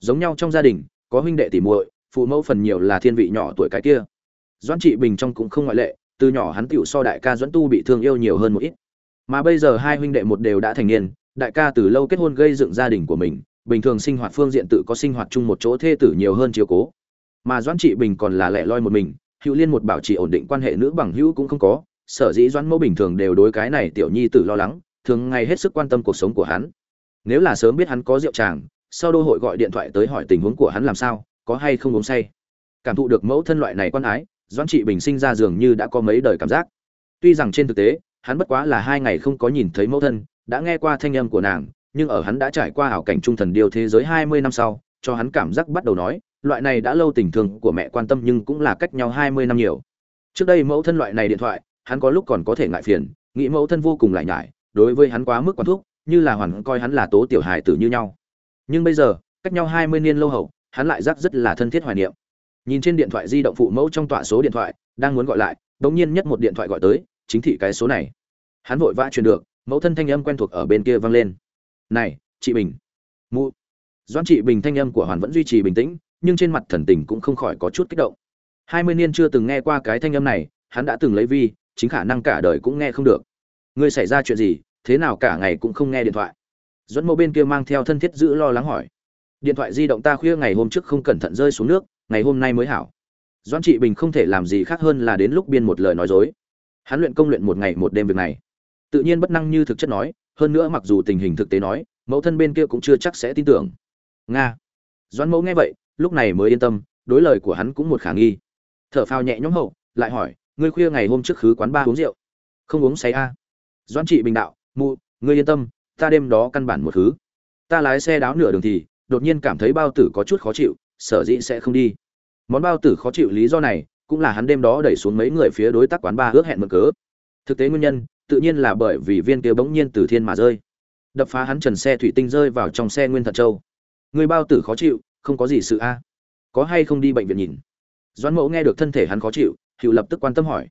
Giống nhau trong gia đình, có huynh đệ tỉ muội phụ mẫu phần nhiều là thiên vị nhỏ tuổi cái kia. Doãn trị bình trong cũng không ngoại lệ, từ nhỏ hắn tựu so đại ca doãn tu bị thương yêu nhiều hơn một ít. Mà bây giờ hai huynh đệ một đều đã thành niên, đại ca từ lâu kết hôn gây dựng gia đình của mình, bình thường sinh hoạt phương diện tự có sinh hoạt chung một chỗ thê tử nhiều hơn chiều cố. Mà doãn trị bình còn là lẻ loi một mình, hữu liên một bảo trì ổn định quan hệ nữ bằng hữu cũng không có, sở dĩ doãn mẫu bình thường đều đối cái này tiểu nhi tử lo lắng, thường ngày hết sức quan tâm cuộc sống của hắn. Nếu là sớm biết hắn có rượu tràng sau đô hội gọi điện thoại tới hỏi tình huống của hắn làm sao có hay không uống say. Cảm thụ được mẫu thân loại này quan ái, doãn trị bình sinh ra dường như đã có mấy đời cảm giác. Tuy rằng trên thực tế, hắn bất quá là hai ngày không có nhìn thấy mẫu thân, đã nghe qua thanh âm của nàng, nhưng ở hắn đã trải qua ảo cảnh trung thần điều thế giới hai mươi năm sau, cho hắn cảm giác bắt đầu nói, loại này đã lâu tình thương của mẹ quan tâm nhưng cũng là cách nhau hai mươi năm nhiều. Trước đây mẫu thân loại này điện thoại, hắn có lúc còn có thể ngại phiền, nghĩ mẫu thân vô cùng lại nhải, đối với hắn quá mức quán thuốc như là hoàn coi hắn là tố tiểu hài tử như nhau. Nhưng bây giờ, cách nhau hai mươi niên lâu hậu hắn lại giác rất là thân thiết hoài niệm. Nhìn trên điện thoại di động phụ mẫu trong tọa số điện thoại, đang muốn gọi lại đ nhiên nhất một điện thoại gọi tới, chính thị cái số này. Hắn vội vã truyền được, mẫu thân thanh âm quen thuộc ở bên kia vang lên. Này, chị bình. Mụ. Doãn chị bình thanh âm của hoàn vẫn duy trì bình tĩnh, nhưng trên mặt thần tình cũng không khỏi có chút kích động. Hai mươi niên chưa từng nghe qua cái thanh âm này, hắn đã từng lấy vi, chính khả năng cả đời cũng nghe không được. Ngươi xảy ra chuyện gì, thế nào cả ngày cũng không nghe điện thoại. Dẫn mẫu bên kia mang theo thân thiết giữ lo lắng hỏi điện thoại di động ta khuya ngày hôm trước không cẩn thận rơi xuống nước, ngày hôm nay mới hảo. Doãn trị bình không thể làm gì khác hơn là đến lúc biên một lời nói dối. Hắn luyện công luyện một ngày một đêm việc này. Tự nhiên bất năng như thực chất nói, hơn nữa mặc dù tình hình thực tế nói, mẫu thân bên kia cũng chưa chắc sẽ tin tưởng. Nga. Doãn mẫu nghe vậy, lúc này mới yên tâm, đối lời của hắn cũng một khả nghi. Thở phào nhẹ nhõm hậu, lại hỏi, ngươi khuya ngày hôm trước khứ quán ba uống rượu? Không uống say a? À. doãn trị bình đạo, mụ, ngươi yên tâm, ta đêm đó căn bản một thứ. Ta lái xe đáo nửa đường thì đột nhiên cảm thấy bao tử có chút khó chịu, sở dĩ sẽ không đi. Món bao tử khó chịu lý do này, cũng là hắn đêm đó đẩy xuống mấy người phía đối tác quán ba ước hẹn mượn cớ. Thực tế nguyên nhân, tự nhiên là bởi vì viên kia bỗng nhiên từ thiên mà rơi. Đập phá hắn trần xe thủy tinh rơi vào trong xe nguyên thật châu. Người bao tử khó chịu, không có gì sự a. Có hay không đi bệnh viện nhìn? Doãn mẫu nghe được thân thể hắn khó chịu hiệu lập tức quan tâm hỏi.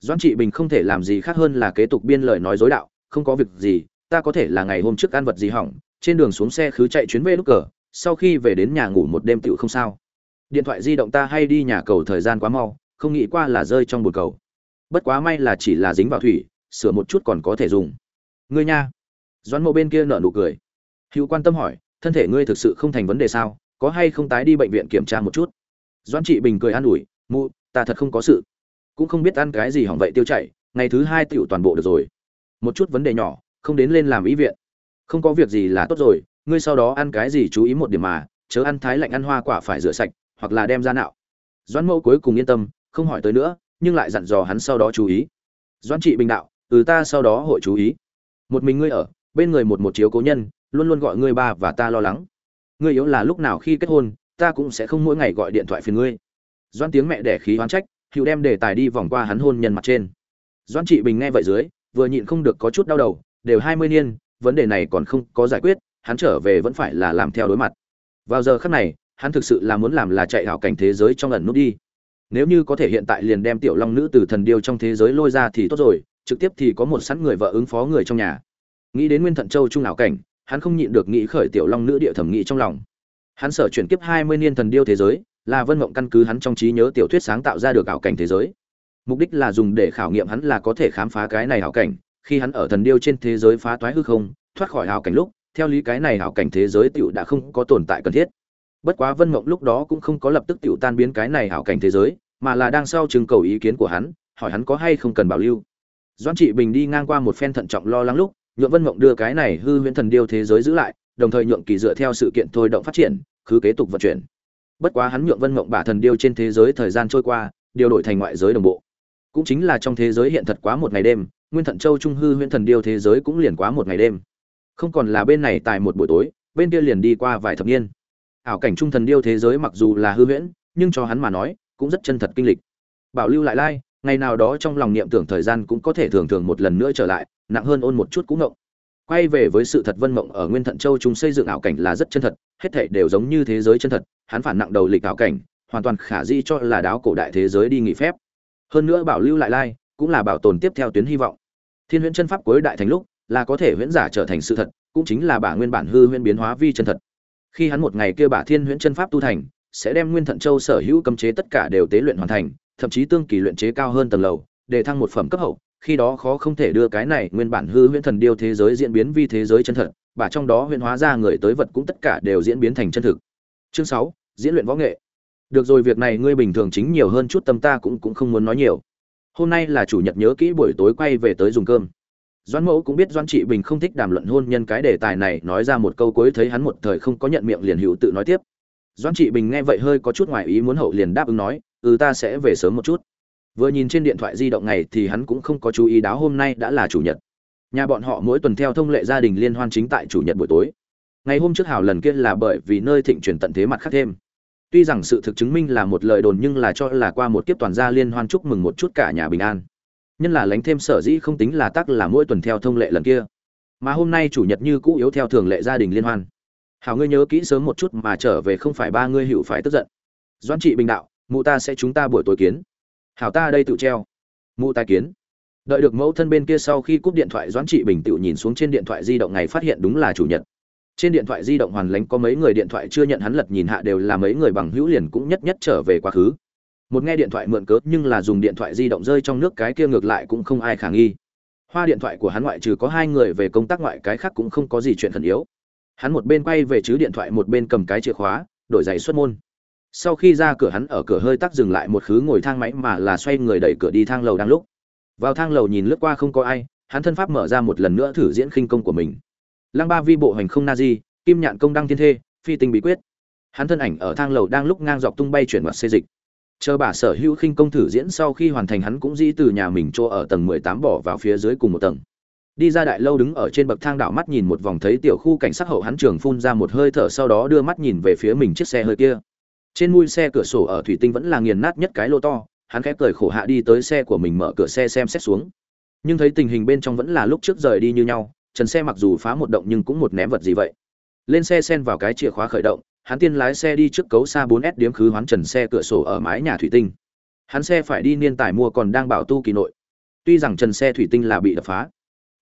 Doãn trị bình không thể làm gì khác hơn là kế tục biên lời nói dối đạo, không có việc gì, ta có thể là ngày hôm trước ăn vật gì hỏng trên đường xuống xe khứ chạy chuyến về lúc cờ, sau khi về đến nhà ngủ một đêm tựu không sao. Điện thoại di động ta hay đi nhà cầu thời gian quá mau, không nghĩ qua là rơi trong bồn cầu. Bất quá may là chỉ là dính vào thủy, sửa một chút còn có thể dùng. Ngươi nha. Doãn mộ bên kia nở nụ cười. Hữu quan tâm hỏi, thân thể ngươi thực sự không thành vấn đề sao? Có hay không tái đi bệnh viện kiểm tra một chút? Doãn trị bình cười an ủi, mụ, ta thật không có sự. Cũng không biết ăn cái gì hỏng vậy tiêu chảy, ngày thứ hai tựu toàn bộ được rồi. Một chút vấn đề nhỏ, không đến lên làm ý viện không có việc gì là tốt rồi, ngươi sau đó ăn cái gì chú ý một điểm mà, chớ ăn thái lạnh ăn hoa quả phải rửa sạch, hoặc là đem ra nạo. Doãn mẫu cuối cùng yên tâm, không hỏi tới nữa, nhưng lại dặn dò hắn sau đó chú ý. Doãn trị bình đạo từ ta sau đó hội chú ý. Một mình ngươi ở, bên người một một chiếu cố nhân, luôn luôn gọi ngươi ba và ta lo lắng. Ngươi yếu là lúc nào khi kết hôn, ta cũng sẽ không mỗi ngày gọi điện thoại phiền ngươi. Doãn tiếng mẹ đẻ khí oán trách, hữu đem đề tài đi vòng qua hắn hôn nhân mặt trên. Doãn trị bình nghe vậy dưới, vừa nhịn không được có chút đau đầu, đều hai mươi niên vấn đề này còn không có giải quyết, hắn trở về vẫn phải là làm theo đối mặt. Vào giờ khắc này, hắn thực sự là muốn làm là chạy hảo cảnh thế giới trong ẩn nút đi. Nếu như có thể hiện tại liền đem tiểu long nữ từ thần điêu trong thế giới lôi ra thì tốt rồi, trực tiếp thì có một sẵn người vợ ứng phó người trong nhà. Nghĩ đến nguyên thận châu trung ảo cảnh, hắn không nhịn được nghĩ khởi tiểu long nữ địa thẩm nghĩ trong lòng. Hắn sở chuyển kiếp hai mươi niên thần điêu thế giới, là vân mộng căn cứ hắn trong trí nhớ tiểu thuyết sáng tạo ra được ảo cảnh thế giới. Mục đích là dùng để khảo nghiệm hắn là có thể khám phá cái này ảo cảnh khi hắn ở thần điêu trên thế giới phá toái hư không, thoát khỏi hào cảnh lúc, theo lý cái này hào cảnh thế giới tiểu đã không có tồn tại cần thiết. Bất quá vân mộng lúc đó cũng không có lập tức tiểu tan biến cái này hào cảnh thế giới, mà là đang sau chừng cầu ý kiến của hắn, hỏi hắn có hay không cần bảo lưu. Doãn trị bình đi ngang qua một phen thận trọng lo lắng lúc, nhượng vân mộng đưa cái này hư huyễn thần điêu thế giới giữ lại, đồng thời nhượng kỳ dựa theo sự kiện thôi động phát triển cứ kế tục vận chuyển. Bất quá hắn nhượng vân mộng bả thần điêu trên thế giới thời gian trôi qua, điều đổi thành ngoại giới đồng bộ. Cũng chính là trong thế giới hiện thật quá một ngày đêm nguyên thận châu trung hư huyễn thần điêu thế giới cũng liền quá một ngày đêm. Không còn là bên này tại một buổi tối, bên kia liền đi qua vài thập niên. Ảo cảnh trung thần điêu thế giới mặc dù là hư huyễn, nhưng cho hắn mà nói, cũng rất chân thật kinh lịch. Bảo lưu lại lai, ngày nào đó trong lòng niệm tưởng thời gian cũng có thể thường thường một lần nữa trở lại, nặng hơn ôn một chút cũng ngộng. Quay về với sự thật vân mộng ở nguyên thận châu chúng xây dựng ảo cảnh là rất chân thật, hết thảy đều giống như thế giới chân thật, hắn phản nặng đầu lịch ảo cảnh, hoàn toàn khả di cho là đáo cổ đại thế giới đi nghỉ phép. Hơn nữa bảo lưu lại lai, cũng là bảo tồn tiếp theo tuyến hy vọng thiên huyễn chân pháp cuối đại thành lúc, là có thể huyễn giả trở thành sự thật, cũng chính là bả nguyên bản hư huyễn biến hóa vi chân thật. Khi hắn một ngày kia bả thiên huyễn chân pháp tu thành, sẽ đem nguyên thận châu sở hữu cấm chế tất cả đều tế luyện hoàn thành, thậm chí tương kỳ luyện chế cao hơn tầng lầu, để thăng một phẩm cấp hậu, khi đó khó không thể đưa cái này nguyên bản hư huyễn thần điêu thế giới diễn biến vi thế giới chân thật bả trong đó huyễn hóa ra người tới vật cũng tất cả đều diễn biến thành chân thực. Chương sáu, diễn luyện võ nghệ. Được rồi, việc này ngươi bình thường chính nhiều hơn chút tâm ta cũng cũng không muốn nói nhiều hôm nay là chủ nhật nhớ kỹ buổi tối quay về tới dùng cơm. Doãn mẫu cũng biết doãn trị bình không thích đàm luận hôn nhân cái đề tài này, nói ra một câu cuối thấy hắn một thời không có nhận miệng liền hữu tự nói tiếp. Doãn trị bình nghe vậy hơi có chút ngoài ý muốn hậu liền đáp ứng nói ừ ta sẽ về sớm một chút. Vừa nhìn trên điện thoại di động này thì hắn cũng không có chú ý đáo hôm nay đã là chủ nhật. Nhà bọn họ mỗi tuần theo thông lệ gia đình liên hoan chính tại chủ nhật buổi tối. Ngày hôm trước hào lần kia là bởi vì nơi thịnh truyền tận thế mặt khác thêm tuy rằng sự thực chứng minh là một lời đồn nhưng là cho là qua một kiếp toàn gia liên hoan chúc mừng một chút cả nhà bình an. Nhân là lánh thêm sở dĩ không tính là tác là mỗi tuần theo thông lệ lần kia. Mà hôm nay chủ nhật như cũ yếu theo thường lệ gia đình liên hoan. Hảo ngươi nhớ kỹ sớm một chút mà trở về không phải ba ngươi hữu phải tức giận. Doan trị bình đạo, mụ ta sẽ chúng ta buổi tối kiến. Hảo ta đây tự treo. Mụ ta kiến. Đợi được mẫu thân bên kia sau khi cúp điện thoại, doãn trị bình tự nhìn xuống trên điện thoại di động này phát hiện đúng là chủ nhật trên điện thoại di động hoàn lánh có mấy người điện thoại chưa nhận hắn lật nhìn hạ đều là mấy người bằng hữu liền cũng nhất nhất trở về quá khứ. Một nghe điện thoại mượn cớ nhưng là dùng điện thoại di động rơi trong nước cái kia ngược lại cũng không ai khả nghi. Hoa điện thoại của hắn ngoại trừ có hai người về công tác ngoại cái khác cũng không có gì chuyện khẩn yếu. Hắn một bên quay về chứ điện thoại một bên cầm cái chìa khóa, đổi giày xuất môn. Sau khi ra cửa hắn ở cửa hơi tắc dừng lại một khứ ngồi thang máy mà là xoay người đẩy cửa đi thang lầu đang lúc. Vào thang lầu nhìn lướt qua không có ai, hắn thân pháp mở ra một lần nữa thử diễn khinh công của mình lăng ba vi bộ hành không na di, kim nhạn công đăng thiên thê, phi tinh bí quyết. Hắn thân ảnh ở thang lầu đang lúc ngang dọc tung bay chuyển ngoặt xê dịch. Chờ bà sở hữu khinh công thử diễn sau khi hoàn thành, hắn cũng dĩ từ nhà mình chỗ ở tầng mười tám bỏ vào phía dưới cùng một tầng. Đi ra đại lâu đứng ở trên bậc thang đảo mắt nhìn một vòng thấy tiểu khu cảnh sát hậu hắn trường phun ra một hơi thở sau đó đưa mắt nhìn về phía mình chiếc xe hơi kia. Trên mui xe cửa sổ ở thủy tinh vẫn là nghiền nát nhất cái lô to, hắn khẽ cười khổ hạ đi tới xe của mình mở cửa xe xem xét xuống. Nhưng thấy tình hình bên trong vẫn là lúc trước rời đi như nhau trần xe mặc dù phá một động nhưng cũng một ném vật gì vậy? Lên xe xen vào cái chìa khóa khởi động, hắn tiên lái xe đi trước cấu xa 4S điếm khứ hoán trần xe cửa sổ ở mái nhà thủy tinh. Hắn xe phải đi niên tải mua còn đang bảo tu kỳ nội. Tuy rằng trần xe thủy tinh là bị đập phá,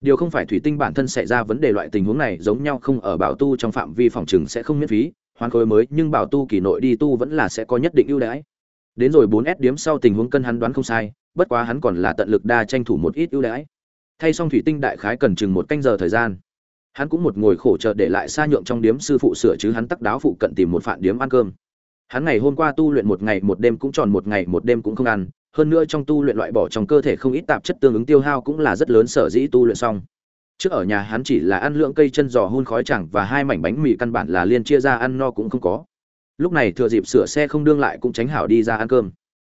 điều không phải thủy tinh bản thân xảy ra vấn đề loại tình huống này giống nhau không ở bảo tu trong phạm vi phòng trừng sẽ không miễn phí hoàn khối mới, nhưng bảo tu kỳ nội đi tu vẫn là sẽ có nhất định ưu đãi. Đến rồi 4S điếm sau tình huống cân hắn đoán không sai, bất quá hắn còn là tận lực đa tranh thủ một ít ưu đãi thay xong thủy tinh đại khái cần chừng một canh giờ thời gian. Hắn cũng một ngồi khổ chờ để lại xa nhượng trong điếm sư phụ sửa chứ hắn tắc đáo phụ cận tìm một phạn điếm ăn cơm. Hắn ngày hôm qua tu luyện một ngày một đêm cũng tròn một ngày một đêm cũng không ăn, hơn nữa trong tu luyện loại bỏ trong cơ thể không ít tạp chất tương ứng tiêu hao cũng là rất lớn sở dĩ tu luyện xong. Trước ở nhà hắn chỉ là ăn lượng cây chân giò hun khói chẳng và hai mảnh bánh mì căn bản là liên chia ra ăn no cũng không có. Lúc này thừa dịp sửa xe không đương lại cũng tránh hảo đi ra ăn cơm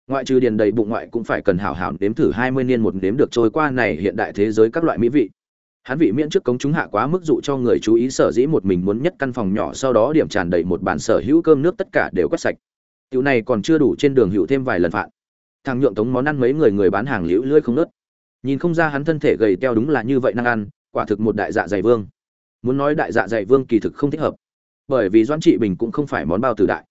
ngoại trừ điền đầy bụng ngoại cũng phải cần hảo hảo nếm thử hai mươi niên một nếm được trôi qua này hiện đại thế giới các loại mỹ vị. Hắn vị miễn trước cống chúng hạ quá mức dụ cho người chú ý sở dĩ một mình muốn nhất căn phòng nhỏ sau đó điểm tràn đầy một bàn sở hữu cơm nước tất cả đều quét sạch. Tiểu này còn chưa đủ trên đường hữu thêm vài lần phạt. Thằng nhượng tống món ăn mấy người người bán hàng liễu lưỡi không nớt. Nhìn không ra hắn thân thể gầy teo đúng là như vậy năng ăn, quả thực một đại dạ dày vương. Muốn nói đại dạ dày vương kỳ thực không thích hợp. Bởi vì doãn trị bình cũng không phải món bao tử đại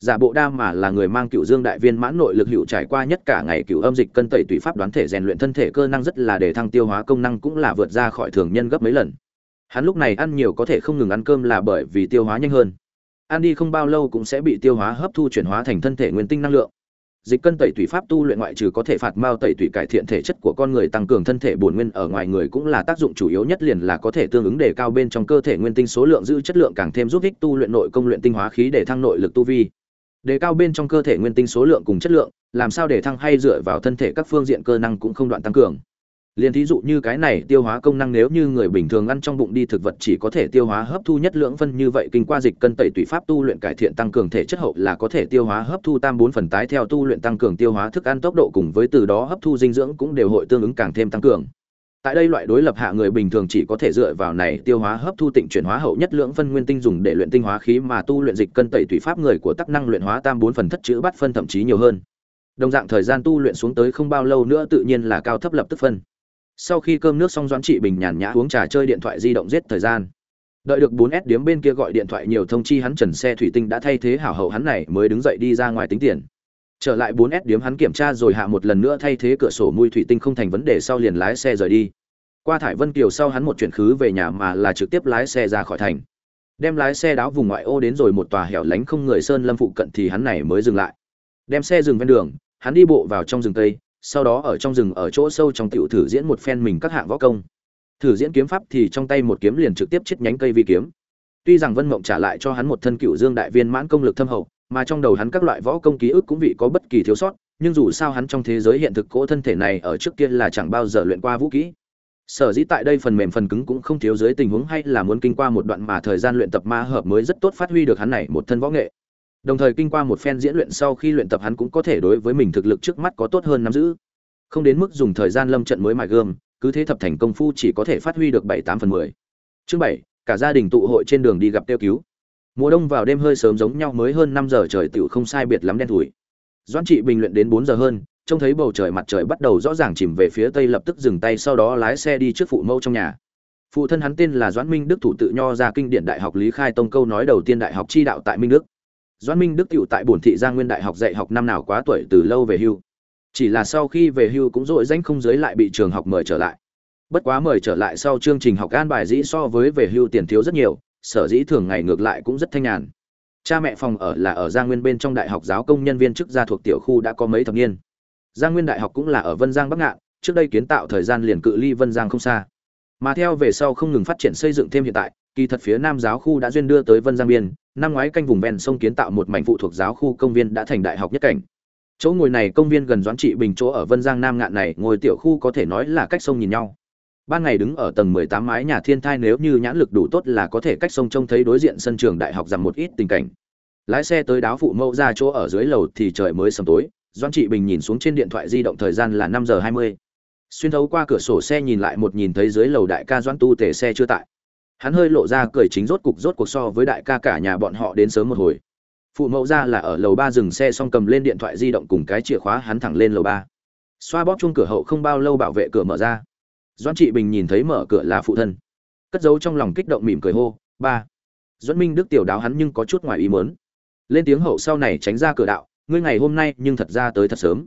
giả bộ đa mà là người mang cựu dương đại viên mãn nội lực hữu trải qua nhất cả ngày cựu âm dịch cân tẩy tùy pháp đoán thể rèn luyện thân thể cơ năng rất là để thăng tiêu hóa công năng cũng là vượt ra khỏi thường nhân gấp mấy lần. Hắn lúc này ăn nhiều có thể không ngừng ăn cơm là bởi vì tiêu hóa nhanh hơn. Ăn đi không bao lâu cũng sẽ bị tiêu hóa hấp thu chuyển hóa thành thân thể nguyên tinh năng lượng. Dịch cân tẩy tủy pháp tu luyện ngoại trừ có thể phạt mao tẩy tủy cải thiện thể chất của con người tăng cường thân thể bổn nguyên ở ngoài người cũng là tác dụng chủ yếu nhất liền là có thể tương ứng đề cao bên trong cơ thể nguyên tinh số lượng giữ chất lượng càng thêm giúp ích tu luyện nội công luyện tinh hóa khí để thăng nội lực tu vi đề cao bên trong cơ thể nguyên tinh số lượng cùng chất lượng, làm sao để thăng hay dựa vào thân thể các phương diện cơ năng cũng không đoạn tăng cường. Liền thí dụ như cái này tiêu hóa công năng nếu như người bình thường ăn trong bụng đi thực vật chỉ có thể tiêu hóa hấp thu nhất lượng phân như vậy kinh qua dịch cân tẩy tùy pháp tu luyện cải thiện tăng cường thể chất hậu là có thể tiêu hóa hấp thu tam bốn phần tái theo tu luyện tăng cường tiêu hóa thức ăn tốc độ cùng với từ đó hấp thu dinh dưỡng cũng đều hội tương ứng càng thêm tăng cường tại đây loại đối lập hạ người bình thường chỉ có thể dựa vào này tiêu hóa hấp thu tịnh chuyển hóa hậu nhất lượng phân nguyên tinh dùng để luyện tinh hóa khí mà tu luyện dịch cân tẩy thủy pháp người của tác năng luyện hóa tam bốn phần thất chữ bắt phân thậm chí nhiều hơn. Đồng dạng thời gian tu luyện xuống tới không bao lâu nữa tự nhiên là cao thấp lập tức phân. Sau khi cơm nước xong doãn trị bình nhàn nhã uống trà chơi điện thoại di động giết thời gian. Đợi được 4S điếm bên kia gọi điện thoại nhiều thông chi hắn trần xe thủy tinh đã thay thế hảo hậu hắn này mới đứng dậy đi ra ngoài tính tiền trở lại 4S điếm hắn kiểm tra rồi hạ một lần nữa thay thế cửa sổ mui thủy tinh không thành vấn đề sau liền lái xe rời đi. Qua thải vân kiều sau hắn một chuyển khứ về nhà mà là trực tiếp lái xe ra khỏi thành. Đem lái xe đáo vùng ngoại ô đến rồi một tòa hẻo lánh không người sơn lâm phụ cận thì hắn này mới dừng lại. Đem xe dừng ven đường, hắn đi bộ vào trong rừng tây, sau đó ở trong rừng ở chỗ sâu trong tiểu thử diễn một phen mình các hạng võ công. Thử diễn kiếm pháp thì trong tay một kiếm liền trực tiếp chết nhánh cây vi kiếm. Tuy rằng vân mộng trả lại cho hắn một thân cựu dương đại viên mãn công lực thâm hậu mà trong đầu hắn các loại võ công ký ức cũng vị có bất kỳ thiếu sót, nhưng dù sao hắn trong thế giới hiện thực cỗ thân thể này ở trước kia là chẳng bao giờ luyện qua vũ kỹ. Sở dĩ tại đây phần mềm phần cứng cũng không thiếu dưới tình huống hay là muốn kinh qua một đoạn mà thời gian luyện tập ma hợp mới rất tốt phát huy được hắn này một thân võ nghệ. Đồng thời kinh qua một phen diễn luyện sau khi luyện tập hắn cũng có thể đối với mình thực lực trước mắt có tốt hơn nắm giữ. Không đến mức dùng thời gian lâm trận mới mài gươm, cứ thế thập thành công phu chỉ có thể phát huy được bảy tám phần mười. Chương bảy, cả gia đình tụ hội trên đường đi gặp tiêu cứu mùa đông vào đêm hơi sớm giống nhau mới hơn năm giờ trời tựu không sai biệt lắm đen thủi. Doãn trị bình luyện đến bốn giờ hơn, trông thấy bầu trời mặt trời bắt đầu rõ ràng chìm về phía tây lập tức dừng tay sau đó lái xe đi trước phụ mẫu trong nhà. Phụ thân hắn tên là doãn minh đức thủ tự nho ra kinh điển đại học lý khai tông câu nói đầu tiên đại học chi đạo tại minh đức. Doãn minh đức tựu tại bổn thị gia nguyên đại học dạy học năm nào quá tuổi từ lâu về hưu. Chỉ là sau khi về hưu cũng dội danh không giới lại bị trường học mời trở lại. Bất quá mời trở lại sau chương trình học an bài dĩ so với về hưu tiền thiếu rất nhiều sở dĩ thường ngày ngược lại cũng rất thanh nhàn. Cha mẹ phòng ở là ở gia nguyên bên trong đại học giáo công nhân viên chức gia thuộc tiểu khu đã có mấy thập niên. Gia nguyên đại học cũng là ở vân giang bắc ngạn, trước đây kiến tạo thời gian liền cự ly vân giang không xa. Mà theo về sau không ngừng phát triển xây dựng thêm hiện tại, kỳ thật phía nam giáo khu đã duyên đưa tới vân giang biên, năm ngoái canh vùng ven sông kiến tạo một mảnh phụ thuộc giáo khu công viên đã thành đại học nhất cảnh. Chỗ ngồi này công viên gần doãn trị bình chỗ ở vân giang nam ngạn này, ngồi tiểu khu có thể nói là cách sông nhìn nhau ban ngày đứng ở tầng 18 mái nhà thiên thai nếu như nhãn lực đủ tốt là có thể cách sông trông thấy đối diện sân trường đại học rằng một ít tình cảnh. Lái xe tới đáo phụ mẫu ra chỗ ở dưới lầu thì trời mới sầm tối, doãn trị bình nhìn xuống trên điện thoại di động thời gian là 5 giờ 20. xuyên thấu qua cửa sổ xe nhìn lại một nhìn thấy dưới lầu đại ca doãn tu tề xe chưa tại. Hắn hơi lộ ra cười chính rốt cục rốt cuộc so với đại ca cả nhà bọn họ đến sớm một hồi. Phụ mẫu ra là ở lầu ba dừng xe xong cầm lên điện thoại di động cùng cái chìa khóa hắn thẳng lên lầu ba. Xoa bóp chung cửa hậu không bao lâu bảo vệ cửa mở ra doãn trị bình nhìn thấy mở cửa là phụ thân. Cất giấu trong lòng kích động mỉm cười hô, ba. Doãn minh đức tiểu đáo hắn nhưng có chút ngoài ý mớn lên tiếng hậu sau này tránh ra cửa đạo, ngươi ngày hôm nay nhưng thật ra tới thật sớm.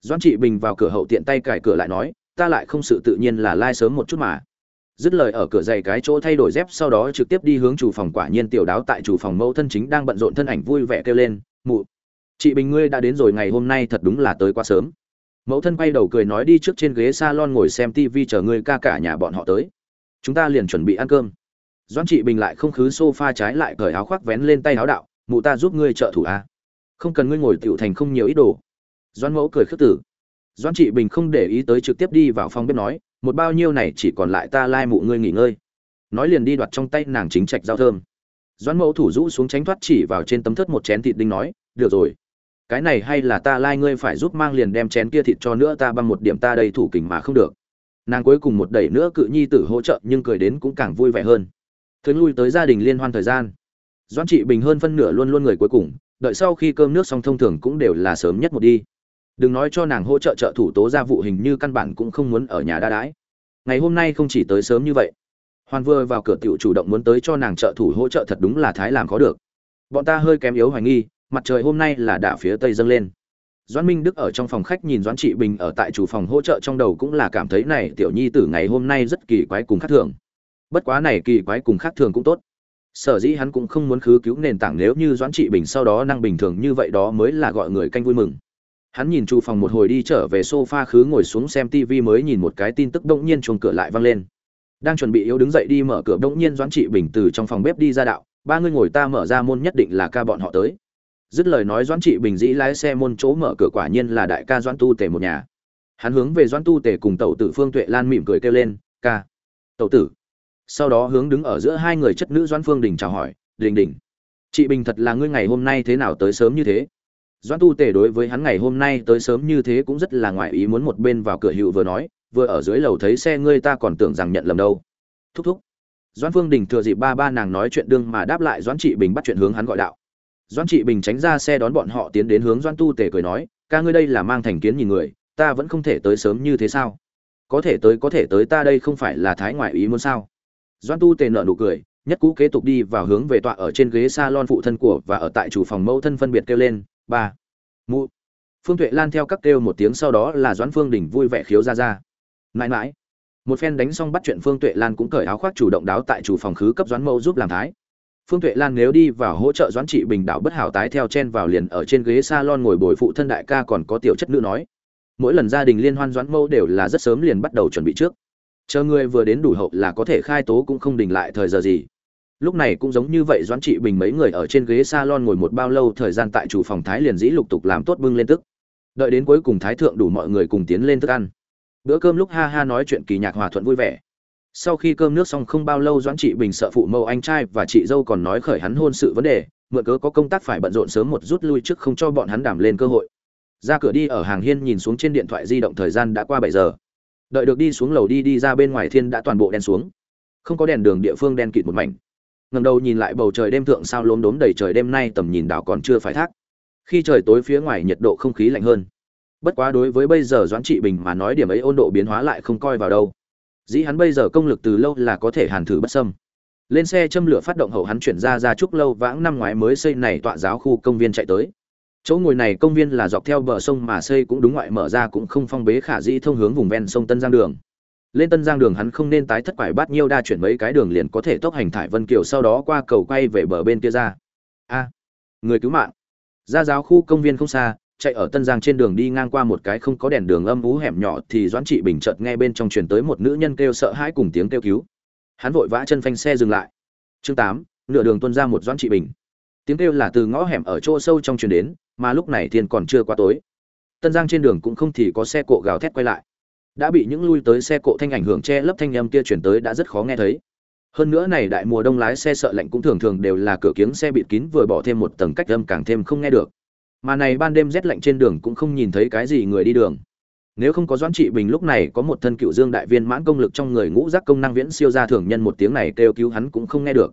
Doãn trị bình vào cửa hậu tiện tay cài cửa lại nói, ta lại không sự tự nhiên là lai sớm một chút mà. Dứt lời ở cửa dày cái chỗ thay đổi dép sau đó trực tiếp đi hướng chủ phòng quả nhiên tiểu đáo tại chủ phòng mẫu thân chính đang bận rộn thân ảnh vui vẻ kêu lên, mụ chị bình ngươi đã đến rồi ngày hôm nay thật đúng là tới quá sớm mẫu thân quay đầu cười nói đi trước trên ghế salon ngồi xem tv chờ ngươi ca cả nhà bọn họ tới. Chúng ta liền chuẩn bị ăn cơm. Doãn trị bình lại không khứ sofa trái lại cởi áo khoác vén lên tay áo đạo, mụ ta giúp ngươi trợ thủ a. À? không cần ngươi ngồi tiểu thành không nhiều ít đồ. Doãn mẫu cười khước tử doãn trị bình không để ý tới trực tiếp đi vào phòng bếp nói, một bao nhiêu này chỉ còn lại ta lai mụ ngươi nghỉ ngơi. Nói liền đi đoạt trong tay nàng chính trạch giao thơm. Doãn mẫu thủ rũ xuống tránh thoát chỉ vào trên tấm thớt một chén thịt đinh nói, được rồi cái này hay là ta lai ngươi phải giúp mang liền đem chén kia thịt cho nữa ta bằng một điểm ta đây thủ kình mà không được. Nàng cuối cùng một đẩy nữa cự nhi tử hỗ trợ nhưng cười đến cũng càng vui vẻ hơn. Thường lui tới gia đình liên hoan thời gian. Doãn trị bình hơn phân nửa luôn luôn người cuối cùng, đợi sau khi cơm nước xong thông thường cũng đều là sớm nhất một đi. Đừng nói cho nàng hỗ trợ trợ thủ tố gia vụ hình như căn bản cũng không muốn ở nhà đa đái ngày hôm nay không chỉ tới sớm như vậy, hoàn vừa vào cửa tiểu chủ động muốn tới cho nàng trợ thủ hỗ trợ thật đúng là thái làm khó được. Bọn ta hơi kém yếu hoài nghi mặt trời hôm nay là đả phía tây dâng lên. Doãn minh đức ở trong phòng khách nhìn doãn trị bình ở tại chủ phòng hỗ trợ trong đầu cũng là cảm thấy này tiểu nhi tử ngày hôm nay rất kỳ quái cùng khác thường. Bất quá này kỳ quái cùng khác thường cũng tốt. Sở dĩ hắn cũng không muốn khứ cứu nền tảng nếu như doãn trị bình sau đó năng bình thường như vậy đó mới là gọi người canh vui mừng. Hắn nhìn chủ phòng một hồi đi trở về sofa khứ ngồi xuống xem tv mới nhìn một cái tin tức bỗng nhiên chuồng cửa lại vang lên. Đang chuẩn bị yếu đứng dậy đi mở cửa bỗng nhiên doãn trị bình từ trong phòng bếp đi ra đạo, ba người ngồi ta mở ra môn nhất định là ca bọn họ tới dứt lời nói doãn trị bình dĩ lái xe môn chỗ mở cửa quả nhiên là đại ca doãn tu tề một nhà. Hắn hướng về doãn tu tề cùng tẩu tử phương tuệ lan mỉm cười kêu lên, ca, tẩu tử. Sau đó hướng đứng ở giữa hai người chất nữ doãn phương đình chào hỏi, đình đình chị bình thật là ngươi ngày hôm nay thế nào tới sớm như thế? Doãn tu tề đối với hắn ngày hôm nay tới sớm như thế cũng rất là ngoại ý muốn một bên vào cửa hiệu vừa nói, vừa ở dưới lầu thấy xe ngươi ta còn tưởng rằng nhận lầm đâu. Thúc thúc. Doãn phương đình thừa dịp ba ba nàng nói chuyện đương mà đáp lại doãn trị bình bắt chuyện hướng hắn gọi đạo doãn trị bình tránh ra xe đón bọn họ tiến đến hướng doãn tu tề cười nói, ca ngươi đây là mang thành kiến nhìn người, ta vẫn không thể tới sớm như thế sao? Có thể tới, có thể tới, ta đây không phải là thái ngoại ý muốn sao? Doãn tu tề nợ nụ cười, nhất cũ kế tục đi vào hướng về tọa ở trên ghế salon phụ thân của và ở tại chủ phòng mẫu thân phân biệt kêu lên, ba, mụ. Phương tuệ lan theo các kêu một tiếng sau đó là doãn phương đình vui vẻ khiếu ra ra. Mãi mãi. Một phen đánh xong bắt chuyện, phương tuệ lan cũng cởi áo khoác chủ động đáo tại chủ phòng khứ cấp doãn mẫu giúp làm thái phương tuệ lan nếu đi vào hỗ trợ doãn trị bình đảo bất hảo tái theo chen vào liền ở trên ghế salon ngồi bồi phụ thân đại ca còn có tiểu chất nữ nói. Mỗi lần gia đình liên hoan doãn mẫu đều là rất sớm liền bắt đầu chuẩn bị trước. Chờ người vừa đến đủ hậu là có thể khai tố cũng không đình lại thời giờ gì. Lúc này cũng giống như vậy doãn trị bình mấy người ở trên ghế salon ngồi một bao lâu thời gian tại chủ phòng thái liền dĩ lục tục làm tốt bưng lên tức. Đợi đến cuối cùng thái thượng đủ mọi người cùng tiến lên thức ăn. Bữa cơm lúc ha ha nói chuyện kỳ nhạc hòa thuận vui vẻ sau khi cơm nước xong không bao lâu doãn trị bình sợ phụ mẫu anh trai và chị dâu còn nói khởi hắn hôn sự vấn đề, mượn cớ có công tác phải bận rộn sớm một rút lui trước không cho bọn hắn đảm lên cơ hội. Ra cửa đi ở hàng hiên nhìn xuống trên điện thoại di động thời gian đã qua bảy giờ. Đợi được đi xuống lầu đi đi ra bên ngoài thiên đã toàn bộ đen xuống. Không có đèn đường địa phương đen kịt một mảnh. Ngầm đầu nhìn lại bầu trời đêm thượng sao lốm đốm đầy trời đêm nay tầm nhìn đảo còn chưa phải thác. Khi trời tối phía ngoài nhiệt độ không khí lạnh hơn. Bất quá đối với bây giờ doãn trị bình mà nói điểm ấy ôn độ biến hóa lại không coi vào đâu dĩ hắn bây giờ công lực từ lâu là có thể hàn thử bất sâm lên xe châm lửa phát động hậu hắn chuyển ra ra trúc lâu vãng năm ngoái mới xây này tọa giáo khu công viên chạy tới. Chỗ ngồi này công viên là dọc theo bờ sông mà xây cũng đúng ngoại mở ra cũng không phong bế khả dĩ thông hướng vùng ven sông tân giang đường. Lên tân giang đường hắn không nên tái thất quải bát nhiêu đa chuyển mấy cái đường liền có thể tốc hành thải vân kiều sau đó qua cầu quay về bờ bên kia ra. A, người cứu mạng. Ra giáo khu công viên không xa chạy ở tân giang trên đường đi ngang qua một cái không có đèn đường âm ú hẻm nhỏ thì doãn trị bình chợt nghe bên trong truyền tới một nữ nhân kêu sợ hãi cùng tiếng kêu cứu. Hắn vội vã chân phanh xe dừng lại. Chương tám, nửa đường tuân ra một doãn trị bình. Tiếng kêu là từ ngõ hẻm ở chỗ sâu trong truyền đến, mà lúc này thiên còn chưa qua tối. Tân giang trên đường cũng không thì có xe cộ gào thét quay lại. Đã bị những lui tới xe cộ thanh ảnh hưởng che lấp thanh âm kia chuyển tới đã rất khó nghe thấy. Hơn nữa này đại mùa đông lái xe sợ lạnh cũng thường thường đều là cửa kiếng xe bịt kín vừa bỏ thêm một tầng cách âm càng thêm không nghe được mà này ban đêm rét lạnh trên đường cũng không nhìn thấy cái gì người đi đường. Nếu không có doãn trị bình lúc này có một thân cựu dương đại viên mãn công lực trong người ngũ giác công năng viễn siêu ra thường nhân một tiếng này kêu cứu hắn cũng không nghe được.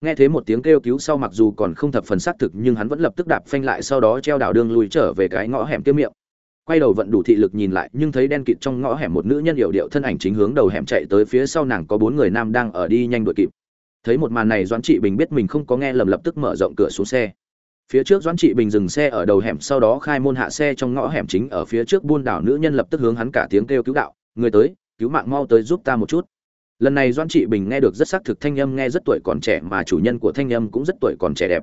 Nghe thấy một tiếng kêu cứu sau mặc dù còn không thập phần xác thực nhưng hắn vẫn lập tức đạp phanh lại sau đó treo đảo đường lùi trở về cái ngõ hẻm tiêu miệng. Quay đầu vận đủ thị lực nhìn lại nhưng thấy đen kịt trong ngõ hẻm một nữ nhân hiệu điệu thân ảnh chính hướng đầu hẻm chạy tới phía sau nàng có bốn người nam đang ở đi nhanh đuổi kịp. Thấy một màn này doãn trị bình biết mình không có nghe lầm lập tức mở rộng cửa xuống xe phía trước doãn trị bình dừng xe ở đầu hẻm, sau đó khai môn hạ xe trong ngõ hẻm chính ở phía trước buôn đảo. Nữ nhân lập tức hướng hắn cả tiếng kêu cứu đạo, người tới, cứu mạng, mau tới giúp ta một chút. Lần này doãn trị bình nghe được rất xác thực thanh âm, nghe rất tuổi còn trẻ mà chủ nhân của thanh âm cũng rất tuổi còn trẻ đẹp.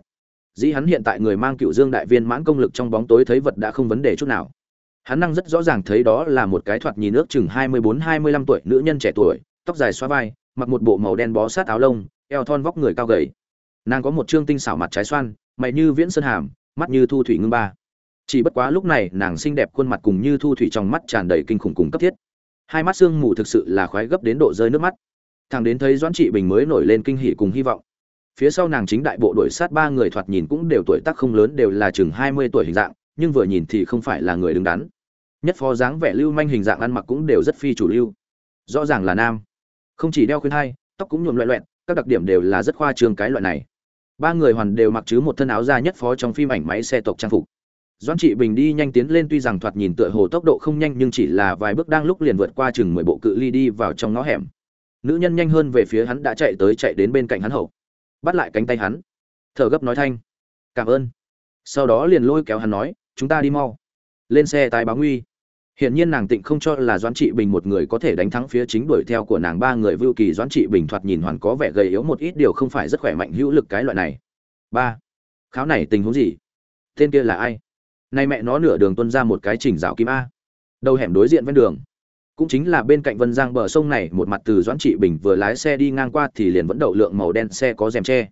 Dĩ hắn hiện tại người mang cựu dương đại viên mãn công lực trong bóng tối thấy vật đã không vấn đề chút nào. Hắn năng rất rõ ràng thấy đó là một cái thoạt nhìn ước chừng hai mươi bốn, hai mươi lăm tuổi nữ nhân trẻ tuổi, tóc dài xoa vai, mặc một bộ màu đen bó sát áo lông, eo thon vóc người cao gầy. Nàng có một trương tinh xảo mặt trái xoan mày như viễn sơn hàm, mắt như thu thủy ngưng ba. Chỉ bất quá lúc này nàng xinh đẹp khuôn mặt cùng như thu thủy trong mắt tràn đầy kinh khủng cùng cấp thiết. Hai mắt sương mù thực sự là khoái gấp đến độ rơi nước mắt. Thằng đến thấy doãn trị bình mới nổi lên kinh hỉ cùng hy vọng. Phía sau nàng chính đại bộ đội sát ba người thoạt nhìn cũng đều tuổi tác không lớn đều là chừng hai mươi tuổi hình dạng, nhưng vừa nhìn thì không phải là người đứng đắn. Nhất phó dáng vẻ lưu manh hình dạng ăn mặc cũng đều rất phi chủ lưu. Rõ ràng là nam. Không chỉ đeo khuyên hai, tóc cũng nhuộm loẹ loẹt, các đặc điểm đều là rất khoa trương cái loại này ba người hoàn đều mặc chứ một thân áo da nhất phó trong phim ảnh máy xe tộc trang phục. Doãn trị bình đi nhanh tiến lên tuy rằng thoạt nhìn tựa hồ tốc độ không nhanh nhưng chỉ là vài bước đang lúc liền vượt qua chừng mười bộ cự ly đi vào trong ngõ hẻm. Nữ nhân nhanh hơn về phía hắn đã chạy tới chạy đến bên cạnh hắn hậu. Bắt lại cánh tay hắn. Thở gấp nói thanh. Cảm ơn. Sau đó liền lôi kéo hắn nói, chúng ta đi mau. Lên xe tái báo nguy. Hiển nhiên nàng tịnh không cho là Doãn Trị Bình một người có thể đánh thắng phía chính đuổi theo của nàng ba người Vưu Kỳ Doãn Trị Bình thoạt nhìn hoàn có vẻ gầy yếu một ít điều không phải rất khỏe mạnh hữu lực cái loại này. ba Kháo này tình huống gì? Tên kia là ai? Nay mẹ nó nửa đường tuân ra một cái chỉnh dạo kim a. Đầu hẻm đối diện ven đường. Cũng chính là bên cạnh Vân Giang bờ sông này, một mặt từ Doãn Trị Bình vừa lái xe đi ngang qua thì liền vẫn đậu lượng màu đen xe có rèm che.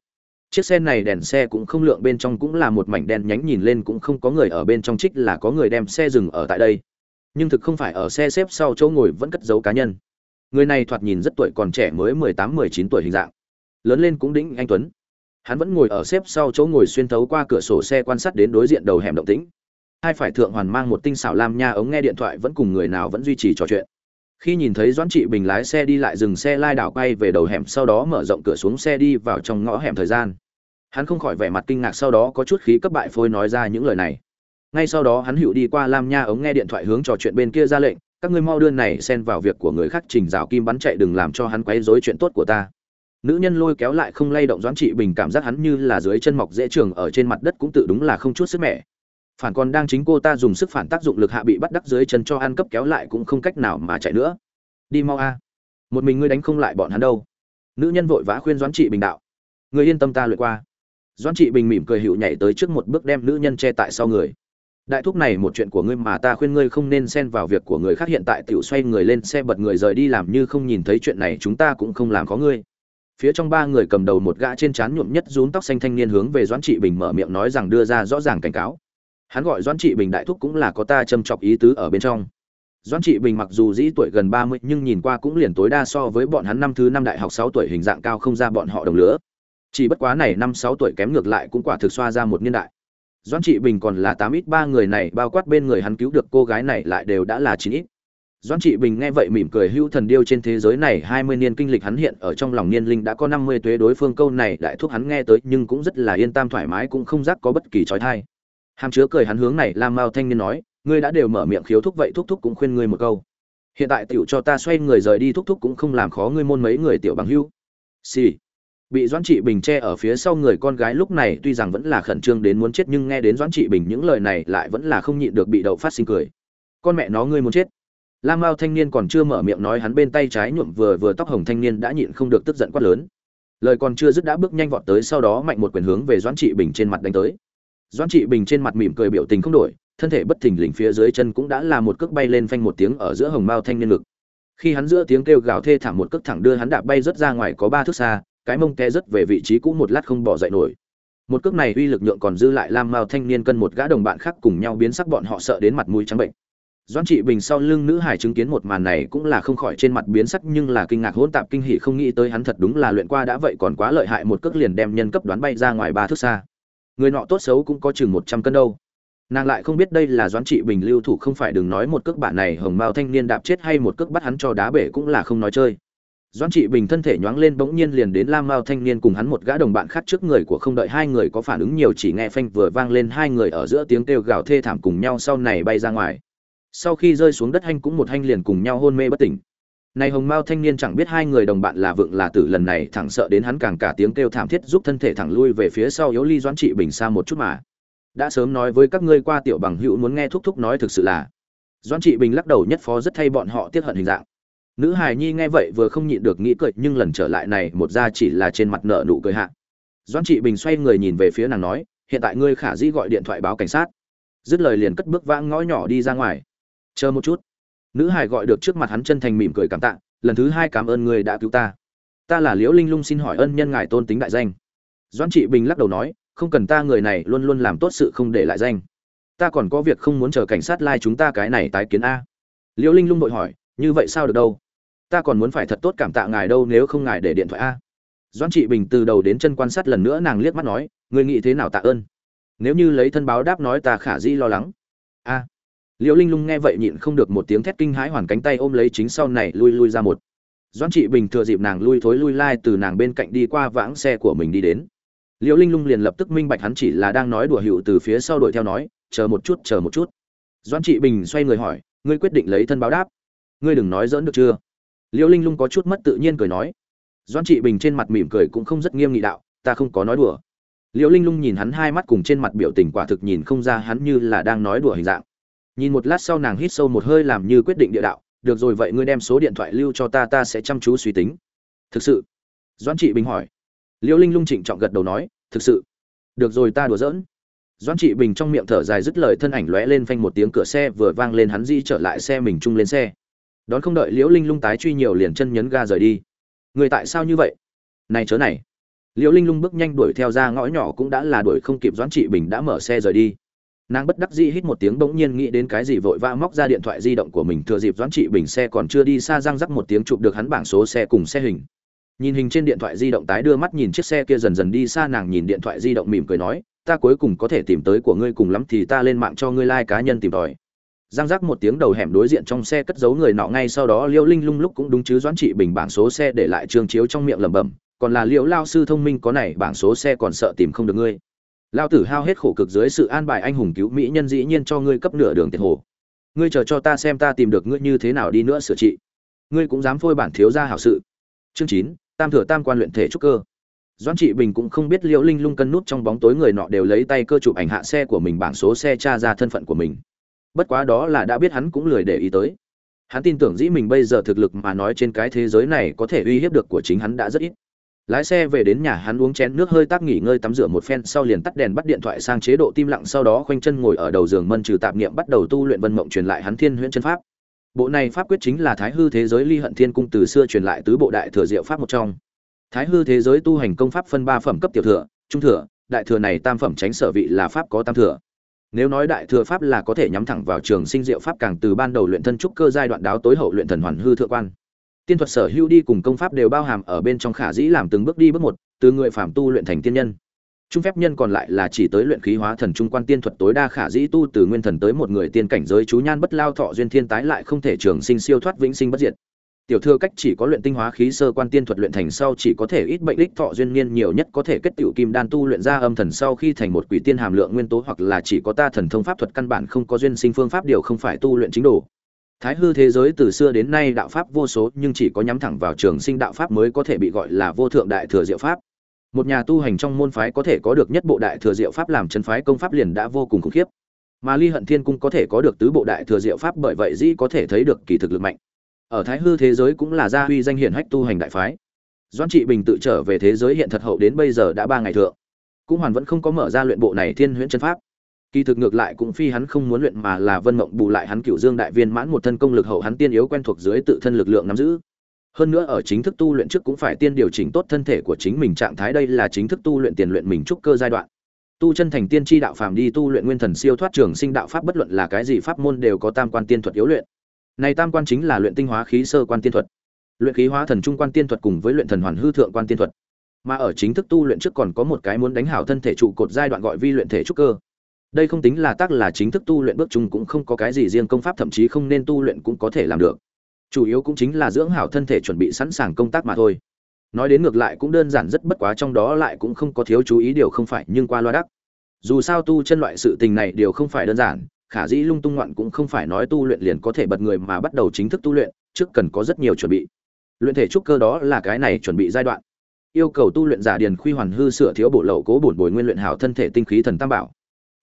Chiếc xe này đèn xe cũng không lượng bên trong cũng là một mảnh đen nhánh nhìn lên cũng không có người ở bên trong trích là có người đem xe dừng ở tại đây nhưng thực không phải ở xe xếp sau chỗ ngồi vẫn cất giấu cá nhân. Người này thoạt nhìn rất tuổi còn trẻ mới mười tám, mười chín tuổi hình dạng. Lớn lên cũng đĩnh anh tuấn. Hắn vẫn ngồi ở xếp sau chỗ ngồi xuyên thấu qua cửa sổ xe quan sát đến đối diện đầu hẻm động tĩnh. Hai phải thượng hoàn mang một tinh xảo lam nha ống nghe điện thoại vẫn cùng người nào vẫn duy trì trò chuyện. Khi nhìn thấy doãn trị bình lái xe đi lại dừng xe lai đảo quay về đầu hẻm, sau đó mở rộng cửa xuống xe đi vào trong ngõ hẻm thời gian. Hắn không khỏi vẻ mặt kinh ngạc, sau đó có chút khí cấp bại phôi nói ra những lời này ngay sau đó hắn hữu đi qua lam nha ống nghe điện thoại hướng trò chuyện bên kia ra lệnh, các ngươi mau đưa này xen vào việc của người khác, trình rào kim bắn chạy đừng làm cho hắn quấy rối chuyện tốt của ta. Nữ nhân lôi kéo lại không lay động doãn trị bình cảm giác hắn như là dưới chân mọc dễ trường ở trên mặt đất cũng tự đúng là không chút sức mẻ. Phản còn đang chính cô ta dùng sức phản tác dụng lực hạ bị bắt đắc dưới chân cho ăn cấp kéo lại cũng không cách nào mà chạy nữa. Đi mau a, một mình ngươi đánh không lại bọn hắn đâu. Nữ nhân vội vã khuyên doãn trị bình đạo. Người yên tâm ta lượt qua. Doãn trị bình mỉm cười hữu nhảy tới trước một bước đem nữ nhân che tại sau người đại thúc này một chuyện của ngươi mà ta khuyên ngươi không nên xen vào việc của người khác. Hiện tại tiểu xoay người lên xe bật người rời đi, làm như không nhìn thấy chuyện này, chúng ta cũng không làm có ngươi. Phía trong ba người cầm đầu một gã trên trán nhuộm nhất rún tóc xanh thanh niên hướng về doãn trị bình mở miệng nói rằng đưa ra rõ ràng cảnh cáo. Hắn gọi doãn trị bình đại thúc cũng là có ta châm chọc ý tứ ở bên trong. Doãn trị bình mặc dù dĩ tuổi gần ba mươi, nhưng nhìn qua cũng liền tối đa so với bọn hắn năm thứ năm đại học sáu tuổi, hình dạng cao không ra bọn họ đồng lứa. Chỉ bất quá này năm sáu tuổi kém ngược lại cũng quả thực xoa ra một niên đại. Doãn trị bình còn là tám ít ba người này bao quát bên người hắn cứu được cô gái này lại đều đã là chín ít. Doãn trị bình nghe vậy mỉm cười hưu thần điêu trên thế giới này hai mươi niên kinh lịch hắn hiện ở trong lòng niên linh đã có năm mươi tuế đối phương câu này đại thúc hắn nghe tới nhưng cũng rất là yên tâm thoải mái, cũng không giác có bất kỳ trói thai. Hàm chứa cười hắn hướng này, lam mao thanh niên nói, ngươi đã đều mở miệng khiếu thúc vậy thúc thúc cũng khuyên ngươi một câu. Hiện tại tiểu cho ta xoay người rời đi thúc thúc cũng không làm khó ngươi môn mấy người tiểu bằng hưu bị doãn trị bình che ở phía sau người con gái lúc này tuy rằng vẫn là khẩn trương đến muốn chết nhưng nghe đến doãn trị bình những lời này lại vẫn là không nhịn được bị đậu phát sinh cười. Con mẹ nó ngươi muốn chết. Lam mao thanh niên còn chưa mở miệng nói hắn bên tay trái nhuộm vừa vừa tóc hồng thanh niên đã nhịn không được tức giận quát lớn. Lời còn chưa dứt đã bước nhanh vọt tới sau đó mạnh một quyền hướng về doãn trị bình trên mặt đánh tới. Doãn trị bình trên mặt mỉm cười biểu tình không đổi, thân thể bất thình lình phía dưới chân cũng đã là một cước bay lên phanh một tiếng ở giữa hồng mao thanh niên ngực. Khi hắn giữa tiếng kêu gào thê thảm một cước thẳng đưa hắn đạp bay rất ra ngoài có ba thước xa cái mông té rất về vị trí cũ một lát không bỏ dậy nổi. Một cước này uy lực nhượng còn dư lại lam mao thanh niên cân một gã đồng bạn khác cùng nhau biến sắc bọn họ sợ đến mặt mũi trắng bệnh. Doãn trị bình sau lưng nữ hải chứng kiến một màn này cũng là không khỏi trên mặt biến sắc nhưng là kinh ngạc hỗn tạp kinh hỉ không nghĩ tới hắn thật đúng là luyện qua đã vậy còn quá lợi hại một cước liền đem nhân cấp đoán bay ra ngoài ba thước xa. Người nọ tốt xấu cũng có chừng một trăm cân đâu. Nàng lại không biết đây là doãn trị bình lưu thủ không phải đừng nói một cước bạn này hồng mao thanh niên đạp chết hay một cước bắt hắn cho đá bể cũng là không nói chơi doãn trị bình thân thể nhoáng lên bỗng nhiên liền đến lam mao thanh niên cùng hắn một gã đồng bạn khác trước người của không đợi hai người có phản ứng nhiều chỉ nghe phanh vừa vang lên hai người ở giữa tiếng kêu gào thê thảm cùng nhau sau này bay ra ngoài. Sau khi rơi xuống đất hanh cũng một hanh liền cùng nhau hôn mê bất tỉnh. Này hồng mao thanh niên chẳng biết hai người đồng bạn là vượng là tử lần này thẳng sợ đến hắn càng cả tiếng kêu thảm thiết giúp thân thể thẳng lui về phía sau yếu ly doãn trị bình xa một chút mà. Đã sớm nói với các ngươi qua tiểu bằng hữu muốn nghe thúc thúc nói thực sự là. Doãn trị bình lắc đầu nhất phó rất thay bọn họ tiết hận hình dạng nữ hài nhi nghe vậy vừa không nhịn được nghĩ cười, nhưng lần trở lại này một ra chỉ là trên mặt nợ nụ cười hạ. Doãn trị bình xoay người nhìn về phía nàng nói, hiện tại ngươi khả dĩ gọi điện thoại báo cảnh sát. Dứt lời liền cất bước vãng ngõ nhỏ đi ra ngoài. Chờ một chút. Nữ hài gọi được trước mặt hắn chân thành mỉm cười cảm tạ, lần thứ hai cảm ơn người đã cứu ta. Ta là liễu linh lung xin hỏi ân nhân ngài tôn tính đại danh. Doãn trị bình lắc đầu nói, không cần ta người này luôn luôn làm tốt sự không để lại danh. Ta còn có việc không muốn chờ cảnh sát lai chúng ta cái này tái kiến a. Liễu linh lung vội hỏi, như vậy sao được đâu? Ta còn muốn phải thật tốt cảm tạ ngài đâu nếu không ngài để điện thoại a. Doãn trị bình từ đầu đến chân quan sát lần nữa nàng liếc mắt nói, người nghĩ thế nào tạ ơn? Nếu như lấy thân báo đáp nói ta khả di lo lắng. A. Liễu linh lung nghe vậy nhịn không được một tiếng thét kinh hãi hoàn cánh tay ôm lấy chính sau này lui lui ra một. Doãn trị bình thừa dịp nàng lui thối lui lai từ nàng bên cạnh đi qua vãng xe của mình đi đến. Liễu linh lung liền lập tức minh bạch hắn chỉ là đang nói đùa hiệu từ phía sau đuổi theo nói, chờ một chút, chờ một chút. Doãn trị bình xoay người hỏi, ngươi quyết định lấy thân báo đáp? Ngươi đừng nói dỡn được chưa? Liễu linh lung có chút mất tự nhiên cười nói. Doãn trị bình trên mặt mỉm cười cũng không rất nghiêm nghị đạo, ta không có nói đùa. Liễu linh lung nhìn hắn hai mắt cùng trên mặt biểu tình quả thực nhìn không ra hắn như là đang nói đùa hình dạng. Nhìn một lát sau nàng hít sâu một hơi làm như quyết định địa đạo, được rồi vậy ngươi đem số điện thoại lưu cho ta ta sẽ chăm chú suy tính. Thực sự? Doãn trị bình hỏi. Liễu linh lung trịnh trọng gật đầu nói, thực sự. Được rồi ta đùa giỡn. Doãn trị bình trong miệng thở dài dứt lời thân ảnh lóe lên phanh một tiếng, cửa xe vừa vang lên hắn di trở lại xe mình chung lên xe đón không đợi liễu linh lung tái truy nhiều liền chân nhấn ga rời đi. Người tại sao như vậy? Này chớ này. Liễu linh lung bước nhanh đuổi theo ra ngõ nhỏ cũng đã là đuổi không kịp doãn trị bình đã mở xe rời đi. Nàng bất đắc dĩ hít một tiếng bỗng nhiên nghĩ đến cái gì vội vã móc ra điện thoại di động của mình thừa dịp doãn trị bình xe còn chưa đi xa răng rắc một tiếng chụp được hắn bảng số xe cùng xe hình. Nhìn hình trên điện thoại di động tái đưa mắt nhìn chiếc xe kia dần dần đi xa nàng nhìn điện thoại di động mỉm cười nói, ta cuối cùng có thể tìm tới của ngươi cùng lắm thì ta lên mạng cho ngươi lai、like、cá nhân tìm tòi giang giác một tiếng đầu hẻm đối diện trong xe cất giấu người nọ ngay sau đó liêu linh lung lúc cũng đúng chứ doãn trị bình bảng số xe để lại trường chiếu trong miệng lẩm bẩm, còn là liễu lao sư thông minh có này, bảng số xe còn sợ tìm không được ngươi. Lao tử hao hết khổ cực dưới sự an bài anh hùng cứu mỹ nhân dĩ nhiên cho ngươi cấp nửa đường tiền hồ. Ngươi chờ cho ta xem ta tìm được ngươi như thế nào đi nữa sửa trị. Ngươi cũng dám phôi bản thiếu gia hảo sự. Chương chín, tam thừa tam quan luyện thể trúc cơ. Doãn trị bình cũng không biết liễu linh lung cân nút trong bóng tối người nọ đều lấy tay cơ chụp ảnh hạ xe của mình bảng số xe tra ra thân phận của mình bất quá đó là đã biết hắn cũng lười để ý tới. Hắn tin tưởng dĩ mình bây giờ thực lực mà nói trên cái thế giới này có thể uy hiếp được của chính hắn đã rất ít. Lái xe về đến nhà hắn uống chén nước hơi tác nghỉ ngơi tắm rửa một phen, sau liền tắt đèn bắt điện thoại sang chế độ tim lặng, sau đó khoanh chân ngồi ở đầu giường mân trừ tạp niệm bắt đầu tu luyện vân mộng truyền lại hắn thiên huyễn chân pháp. Bộ này pháp quyết chính là thái hư thế giới ly hận thiên cung từ xưa truyền lại tứ bộ đại thừa diệu pháp một trong. Thái hư thế giới tu hành công pháp phân ba phẩm cấp tiểu thừa, trung thừa, đại thừa này tam phẩm tránh sở vị là pháp có tam thừa nếu nói đại thừa pháp là có thể nhắm thẳng vào trường sinh diệu pháp càng từ ban đầu luyện thân trúc cơ giai đoạn đáo tối hậu luyện thần hoàn hư thượng quan. Tiên thuật sở hữu đi cùng công pháp đều bao hàm ở bên trong khả dĩ làm từng bước đi bước một, từ người phạm tu luyện thành tiên nhân. Trung phép nhân còn lại là chỉ tới luyện khí hóa thần trung quan tiên thuật tối đa khả dĩ tu từ nguyên thần tới một người tiên cảnh giới chú nhan bất lao thọ duyên thiên tái lại không thể trường sinh siêu thoát vĩnh sinh bất diệt tiểu thừa cách chỉ có luyện tinh hóa khí sơ quan tiên thuật luyện thành sau chỉ có thể ít bệnh đích thọ duyên niên nhiều nhất có thể kết tiểu kim đan tu luyện ra âm thần sau khi thành một quỷ tiên hàm lượng nguyên tố hoặc là chỉ có ta thần thông pháp thuật căn bản không có duyên sinh phương pháp điều không phải tu luyện chính đồ Thái hư thế giới từ xưa đến nay đạo pháp vô số, nhưng chỉ có nhắm thẳng vào trường sinh đạo pháp mới có thể bị gọi là vô thượng đại thừa diệu pháp. Một nhà tu hành trong môn phái có thể có được nhất bộ đại thừa diệu pháp làm chân phái công pháp liền đã vô cùng khủng khiếp. Mà Ly Hận Thiên cung có thể có được tứ bộ đại thừa diệu pháp bởi vậy dĩ có thể thấy được kỳ thực lực mạnh. Ở Thái hư thế giới cũng là gia huy danh hiển hách tu hành đại phái. Doãn Trị Bình tự trở về thế giới hiện thật hậu đến bây giờ đã ba ngày thượng, cũng hoàn vẫn không có mở ra luyện bộ này Thiên Huyễn chân pháp. Kỳ thực ngược lại cũng phi hắn không muốn luyện mà là vân mộng bù lại hắn cựu dương đại viên mãn một thân công lực hậu hắn tiên yếu quen thuộc dưới tự thân lực lượng nắm giữ. Hơn nữa ở chính thức tu luyện trước cũng phải tiên điều chỉnh tốt thân thể của chính mình trạng thái đây là chính thức tu luyện tiền luyện mình trúc cơ giai đoạn. Tu chân thành tiên tri đạo phàm đi tu luyện nguyên thần siêu thoát trường sinh đạo pháp bất luận là cái gì pháp môn đều có tam quan tiên thuật yếu luyện này tam quan chính là luyện tinh hóa khí sơ quan tiên thuật. Luyện khí hóa thần trung quan tiên thuật cùng với luyện thần hoàn hư thượng quan tiên thuật. Mà ở chính thức tu luyện trước còn có một cái muốn đánh hảo thân thể trụ cột giai đoạn gọi vi luyện thể trúc cơ. Đây không tính là tác là chính thức tu luyện bước chung cũng không có cái gì riêng công pháp thậm chí không nên tu luyện cũng có thể làm được. Chủ yếu cũng chính là dưỡng hảo thân thể chuẩn bị sẵn sàng công tác mà thôi. Nói đến ngược lại cũng đơn giản rất bất quá trong đó lại cũng không có thiếu chú ý điều không phải nhưng qua loa đắc. Dù sao tu chân loại sự tình này đều không phải đơn giản khả dĩ lung tung ngoạn cũng không phải nói tu luyện liền có thể bật người mà bắt đầu chính thức tu luyện, trước cần có rất nhiều chuẩn bị. Luyện thể trúc cơ đó là cái này chuẩn bị giai đoạn. Yêu cầu tu luyện giả điền khuy hoàn hư sửa thiếu bộ lậu cố bổn bồi nguyên luyện hảo thân thể tinh khí thần tam bảo.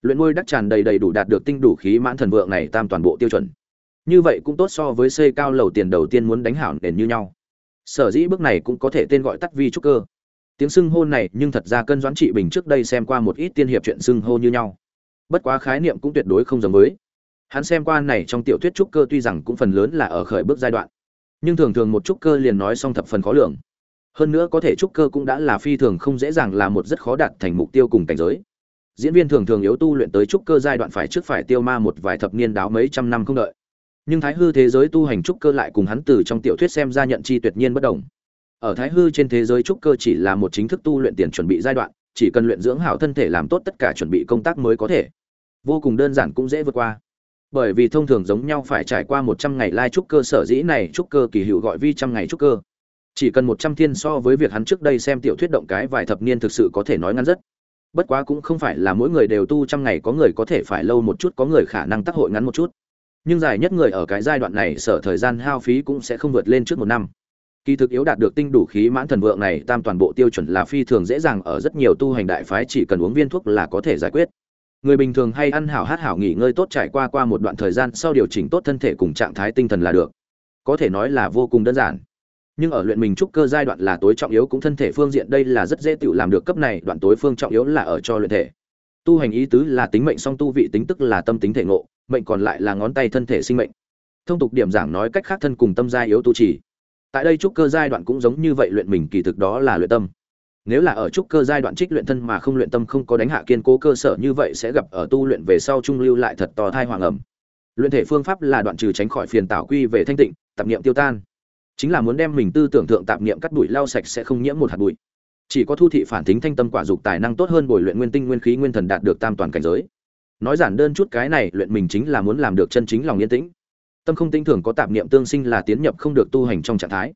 Luyện nuôi đắc tràn đầy đầy đủ đạt được tinh đủ khí mãn thần vượng này tam toàn bộ tiêu chuẩn. Như vậy cũng tốt so với xây cao lầu tiền đầu tiên muốn đánh hảo nền như nhau. Sở dĩ bước này cũng có thể tên gọi tắt vi trúc cơ. Tiếng xưng hô này nhưng thật ra cân doãn trị bình trước đây xem qua một ít tiên hiệp chuyện xưng hô như nhau bất quá khái niệm cũng tuyệt đối không giống với. Hắn xem qua này trong tiểu thuyết trúc cơ tuy rằng cũng phần lớn là ở khởi bước giai đoạn, nhưng thường thường một trúc cơ liền nói xong thập phần khó lường. Hơn nữa có thể trúc cơ cũng đã là phi thường không dễ dàng là một rất khó đạt thành mục tiêu cùng cảnh giới. Diễn viên thường thường yếu tu luyện tới trúc cơ giai đoạn phải trước phải tiêu ma một vài thập niên đáo mấy trăm năm không đợi. Nhưng thái hư thế giới tu hành trúc cơ lại cùng hắn từ trong tiểu thuyết xem ra nhận chi tuyệt nhiên bất đồng. Ở thái hư trên thế giới trúc cơ chỉ là một chính thức tu luyện tiền chuẩn bị giai đoạn chỉ cần luyện dưỡng hảo thân thể làm tốt tất cả chuẩn bị công tác mới có thể. Vô cùng đơn giản cũng dễ vượt qua. Bởi vì thông thường giống nhau phải trải qua một trăm ngày lai trúc cơ, sở dĩ này trúc cơ kỳ hiệu gọi vi trăm ngày trúc cơ. Chỉ cần một trăm thiên so với việc hắn trước đây xem tiểu thuyết động cái vài thập niên thực sự có thể nói ngắn rất. Bất quá cũng không phải là mỗi người đều tu trăm ngày có người có thể phải lâu một chút, có người khả năng tác hội ngắn một chút. Nhưng dài nhất người ở cái giai đoạn này, sở thời gian hao phí cũng sẽ không vượt lên trước một năm kỳ thực yếu đạt được tinh đủ khí mãn thần vượng này, tam toàn bộ tiêu chuẩn là phi thường dễ dàng ở rất nhiều tu hành đại phái chỉ cần uống viên thuốc là có thể giải quyết. Người bình thường hay ăn hảo hát hảo nghỉ ngơi tốt trải qua qua một đoạn thời gian sau điều chỉnh tốt thân thể cùng trạng thái tinh thần là được. Có thể nói là vô cùng đơn giản. Nhưng ở luyện mình trúc cơ giai đoạn là tối trọng yếu cũng thân thể phương diện đây là rất dễ tự làm được cấp này, đoạn tối phương trọng yếu là ở cho luyện thể. Tu hành ý tứ là tính mệnh song tu vị tính tức là tâm tính thể ngộ, mệnh còn lại là ngón tay thân thể sinh mệnh. Thông tục điểm giảng nói cách khác thân cùng tâm giai yếu tu trì tại đây trúc cơ giai đoạn cũng giống như vậy luyện mình, kỳ thực đó là luyện tâm. Nếu là ở trúc cơ giai đoạn trích luyện thân mà không luyện tâm, không có đánh hạ kiên cố cơ sở như vậy sẽ gặp ở tu luyện về sau trung lưu lại thật to thai hoàng ẩm. Luyện thể phương pháp là đoạn trừ tránh khỏi phiền tảo quy về thanh tịnh, tạp niệm tiêu tan. Chính là muốn đem mình tư tưởng thượng tạp niệm cắt đuổi lau sạch sẽ không nhiễm một hạt bụi. Chỉ có thu thị phản tính thanh tâm quả dục tài năng tốt hơn bồi luyện nguyên tinh nguyên khí nguyên thần đạt được tam toàn cảnh giới. Nói giản đơn chút cái này, luyện mình chính là muốn làm được chân chính lòng yên tĩnh tâm không tinh thường có tạp niệm tương sinh là tiến nhập không được tu hành trong trạng thái.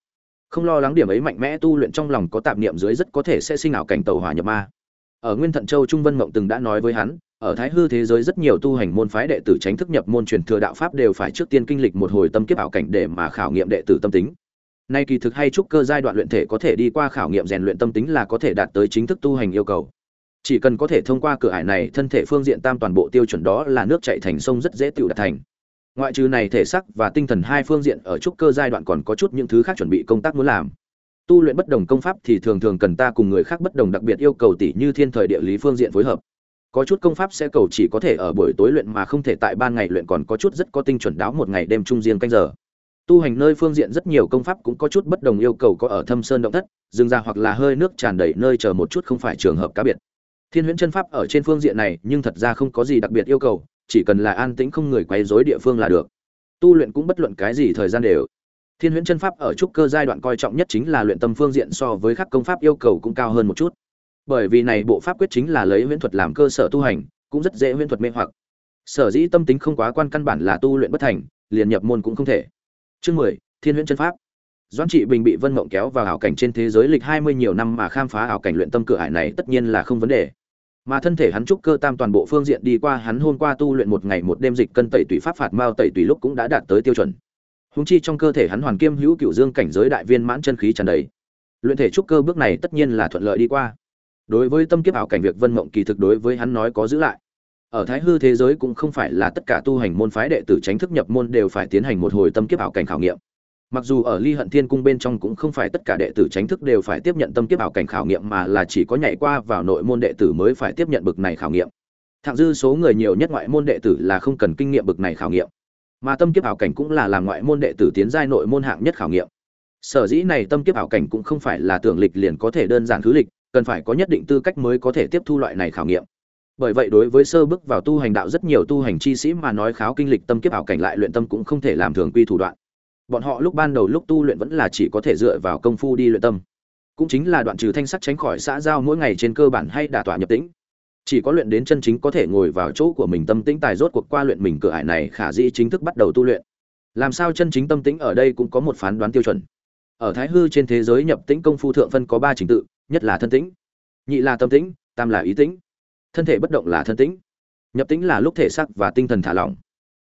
Không lo lắng điểm ấy mạnh mẽ tu luyện trong lòng có tạp niệm dưới rất có thể sẽ sinh ảo cảnh tàu hỏa nhập ma. Ở nguyên thận châu trung vân mộng từng đã nói với hắn, ở thái hư thế giới rất nhiều tu hành môn phái đệ tử tránh thức nhập môn truyền thừa đạo pháp đều phải trước tiên kinh lịch một hồi tâm kiếp ảo cảnh để mà khảo nghiệm đệ tử tâm tính. Nay kỳ thực hay trúc cơ giai đoạn luyện thể có thể đi qua khảo nghiệm rèn luyện tâm tính là có thể đạt tới chính thức tu hành yêu cầu. Chỉ cần có thể thông qua cửa ải này, thân thể phương diện tam toàn bộ tiêu chuẩn đó là nước chạy thành sông rất dễ tự đạt thành ngoại trừ này thể sắc và tinh thần hai phương diện ở trúc cơ giai đoạn còn có chút những thứ khác chuẩn bị công tác muốn làm. Tu luyện bất đồng công pháp thì thường thường cần ta cùng người khác bất đồng đặc biệt yêu cầu tỷ như thiên thời địa lý phương diện phối hợp. Có chút công pháp sẽ cầu chỉ có thể ở buổi tối luyện mà không thể tại ban ngày luyện còn có chút rất có tinh chuẩn đáo một ngày đêm trung riêng canh giờ. Tu hành nơi phương diện rất nhiều công pháp cũng có chút bất đồng yêu cầu có ở thâm sơn động thất dừng ra hoặc là hơi nước tràn đầy nơi chờ một chút không phải trường hợp cá biệt. Thiên huyễn chân pháp ở trên phương diện này nhưng thật ra không có gì đặc biệt yêu cầu chỉ cần là an tĩnh không người quấy rối địa phương là được. Tu luyện cũng bất luận cái gì thời gian đều. Thiên huyễn chân pháp ở trúc cơ giai đoạn coi trọng nhất chính là luyện tâm phương diện so với các công pháp yêu cầu cũng cao hơn một chút. Bởi vì này bộ pháp quyết chính là lấy huyễn thuật làm cơ sở tu hành, cũng rất dễ huyễn thuật mê hoặc. Sở dĩ tâm tính không quá quan căn bản là tu luyện bất thành, liền nhập môn cũng không thể. Chương mười, thiên huyễn chân pháp. Doãn trị bình bị vân mộng kéo vào ảo cảnh trên thế giới lịch hai mươi nhiều năm mà khám phá ảo cảnh luyện tâm cửa ải này tất nhiên là không vấn đề mà thân thể hắn trúc cơ tam toàn bộ phương diện đi qua hắn hôm qua tu luyện một ngày một đêm dịch cân tẩy tùy pháp phạt mao tẩy tùy lúc cũng đã đạt tới tiêu chuẩn. Húng chi trong cơ thể hắn hoàn kiêm hữu cựu dương cảnh giới đại viên mãn chân khí tràn đầy. Luyện thể trúc cơ bước này tất nhiên là thuận lợi đi qua. Đối với tâm kiếp ảo cảnh việc vân mộng kỳ thực đối với hắn nói có giữ lại. Ở thái hư thế giới cũng không phải là tất cả tu hành môn phái đệ tử tránh thức nhập môn đều phải tiến hành một hồi tâm kiếp ảo cảnh khảo nghiệm mặc dù ở ly hận thiên cung bên trong cũng không phải tất cả đệ tử tránh thức đều phải tiếp nhận tâm kiếp ảo cảnh khảo nghiệm mà là chỉ có nhảy qua vào nội môn đệ tử mới phải tiếp nhận bực này khảo nghiệm. Thẳng dư số người nhiều nhất ngoại môn đệ tử là không cần kinh nghiệm bực này khảo nghiệm. Mà tâm kiếp ảo cảnh cũng là làm ngoại môn đệ tử tiến giai nội môn hạng nhất khảo nghiệm. Sở dĩ này tâm kiếp ảo cảnh cũng không phải là tưởng lịch liền có thể đơn giản thứ lịch, cần phải có nhất định tư cách mới có thể tiếp thu loại này khảo nghiệm. Bởi vậy đối với sơ bước vào tu hành đạo rất nhiều tu hành chi sĩ mà nói kháo kinh lịch tâm kiếp ảo cảnh lại luyện tâm cũng không thể làm thường quy thủ đoạn bọn họ lúc ban đầu lúc tu luyện vẫn là chỉ có thể dựa vào công phu đi luyện tâm. Cũng chính là đoạn trừ thanh sắc tránh khỏi xã giao mỗi ngày trên cơ bản hay đả tỏa nhập tĩnh. Chỉ có luyện đến chân chính có thể ngồi vào chỗ của mình tâm tĩnh tài rốt cuộc qua luyện mình cửa ải này khả dĩ chính thức bắt đầu tu luyện. Làm sao chân chính tâm tĩnh ở đây cũng có một phán đoán tiêu chuẩn. Ở thái hư trên thế giới nhập tĩnh công phu thượng phân có ba trình tự, nhất là thân tĩnh, nhị là tâm tĩnh, tam là ý tĩnh. Thân thể bất động là thân tĩnh. Nhập tĩnh là lúc thể xác và tinh thần thả lỏng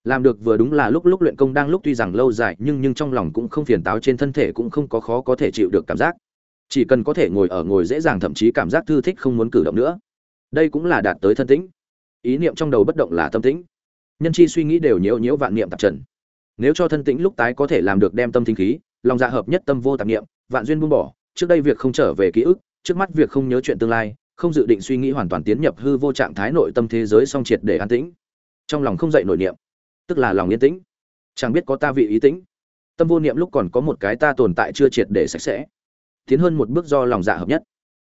làm được vừa đúng là lúc lúc luyện công đang lúc tuy rằng lâu dài, nhưng nhưng trong lòng cũng không phiền táo trên thân thể cũng không có khó có thể chịu được cảm giác. Chỉ cần có thể ngồi ở ngồi dễ dàng thậm chí cảm giác thư thích không muốn cử động nữa. Đây cũng là đạt tới thân tĩnh. Ý niệm trong đầu bất động là tâm tĩnh. Nhân chi suy nghĩ đều nhiễu nhiễu vạn niệm tạp trần. Nếu cho thân tĩnh lúc tái có thể làm được đem tâm thính khí, lòng dạ hợp nhất tâm vô tạp niệm, vạn duyên buông bỏ, trước đây việc không trở về ký ức, trước mắt việc không nhớ chuyện tương lai, không dự định suy nghĩ hoàn toàn tiến nhập hư vô trạng thái nội tâm thế giới song triệt để an tĩnh. Trong lòng không dậy nội niệm tức là lòng yên tĩnh. Chẳng biết có ta vị ý tĩnh. Tâm vô niệm lúc còn có một cái ta tồn tại chưa triệt để sạch sẽ. Tiến hơn một bước do lòng dạ hợp nhất.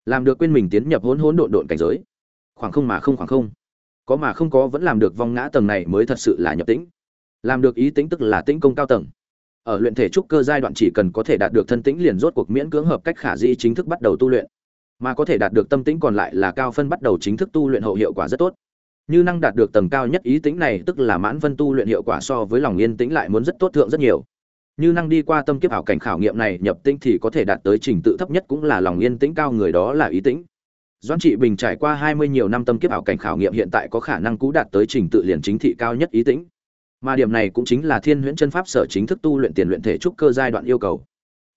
Làm được quên mình tiến nhập hỗn hỗn độn độn cảnh giới. Khoảng không mà không khoảng không. Có mà không có vẫn làm được vong ngã tầng này mới thật sự là nhập tĩnh. Làm được ý tĩnh tức là tĩnh công cao tầng. Ở luyện thể trúc cơ giai đoạn chỉ cần có thể đạt được thân tĩnh liền rốt cuộc miễn cưỡng hợp cách khả dĩ chính thức bắt đầu tu luyện. Mà có thể đạt được tâm tĩnh còn lại là cao phân bắt đầu chính thức tu luyện hậu hiệu quả rất tốt như năng đạt được tầng cao nhất ý tĩnh này, tức là mãn vân tu luyện hiệu quả so với lòng yên tĩnh lại muốn rất tốt thượng rất nhiều. Như năng đi qua tâm kiếp ảo cảnh khảo nghiệm này, nhập tĩnh thì có thể đạt tới trình tự thấp nhất cũng là lòng yên tĩnh cao người đó là ý tĩnh. Doãn trị bình trải qua hai mươi nhiều năm tâm kiếp ảo cảnh khảo nghiệm hiện tại có khả năng cũ đạt tới trình tự liền chính thị cao nhất ý tĩnh. Mà điểm này cũng chính là thiên huyễn chân pháp sở chính thức tu luyện tiền luyện thể trúc cơ giai đoạn yêu cầu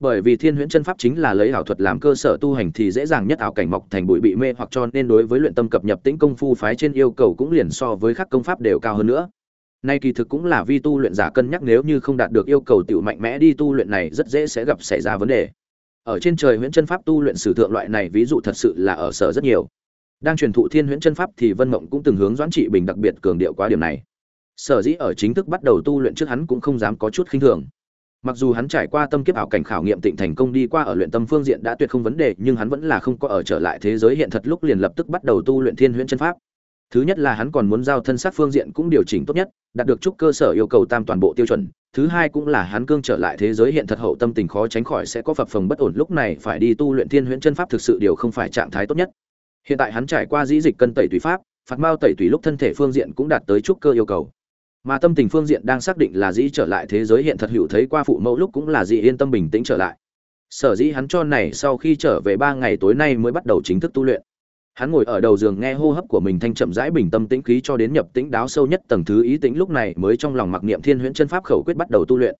bởi vì thiên huyễn chân pháp chính là lấy ảo thuật làm cơ sở tu hành thì dễ dàng nhất ảo cảnh mọc thành bụi bị mê hoặc cho nên đối với luyện tâm cập nhập tĩnh công phu phái trên yêu cầu cũng liền so với các công pháp đều cao hơn nữa. Nay kỳ thực cũng là vi tu luyện giả cân nhắc nếu như không đạt được yêu cầu tiểu mạnh mẽ đi tu luyện này rất dễ sẽ gặp xảy ra vấn đề. Ở trên trời huyễn chân pháp tu luyện sử thượng loại này ví dụ thật sự là ở sở rất nhiều. Đang truyền thụ thiên huyễn chân pháp thì vân mộng cũng từng hướng doãn trị bình đặc biệt cường điệu qua điểm này. Sở dĩ ở chính thức bắt đầu tu luyện trước hắn cũng không dám có chút khinh thường mặc dù hắn trải qua tâm kiếp ảo cảnh khảo nghiệm tịnh thành công đi qua ở luyện tâm phương diện đã tuyệt không vấn đề, nhưng hắn vẫn là không có ở trở lại thế giới hiện thật lúc liền lập tức bắt đầu tu luyện thiên huyễn chân pháp. Thứ nhất là hắn còn muốn giao thân sát phương diện cũng điều chỉnh tốt nhất, đạt được chút cơ sở yêu cầu tam toàn bộ tiêu chuẩn. Thứ hai cũng là hắn cương trở lại thế giới hiện thật hậu tâm tình khó tránh khỏi sẽ có phập phồng bất ổn, lúc này phải đi tu luyện thiên huyễn chân pháp thực sự điều không phải trạng thái tốt nhất. Hiện tại hắn trải qua dĩ dịch cân tẩy tùy pháp, phạt mao tẩy tùy lúc thân thể phương diện cũng đạt tới chút cơ yêu cầu mà tâm tình phương diện đang xác định là dĩ trở lại thế giới hiện thật hữu thấy qua phụ mẫu lúc cũng là dĩ yên tâm bình tĩnh trở lại. Sở dĩ hắn cho này sau khi trở về ba ngày tối nay mới bắt đầu chính thức tu luyện. Hắn ngồi ở đầu giường nghe hô hấp của mình thanh chậm rãi bình tâm tĩnh khí cho đến nhập tĩnh đáo sâu nhất tầng thứ ý tĩnh lúc này mới trong lòng mặc niệm thiên huyễn chân pháp khẩu quyết bắt đầu tu luyện.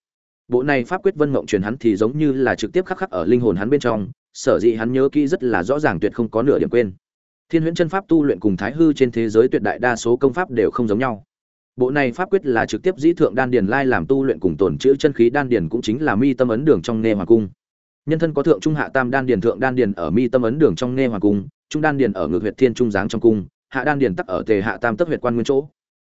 Bộ này pháp quyết vân mộng truyền hắn thì giống như là trực tiếp khắc khắc ở linh hồn hắn bên trong, sở dĩ hắn nhớ kỹ rất là rõ ràng tuyệt không có nửa điểm quên. Thiên huyễn chân pháp tu luyện cùng thái hư trên thế giới tuyệt đại đa số công pháp đều không giống nhau bộ này pháp quyết là trực tiếp dĩ thượng đan điền lai làm tu luyện cùng tổn chữ chân khí đan điền cũng chính là mi tâm ấn đường trong nghe hoàng cung. Nhân thân có thượng trung hạ tam đan điền thượng đan điền ở mi tâm ấn đường trong nghe hoàng cung, trung đan điền ở ngược huyệt thiên trung giáng trong cung, hạ đan điền tắc ở tề hạ tam tức huyệt quan nguyên chỗ.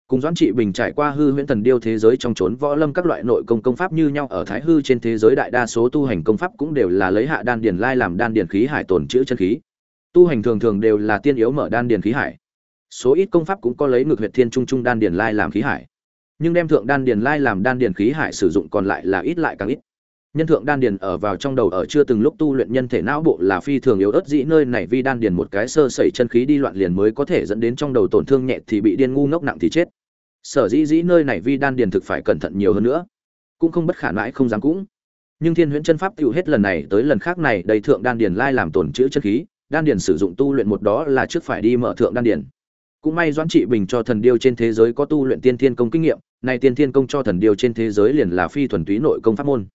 Cùng doãn trị bình trải qua hư huyễn thần điêu thế giới trong trốn võ lâm các loại nội công công pháp như nhau ở thái hư trên thế giới đại đa số tu hành công pháp cũng đều là lấy hạ đan điền lai làm đan điền khí hải tổn chữ chân khí. Tu hành thường thường đều là tiên yếu mở đan điền khí hải số ít công pháp cũng có lấy ngược huyệt thiên trung trung đan điền lai làm khí hải. Nhưng đem thượng đan điền lai làm đan điền khí hải sử dụng còn lại là ít lại càng ít. Nhân thượng đan điền ở vào trong đầu ở chưa từng lúc tu luyện nhân thể não bộ là phi thường yếu ớt dĩ nơi này vi đan điền một cái sơ sẩy chân khí đi loạn liền mới có thể dẫn đến trong đầu tổn thương nhẹ thì bị điên ngu ngốc nặng thì chết. Sở dĩ dĩ nơi này vi đan điền thực phải cẩn thận nhiều hơn nữa. Cũng không bất khả mãi không dám cũng. Nhưng thiên huyễn chân pháp tiêu hết lần này tới lần khác này đầy thượng đan điền lai làm tổn chữa chân khí, đan điền sử dụng tu luyện một đó là trước phải đi mở thượng đan điền cũng may doãn trị bình cho thần điêu trên thế giới có tu luyện tiên thiên công kinh nghiệm, nay tiên thiên công cho thần điêu trên thế giới liền là phi thuần túy nội công pháp môn.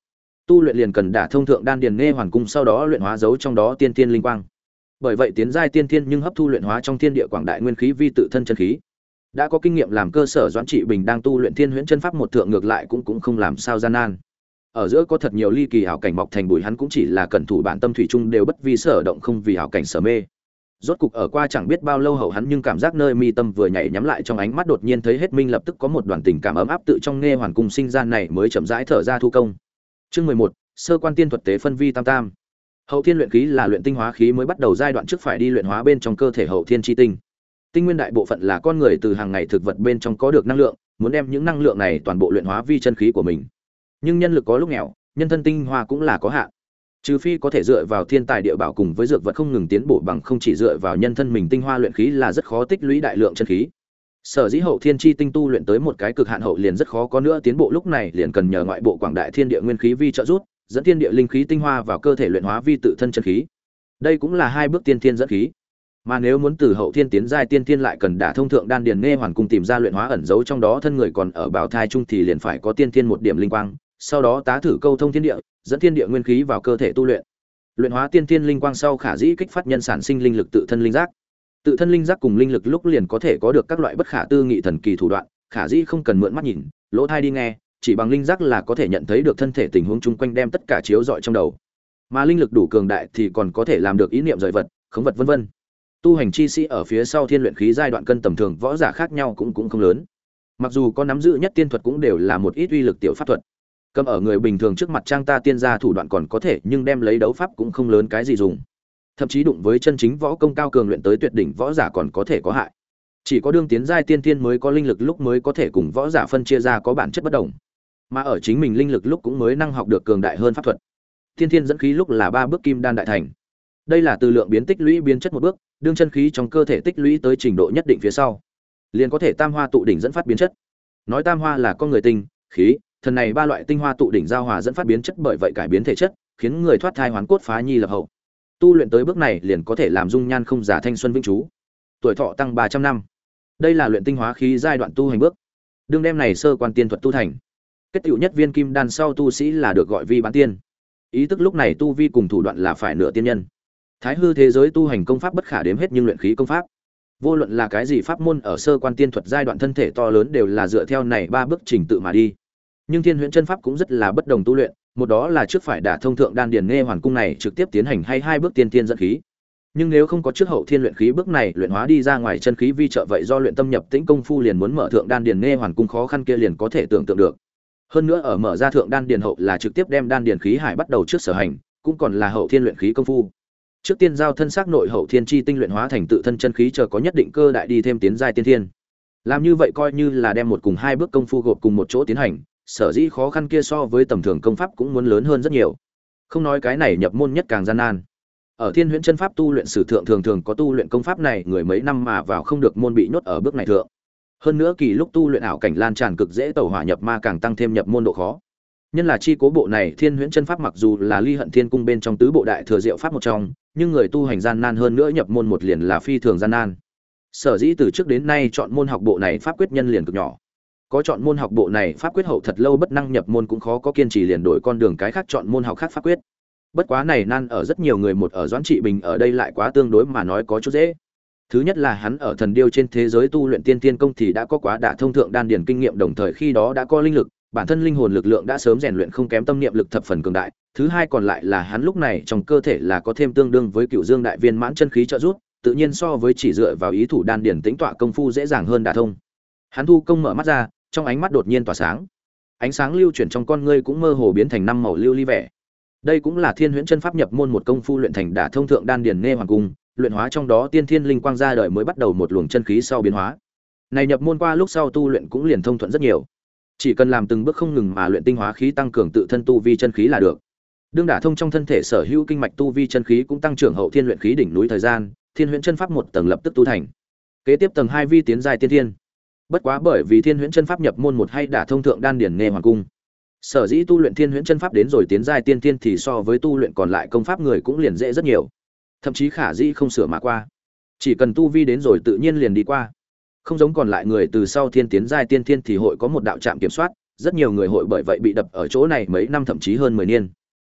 Tu luyện liền cần đả thông thượng đan điền nghe hoàn cung sau đó luyện hóa dấu trong đó tiên thiên linh quang. Bởi vậy tiến giai tiên thiên nhưng hấp thu luyện hóa trong thiên địa quảng đại nguyên khí vi tự thân chân khí. Đã có kinh nghiệm làm cơ sở doãn trị bình đang tu luyện thiên huyễn chân pháp một thượng ngược lại cũng cũng không làm sao gian nan. Ở giữa có thật nhiều ly kỳ hảo cảnh mọc thành bụi hắn cũng chỉ là cẩn thủ bản tâm thủy chung đều bất vi sở động không vì hảo cảnh sở mê rốt cục ở qua chẳng biết bao lâu hậu hắn nhưng cảm giác nơi mi tâm vừa nhảy nhắm lại trong ánh mắt đột nhiên thấy hết minh lập tức có một đoàn tình cảm ấm áp tự trong nghe hoàn cung sinh ra này mới chậm rãi thở ra thu công. Chương mười một, sơ quan tiên thuật tế phân vi tam tam. Hậu thiên luyện khí là luyện tinh hóa khí mới bắt đầu giai đoạn trước phải đi luyện hóa bên trong cơ thể hậu thiên chi tinh. Tinh nguyên đại bộ phận là con người từ hàng ngày thực vật bên trong có được năng lượng, muốn đem những năng lượng này toàn bộ luyện hóa vi chân khí của mình. Nhưng nhân lực có lúc nghèo, nhân thân tinh hoa cũng là có hạn trừ phi có thể dựa vào thiên tài địa bảo cùng với dược vật không ngừng tiến bộ bằng không chỉ dựa vào nhân thân mình tinh hoa luyện khí là rất khó tích lũy đại lượng chân khí. Sở dĩ hậu thiên chi tinh tu luyện tới một cái cực hạn hậu liền rất khó có nữa tiến bộ, lúc này liền cần nhờ ngoại bộ quảng đại thiên địa nguyên khí vi trợ rút dẫn thiên địa linh khí tinh hoa vào cơ thể luyện hóa vi tự thân chân khí. Đây cũng là hai bước tiên thiên dẫn khí. Mà nếu muốn từ hậu thiên tiến giai tiên thiên lại cần đả thông thượng đan điền nghe hoàn cung tìm ra luyện hóa ẩn giấu trong đó thân người còn ở bảo thai trung thì liền phải có tiên thiên một điểm linh quang sau đó tá thử câu thông thiên địa, dẫn thiên địa nguyên khí vào cơ thể tu luyện. Luyện hóa tiên thiên linh quang sau khả dĩ kích phát nhân sản sinh linh lực tự thân linh giác. Tự thân linh giác cùng linh lực lúc liền có thể có được các loại bất khả tư nghị thần kỳ thủ đoạn, khả dĩ không cần mượn mắt nhìn, lỗ tai đi nghe, chỉ bằng linh giác là có thể nhận thấy được thân thể tình huống chung quanh đem tất cả chiếu rọi trong đầu. Mà linh lực đủ cường đại thì còn có thể làm được ý niệm rời vật, khống vật vân vân. Tu hành chi sĩ ở phía sau thiên luyện khí giai đoạn cân tầm thường, võ giả khác nhau cũng cũng không lớn. Mặc dù có nắm giữ nhất tiên thuật cũng đều là một ít uy lực tiểu pháp thuật cầm ở người bình thường trước mặt trang ta tiên gia thủ đoạn còn có thể, nhưng đem lấy đấu pháp cũng không lớn cái gì dùng. Thậm chí đụng với chân chính võ công cao cường luyện tới tuyệt đỉnh võ giả còn có thể có hại. Chỉ có đương tiến giai tiên tiên mới có linh lực lúc mới có thể cùng võ giả phân chia ra có bản chất bất đồng. Mà ở chính mình linh lực lúc cũng mới năng học được cường đại hơn pháp thuật. Tiên thiên dẫn khí lúc là ba bước kim đan đại thành. Đây là từ lượng biến tích lũy biến chất một bước, đương chân khí trong cơ thể tích lũy tới trình độ nhất định phía sau. Liền có thể tam hoa tụ đỉnh dẫn phát biến chất. Nói tam hoa là con người tinh, khí thần này ba loại tinh hoa tụ đỉnh giao hòa dẫn phát biến chất bởi vậy cải biến thể chất, khiến người thoát thai hoán cốt phá nhi lập hậu. Tu luyện tới bước này liền có thể làm dung nhan không giả thanh xuân vĩnh chú. Tuổi thọ tăng ba trăm năm. Đây là luyện tinh hóa khí giai đoạn tu hành bước. Đương đem này sơ quan tiên thuật tu thành. Kết tựu nhất viên kim đan sau tu sĩ là được gọi vi bán tiên. Ý tức lúc này tu vi cùng thủ đoạn là phải nửa tiên nhân. Thái hư thế giới tu hành công pháp bất khả đếm hết nhưng luyện khí công pháp. Vô luận là cái gì pháp môn ở sơ quan tiên thuật giai đoạn thân thể to lớn đều là dựa theo này ba bước trình tự mà đi nhưng thiên huyễn chân pháp cũng rất là bất đồng tu luyện, một đó là trước phải đả thông thượng đan điền nghe hoàn cung này trực tiếp tiến hành hay hai bước tiên tiên dẫn khí. Nhưng nếu không có trước hậu thiên luyện khí bước này luyện hóa đi ra ngoài chân khí vi trợ vậy do luyện tâm nhập tĩnh công phu liền muốn mở thượng đan điền nghe hoàn cung khó khăn kia liền có thể tưởng tượng được. Hơn nữa ở mở ra thượng đan điền hậu là trực tiếp đem đan điền khí hải bắt đầu trước sở hành, cũng còn là hậu thiên luyện khí công phu. Trước tiên giao thân xác nội hậu thiên chi tinh luyện hóa thành tự thân chân khí chờ có nhất định cơ đại đi thêm tiến giai tiên thiên. Làm như vậy coi như là đem một cùng hai bước công phu gộp cùng một chỗ tiến hành sở dĩ khó khăn kia so với tầm thường công pháp cũng muốn lớn hơn rất nhiều. Không nói cái này nhập môn nhất càng gian nan. Ở thiên huyễn chân pháp tu luyện sử thượng thường thường có tu luyện công pháp này, người mấy năm mà vào không được môn bị nhốt ở bước này thượng. Hơn nữa kỳ lúc tu luyện ảo cảnh lan tràn cực dễ tẩu hỏa nhập ma càng tăng thêm nhập môn độ khó. Nhân là chi cố bộ này, thiên huyễn chân pháp mặc dù là ly hận thiên cung bên trong tứ bộ đại thừa diệu pháp một trong, nhưng người tu hành gian nan hơn nữa nhập môn một liền là phi thường gian nan. Sở dĩ từ trước đến nay chọn môn học bộ này pháp quyết nhân liền cực nhỏ có chọn môn học bộ này pháp quyết hậu thật lâu bất năng nhập môn cũng khó có kiên trì liền đổi con đường cái khác chọn môn học khác pháp quyết. Bất quá này nan ở rất nhiều người một ở doãn trị bình ở đây lại quá tương đối mà nói có chút dễ. Thứ nhất là hắn ở thần điêu trên thế giới tu luyện tiên tiên công thì đã có quá đả thông thượng đan điển kinh nghiệm đồng thời khi đó đã có linh lực, bản thân linh hồn lực lượng đã sớm rèn luyện không kém tâm niệm lực thập phần cường đại. Thứ hai còn lại là hắn lúc này trong cơ thể là có thêm tương đương với cựu dương đại viên mãn chân khí trợ giúp, tự nhiên so với chỉ dựa vào ý thủ đan điển tính tọa công phu dễ dàng hơn đả thông. Hắn thu công mở mắt ra trong ánh mắt đột nhiên tỏa sáng. Ánh sáng lưu chuyển trong con ngươi cũng mơ hồ biến thành năm màu lưu ly vẻ. Đây cũng là thiên huyễn chân pháp nhập môn một công phu luyện thành đả thông thượng đan điển nghe hoàng cung, luyện hóa trong đó tiên thiên linh quang ra đời mới bắt đầu một luồng chân khí sau biến hóa. Này nhập môn qua lúc sau tu luyện cũng liền thông thuận rất nhiều. Chỉ cần làm từng bước không ngừng mà luyện tinh hóa khí tăng cường tự thân tu vi chân khí là được. Đương đả thông trong thân thể sở hữu kinh mạch tu vi chân khí cũng tăng trưởng hậu thiên luyện khí đỉnh núi thời gian, thiên huyễn chân pháp một tầng lập tức tu thành. Kế tiếp tầng hai vi tiến dài tiên thiên bất quá bởi vì thiên huyễn chân pháp nhập môn một hay đả thông thượng đan điển nghe hoàng cung. Sở dĩ tu luyện thiên huyễn chân pháp đến rồi tiến giai tiên tiên thì so với tu luyện còn lại công pháp người cũng liền dễ rất nhiều. Thậm chí khả dĩ không sửa mà qua. Chỉ cần tu vi đến rồi tự nhiên liền đi qua. Không giống còn lại người từ sau thiên tiến giai tiên thiên thì hội có một đạo trạm kiểm soát, rất nhiều người hội bởi vậy bị đập ở chỗ này mấy năm thậm chí hơn mười niên.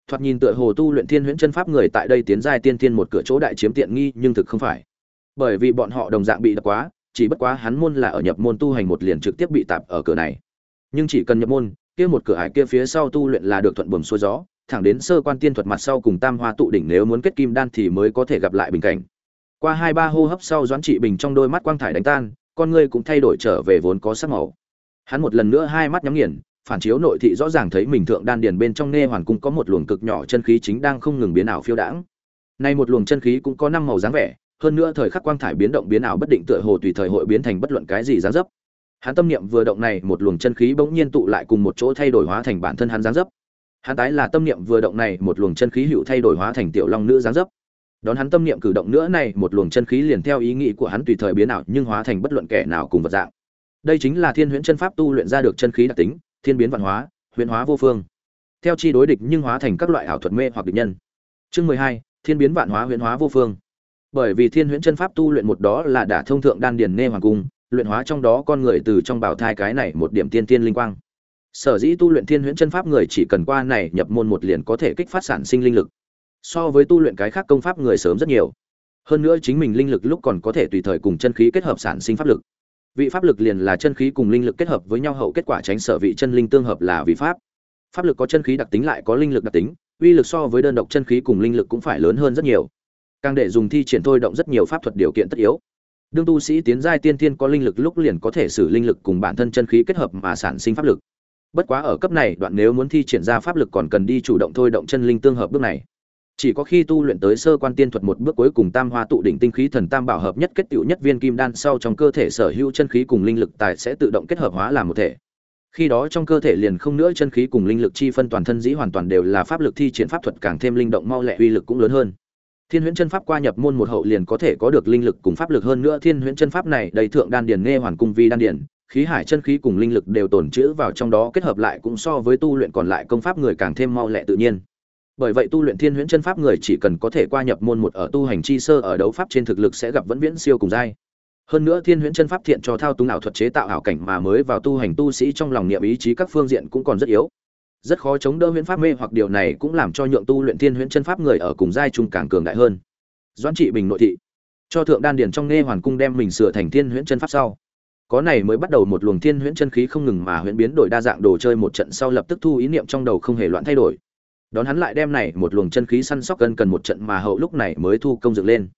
Thoạt nhìn tựa hồ tu luyện thiên huyễn chân pháp người tại đây tiến giai tiên thiên một cửa chỗ đại chiếm tiện nghi nhưng thực không phải. Bởi vì bọn họ đồng dạng bị đập quá chỉ bất quá hắn môn là ở nhập môn tu hành một liền trực tiếp bị tạp ở cửa này. Nhưng chỉ cần nhập môn, kia một cửa ải kia phía sau tu luyện là được thuận buồm xuôi gió, thẳng đến sơ quan tiên thuật mặt sau cùng tam hoa tụ đỉnh nếu muốn kết kim đan thì mới có thể gặp lại bình cảnh. Qua hai ba hô hấp sau doãn trị bình trong đôi mắt quang thải đánh tan, con ngươi cũng thay đổi trở về vốn có sắc màu. Hắn một lần nữa hai mắt nhắm nghiền, phản chiếu nội thị rõ ràng thấy mình thượng đan điền bên trong nghe hoàn cung có một luồng cực nhỏ chân khí chính đang không ngừng biến ảo phiêu đãng. Nay một luồng chân khí cũng có năm màu dáng vẻ hơn nữa thời khắc quang thải biến động biến ảo bất định tựa hồ tùy thời hội biến thành bất luận cái gì dáng dấp. Hắn tâm niệm vừa động này, một luồng chân khí bỗng nhiên tụ lại cùng một chỗ thay đổi hóa thành bản thân hắn dáng dấp. Hắn tái là tâm niệm vừa động này, một luồng chân khí hữu thay đổi hóa thành tiểu long nữ dáng dấp. Đón hắn tâm niệm cử động nữa này, một luồng chân khí liền theo ý nghĩ của hắn tùy thời biến ảo nhưng hóa thành bất luận kẻ nào cùng vật dạng. Đây chính là thiên huyễn chân pháp tu luyện ra được chân khí đặc tính, thiên biến văn hóa, huyễn hóa vô phương. Theo chi đối địch nhưng hóa thành các loại ảo thuật mê hoặc địch nhân. Chương mười hai, thiên biến vạn hóa huyễn hóa vô phương bởi vì thiên huyễn chân pháp tu luyện một đó là đả thông thượng đan điền nê hoàng cung, luyện hóa trong đó con người từ trong bảo thai cái này một điểm tiên tiên linh quang. Sở dĩ tu luyện thiên huyễn chân pháp người chỉ cần qua này nhập môn một liền có thể kích phát sản sinh linh lực. So với tu luyện cái khác công pháp người sớm rất nhiều. Hơn nữa chính mình linh lực lúc còn có thể tùy thời cùng chân khí kết hợp sản sinh pháp lực. Vị pháp lực liền là chân khí cùng linh lực kết hợp với nhau hậu kết quả tránh sở vị chân linh tương hợp là vị pháp. Pháp lực có chân khí đặc tính lại có linh lực đặc tính, uy lực so với đơn độc chân khí cùng linh lực cũng phải lớn hơn rất nhiều càng để dùng thi triển thôi động rất nhiều pháp thuật điều kiện tất yếu. Đương tu sĩ tiến giai tiên thiên có linh lực lúc liền có thể sử linh lực cùng bản thân chân khí kết hợp mà sản sinh pháp lực. Bất quá ở cấp này, đoạn nếu muốn thi triển ra pháp lực còn cần đi chủ động thôi động chân linh tương hợp bước này. Chỉ có khi tu luyện tới sơ quan tiên thuật một bước cuối cùng tam hoa tụ đỉnh tinh khí thần tam bảo hợp nhất kết tựu nhất viên kim đan sau trong cơ thể sở hữu chân khí cùng linh lực tài sẽ tự động kết hợp hóa làm một thể. Khi đó trong cơ thể liền không nữa chân khí cùng linh lực chi phân toàn thân dĩ hoàn toàn đều là pháp lực thi triển pháp thuật càng thêm linh động mau lẹ uy lực cũng lớn hơn thiên huyễn chân pháp qua nhập môn một hậu liền có thể có được linh lực cùng pháp lực hơn nữa thiên huyễn chân pháp này đầy thượng đan điền nghe hoàn cung vi đan điền, khí hải chân khí cùng linh lực đều tồn trữ vào trong đó kết hợp lại cũng so với tu luyện còn lại công pháp người càng thêm mau lẹ tự nhiên. Bởi vậy tu luyện thiên huyễn chân pháp người chỉ cần có thể qua nhập môn một ở tu hành chi sơ ở đấu pháp trên thực lực sẽ gặp vẫn viễn siêu cùng giai hơn nữa thiên huyễn chân pháp thiện cho thao túng ảo thuật chế tạo ảo cảnh mà mới vào tu hành tu sĩ trong lòng niệm ý chí các phương diện cũng còn rất yếu rất khó chống đỡ huyễn pháp mê hoặc, điều này cũng làm cho nhượng tu luyện thiên huyễn chân pháp người ở cùng giai trung càng cường đại hơn. Doãn trị bình nội thị, cho thượng đan điền trong nghe hoàn cung đem mình sửa thành thiên huyễn chân pháp sau. Có này mới bắt đầu một luồng thiên huyễn chân khí không ngừng mà huyễn biến đổi đa dạng đồ chơi một trận sau lập tức thu ý niệm trong đầu không hề loạn thay đổi. Đón hắn lại đem này một luồng chân khí săn sóc gần cần một trận mà hậu lúc này mới thu công dựng lên.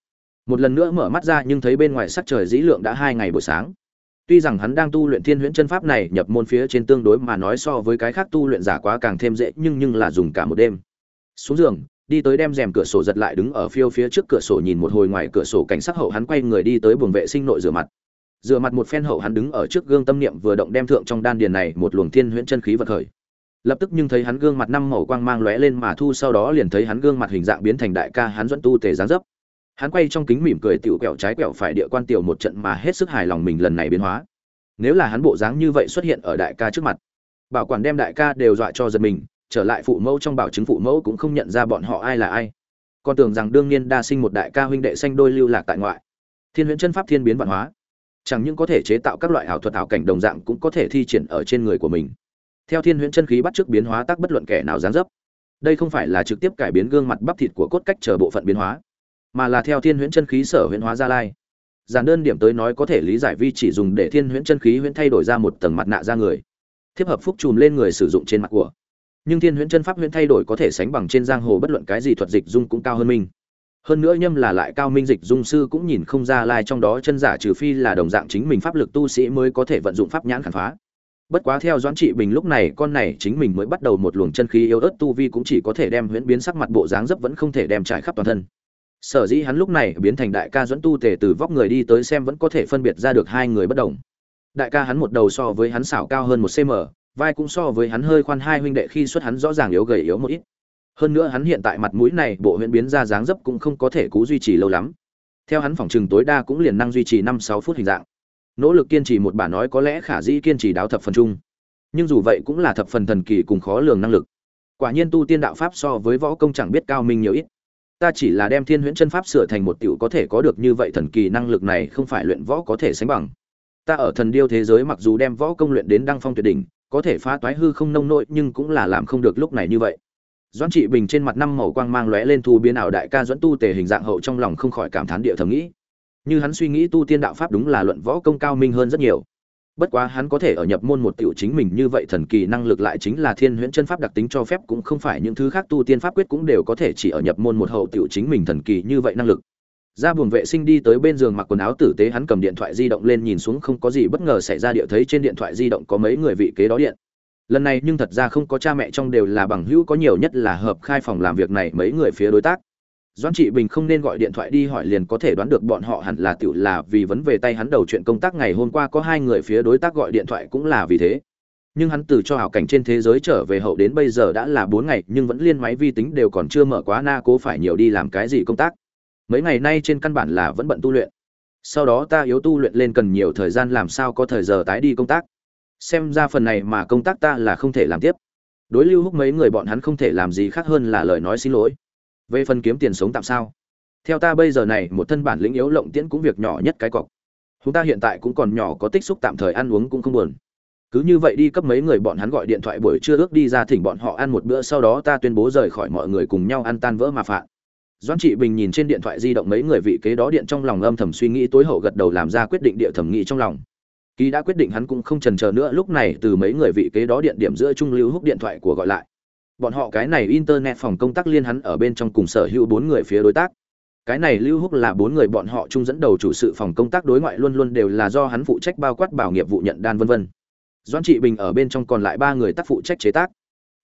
Một lần nữa mở mắt ra nhưng thấy bên ngoài sắc trời dĩ lượng đã hai ngày buổi sáng tuy rằng hắn đang tu luyện thiên huyễn chân pháp này nhập môn phía trên tương đối mà nói so với cái khác tu luyện giả quá càng thêm dễ, nhưng nhưng là dùng cả một đêm. Xuống giường, đi tới đem rèm cửa sổ giật lại đứng ở phiêu phía trước cửa sổ nhìn một hồi ngoài cửa sổ cảnh sắc hậu hắn quay người đi tới buồng vệ sinh nội rửa mặt. Rửa mặt một phen hậu hắn đứng ở trước gương tâm niệm vừa động đem thượng trong đan điền này một luồng thiên huyễn chân khí vật khởi. Lập tức nhưng thấy hắn gương mặt năm màu quang mang lóe lên mà thu sau đó liền thấy hắn gương mặt hình dạng biến thành đại ca hắn dẫn tu tề dáng dấp hắn quay trong kính mỉm cười tiểu quẹo trái quẹo phải địa quan tiểu một trận mà hết sức hài lòng mình lần này biến hóa. Nếu là hắn bộ dáng như vậy xuất hiện ở đại ca trước mặt, bảo quản đem đại ca đều dọa cho giật mình, trở lại phụ mẫu trong bảo chứng phụ mẫu cũng không nhận ra bọn họ ai là ai. Còn tưởng rằng đương nhiên đa sinh một đại ca huynh đệ xanh đôi lưu lạc tại ngoại. Thiên huyễn chân pháp thiên biến văn hóa. Chẳng những có thể chế tạo các loại ảo thuật ảo cảnh đồng dạng cũng có thể thi triển ở trên người của mình. Theo thiên huyễn chân khí bắt chước biến hóa tác bất luận kẻ nào dáng dấp. Đây không phải là trực tiếp cải biến gương mặt bắp thịt của cốt cách chờ bộ phận biến hóa mà là theo thiên huyễn chân khí sở huyễn hóa ra lai. Giản đơn điểm tới nói có thể lý giải vi chỉ dùng để thiên huyễn chân khí huyễn thay đổi ra một tầng mặt nạ ra người. Thiếp hợp phúc chùm lên người sử dụng trên mặt của. Nhưng thiên huyễn chân pháp huyễn thay đổi có thể sánh bằng trên giang hồ bất luận cái gì thuật dịch dung cũng cao hơn mình. Hơn nữa nhâm là lại cao minh dịch dung sư cũng nhìn không ra lai trong đó chân giả trừ phi là đồng dạng chính mình pháp lực tu sĩ mới có thể vận dụng pháp nhãn khám phá. Bất quá theo doãn trị bình lúc này, con này chính mình mới bắt đầu một luồng chân khí yếu ớt tu vi cũng chỉ có thể đem huyễn biến sắc mặt bộ dáng dấp vẫn không thể đem trải khắp toàn thân sở dĩ hắn lúc này biến thành đại ca dẫn tu tề từ vóc người đi tới xem vẫn có thể phân biệt ra được hai người bất đồng. Đại ca hắn một đầu so với hắn xảo cao hơn một cm vai cũng so với hắn hơi khoan hai huynh đệ khi xuất hắn rõ ràng yếu gầy yếu một ít. Hơn nữa hắn hiện tại mặt mũi này, bộ huyện biến ra dáng dấp cũng không có thể cú duy trì lâu lắm. Theo hắn phòng trừng tối đa cũng liền năng duy trì năm sáu phút hình dạng. Nỗ lực kiên trì một bà nói có lẽ khả dĩ kiên trì đáo thập phần chung. Nhưng dù vậy cũng là thập phần thần kỳ cùng khó lường năng lực. Quả nhiên tu tiên đạo pháp so với võ công chẳng biết cao minh nhiều ít ta chỉ là đem thiên huyễn chân pháp sửa thành một tiểu có thể có được như vậy thần kỳ năng lực này không phải luyện võ có thể sánh bằng. Ta ở thần điêu thế giới mặc dù đem võ công luyện đến đăng phong tuyệt đỉnh, có thể phá toái hư không nông nội nhưng cũng là làm không được lúc này như vậy. Doãn trị bình trên mặt năm màu quang mang lóe lên thu biến ảo đại ca doãn tu tề hình dạng hậu trong lòng không khỏi cảm thán địa thầm nghĩ. Như hắn suy nghĩ tu tiên đạo pháp đúng là luận võ công cao minh hơn rất nhiều bất quá hắn có thể ở nhập môn một tiểu chính mình như vậy thần kỳ năng lực lại chính là thiên huyễn chân pháp đặc tính cho phép cũng không phải những thứ khác tu tiên pháp quyết cũng đều có thể chỉ ở nhập môn một hậu tiểu chính mình thần kỳ như vậy năng lực. Ra buồng vệ sinh đi tới bên giường mặc quần áo tử tế hắn cầm điện thoại di động lên nhìn xuống không có gì bất ngờ xảy ra địa thấy trên điện thoại di động có mấy người vị kế đó điện. Lần này nhưng thật ra không có cha mẹ trong đều là bằng hữu có nhiều nhất là hợp khai phòng làm việc này mấy người phía đối tác doãn trị bình không nên gọi điện thoại đi hỏi liền có thể đoán được bọn họ hẳn là tiểu là vì vấn về tay hắn đầu chuyện công tác ngày hôm qua có hai người phía đối tác gọi điện thoại cũng là vì thế. Nhưng hắn từ cho hảo cảnh trên thế giới trở về hậu đến bây giờ đã là bốn ngày, nhưng vẫn liên máy vi tính đều còn chưa mở quá, na cố phải nhiều đi làm cái gì công tác. Mấy ngày nay trên căn bản là vẫn bận tu luyện. Sau đó ta yếu tu luyện lên cần nhiều thời gian, làm sao có thời giờ tái đi công tác? Xem ra phần này mà công tác ta là không thể làm tiếp. Đối lưu húc mấy người bọn hắn không thể làm gì khác hơn là lời nói xin lỗi về phần kiếm tiền sống tạm sao? Theo ta bây giờ này, một thân bản lĩnh yếu lộng tiễn cũng việc nhỏ nhất cái cọc. Chúng ta hiện tại cũng còn nhỏ, có tích xúc tạm thời ăn uống cũng không buồn. Cứ như vậy đi, cấp mấy người bọn hắn gọi điện thoại buổi trưa ước đi ra thỉnh bọn họ ăn một bữa, sau đó ta tuyên bố rời khỏi mọi người cùng nhau ăn tan vỡ mà phạt. Doãn trị bình nhìn trên điện thoại di động mấy người vị kế đó điện trong lòng âm thầm suy nghĩ, tối hậu gật đầu làm ra quyết định địa thẩm nghĩ trong lòng. Kỳ đã quyết định hắn cũng không trần chờ nữa, lúc này từ mấy người vị kế đó điện điểm giữa trung lưu hút điện thoại của gọi lại bọn họ cái này internet phòng công tác liên hắn ở bên trong cùng sở hữu bốn người phía đối tác. Cái này lưu húc là bốn người bọn họ chung dẫn đầu chủ sự phòng công tác đối ngoại luôn luôn đều là do hắn phụ trách bao quát bảo nghiệp vụ nhận đan vân vân. Doãn trị bình ở bên trong còn lại ba người tác phụ trách chế tác.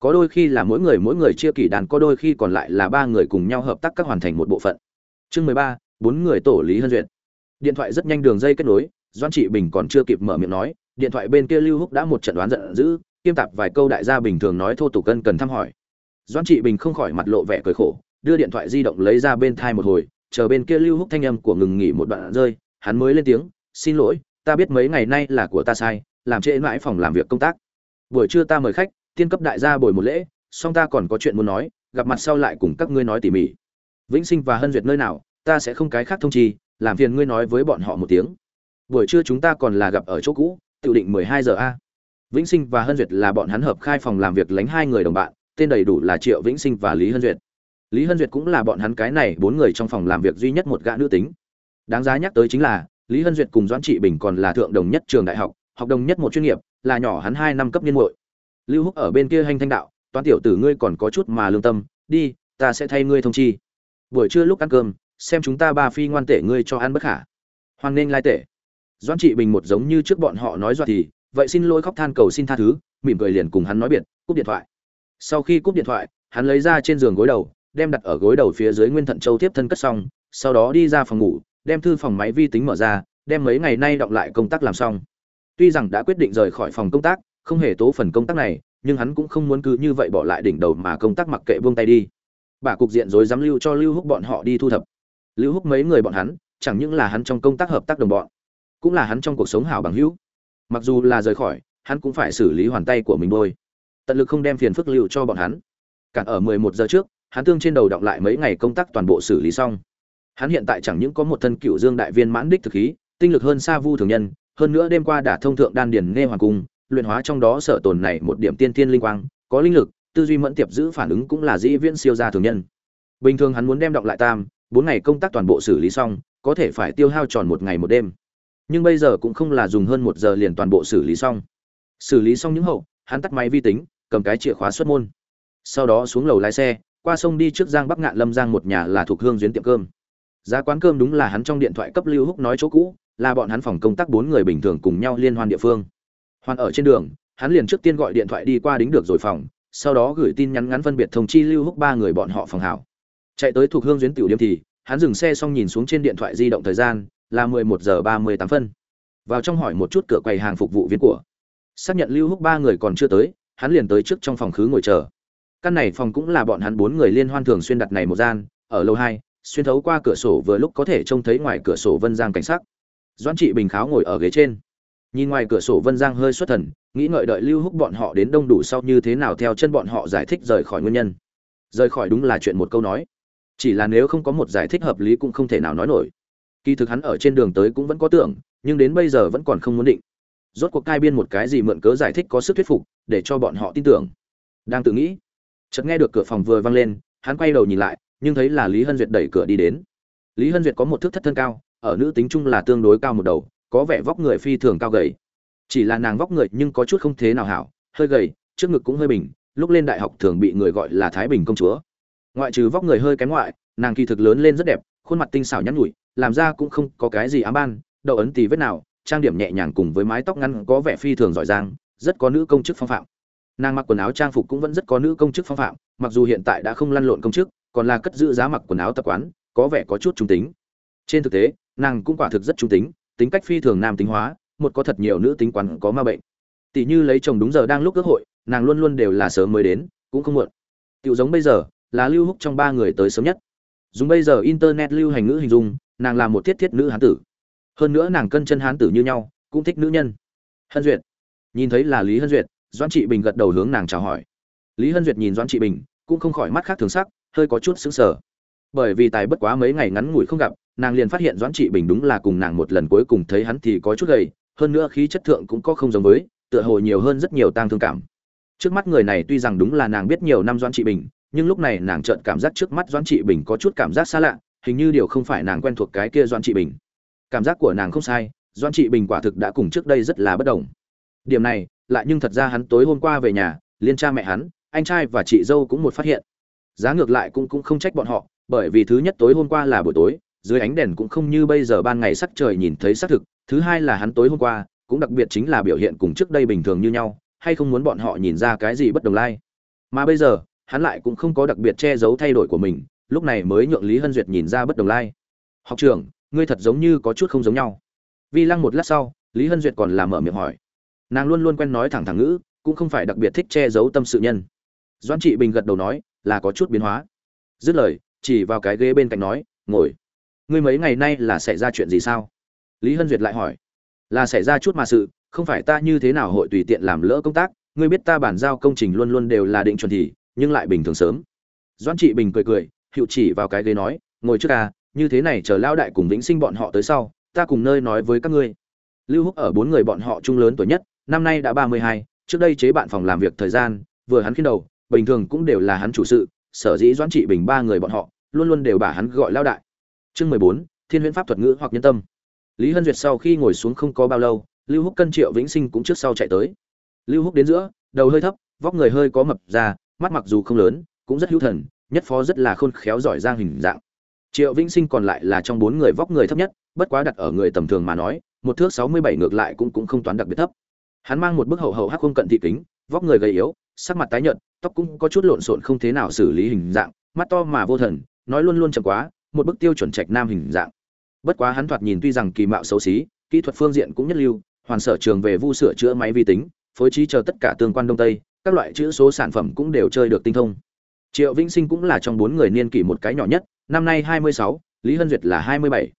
Có đôi khi là mỗi người mỗi người chia kỷ đàn, có đôi khi còn lại là ba người cùng nhau hợp tác các hoàn thành một bộ phận. Chương mười ba, bốn người tổ lý hân duyệt. Điện thoại rất nhanh đường dây kết nối, doãn trị bình còn chưa kịp mở miệng nói, điện thoại bên kia lưu húc đã một trận đoán giận dữ kiêm tạp vài câu đại gia bình thường nói thô tục cân cần thăm hỏi. Doãn trị bình không khỏi mặt lộ vẻ cười khổ, đưa điện thoại di động lấy ra bên thai một hồi, chờ bên kia lưu húc thanh âm của ngừng nghỉ một đoạn rơi, hắn mới lên tiếng, xin lỗi, ta biết mấy ngày nay là của ta sai, làm trễ mãi phòng làm việc công tác. Buổi trưa ta mời khách, tiên cấp đại gia bồi một lễ song ta còn có chuyện muốn nói, gặp mặt sau lại cùng các ngươi nói tỉ mỉ. Vĩnh sinh và hân duyệt nơi nào, ta sẽ không cái khác thông chi, làm phiền ngươi nói với bọn họ một tiếng. Buổi trưa chúng ta còn là gặp ở chỗ cũ, tự định mười hai giờ a vĩnh sinh và hân duyệt là bọn hắn hợp khai phòng làm việc lánh hai người đồng bạn, tên đầy đủ là triệu vĩnh sinh và lý hân duyệt. Lý hân duyệt cũng là bọn hắn cái này bốn người trong phòng làm việc duy nhất một gã nữ tính. Đáng giá nhắc tới chính là, lý hân duyệt cùng doãn trị bình còn là thượng đồng nhất trường đại học học đồng nhất một chuyên nghiệp, là nhỏ hắn hai năm cấp niên muội. Lưu húc ở bên kia hành thanh đạo, toán tiểu tử ngươi còn có chút mà lương tâm, đi, ta sẽ thay ngươi thông chi. Buổi trưa lúc ăn cơm, xem chúng ta ba phi ngoan tể ngươi cho ăn bất khả. Hoàng nên lai tể. Doãn trị bình một giống như trước bọn họ nói dọa thì vậy xin lỗi khóc than cầu xin tha thứ, mỉm cười liền cùng hắn nói biệt, cúp điện thoại. Sau khi cúp điện thoại, hắn lấy ra trên giường gối đầu, đem đặt ở gối đầu phía dưới nguyên thận châu tiếp thân cất xong, sau đó đi ra phòng ngủ, đem thư phòng máy vi tính mở ra, đem mấy ngày nay đọc lại công tác làm xong. Tuy rằng đã quyết định rời khỏi phòng công tác, không hề tố phần công tác này, nhưng hắn cũng không muốn cứ như vậy bỏ lại đỉnh đầu mà công tác mặc kệ buông tay đi. Bà cục diện rồi dám lưu cho lưu húc bọn họ đi thu thập. Lưu húc mấy người bọn hắn, chẳng những là hắn trong công tác hợp tác đồng bọn, cũng là hắn trong cuộc sống hảo bằng hữu mặc dù là rời khỏi, hắn cũng phải xử lý hoàn tay của mình bôi tận lực không đem phiền phức lưu cho bọn hắn. Cản ở 11 giờ trước, hắn tương trên đầu đọng lại mấy ngày công tác toàn bộ xử lý xong. Hắn hiện tại chẳng những có một thân cựu dương đại viên mãn đích thực khí, tinh lực hơn xa vu thường nhân, hơn nữa đêm qua đã thông thượng đan điền nghe hoàng cung, luyện hóa trong đó sở tồn này một điểm tiên tiên linh quang, có linh lực, tư duy mẫn tiệp giữ phản ứng cũng là dĩ viễn siêu gia thường nhân. Bình thường hắn muốn đem đọc lại tam, bốn ngày công tác toàn bộ xử lý xong, có thể phải tiêu hao tròn một ngày một đêm nhưng bây giờ cũng không là dùng hơn một giờ liền toàn bộ xử lý xong. Xử lý xong những hậu, hắn tắt máy vi tính, cầm cái chìa khóa xuất môn. Sau đó xuống lầu lái xe, qua sông đi trước giang bắc ngạn lâm giang một nhà là thuộc hương duyến tiệm cơm. Giá quán cơm đúng là hắn trong điện thoại cấp lưu húc nói chỗ cũ, là bọn hắn phòng công tác bốn người bình thường cùng nhau liên hoan địa phương. Hoàn ở trên đường, hắn liền trước tiên gọi điện thoại đi qua đính được rồi phòng, sau đó gửi tin nhắn ngắn phân biệt thông chi lưu húc ba người bọn họ phòng hảo. Chạy tới thuộc hương duyến tiểu điểm thì, hắn dừng xe xong nhìn xuống trên điện thoại di động thời gian là mười một giờ ba mươi tám phân. Vào trong hỏi một chút cửa quầy hàng phục vụ viên của. Xác nhận lưu húc ba người còn chưa tới, hắn liền tới trước trong phòng khứ ngồi chờ. Căn này phòng cũng là bọn hắn bốn người liên hoan thường xuyên đặt này một gian, ở lầu hai, xuyên thấu qua cửa sổ vừa lúc có thể trông thấy ngoài cửa sổ vân giang cảnh sắc. Doãn trị bình kháo ngồi ở ghế trên. Nhìn ngoài cửa sổ vân giang hơi xuất thần, nghĩ ngợi đợi lưu húc bọn họ đến đông đủ sau như thế nào theo chân bọn họ giải thích rời khỏi nguyên nhân. Rời khỏi đúng là chuyện một câu nói. Chỉ là nếu không có một giải thích hợp lý cũng không thể nào nói nổi kỳ thực hắn ở trên đường tới cũng vẫn có tưởng, nhưng đến bây giờ vẫn còn không muốn định. Rốt cuộc cai biên một cái gì mượn cớ giải thích có sức thuyết phục, để cho bọn họ tin tưởng. Đang tự nghĩ, chợt nghe được cửa phòng vừa vang lên, hắn quay đầu nhìn lại, nhưng thấy là lý hân duyệt đẩy cửa đi đến. Lý hân duyệt có một thước thất thân cao, ở nữ tính chung là tương đối cao một đầu, có vẻ vóc người phi thường cao gầy. Chỉ là nàng vóc người nhưng có chút không thế nào hảo, hơi gầy, trước ngực cũng hơi bình, lúc lên đại học thường bị người gọi là thái bình công chúa. Ngoại trừ vóc người hơi kém ngoại, nàng kỳ thực lớn lên rất đẹp, khuôn mặt tinh xảo nhắn nhủi làm ra cũng không có cái gì ám ban, đậu ấn tì vết nào, trang điểm nhẹ nhàng cùng với mái tóc ngắn có vẻ phi thường giỏi giang, rất có nữ công chức phong phạm. Nàng mặc quần áo trang phục cũng vẫn rất có nữ công chức phong phạm, mặc dù hiện tại đã không lăn lộn công chức, còn là cất giữ giá mặc quần áo tập quán, có vẻ có chút trung tính. Trên thực tế, nàng cũng quả thực rất trung tính tính cách phi thường nam tính hóa, một có thật nhiều nữ tính quán có ma bệnh. Tỷ như lấy chồng đúng giờ đang lúc ước hội, nàng luôn luôn đều là sớm mới đến, cũng không muộn. Tiểu giống bây giờ, là lưu húc trong ba người tới sớm nhất. Dùng bây giờ internet lưu hành ngữ hình dung nàng là một thiết thiết nữ hán tử. Hơn nữa nàng cân chân hán tử như nhau, cũng thích nữ nhân. Hân duyệt. Nhìn thấy là lý hân duyệt, doãn trị bình gật đầu hướng nàng chào hỏi. Lý hân duyệt nhìn doãn trị bình, cũng không khỏi mắt khác thường sắc, hơi có chút sững sờ. Bởi vì tài bất quá mấy ngày ngắn ngủi không gặp, nàng liền phát hiện doãn trị bình đúng là cùng nàng một lần cuối cùng thấy hắn thì có chút gầy, hơn nữa khí chất thượng cũng có không giống với, tựa hồ nhiều hơn rất nhiều tang thương cảm. Trước mắt người này tuy rằng đúng là nàng biết nhiều năm doãn trị bình, nhưng lúc này nàng chợt cảm giác trước mắt doãn trị bình có chút cảm giác xa lạ hình như điều không phải nàng quen thuộc cái kia doãn trị bình. Cảm giác của nàng không sai, doãn trị bình quả thực đã cùng trước đây rất là bất đồng. Điểm này, lại nhưng thật ra hắn tối hôm qua về nhà, liên cha mẹ hắn, anh trai và chị dâu cũng một phát hiện. Giá ngược lại cũng cũng không trách bọn họ, bởi vì thứ nhất tối hôm qua là buổi tối, dưới ánh đèn cũng không như bây giờ ban ngày sắc trời nhìn thấy xác thực, thứ hai là hắn tối hôm qua, cũng đặc biệt chính là biểu hiện cùng trước đây bình thường như nhau, hay không muốn bọn họ nhìn ra cái gì bất đồng lai. Mà bây giờ, hắn lại cũng không có đặc biệt che giấu thay đổi của mình lúc này mới nhượng lý hân duyệt nhìn ra bất đồng lai. Học trưởng, ngươi thật giống như có chút không giống nhau. Vi lăng một lát sau, lý hân duyệt còn làm mở miệng hỏi. Nàng luôn luôn quen nói thẳng thẳng ngữ, cũng không phải đặc biệt thích che giấu tâm sự nhân. Doan trị bình gật đầu nói, là có chút biến hóa. Dứt lời, chỉ vào cái ghế bên cạnh nói, ngồi. Ngươi mấy ngày nay là xảy ra chuyện gì sao? Lý hân duyệt lại hỏi. Là xảy ra chút mà sự, không phải ta như thế nào hội tùy tiện làm lỡ công tác, ngươi biết ta bản giao công trình luôn luôn đều là định chuẩn thì, nhưng lại bình thường sớm. Doan trị bình cười cười hiệu chỉ vào cái ghế nói, ngồi trước à như thế này chờ lao đại cùng vĩnh sinh bọn họ tới sau, ta cùng nơi nói với các ngươi. Lưu húc ở bốn người bọn họ trung lớn tuổi nhất, năm nay đã ba mươi hai, trước đây chế bạn phòng làm việc thời gian, vừa hắn khiến đầu, bình thường cũng đều là hắn chủ sự, sở dĩ doãn trị bình ba người bọn họ, luôn luôn đều bà hắn gọi lao đại. Chương mười bốn, thiên huyễn pháp thuật ngữ hoặc nhân tâm. Lý hân duyệt sau khi ngồi xuống không có bao lâu, lưu húc cân triệu vĩnh sinh cũng trước sau chạy tới. Lưu húc đến giữa, đầu hơi thấp, vóc người hơi có mập ra, mắt mặc dù không lớn, cũng rất hữu thần nhất phó rất là khôn khéo giỏi giang hình dạng. Triệu vĩnh sinh còn lại là trong bốn người vóc người thấp nhất, bất quá đặt ở người tầm thường mà nói, một thước sáu mươi bảy ngược lại cũng cũng không toán đặc biệt thấp. Hắn mang một bức hậu hậu hắc không cận thị kính, vóc người gầy yếu, sắc mặt tái nhợt, tóc cũng có chút lộn xộn không thế nào xử lý hình dạng, mắt to mà vô thần, nói luôn luôn chậm quá, một bức tiêu chuẩn trạch nam hình dạng. Bất quá hắn thoạt nhìn tuy rằng kỳ mạo xấu xí, kỹ thuật phương diện cũng nhất lưu, hoàn sở trường về vu sửa chữa máy vi tính, phối trí chờ tất cả tương quan đông tây, các loại chữ số sản phẩm cũng đều chơi được tinh thông triệu vĩnh sinh cũng là trong bốn người niên kỷ một cái nhỏ nhất, năm nay hai mươi sáu, lý hân duyệt là hai mươi bảy.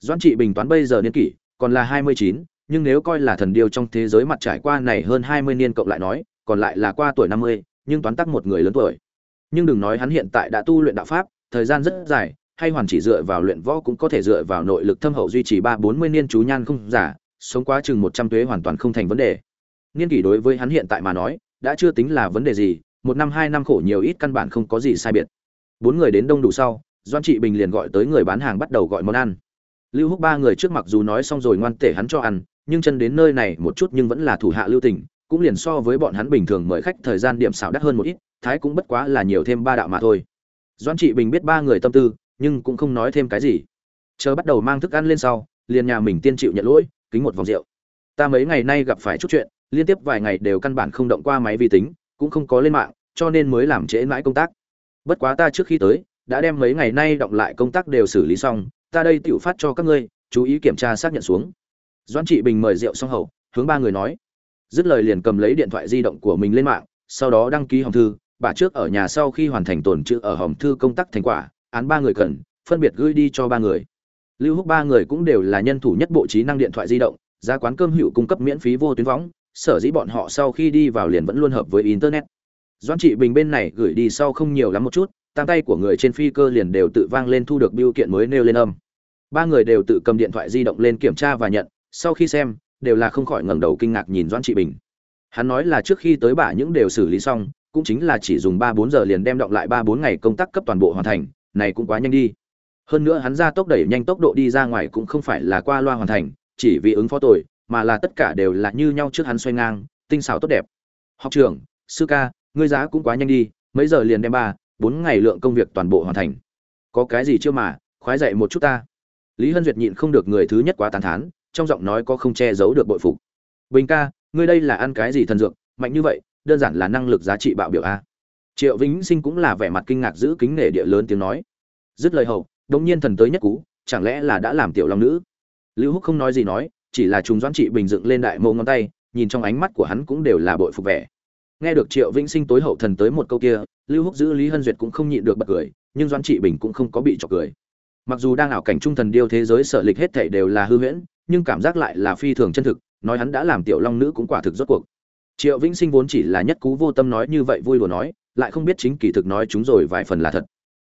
Doãn trị bình toán bây giờ niên kỷ, còn là hai mươi chín, nhưng nếu coi là thần điêu trong thế giới mặt trải qua này hơn hai mươi niên cộng lại nói, còn lại là qua tuổi năm mươi, nhưng toán tắc một người lớn tuổi. Nhưng đừng nói hắn hiện tại đã tu luyện đạo pháp, thời gian rất dài, hay hoàn chỉ dựa vào luyện võ cũng có thể dựa vào nội lực thâm hậu duy trì ba bốn mươi niên chú nhan không giả, sống quá chừng một trăm tuế hoàn toàn không thành vấn đề. Niên kỷ đối với hắn hiện tại mà nói, đã chưa tính là vấn đề gì một năm hai năm khổ nhiều ít căn bản không có gì sai biệt. Bốn người đến đông đủ sau, doan trị bình liền gọi tới người bán hàng bắt đầu gọi món ăn. Lưu húc ba người trước mặc dù nói xong rồi ngoan tể hắn cho ăn, nhưng chân đến nơi này một chút nhưng vẫn là thủ hạ lưu tình, cũng liền so với bọn hắn bình thường mời khách thời gian điểm xảo đắt hơn một ít, thái cũng bất quá là nhiều thêm ba đạo mà thôi. Doan trị bình biết ba người tâm tư, nhưng cũng không nói thêm cái gì. Chờ bắt đầu mang thức ăn lên sau, liền nhà mình tiên chịu nhận lỗi, kính một vòng rượu. Ta mấy ngày nay gặp phải chút chuyện, liên tiếp vài ngày đều căn bản không động qua máy vi tính cũng không có lên mạng, cho nên mới làm trễ mãi công tác. Bất quá ta trước khi tới, đã đem mấy ngày nay động lại công tác đều xử lý xong, ta đây tự phát cho các ngươi, chú ý kiểm tra xác nhận xuống. Doan trị bình mời rượu xong hậu, hướng ba người nói. Dứt lời liền cầm lấy điện thoại di động của mình lên mạng, sau đó đăng ký hòm thư bà trước ở nhà sau khi hoàn thành tổn chữ ở hòm thư công tác thành quả, án ba người cần, phân biệt gửi đi cho ba người. Lưu húc ba người cũng đều là nhân thủ nhất bộ trí năng điện thoại di động, giá quán cơm hữu cung cấp miễn phí vô tuyến võng sở dĩ bọn họ sau khi đi vào liền vẫn luôn hợp với internet. Doan trị bình bên này gửi đi sau không nhiều lắm một chút, tam tay của người trên phi cơ liền đều tự vang lên thu được biêu kiện mới nêu lên âm. Ba người đều tự cầm điện thoại di động lên kiểm tra và nhận, sau khi xem, đều là không khỏi ngẩng đầu kinh ngạc nhìn doan trị bình. Hắn nói là trước khi tới bả những đều xử lý xong, cũng chính là chỉ dùng ba bốn giờ liền đem động lại ba bốn ngày công tác cấp toàn bộ hoàn thành, này cũng quá nhanh đi. Hơn nữa hắn ra tốc đẩy nhanh tốc độ đi ra ngoài cũng không phải là qua loa hoàn thành, chỉ vì ứng phó tội mà là tất cả đều là như nhau trước hắn xoay ngang, tinh xảo tốt đẹp. Học trưởng, sư ca, ngươi giá cũng quá nhanh đi, mấy giờ liền đem ba, bốn ngày lượng công việc toàn bộ hoàn thành. Có cái gì chưa mà, khoái dậy một chút ta. Lý hân duyệt nhịn không được người thứ nhất quá tán thán, trong giọng nói có không che giấu được bội phục. Bình ca, ngươi đây là ăn cái gì thần dược, mạnh như vậy, đơn giản là năng lực giá trị bạo biểu a. Triệu vĩnh sinh cũng là vẻ mặt kinh ngạc giữ kính nể địa lớn tiếng nói. Dứt lời hậu, đống nhiên thần tới nhất cú, chẳng lẽ là đã làm tiểu long nữ? Lưu húc không nói gì nói chỉ là trùng doãn trị bình dựng lên đại mâu ngón tay, nhìn trong ánh mắt của hắn cũng đều là bội phục vẻ. Nghe được triệu vĩnh sinh tối hậu thần tới một câu kia, lưu húc giữ lý hân duyệt cũng không nhịn được bật cười, nhưng doãn trị bình cũng không có bị trọc cười. Mặc dù đang ảo cảnh trung thần điêu thế giới sở lịch hết thảy đều là hư huyễn, nhưng cảm giác lại là phi thường chân thực, nói hắn đã làm tiểu long nữ cũng quả thực rốt cuộc. Triệu vĩnh sinh vốn chỉ là nhất cú vô tâm nói như vậy vui đùa nói, lại không biết chính kỳ thực nói chúng rồi vài phần là thật.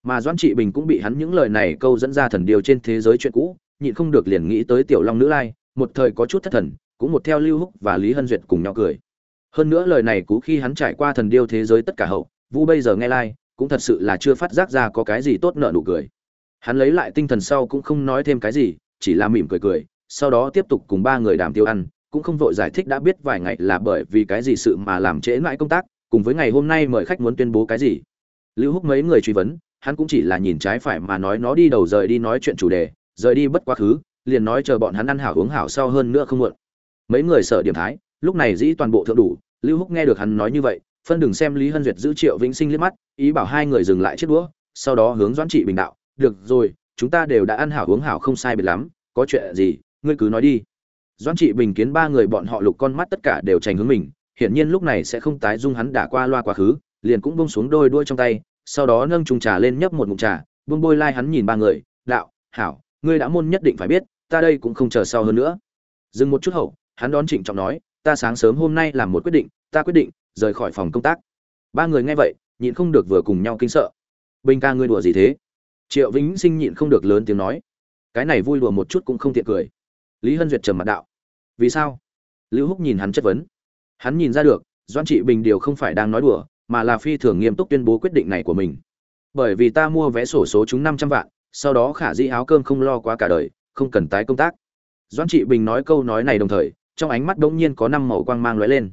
Mà doãn trị bình cũng bị hắn những lời này câu dẫn ra thần điều trên thế giới chuyện cũ, nhịn không được liền nghĩ tới tiểu long nữ lai một thời có chút thất thần cũng một theo lưu húc và lý hân duyệt cùng nhau cười. Hơn nữa lời này cú khi hắn trải qua thần điêu thế giới tất cả hậu vu bây giờ nghe lai、like, cũng thật sự là chưa phát giác ra có cái gì tốt nợ nụ cười. Hắn lấy lại tinh thần sau cũng không nói thêm cái gì chỉ là mỉm cười cười sau đó tiếp tục cùng ba người đàm tiêu ăn cũng không vội giải thích đã biết vài ngày là bởi vì cái gì sự mà làm trễ mãi công tác cùng với ngày hôm nay mời khách muốn tuyên bố cái gì. Lưu húc mấy người truy vấn hắn cũng chỉ là nhìn trái phải mà nói nó đi đầu rời đi nói chuyện chủ đề rời đi bất quá khứ liền nói chờ bọn hắn ăn hảo uống hảo sau hơn nữa không muộn. Mấy người sợ điểm thái, lúc này dĩ toàn bộ thượng đủ, lưu húc nghe được hắn nói như vậy, phân đừng xem lý hân duyệt giữ triệu vĩnh sinh liếc mắt, ý bảo hai người dừng lại chiếc đũa, sau đó hướng doãn trị bình đạo, được rồi, chúng ta đều đã ăn hảo uống hảo không sai biệt lắm, có chuyện gì, ngươi cứ nói đi. Doãn trị bình kiến ba người bọn họ lục con mắt tất cả đều trành hướng mình, hiển nhiên lúc này sẽ không tái dung hắn đã qua loa quá khứ, liền cũng buông xuống đôi đuôi trong tay, sau đó nâng chung trà lên nhấp một ngụm trà, buông bôi lai hắn nhìn ba người, đạo, hảo, ngươi đã môn nhất định phải biết ta đây cũng không chờ sau hơn nữa. Dừng một chút hậu, hắn đón trịnh trọng nói, ta sáng sớm hôm nay làm một quyết định, ta quyết định, rời khỏi phòng công tác. Ba người nghe vậy, nhịn không được vừa cùng nhau kinh sợ. Bình ca ngươi đùa gì thế? Triệu vĩnh sinh nhịn không được lớn tiếng nói. Cái này vui đùa một chút cũng không tiện cười. Lý hân duyệt trầm mặt đạo. Vì sao? Lưu húc nhìn hắn chất vấn. Hắn nhìn ra được doan trị bình điều không phải đang nói đùa, mà là phi thường nghiêm túc tuyên bố quyết định này của mình. Bởi vì ta mua vé sổ số chúng năm trăm vạn, sau đó khả dĩ áo cơm không lo quá cả đời không cần tái công tác. Doãn trị bình nói câu nói này đồng thời, trong ánh mắt bỗng nhiên có năm màu quang mang lóe lên.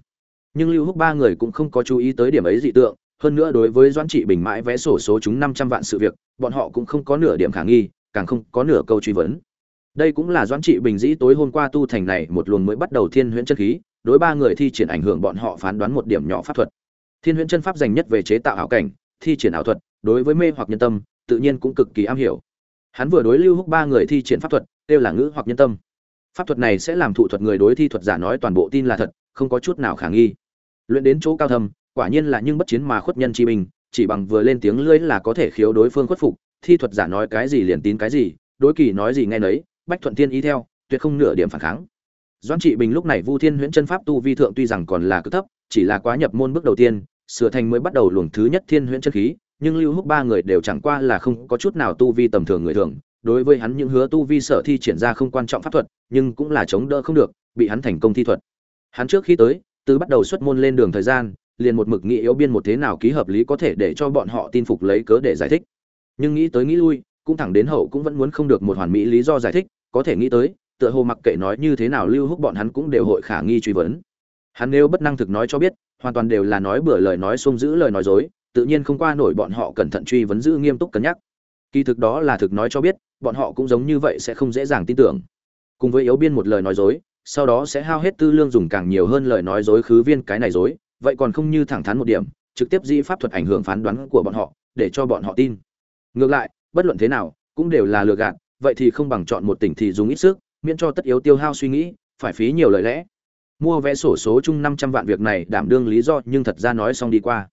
Nhưng lưu húc ba người cũng không có chú ý tới điểm ấy dị tượng, hơn nữa đối với Doãn trị bình mãi vẽ sổ số chúng năm trăm vạn sự việc, bọn họ cũng không có nửa điểm khả nghi, càng không có nửa câu truy vấn. Đây cũng là doãn trị bình dĩ tối hôm qua tu thành này một luồng mới bắt đầu thiên huyễn chân khí, đối ba người thi triển ảnh hưởng bọn họ phán đoán một điểm nhỏ pháp thuật. Thiên huyễn chân pháp dành nhất về chế tạo ảo cảnh, thi triển ảo thuật, đối với mê hoặc nhân tâm, tự nhiên cũng cực kỳ am hiểu hắn vừa đối lưu húc ba người thi triển pháp thuật, kêu là ngữ hoặc nhân tâm. Pháp thuật này sẽ làm thụ thuật người đối thi thuật giả nói toàn bộ tin là thật, không có chút nào khả nghi. Luyện đến chỗ cao thâm, quả nhiên là nhưng bất chiến mà khuất nhân chi bình chỉ bằng vừa lên tiếng lưỡi là có thể khiếu đối phương khuất phục, thi thuật giả nói cái gì liền tín cái gì, đối kỳ nói gì nghe nấy, bách thuận tiên ý theo, tuyệt không nửa điểm phản kháng. Doãn trị bình lúc này vu thiên huyễn chân pháp tu vi thượng tuy rằng còn là cực thấp, chỉ là quá nhập môn bước đầu tiên, sửa thành mới bắt đầu luồng thứ nhất thiên huyễn chân khí nhưng lưu húc ba người đều chẳng qua là không có chút nào tu vi tầm thường người thường, đối với hắn những hứa tu vi sở thi triển ra không quan trọng pháp thuật, nhưng cũng là chống đỡ không được, bị hắn thành công thi thuật. Hắn trước khi tới, từ bắt đầu xuất môn lên đường thời gian, liền một mực nghĩ yếu biên một thế nào ký hợp lý có thể để cho bọn họ tin phục lấy cớ để giải thích. Nhưng nghĩ tới nghĩ lui, cũng thẳng đến hậu cũng vẫn muốn không được một hoàn mỹ lý do giải thích, có thể nghĩ tới, tựa hồ mặc kệ nói như thế nào lưu húc bọn hắn cũng đều hội khả nghi truy vấn. Hắn nếu bất năng thực nói cho biết, hoàn toàn đều là nói bừa lời nói xung giữ lời nói dối tự nhiên không qua nổi bọn họ cẩn thận truy vấn giữ nghiêm túc cân nhắc. Kỳ thực đó là thực nói cho biết, bọn họ cũng giống như vậy sẽ không dễ dàng tin tưởng. Cùng với yếu biên một lời nói dối, sau đó sẽ hao hết tư lương dùng càng nhiều hơn lời nói dối khứ viên cái này dối, vậy còn không như thẳng thắn một điểm, trực tiếp dĩ pháp thuật ảnh hưởng phán đoán của bọn họ, để cho bọn họ tin. Ngược lại, bất luận thế nào, cũng đều là lừa gạt, vậy thì không bằng chọn một tỉnh thì dùng ít sức, miễn cho tất yếu tiêu hao suy nghĩ, phải phí nhiều lời lẽ. Mua vé sổ số chung năm trăm vạn việc này đảm đương lý do, nhưng thật ra nói xong đi qua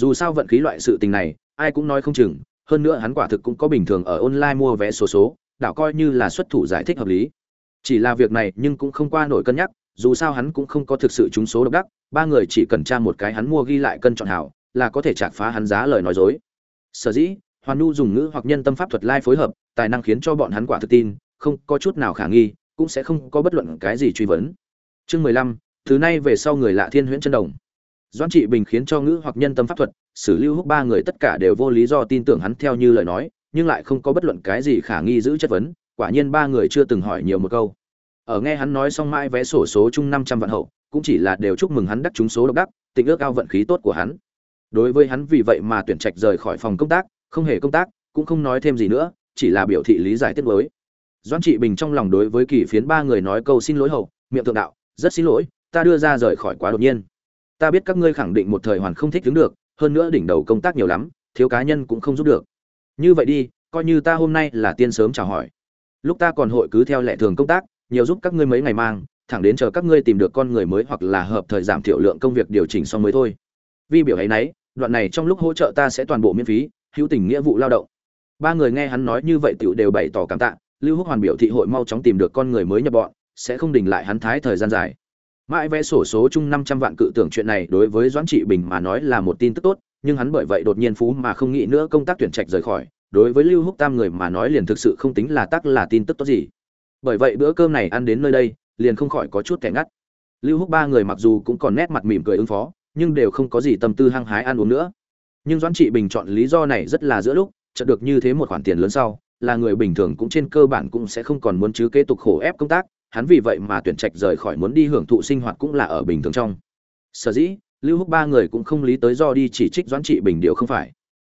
dù sao vận khí loại sự tình này, ai cũng nói không chừng, hơn nữa hắn quả thực cũng có bình thường ở online mua vé số số, đảo coi như là xuất thủ giải thích hợp lý. Chỉ là việc này nhưng cũng không qua nổi cân nhắc, dù sao hắn cũng không có thực sự trúng số độc đắc, ba người chỉ cần tra một cái hắn mua ghi lại cân chọn hảo, là có thể chạc phá hắn giá lời nói dối. Sở dĩ, hoàn nu dùng ngữ hoặc nhân tâm pháp thuật lai phối hợp, tài năng khiến cho bọn hắn quả thực tin, không có chút nào khả nghi, cũng sẽ không có bất luận cái gì truy vấn. Chương mười lăm, thứ nay về sau người lạ thiên huyễn chân đồng doan trị bình khiến cho ngữ hoặc nhân tâm pháp thuật xử lưu húc ba người tất cả đều vô lý do tin tưởng hắn theo như lời nói, nhưng lại không có bất luận cái gì khả nghi giữ chất vấn, quả nhiên ba người chưa từng hỏi nhiều một câu. Ở nghe hắn nói xong mãi vé sổ số chung năm trăm vạn hậu, cũng chỉ là đều chúc mừng hắn đắc trúng số độc đắc tình ước ao vận khí tốt của hắn. Đối với hắn vì vậy mà tuyển trạch rời khỏi phòng công tác, không hề công tác, cũng không nói thêm gì nữa, chỉ là biểu thị lý giải tiết mới doãn trị bình trong lòng đối với kỳ phiến ba người nói câu xin lỗi hậu, miệng thượng đạo, rất xin lỗi, ta đưa ra rời khỏi quá đột nhiên ta biết các ngươi khẳng định một thời hoàn không thích đứng được, hơn nữa đỉnh đầu công tác nhiều lắm, thiếu cá nhân cũng không giúp được. Như vậy đi, coi như ta hôm nay là tiên sớm chào hỏi. Lúc ta còn hội cứ theo lệ thường công tác, nhiều giúp các ngươi mấy ngày mang, thẳng đến chờ các ngươi tìm được con người mới hoặc là hợp thời giảm thiểu lượng công việc điều chỉnh xong mới thôi. Vi biểu ấy nấy, đoạn này trong lúc hỗ trợ ta sẽ toàn bộ miễn phí, hữu tình nghĩa vụ lao động. Ba người nghe hắn nói như vậy tựu đều bày tỏ cảm tạ, lưu húc hoàn biểu thị hội mau chóng tìm được con người mới nhập bọn, sẽ không đình lại hắn thái thời gian dài mãi vẽ sổ số chung năm trăm vạn cự tưởng chuyện này đối với doãn trị bình mà nói là một tin tức tốt, nhưng hắn bởi vậy đột nhiên phú mà không nghĩ nữa công tác tuyển trạch rời khỏi. Đối với lưu húc tam người mà nói liền thực sự không tính là tắc là tin tức tốt gì. Bởi vậy bữa cơm này ăn đến nơi đây, liền không khỏi có chút thẻ ngắt. Lưu húc ba người mặc dù cũng còn nét mặt mỉm cười ứng phó, nhưng đều không có gì tâm tư hăng hái ăn uống nữa. Nhưng doãn trị bình chọn lý do này rất là giữa lúc, chợt được như thế một khoản tiền lớn sau, là người bình thường cũng trên cơ bản cũng sẽ không còn muốn chứ kế tục khổ ép công tác hắn vì vậy mà tuyển trạch rời khỏi muốn đi hưởng thụ sinh hoạt cũng là ở bình thường trong. Sở dĩ, lưu húc ba người cũng không lý tới do đi chỉ trích doãn trị bình điều không phải.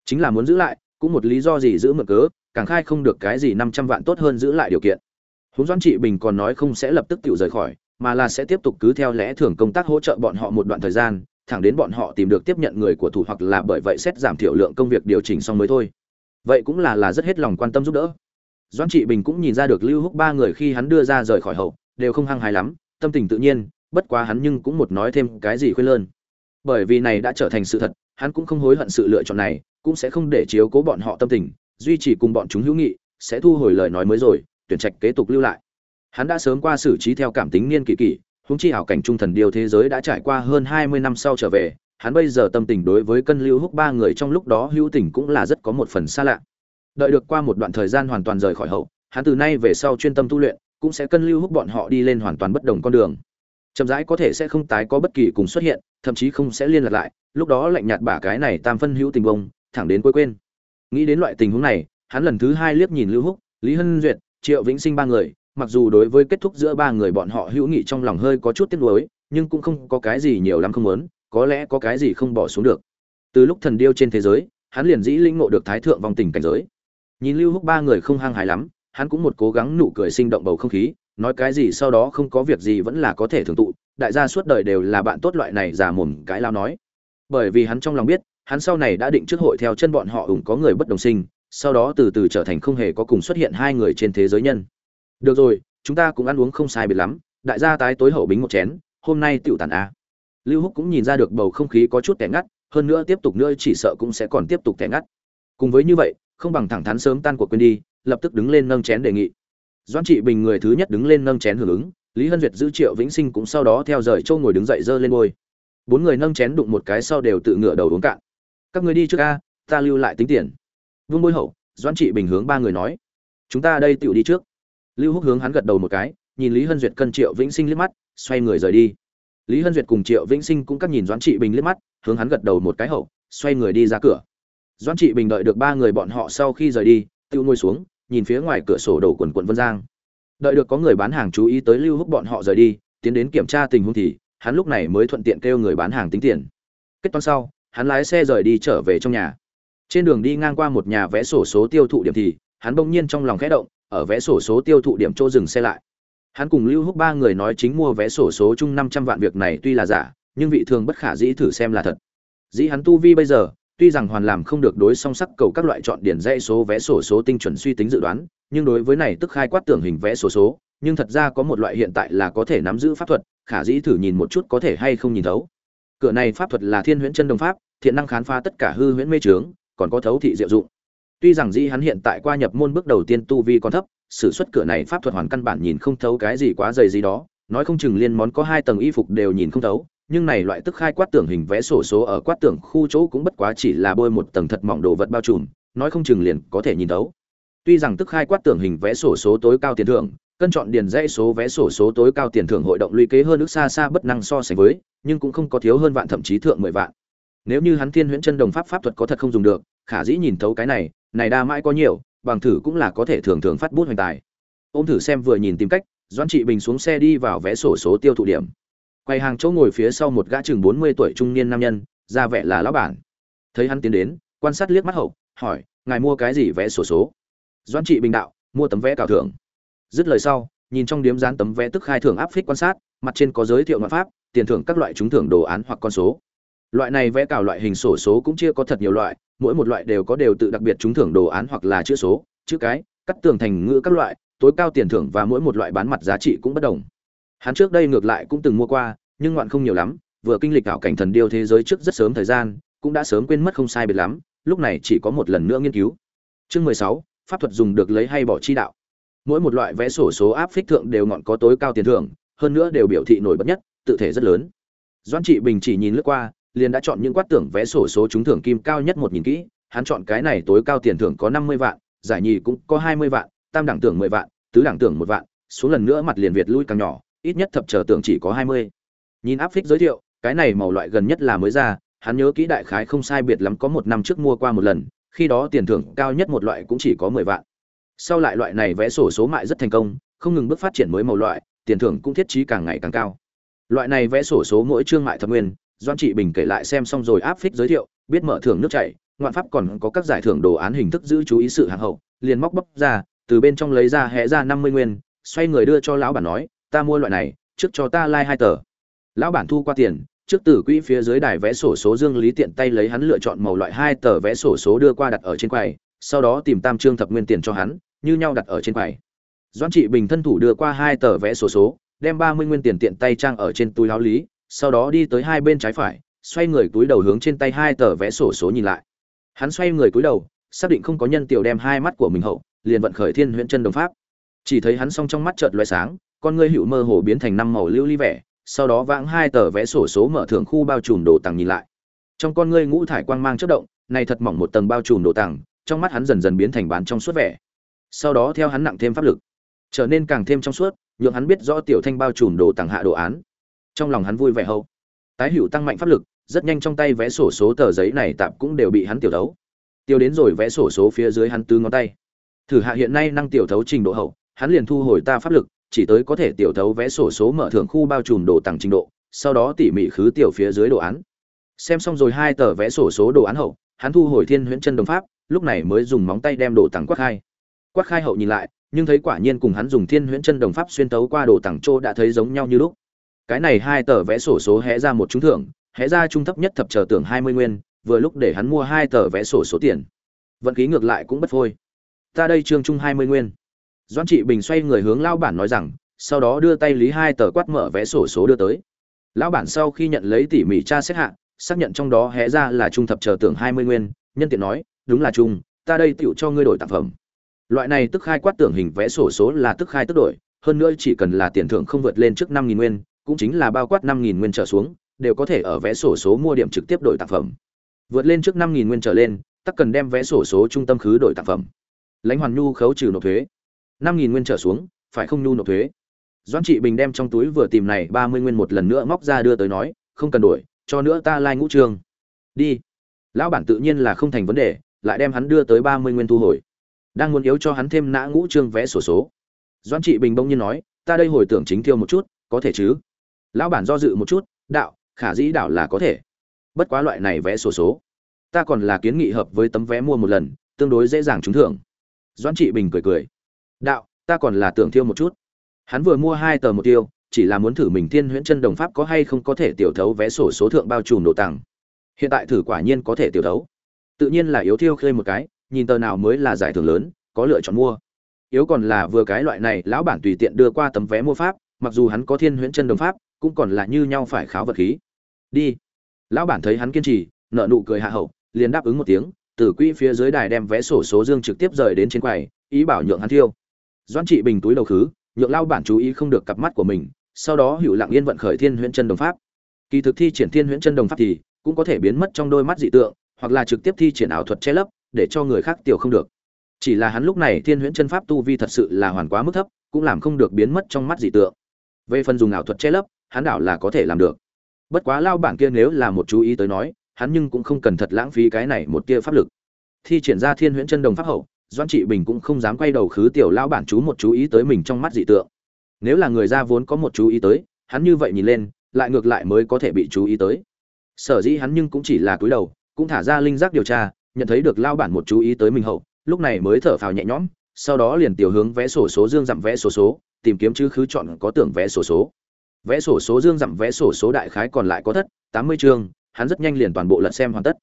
Chính là muốn giữ lại, cũng một lý do gì giữ mượn cớ, càng khai không được cái gì năm trăm vạn tốt hơn giữ lại điều kiện. Huống doãn trị bình còn nói không sẽ lập tức tự rời khỏi, mà là sẽ tiếp tục cứ theo lẽ thường công tác hỗ trợ bọn họ một đoạn thời gian, thẳng đến bọn họ tìm được tiếp nhận người của thủ hoặc là bởi vậy xét giảm thiểu lượng công việc điều chỉnh xong mới thôi. Vậy cũng là là rất hết lòng quan tâm giúp đỡ doãn trị bình cũng nhìn ra được lưu húc ba người khi hắn đưa ra rời khỏi hậu, đều không hăng hái lắm, tâm tình tự nhiên, bất quá hắn nhưng cũng một nói thêm cái gì khuyên lơn. Bởi vì này đã trở thành sự thật, hắn cũng không hối hận sự lựa chọn này, cũng sẽ không để chiếu cố bọn họ tâm tình, duy trì cùng bọn chúng hữu nghị, sẽ thu hồi lời nói mới rồi, tuyển trạch kế tục lưu lại. Hắn đã sớm qua xử trí theo cảm tính niên kỳ kỷ húng chi hảo cảnh trung thần điều thế giới đã trải qua hơn hai mươi năm sau trở về, hắn bây giờ tâm tình đối với cân lưu húc ba người trong lúc đó hữu tình cũng là rất có một phần xa lạ đợi được qua một đoạn thời gian hoàn toàn rời khỏi hậu, hắn từ nay về sau chuyên tâm tu luyện, cũng sẽ cân lưu hút bọn họ đi lên hoàn toàn bất đồng con đường. Chậm rãi có thể sẽ không tái có bất kỳ cùng xuất hiện, thậm chí không sẽ liên lạc lại, lúc đó lạnh nhạt bả cái này tam phân hữu tình bông, thẳng đến cuối quên. Nghĩ đến loại tình huống này, hắn lần thứ hai liếc nhìn lưu húc, lý hân duyệt, triệu vĩnh sinh ba người, mặc dù đối với kết thúc giữa ba người bọn họ hữu nghị trong lòng hơi có chút tiếc nuối, nhưng cũng không có cái gì nhiều lắm không muốn, có lẽ có cái gì không bỏ xuống được. Từ lúc thần điêu trên thế giới, hắn liền dĩ linh ngộ được thái thượng vòng tình cảnh giới nhìn lưu húc ba người không hăng hài lắm, hắn cũng một cố gắng nụ cười sinh động bầu không khí, nói cái gì sau đó không có việc gì vẫn là có thể thường tụ, đại gia suốt đời đều là bạn tốt loại này già mồm cái lao nói. Bởi vì hắn trong lòng biết, hắn sau này đã định trước hội theo chân bọn họ ủng có người bất đồng sinh, sau đó từ từ trở thành không hề có cùng xuất hiện hai người trên thế giới nhân. Được rồi, chúng ta cũng ăn uống không sai biệt lắm, đại gia tái tối hậu bính một chén, hôm nay tựu tàn a. Lưu húc cũng nhìn ra được bầu không khí có chút tẻ ngắt, hơn nữa tiếp tục nữa chỉ sợ cũng sẽ còn tiếp tục tẻ ngắt. Cùng với như vậy không bằng thẳng thắn sớm tan cuộc quên đi, lập tức đứng lên nâng chén đề nghị. Doãn trị bình người thứ nhất đứng lên nâng chén hưởng ứng, lý hân duyệt giữ triệu vĩnh sinh cũng sau đó theo rời châu ngồi đứng dậy dơ lên ngôi. Bốn người nâng chén đụng một cái sau đều tự ngửa đầu uống cạn. Các người đi trước a, ta lưu lại tính tiền. Vương bôi hậu, doãn trị bình hướng ba người nói. Chúng ta đây tựu đi trước. Lưu húc hướng hắn gật đầu một cái, nhìn lý hân duyệt cân triệu vĩnh sinh liếc mắt, xoay người rời đi. Lý hân duyệt cùng triệu vĩnh sinh cũng cắt nhìn doãn trị bình liếc mắt, hướng hắn gật đầu một cái hậu, xoay người đi ra cửa doãn trị bình đợi được ba người bọn họ sau khi rời đi tự ngồi xuống, nhìn phía ngoài cửa sổ đổ quần quận vân giang. Đợi được có người bán hàng chú ý tới lưu húc bọn họ rời đi, tiến đến kiểm tra tình huống thì, hắn lúc này mới thuận tiện kêu người bán hàng tính tiền. Kết toán sau, hắn lái xe rời đi trở về trong nhà. Trên đường đi ngang qua một nhà vẽ sổ số tiêu thụ điểm thì, hắn bỗng nhiên trong lòng khẽ động, ở vẽ sổ số tiêu thụ điểm chỗ dừng xe lại. Hắn cùng lưu húc ba người nói chính mua vé sổ số chung năm trăm vạn việc này tuy là giả, nhưng vị thường bất khả dĩ thử xem là thật. Dĩ hắn tu vi bây giờ tuy rằng hoàn làm không được đối song sắc cầu các loại chọn điển dãy số, vé sổ số, tinh chuẩn suy tính dự đoán, nhưng đối với này tức khai quát tưởng hình vé sổ số, nhưng thật ra có một loại hiện tại là có thể nắm giữ pháp thuật, khả dĩ thử nhìn một chút có thể hay không nhìn thấu. Cửa này pháp thuật là thiên huyễn chân đồng pháp, thiện năng khán phá tất cả hư huyễn mê trướng còn có thấu thị diệu dụng. Tuy rằng dĩ hắn hiện tại qua nhập môn bước đầu tiên tu vi còn thấp, sử xuất cửa này pháp thuật hoàn căn bản nhìn không thấu cái gì quá dày gì đó, nói không chừng liên món có hai tầng y phục đều nhìn không thấu nhưng này loại tức khai quát tưởng hình vẽ sổ số ở quát tưởng khu chỗ cũng bất quá chỉ là bôi một tầng thật mỏng đồ vật bao trùm, nói không chừng liền có thể nhìn thấu. Tuy rằng tức khai quát tưởng hình vẽ sổ số tối cao tiền thưởng, cân chọn điền dãy số vé sổ số tối cao tiền thưởng hội động lũy kế hơn nước xa xa bất năng so sánh với, nhưng cũng không có thiếu hơn vạn thậm chí thượng mười vạn. Nếu như hắn thiên huyễn chân đồng pháp pháp thuật có thật không dùng được, khả dĩ nhìn thấu cái này này đa mãi có nhiều, bằng thử cũng là có thể thường thường phát bút hoành tài. Ôm thử xem vừa nhìn tìm cách, doãn trị bình xuống xe đi vào vé sổ số tiêu thụ điểm quay hàng chỗ ngồi phía sau một gã chừng bốn mươi tuổi trung niên nam nhân, ra vẻ là lão bản. Thấy hắn tiến đến, quan sát liếc mắt hậu, hỏi, ngài mua cái gì vé sổ số? Doãn trị bình đạo, mua tấm vé cào thưởng. Dứt lời sau, nhìn trong điếm dán tấm vé tức khai thưởng áp phích quan sát, mặt trên có giới thiệu ngoại pháp, tiền thưởng các loại trúng thưởng đồ án hoặc con số. Loại này vẽ cào loại hình sổ số cũng chia có thật nhiều loại, mỗi một loại đều có đều tự đặc biệt trúng thưởng đồ án hoặc là chữ số, chữ cái, cắt tường thành ngữ các loại, tối cao tiền thưởng và mỗi một loại bán mặt giá trị cũng bất đồng hắn trước đây ngược lại cũng từng mua qua, nhưng ngoạn không nhiều lắm, vừa kinh lịch ảo cảnh thần điêu thế giới trước rất sớm thời gian, cũng đã sớm quên mất không sai biệt lắm, lúc này chỉ có một lần nữa nghiên cứu. Chương mười sáu, pháp thuật dùng được lấy hay bỏ chi đạo. Mỗi một loại vẽ sổ số áp phích thượng đều ngọn có tối cao tiền thưởng, hơn nữa đều biểu thị nổi bật nhất, tự thể rất lớn. Doãn trị bình chỉ nhìn lướt qua, liền đã chọn những quát tưởng vẽ sổ số trúng thưởng kim cao nhất một nhìn kỹ, hắn chọn cái này tối cao tiền thưởng có năm mươi vạn, giải nhì cũng có hai mươi vạn, tam đẳng tưởng mười vạn, tứ đẳng tưởng một vạn, xuống lần nữa mặt liền việt lui càng nhỏ ít nhất thập chờ tưởng chỉ có hai mươi. Nhìn áp phích giới thiệu, cái này màu loại gần nhất là mới ra, hắn nhớ kỹ đại khái không sai biệt lắm có một năm trước mua qua một lần, khi đó tiền thưởng cao nhất một loại cũng chỉ có mười vạn. Sau lại loại này vẽ sổ số mại rất thành công, không ngừng bước phát triển mới màu loại, tiền thưởng cũng thiết trí càng ngày càng cao. Loại này vẽ sổ số mỗi chương mại thập nguyên doan trị bình kể lại xem xong rồi áp phích giới thiệu, biết mở thưởng nước chảy, ngoạn pháp còn có các giải thưởng đồ án hình thức giữ chú ý sự hàng hậu, liền móc bóc ra, từ bên trong lấy ra hẽ ra năm mươi nguyên, xoay người đưa cho lão bản nói ta mua loại này, trước cho ta lai、like、hai tờ. Lão bản thu qua tiền, trước từ quỹ phía dưới đài vẽ sổ số dương lý tiện tay lấy hắn lựa chọn màu loại hai tờ vẽ sổ số đưa qua đặt ở trên quầy, sau đó tìm tam trương thập nguyên tiền cho hắn, như nhau đặt ở trên quầy. Doan trị bình thân thủ đưa qua hai tờ vẽ sổ số, đem ba mươi nguyên tiền tiện tay trang ở trên túi áo lý, sau đó đi tới hai bên trái phải, xoay người túi đầu hướng trên tay hai tờ vẽ sổ số nhìn lại. Hắn xoay người túi đầu, xác định không có nhân tiểu đem hai mắt của mình hậu, liền vận khởi thiên huyễn chân đồng pháp. Chỉ thấy hắn song trong mắt chợt loé sáng con ngươi hữu mơ hồ biến thành năm màu lưu ly vẻ, sau đó vãng hai tờ vẽ sổ số mở thưởng khu bao trùm đồ tàng nhìn lại. Trong con ngươi ngũ thải quang mang chất động, này thật mỏng một tầng bao trùm đồ tàng trong mắt hắn dần dần biến thành bán trong suốt vẻ. Sau đó theo hắn nặng thêm pháp lực, trở nên càng thêm trong suốt, nhượng hắn biết rõ tiểu thanh bao trùm đồ tàng hạ đồ án. Trong lòng hắn vui vẻ hâu tái hữu tăng mạnh pháp lực, rất nhanh trong tay vẽ sổ số tờ giấy này tạm cũng đều bị hắn tiểu thấu. Tiêu đến rồi vẽ sổ số phía dưới hắn tứ ngón tay. Thử hạ hiện nay năng tiểu thấu trình độ hậu, hắn liền thu hồi ta pháp lực chỉ tới có thể tiểu thấu vẽ sổ số mở thưởng khu bao trùm đồ tặng trình độ, sau đó tỉ mỉ khứ tiểu phía dưới đồ án. Xem xong rồi hai tờ vẽ sổ số đồ án hậu, hắn thu hồi thiên huyễn chân đồng pháp, lúc này mới dùng móng tay đem đồ tặng quát khai. Quát khai hậu nhìn lại, nhưng thấy quả nhiên cùng hắn dùng thiên huyễn chân đồng pháp xuyên tấu qua đồ tặng trô đã thấy giống nhau như lúc. Cái này hai tờ vẽ sổ số hé ra một trúng thưởng, hé ra trung thấp nhất thập chờ tưởng hai mươi nguyên, vừa lúc để hắn mua hai tờ vẽ sổ số tiền. Vận khí ngược lại cũng bất phôi. Ta đây trương trung hai mươi nguyên doan trị bình xoay người hướng lao bản nói rằng, sau đó đưa tay lý hai tờ quát mở vé sổ số đưa tới. Lão bản sau khi nhận lấy tỉ mỉ tra xét hạ, xác nhận trong đó hé ra là trung thập chờ tưởng hai mươi nguyên, nhân tiện nói, đúng là trung, ta đây tựu cho ngươi đổi tặng phẩm. Loại này tức khai quát tưởng hình vẽ sổ số là tức khai tức đổi, hơn nữa chỉ cần là tiền thưởng không vượt lên trước năm nghìn nguyên, cũng chính là bao quát năm nghìn nguyên trở xuống, đều có thể ở vẽ sổ số mua điểm trực tiếp đổi tặng phẩm. Vượt lên trước năm nghìn nguyên trở lên, tắc cần đem vé sổ số trung tâm khứ đổi tặng phẩm. Lãnh hoàn nhu khấu trừ nộp thuế năm nghìn nguyên trở xuống, phải không nhu nộp thuế? Doãn trị bình đem trong túi vừa tìm này ba mươi nguyên một lần nữa móc ra đưa tới nói, không cần đổi, cho nữa ta lai、like、ngũ trương đi. Lão bản tự nhiên là không thành vấn đề, lại đem hắn đưa tới ba mươi nguyên thu hồi. Đang muốn yếu cho hắn thêm nã ngũ trương vẽ sổ số. Doãn trị bình bỗng nhiên nói, ta đây hồi tưởng chính tiêu một chút, có thể chứ? Lão bản do dự một chút, đạo, khả dĩ đạo là có thể. Bất quá loại này vẽ sổ số, ta còn là kiến nghị hợp với tấm vé mua một lần, tương đối dễ dàng trúng thưởng. Doãn trị bình cười cười đạo, ta còn là tưởng thiêu một chút. Hắn vừa mua hai tờ một tiêu, chỉ là muốn thử mình thiên huyễn chân đồng pháp có hay không có thể tiểu thấu vé sổ số thượng bao trùm đồ tặng. Hiện tại thử quả nhiên có thể tiểu thấu. Tự nhiên là yếu thiêu khơi một cái, nhìn tờ nào mới là giải thưởng lớn, có lựa chọn mua. Yếu còn là vừa cái loại này, lão bản tùy tiện đưa qua tấm vé mua pháp, mặc dù hắn có thiên huyễn chân đồng pháp, cũng còn là như nhau phải kháo vật khí. Đi. Lão bản thấy hắn kiên trì nợ nụ cười hạ hậu, liền đáp ứng một tiếng, từ quỹ phía dưới đài đem vé sổ số dương trực tiếp rời đến trên quầy, ý bảo nhượng hắn thiêu doan trị bình túi đầu khứ, nhượng lao bản chú ý không được cặp mắt của mình, sau đó hữu lặng yên vận khởi thiên huyễn chân đồng pháp. Kỳ thực thi triển thiên huyễn chân đồng pháp thì cũng có thể biến mất trong đôi mắt dị tượng, hoặc là trực tiếp thi triển ảo thuật che lấp, để cho người khác tiểu không được. Chỉ là hắn lúc này thiên huyễn chân pháp tu vi thật sự là hoàn quá mức thấp, cũng làm không được biến mất trong mắt dị tượng. Về phần dùng ảo thuật che lấp, hắn đảo là có thể làm được. Bất quá lao bản kia nếu là một chú ý tới nói, hắn nhưng cũng không cần thật lãng phí cái này một tia pháp lực. Thi triển ra thiên huyễn chân đồng pháp hậu doan trị bình cũng không dám quay đầu khứ tiểu lao bản chú một chú ý tới mình trong mắt dị tượng. Nếu là người ra vốn có một chú ý tới, hắn như vậy nhìn lên, lại ngược lại mới có thể bị chú ý tới. Sở dĩ hắn nhưng cũng chỉ là cúi đầu, cũng thả ra linh giác điều tra, nhận thấy được lao bản một chú ý tới mình hậu, lúc này mới thở phào nhẹ nhõm, sau đó liền tiểu hướng vẽ sổ số dương dặm vẽ sổ số, tìm kiếm chữ khứ chọn có tưởng vẽ sổ số. Vẽ sổ số dương dặm vẽ sổ số đại khái còn lại có thất, tám mươi chương, hắn rất nhanh liền toàn bộ lật xem hoàn tất.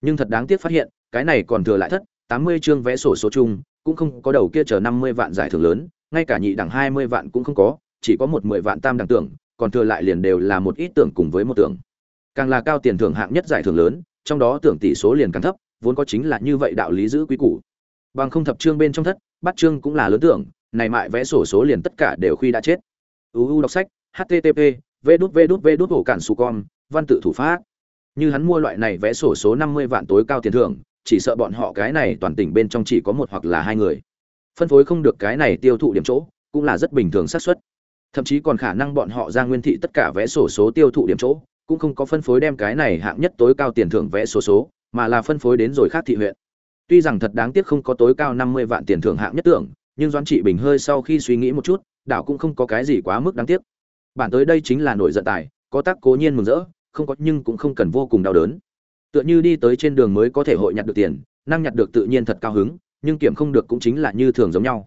Nhưng thật đáng tiếc phát hiện, cái này còn thừa lại thất tám mươi chương vẽ sổ số chung, cũng không có đầu kia chờ năm mươi vạn giải thưởng lớn, ngay cả nhị đẳng hai mươi vạn cũng không có, chỉ có một mười vạn tam đẳng tưởng, còn thừa lại liền đều là một ít tưởng cùng với một tưởng. Càng là cao tiền thưởng hạng nhất giải thưởng lớn, trong đó tưởng tỷ số liền càng thấp, vốn có chính là như vậy đạo lý giữ quý củ. Bằng không thập chương bên trong thất bắt chương cũng là lớn tưởng, này mại vẽ sổ số liền tất cả đều khi đã chết. Uu đọc sách http v đút hổ cản su con văn tự thủ pháp. Như hắn mua loại này vẽ sổ số năm mươi vạn tối cao tiền thưởng chỉ sợ bọn họ cái này toàn tỉnh bên trong chỉ có một hoặc là hai người. Phân phối không được cái này tiêu thụ điểm chỗ, cũng là rất bình thường xác suất. Thậm chí còn khả năng bọn họ ra nguyên thị tất cả vẽ sổ số tiêu thụ điểm chỗ, cũng không có phân phối đem cái này hạng nhất tối cao tiền thưởng vẽ sổ số, mà là phân phối đến rồi khác thị huyện. Tuy rằng thật đáng tiếc không có tối cao năm mươi vạn tiền thưởng hạng nhất tưởng, nhưng doãn trị bình hơi sau khi suy nghĩ một chút, đảo cũng không có cái gì quá mức đáng tiếc. Bản tới đây chính là nổi giận tài, có tác cố nhiên mừng rỡ, không có nhưng cũng không cần vô cùng đau đớn tựa như đi tới trên đường mới có thể hội nhặt được tiền, năng nhặt được tự nhiên thật cao hứng, nhưng kiểm không được cũng chính là như thường giống nhau.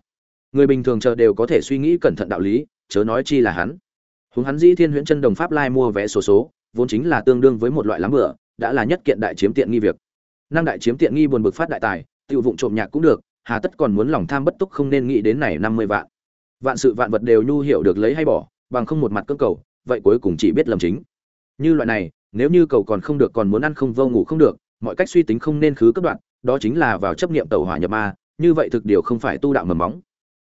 Người bình thường chờ đều có thể suy nghĩ cẩn thận đạo lý, chớ nói chi là hắn. Húng hắn dĩ thiên huyễn chân đồng pháp lai mua vé số số, vốn chính là tương đương với một loại lắm bựa đã là nhất kiện đại chiếm tiện nghi việc. Năng đại chiếm tiện nghi buồn bực phát đại tài, tiêu vụng trộm nhạc cũng được, hà tất còn muốn lòng tham bất túc không nên nghĩ đến này năm mươi vạn. Vạn sự vạn vật đều nhu hiểu được lấy hay bỏ, bằng không một mặt cơ cầu, vậy cuối cùng chỉ biết lầm chính. Như loại này nếu như cầu còn không được còn muốn ăn không vô ngủ không được mọi cách suy tính không nên khứ cấp đoạn đó chính là vào chấp niệm tàu hỏa nhập ma như vậy thực điều không phải tu đạo mầm móng.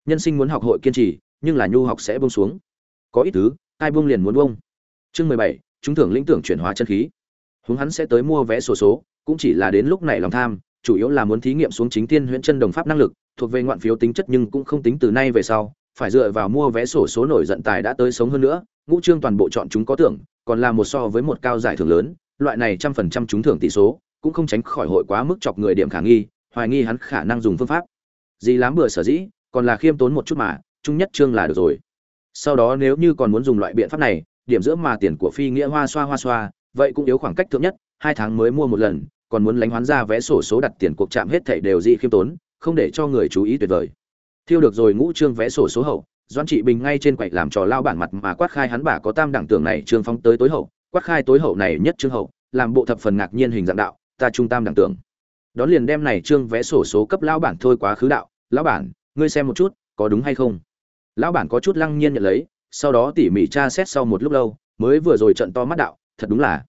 Nhân sinh muốn học hội kiên trì nhưng là nhu học sẽ buông xuống. Có ít thứ ai buông liền muốn buông. Chương mười bảy chúng thưởng lĩnh tưởng chuyển hóa chân khí. Hướng hắn sẽ tới mua vé sổ số, số cũng chỉ là đến lúc này lòng tham chủ yếu là muốn thí nghiệm xuống chính tiên huyễn chân đồng pháp năng lực thuộc về ngoạn phiếu tính chất nhưng cũng không tính từ nay về sau phải dựa vào mua vé sổ số nổi giận tài đã tới sống hơn nữa, ngũ trương toàn bộ chọn chúng có tưởng còn là một so với một cao giải thưởng lớn, loại này trăm phần trăm trúng thưởng tỷ số, cũng không tránh khỏi hội quá mức chọc người điểm khả nghi, hoài nghi hắn khả năng dùng phương pháp. Gì lắm bừa sở dĩ, còn là khiêm tốn một chút mà, chung nhất trương là được rồi. Sau đó nếu như còn muốn dùng loại biện pháp này, điểm giữa mà tiền của phi nghĩa hoa xoa hoa xoa, vậy cũng yếu khoảng cách thượng nhất, hai tháng mới mua một lần, còn muốn lánh hoán ra vé sổ số đặt tiền cuộc chạm hết thảy đều dị khiêm tốn, không để cho người chú ý tuyệt vời thiêu được rồi ngũ trương vé sổ số hậu doan trị bình ngay trên quậy làm trò lao bản mặt mà quát khai hắn bà có tam đẳng tưởng này trương phong tới tối hậu, quát khai tối hậu này nhất trương hậu, làm bộ thập phần ngạc nhiên hình dạng đạo, ta trung tam đẳng tưởng. Đón liền đem này trương vé sổ số cấp lão bản thôi quá khứ đạo, lão bản, ngươi xem một chút, có đúng hay không? Lão bản có chút lăng nhiên nhận lấy, sau đó tỉ mỉ tra xét sau một lúc lâu, mới vừa rồi trận to mắt đạo, thật đúng là.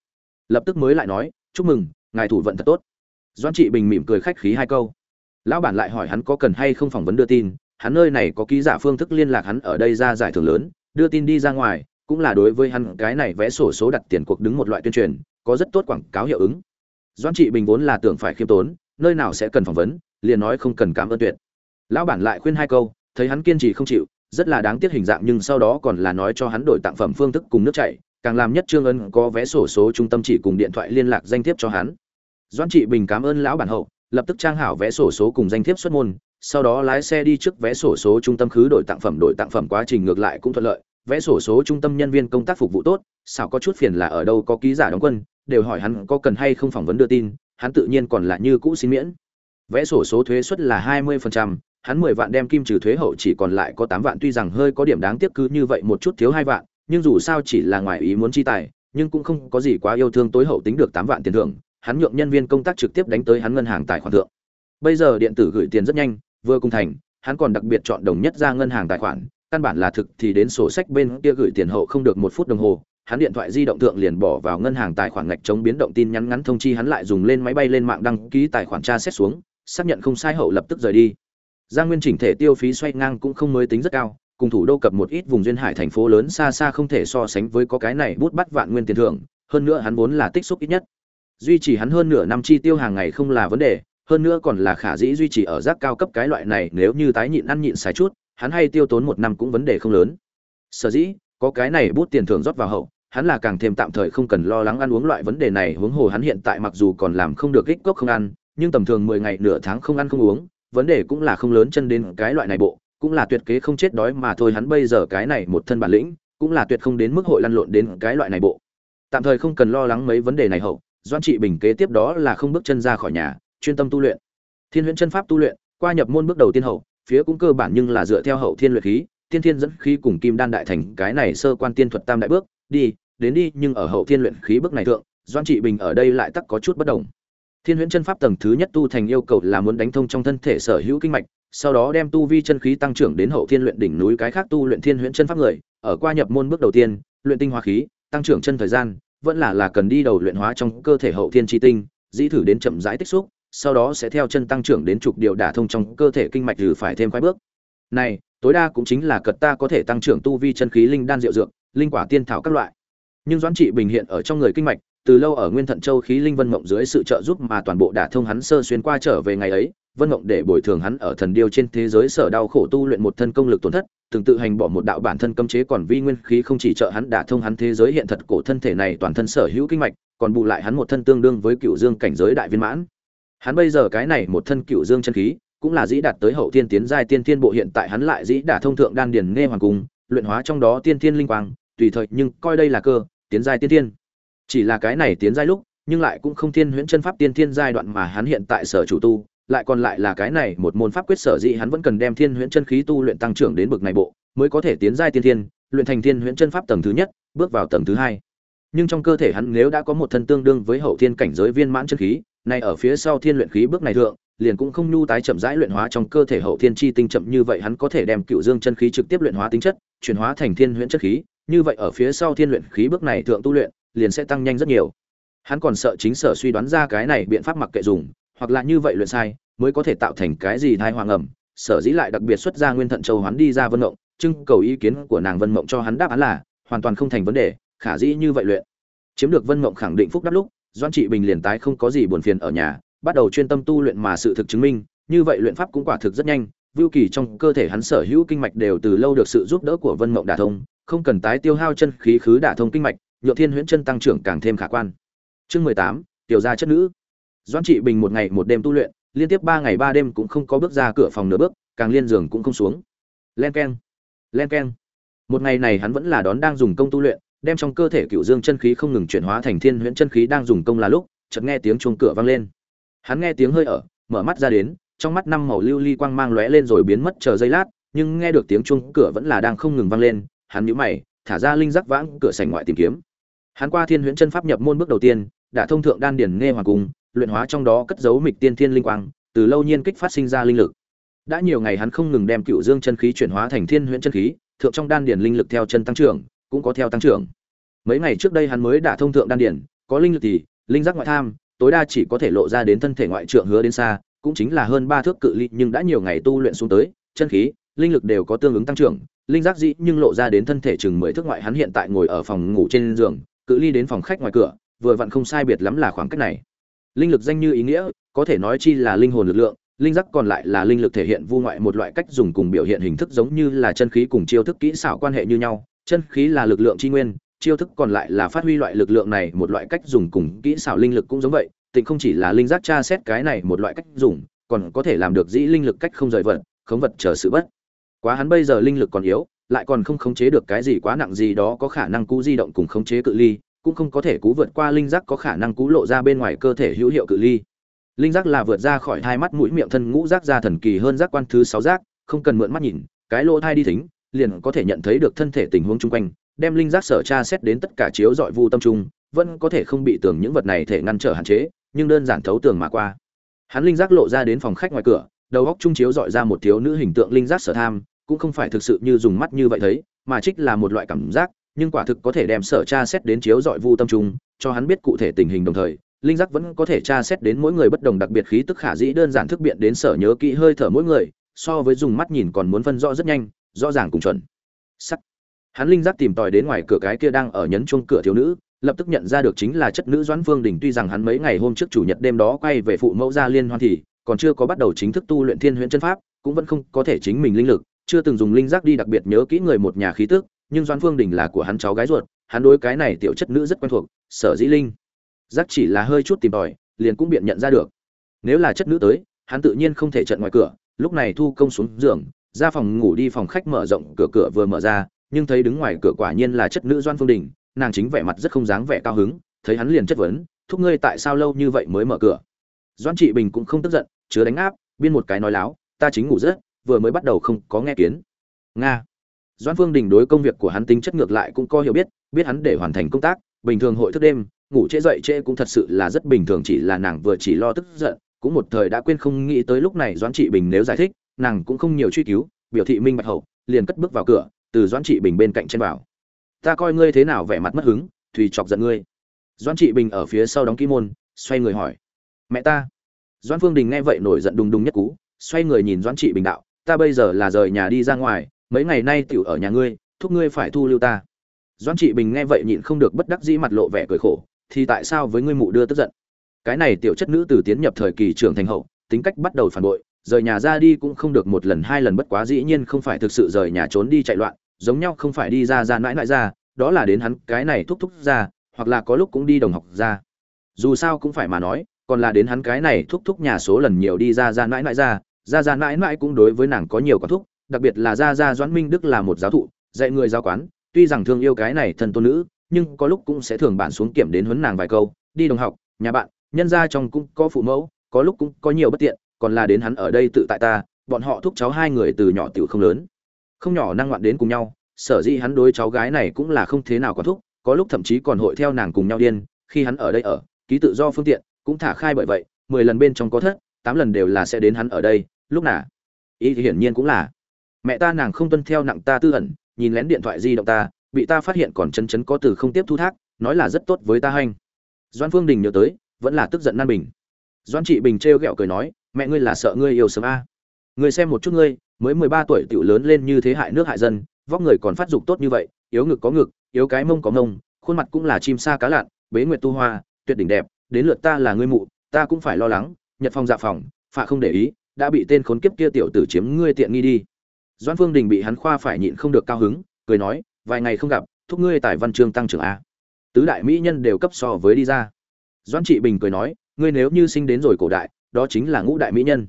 Lập tức mới lại nói, chúc mừng, ngài thủ vận thật tốt. Doan trị bình mỉm cười khách khí hai câu. Lão bản lại hỏi hắn có cần hay không phỏng vấn đưa tin hắn nơi này có ký giả phương thức liên lạc hắn ở đây ra giải thưởng lớn, đưa tin đi ra ngoài, cũng là đối với hắn cái này vẽ sổ số đặt tiền cuộc đứng một loại tuyên truyền, có rất tốt quảng cáo hiệu ứng. Doan trị bình vốn là tưởng phải khiêm tốn, nơi nào sẽ cần phỏng vấn, liền nói không cần cảm ơn tuyệt. Lão bản lại khuyên hai câu, thấy hắn kiên trì không chịu, rất là đáng tiếc hình dạng nhưng sau đó còn là nói cho hắn đổi tặng phẩm phương thức cùng nước chảy, càng làm nhất trương ân có vé sổ số trung tâm chỉ cùng điện thoại liên lạc danh thiếp cho hắn. Doan trị bình cảm ơn lão bản hậu lập tức trang hảo vé sổ số cùng danh thiếp xuất môn, sau đó lái xe đi trước vé sổ số trung tâm khứ đổi tặng phẩm, đổi tặng phẩm quá trình ngược lại cũng thuận lợi. Vé sổ số trung tâm nhân viên công tác phục vụ tốt sao có chút phiền là ở đâu có ký giả đóng quân, đều hỏi hắn có cần hay không phỏng vấn đưa tin, hắn tự nhiên còn là như cũ xin miễn. Vé sổ số thuế suất là hai mươi phần trăm, hắn mười vạn đem kim trừ thuế hậu chỉ còn lại có tám vạn, tuy rằng hơi có điểm đáng tiếc cứ như vậy một chút thiếu hai vạn, nhưng dù sao chỉ là ngoài ý muốn chi tài, nhưng cũng không có gì quá yêu thương tối hậu tính được tám vạn tiền thưởng hắn nhượng nhân viên công tác trực tiếp đánh tới hắn ngân hàng tài khoản thượng bây giờ điện tử gửi tiền rất nhanh vừa cùng thành hắn còn đặc biệt chọn đồng nhất ra ngân hàng tài khoản căn bản là thực thì đến sổ sách bên kia gửi tiền hậu không được một phút đồng hồ hắn điện thoại di động thượng liền bỏ vào ngân hàng tài khoản ngạch chống biến động tin nhắn ngắn thông chi hắn lại dùng lên máy bay lên mạng đăng ký tài khoản tra xét xuống xác nhận không sai hậu lập tức rời đi Giang Nguyên chỉnh thể tiêu phí xoay ngang cũng không mới tính rất cao, cùng thủ đô cập một ít vùng duyên hải thành phố lớn xa xa không thể so sánh với có cái này bút bắt vạn nguyên tiền thưởng, hơn nữa hắn vốn là tích xúc ít nhất. Duy trì hắn hơn nửa năm chi tiêu hàng ngày không là vấn đề, hơn nữa còn là khả dĩ duy trì ở rác cao cấp cái loại này, nếu như tái nhịn ăn nhịn xài chút, hắn hay tiêu tốn một năm cũng vấn đề không lớn. Sở dĩ, có cái này bút tiền thưởng rót vào hậu, hắn là càng thêm tạm thời không cần lo lắng ăn uống loại vấn đề này, huống hồ hắn hiện tại mặc dù còn làm không được kích cốc không ăn, nhưng tầm thường 10 ngày nửa tháng không ăn không uống, vấn đề cũng là không lớn chân đến cái loại này bộ, cũng là tuyệt kế không chết đói mà thôi hắn bây giờ cái này một thân bản lĩnh, cũng là tuyệt không đến mức hội lăn lộn đến cái loại này bộ. Tạm thời không cần lo lắng mấy vấn đề này hậu, Doan Trị Bình kế tiếp đó là không bước chân ra khỏi nhà, chuyên tâm tu luyện. Thiên Huyễn chân pháp tu luyện, qua nhập môn bước đầu tiên hậu, phía cũng cơ bản nhưng là dựa theo hậu thiên luyện khí, tiên thiên dẫn khí cùng kim đan đại thành cái này sơ quan tiên thuật tam đại bước đi đến đi nhưng ở hậu thiên luyện khí bước này thượng doan trị bình ở đây lại tắc có chút bất đồng thiên huyễn chân pháp tầng thứ nhất tu thành yêu cầu là muốn đánh thông trong thân thể sở hữu kinh mạch sau đó đem tu vi chân khí tăng trưởng đến hậu thiên luyện đỉnh núi cái khác tu luyện thiên huyễn chân pháp người ở qua nhập môn bước đầu tiên luyện tinh hóa khí tăng trưởng chân thời gian vẫn là là cần đi đầu luyện hóa trong cơ thể hậu thiên chi tinh, dĩ thử đến chậm rãi tích xúc, sau đó sẽ theo chân tăng trưởng đến trục điều đả thông trong cơ thể kinh mạch trừ phải thêm khoái bước. Này, tối đa cũng chính là cật ta có thể tăng trưởng tu vi chân khí linh đan diệu dược, linh quả tiên thảo các loại. Nhưng doãn trị bình hiện ở trong người kinh mạch, từ lâu ở nguyên thận châu khí linh vân mộng dưới sự trợ giúp mà toàn bộ đả thông hắn sơ xuyên qua trở về ngày ấy, vân mộng để bồi thường hắn ở thần điêu trên thế giới sở đau khổ tu luyện một thân công lực tổn thất từng tự hành bỏ một đạo bản thân cấm chế còn vi nguyên khí không chỉ trợ hắn đả thông hắn thế giới hiện thật cổ thân thể này toàn thân sở hữu kinh mạch, còn bù lại hắn một thân tương đương với cựu dương cảnh giới đại viên mãn. Hắn bây giờ cái này một thân cựu dương chân khí, cũng là dĩ đạt tới hậu tiên tiến giai tiên thiên bộ hiện tại hắn lại dĩ đả thông thượng đan điền nghe hoàng cung, luyện hóa trong đó tiên thiên linh quang, tùy thời nhưng coi đây là cơ, tiến giai tiên thiên. Chỉ là cái này tiến giai lúc, nhưng lại cũng không thiên huyễn chân pháp tiên thiên giai đoạn mà hắn hiện tại sở chủ tu lại còn lại là cái này, một môn pháp quyết sở dĩ hắn vẫn cần đem thiên huyễn chân khí tu luyện tăng trưởng đến bậc này bộ, mới có thể tiến giai tiên thiên, luyện thành thiên huyễn chân pháp tầng thứ nhất, bước vào tầng thứ hai. Nhưng trong cơ thể hắn nếu đã có một thân tương đương với hậu thiên cảnh giới viên mãn chân khí này ở phía sau thiên luyện khí bước này thượng, liền cũng không nhu tái chậm rãi luyện hóa trong cơ thể hậu thiên chi tinh chậm như vậy, hắn có thể đem cựu dương chân khí trực tiếp luyện hóa tính chất, chuyển hóa thành thiên huyễn chất khí, như vậy ở phía sau thiên luyện khí bước này thượng tu luyện, liền sẽ tăng nhanh rất nhiều. Hắn còn sợ chính sở suy đoán ra cái này biện pháp mặc kệ dùng hoặc là như vậy luyện sai, mới có thể tạo thành cái gì thai hoàng ẩm. Sở dĩ lại đặc biệt xuất ra nguyên thận châu hoán đi ra vân mộng, trưng cầu ý kiến của nàng vân mộng cho hắn đáp án là, hoàn toàn không thành vấn đề, khả dĩ như vậy luyện. Chiếm được vân mộng khẳng định phúc đáp lúc doan trị bình liền tái không có gì buồn phiền ở nhà, bắt đầu chuyên tâm tu luyện mà sự thực chứng minh, như vậy luyện pháp cũng quả thực rất nhanh, vưu kỳ trong cơ thể hắn sở hữu kinh mạch đều từ lâu được sự giúp đỡ của vân mộng đả thông, không cần tái tiêu hao chân khí khứ đả thông kinh mạch, nhựa thiên huyễn chân tăng trưởng càng thêm khả quan. Chương mười tám, tiểu gia chất nữ doan trị bình một ngày một đêm tu luyện, liên tiếp ba ngày ba đêm cũng không có bước ra cửa phòng nửa bước, càng liên giường cũng không xuống. Len keng len keng. Một ngày này hắn vẫn là đón đang dùng công tu luyện, đem trong cơ thể cựu dương chân khí không ngừng chuyển hóa thành thiên huyễn chân khí đang dùng công là lúc, chợt nghe tiếng chuông cửa vang lên. Hắn nghe tiếng hơi ở, mở mắt ra đến, trong mắt năm màu lưu ly quang mang lóe lên rồi biến mất chờ giây lát, nhưng nghe được tiếng chuông cửa vẫn là đang không ngừng vang lên, hắn nhíu mày, thả ra linh giác vãng cửa sảnh ngoại tìm kiếm. Hắn qua thiên huyễn chân pháp nhập môn bước đầu tiên, đã thông thượng đan điển nghe hoàng cung luyện hóa trong đó cất giấu mịch tiên thiên linh quang, từ lâu nhiên kích phát sinh ra linh lực. Đã nhiều ngày hắn không ngừng đem cựu dương chân khí chuyển hóa thành thiên huyễn chân khí, thượng trong đan điển linh lực theo chân tăng trưởng, cũng có theo tăng trưởng. Mấy ngày trước đây hắn mới đã thông thượng đan điển có linh lực thì, linh giác ngoại tham, tối đa chỉ có thể lộ ra đến thân thể ngoại trượng hứa đến xa, cũng chính là hơn ba thước cự ly, nhưng đã nhiều ngày tu luyện xuống tới, chân khí, linh lực đều có tương ứng tăng trưởng, linh giác dĩ nhưng lộ ra đến thân thể chừng mười thước ngoại, hắn hiện tại ngồi ở phòng ngủ trên giường, cự ly đến phòng khách ngoài cửa, vừa vặn không sai biệt lắm là khoảng cách này linh lực danh như ý nghĩa, có thể nói chi là linh hồn lực lượng, linh giác còn lại là linh lực thể hiện vu ngoại một loại cách dùng cùng biểu hiện hình thức giống như là chân khí cùng chiêu thức kỹ xảo quan hệ như nhau. Chân khí là lực lượng chi nguyên, chiêu thức còn lại là phát huy loại lực lượng này một loại cách dùng cùng kỹ xảo linh lực cũng giống vậy. Tịnh không chỉ là linh giác tra xét cái này một loại cách dùng, còn có thể làm được dĩ linh lực cách không rời vật, khống vật chờ sự bất. Quá hắn bây giờ linh lực còn yếu, lại còn không khống chế được cái gì quá nặng gì đó có khả năng cũ di động cùng khống chế cự ly cũng không có thể cú vượt qua linh giác có khả năng cú lộ ra bên ngoài cơ thể hữu hiệu cự ly. Linh giác là vượt ra khỏi hai mắt mũi miệng thân ngũ giác ra thần kỳ hơn giác quan thứ sáu giác, không cần mượn mắt nhìn, cái lỗ thai đi thính, liền có thể nhận thấy được thân thể tình huống chung quanh, đem linh giác sở tra xét đến tất cả chiếu dọi vu tâm trung, vẫn có thể không bị tưởng những vật này thể ngăn trở hạn chế, nhưng đơn giản thấu tường mà qua. Hắn linh giác lộ ra đến phòng khách ngoài cửa, đầu góc trung chiếu dọi ra một thiếu nữ hình tượng linh giác sở tham, cũng không phải thực sự như dùng mắt như vậy thấy, mà trích là một loại cảm giác nhưng quả thực có thể đem sở tra xét đến chiếu dọi vu tâm trung, cho hắn biết cụ thể tình hình đồng thời, linh giác vẫn có thể tra xét đến mỗi người bất đồng đặc biệt khí tức khả dĩ đơn giản thức biện đến sở nhớ kỹ hơi thở mỗi người, so với dùng mắt nhìn còn muốn phân rõ rất nhanh, rõ ràng cùng chuẩn. Sắc. Hắn linh giác tìm tòi đến ngoài cửa cái kia đang ở nhấn chuông cửa thiếu nữ, lập tức nhận ra được chính là chất nữ doãn phương đình, tuy rằng hắn mấy ngày hôm trước chủ nhật đêm đó quay về phụ mẫu gia liên hoan thì còn chưa có bắt đầu chính thức tu luyện thiên huyễn chân pháp, cũng vẫn không có thể chính mình linh lực, chưa từng dùng linh giác đi đặc biệt nhớ kỹ người một nhà khí tức nhưng Doan phương đình là của hắn cháu gái ruột, hắn đối cái này tiểu chất nữ rất quen thuộc, sở dĩ linh. Giác chỉ là hơi chút tìm tòi, liền cũng biện nhận ra được. Nếu là chất nữ tới, hắn tự nhiên không thể trận ngoài cửa, lúc này thu công xuống giường, ra phòng ngủ đi phòng khách mở rộng cửa cửa vừa mở ra, nhưng thấy đứng ngoài cửa quả nhiên là chất nữ doan phương đình, nàng chính vẻ mặt rất không dáng vẻ cao hứng, thấy hắn liền chất vấn, thúc ngươi tại sao lâu như vậy mới mở cửa? Doan trị bình cũng không tức giận, chứa đánh áp, biên một cái nói láo, ta chính ngủ rất, vừa mới bắt đầu không có nghe kiến. Nga doãn phương đình đối công việc của hắn tính chất ngược lại cũng có hiểu biết biết hắn để hoàn thành công tác, bình thường hội thức đêm, ngủ trễ dậy trễ cũng thật sự là rất bình thường chỉ là nàng vừa chỉ lo tức giận, cũng một thời đã quên không nghĩ tới lúc này doãn trị bình nếu giải thích, nàng cũng không nhiều truy cứu, biểu thị minh bạch hậu, liền cất bước vào cửa, từ doãn trị bình bên cạnh trên vào. Ta coi ngươi thế nào vẻ mặt mất hứng, thùy chọc giận ngươi. Doãn trị bình ở phía sau đóng ký môn, xoay người hỏi. Mẹ ta. Doãn phương đình nghe vậy nổi giận đùng đùng nhất cú, xoay người nhìn doãn trị bình đạo, ta bây giờ là rời nhà đi ra ngoài mấy ngày nay tiểu ở nhà ngươi, thúc ngươi phải thu lưu ta. Doãn trị bình nghe vậy nhịn không được bất đắc dĩ mặt lộ vẻ cười khổ, thì tại sao với ngươi mụ đưa tức giận? Cái này tiểu chất nữ từ tiến nhập thời kỳ trưởng thành hậu, tính cách bắt đầu phản bội, rời nhà ra đi cũng không được một lần hai lần bất quá dĩ nhiên không phải thực sự rời nhà trốn đi chạy loạn, giống nhau không phải đi ra ra mãi mãi ra, đó là đến hắn cái này thúc thúc ra, hoặc là có lúc cũng đi đồng học ra. Dù sao cũng phải mà nói, còn là đến hắn cái này thúc thúc nhà số lần nhiều đi ra ra mãi mãi ra ra ra mãi mãi cũng đối với nàng có nhiều có thúc đặc biệt là gia gia doãn minh đức là một giáo thụ, dạy người giáo quán, tuy rằng thương yêu cái này thần tôn nữ, nhưng có lúc cũng sẽ thường bản xuống kiểm đến huấn nàng vài câu, đi đồng học, nhà bạn, nhân gia trong cũng có phụ mẫu, có lúc cũng có nhiều bất tiện, còn là đến hắn ở đây tự tại ta, bọn họ thúc cháu hai người từ nhỏ tiểu không lớn. Không nhỏ năng ngoạn đến cùng nhau, sở dĩ hắn đối cháu gái này cũng là không thế nào có thúc, có lúc thậm chí còn hội theo nàng cùng nhau điên, khi hắn ở đây ở, ký tự do phương tiện, cũng thả khai bởi vậy, mười lần bên trong có thất, tám lần đều là sẽ đến hắn ở đây, lúc nào? Ý thì hiển nhiên cũng là mẹ ta nàng không tuân theo nặng ta tư ẩn, nhìn lén điện thoại di động ta, bị ta phát hiện còn chân chấn có từ không tiếp thu thác, nói là rất tốt với ta hanh. Doan phương đình nhớ tới, vẫn là tức giận nan bình. Doan trị bình trêu ghẹo cười nói, mẹ ngươi là sợ ngươi yêu sớm a. À. ngươi xem một chút ngươi, mới mười ba tuổi tiểu lớn lên như thế hại nước hại dân, vóc người còn phát dục tốt như vậy, yếu ngực có ngực, yếu cái mông có mông, khuôn mặt cũng là chim sa cá lạn, bế nguyệt tu hoa, tuyệt đỉnh đẹp, đến lượt ta là ngươi mụ, ta cũng phải lo lắng, nhật phong dạ phòng, phạ không để ý, đã bị tên khốn kiếp kia tiểu tử chiếm ngươi tiện nghi đi doan phương đình bị hắn khoa phải nhịn không được cao hứng, cười nói, vài ngày không gặp, thúc ngươi tài văn chương tăng trưởng a. Tứ đại mỹ nhân đều cấp so với đi ra. Doan trị bình cười nói, ngươi nếu như sinh đến rồi cổ đại, đó chính là ngũ đại mỹ nhân.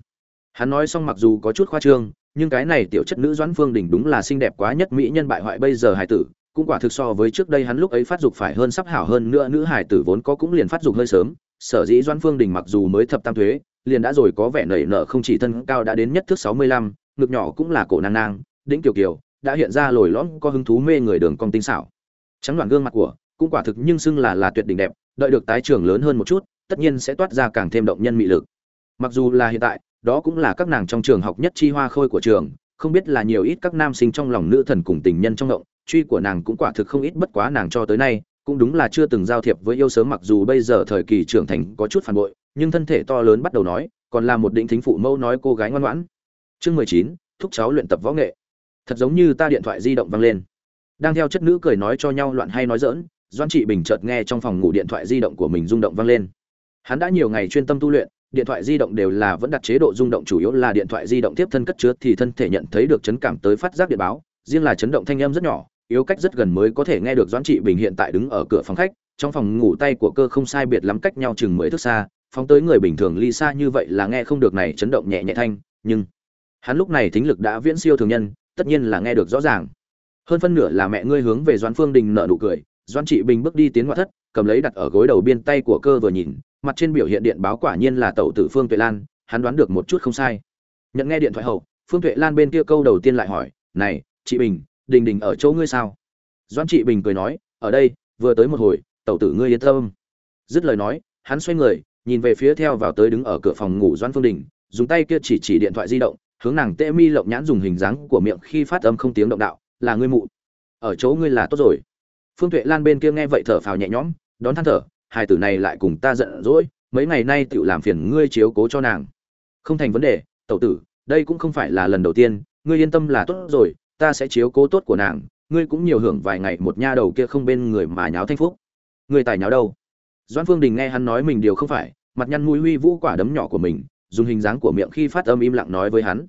Hắn nói xong mặc dù có chút khoa trương, nhưng cái này tiểu chất nữ doãn phương đình đúng là xinh đẹp quá nhất mỹ nhân bại hoại bây giờ hài tử, cũng quả thực so với trước đây hắn lúc ấy phát dục phải hơn sắp hảo hơn nữa nữ hài tử vốn có cũng liền phát dục hơi sớm. Sở dĩ doãn phương đình mặc dù mới thập tam thuế, liền đã rồi có vẻ nảy nở không chỉ thân cao đã đến nhất thước sáu mươi lăm ngực nhỏ cũng là cổ nang nang đĩnh kiều kiều đã hiện ra lồi lõm, có hứng thú mê người đường cong tinh xảo. Trắng đoạn gương mặt của, cũng quả thực nhưng xưng là là tuyệt đỉnh đẹp, đợi được tái trưởng lớn hơn một chút, tất nhiên sẽ toát ra càng thêm động nhân mị lực. Mặc dù là hiện tại, đó cũng là các nàng trong trường học nhất chi hoa khôi của trường, không biết là nhiều ít các nam sinh trong lòng nữ thần cùng tình nhân trong động, truy của nàng cũng quả thực không ít bất quá nàng cho tới nay, cũng đúng là chưa từng giao thiệp với yêu sớm mặc dù bây giờ thời kỳ trưởng thành có chút phản bội, nhưng thân thể to lớn bắt đầu nói, còn là một định thính phụ mẫu nói cô gái ngoan ngoãn chương mười chín, thúc cháu luyện tập võ nghệ. Thật giống như ta điện thoại di động vang lên. Đang theo chất nữ cười nói cho nhau loạn hay nói dỡn doan trị bình chợt nghe trong phòng ngủ điện thoại di động của mình rung động vang lên. Hắn đã nhiều ngày chuyên tâm tu luyện, điện thoại di động đều là vẫn đặt chế độ rung động chủ yếu là điện thoại di động tiếp thân cất chứa thì thân thể nhận thấy được chấn cảm tới phát giác điện báo, riêng là chấn động thanh âm rất nhỏ, yếu cách rất gần mới có thể nghe được doãn trị bình hiện tại đứng ở cửa phòng khách, trong phòng ngủ tay của cơ không sai biệt lắm cách nhau chừng mười thước xa, phóng tới người bình thường ly xa như vậy là nghe không được này chấn động nhẹ nhẹ thanh, nhưng hắn lúc này thính lực đã viễn siêu thường nhân, tất nhiên là nghe được rõ ràng. Hơn phân nửa là mẹ ngươi hướng về doãn phương đình nợ nụ cười, doãn trị bình bước đi tiến ngoại thất, cầm lấy đặt ở gối đầu biên tay của cơ vừa nhìn, mặt trên biểu hiện điện báo quả nhiên là tẩu tử phương tuệ lan, hắn đoán được một chút không sai. Nhận nghe điện thoại hậu, phương tuệ lan bên kia câu đầu tiên lại hỏi, này chị bình, đình đình ở chỗ ngươi sao? Doan trị bình cười nói, ở đây, vừa tới một hồi, tẩu tử ngươi yên tâm. Dứt lời nói, hắn xoay người, nhìn về phía theo vào tới đứng ở cửa phòng ngủ doan phương đình, dùng tay kia chỉ chỉ điện thoại di động hướng nàng tê mi lộng nhãn dùng hình dáng của miệng khi phát âm không tiếng động đạo, là ngươi mụ. Ở chỗ ngươi là tốt rồi. Phương tuệ lan bên kia nghe vậy thở phào nhẹ nhõm, đón than thở, hai tử này lại cùng ta giận dỗi, mấy ngày nay tự làm phiền ngươi chiếu cố cho nàng. Không thành vấn đề, tẩu tử, đây cũng không phải là lần đầu tiên, ngươi yên tâm là tốt rồi, ta sẽ chiếu cố tốt của nàng, ngươi cũng nhiều hưởng vài ngày một nha đầu kia không bên người mà nháo thanh phúc. Ngươi tài nháo đâu? Doan phương đình nghe hắn nói mình điều không phải, mặt nhăn mũi huy vũ quả đấm nhỏ của mình, dùng hình dáng của miệng khi phát âm im lặng nói với hắn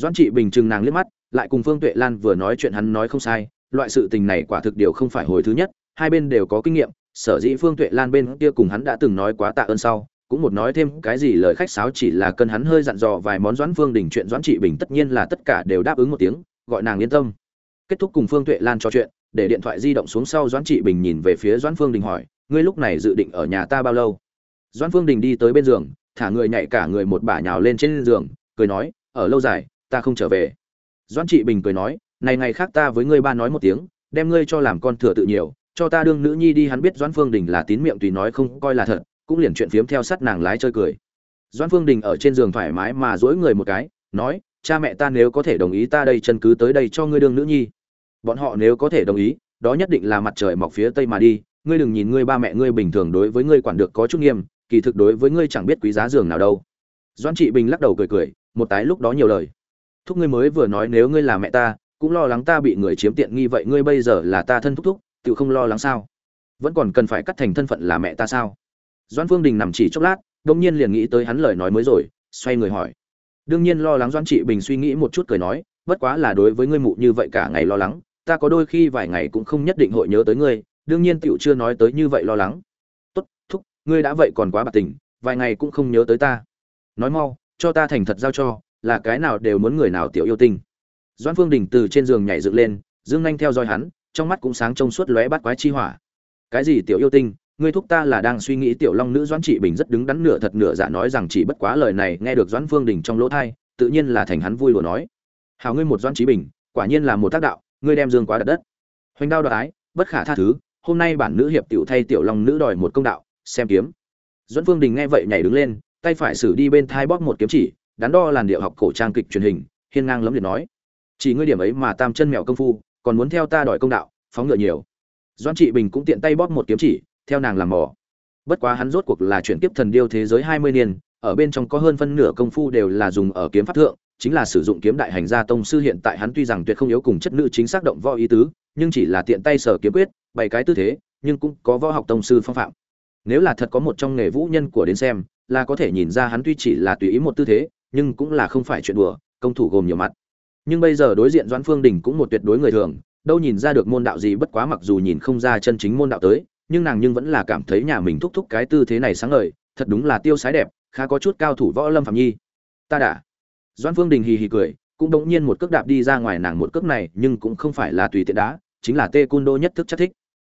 doan trị bình chừng nàng liếc mắt, lại cùng phương tuệ lan vừa nói chuyện hắn nói không sai, loại sự tình này quả thực điều không phải hồi thứ nhất, hai bên đều có kinh nghiệm, sở dĩ phương tuệ lan bên kia cùng hắn đã từng nói quá tạ ơn sau, cũng một nói thêm cái gì lời khách sáo chỉ là cân hắn hơi dặn dò vài món doãn phương đình chuyện doãn trị bình tất nhiên là tất cả đều đáp ứng một tiếng, gọi nàng yên tâm. Kết thúc cùng phương tuệ lan trò chuyện, để điện thoại di động xuống sau doãn trị bình nhìn về phía doãn phương đình hỏi, ngươi lúc này dự định ở nhà ta bao lâu? Doãn phương đình đi tới bên giường, thả người nhảy cả người một bả nhào lên trên giường, cười nói, ở lâu dài ta không trở về. Doãn trị bình cười nói, này ngày khác ta với ngươi ba nói một tiếng, đem ngươi cho làm con thừa tự nhiều, cho ta đương nữ nhi đi. Hắn biết doãn phương đình là tín miệng tùy nói không coi là thật, cũng liền chuyện phiếm theo sát nàng lái chơi cười. Doãn phương đình ở trên giường thoải mái mà dỗi người một cái, nói, cha mẹ ta nếu có thể đồng ý ta đây chân cứ tới đây cho ngươi đương nữ nhi. Bọn họ nếu có thể đồng ý, đó nhất định là mặt trời mọc phía tây mà đi, ngươi đừng nhìn ngươi ba mẹ ngươi bình thường đối với ngươi quản được có chút nghiêm, kỳ thực đối với ngươi chẳng biết quý giá giường nào đâu. Doãn trị bình lắc đầu cười cười, một tái lúc đó nhiều lời thúc ngươi mới vừa nói nếu ngươi là mẹ ta, cũng lo lắng ta bị người chiếm tiện nghi vậy ngươi bây giờ là ta thân thúc thúc, tự không lo lắng sao? Vẫn còn cần phải cắt thành thân phận là mẹ ta sao? Doãn phương đình nằm chỉ chốc lát đông nhiên liền nghĩ tới hắn lời nói mới rồi, xoay người hỏi. Đương nhiên lo lắng doãn trị bình suy nghĩ một chút cười nói, bất quá là đối với ngươi mụ như vậy cả ngày lo lắng, ta có đôi khi vài ngày cũng không nhất định hội nhớ tới ngươi, đương nhiên tiểu chưa nói tới như vậy lo lắng. Tốt, thúc, ngươi đã vậy còn quá bạc tình, vài ngày cũng không nhớ tới ta. Nói mau, cho ta thành thật giao cho là cái nào đều muốn người nào tiểu yêu tinh. Doãn phương đình từ trên giường nhảy dựng lên, dương nhanh theo dõi hắn, trong mắt cũng sáng trông suốt lóe bắt quái chi hỏa. Cái gì tiểu yêu tinh, ngươi thúc ta là đang suy nghĩ tiểu long nữ doãn trị bình rất đứng đắn nửa thật nửa giả nói rằng chỉ bất quá lời này nghe được doãn phương đình trong lỗ thai tự nhiên là thành hắn vui lùa nói. Hào ngươi một doãn trí bình, quả nhiên là một tác đạo, ngươi đem dương quá đặt đất. Hoành đao đoạt ái, bất khả tha thứ, hôm nay bản nữ hiệp tiểu thay tiểu long nữ đòi một công đạo, xem kiếm. Doãn phương đình nghe vậy nhảy đứng lên, tay phải xử đi bên thai bóp một kiếm chỉ đắn đo làn điệu học cổ trang kịch truyền hình, hiên ngang lấm liệt nói. Chỉ ngươi điểm ấy mà tam chân mèo công phu, còn muốn theo ta đòi công đạo, phóng ngựa nhiều. Doan trị bình cũng tiện tay bóp một kiếm chỉ, theo nàng làm mỏ bất quá hắn rốt cuộc là chuyển kiếp thần điêu thế giới hai mươi niên, ở bên trong có hơn phân nửa công phu đều là dùng ở kiếm pháp thượng, chính là sử dụng kiếm đại hành gia tông sư hiện tại hắn tuy rằng tuyệt không yếu cùng chất nữ chính xác động võ ý tứ, nhưng chỉ là tiện tay sở kiếm quyết bảy cái tư thế, nhưng cũng có võ học tông sư phong phạm. Nếu là thật có một trong nghề vũ nhân của đến xem, là có thể nhìn ra hắn tuy chỉ là tùy ý một tư thế nhưng cũng là không phải chuyện đùa, công thủ gồm nhiều mặt. Nhưng bây giờ đối diện doãn phương đình cũng một tuyệt đối người thường, đâu nhìn ra được môn đạo gì bất quá mặc dù nhìn không ra chân chính môn đạo tới, nhưng nàng nhưng vẫn là cảm thấy nhà mình thúc thúc cái tư thế này sáng ngời, thật đúng là tiêu sái đẹp, khá có chút cao thủ võ lâm phạm nhi. Ta đã. Doãn phương đình hì hì cười, cũng đống nhiên một cước đạp đi ra ngoài nàng một cước này, nhưng cũng không phải là tùy tiện đá, chính là tê cun đô nhất thức chất thích.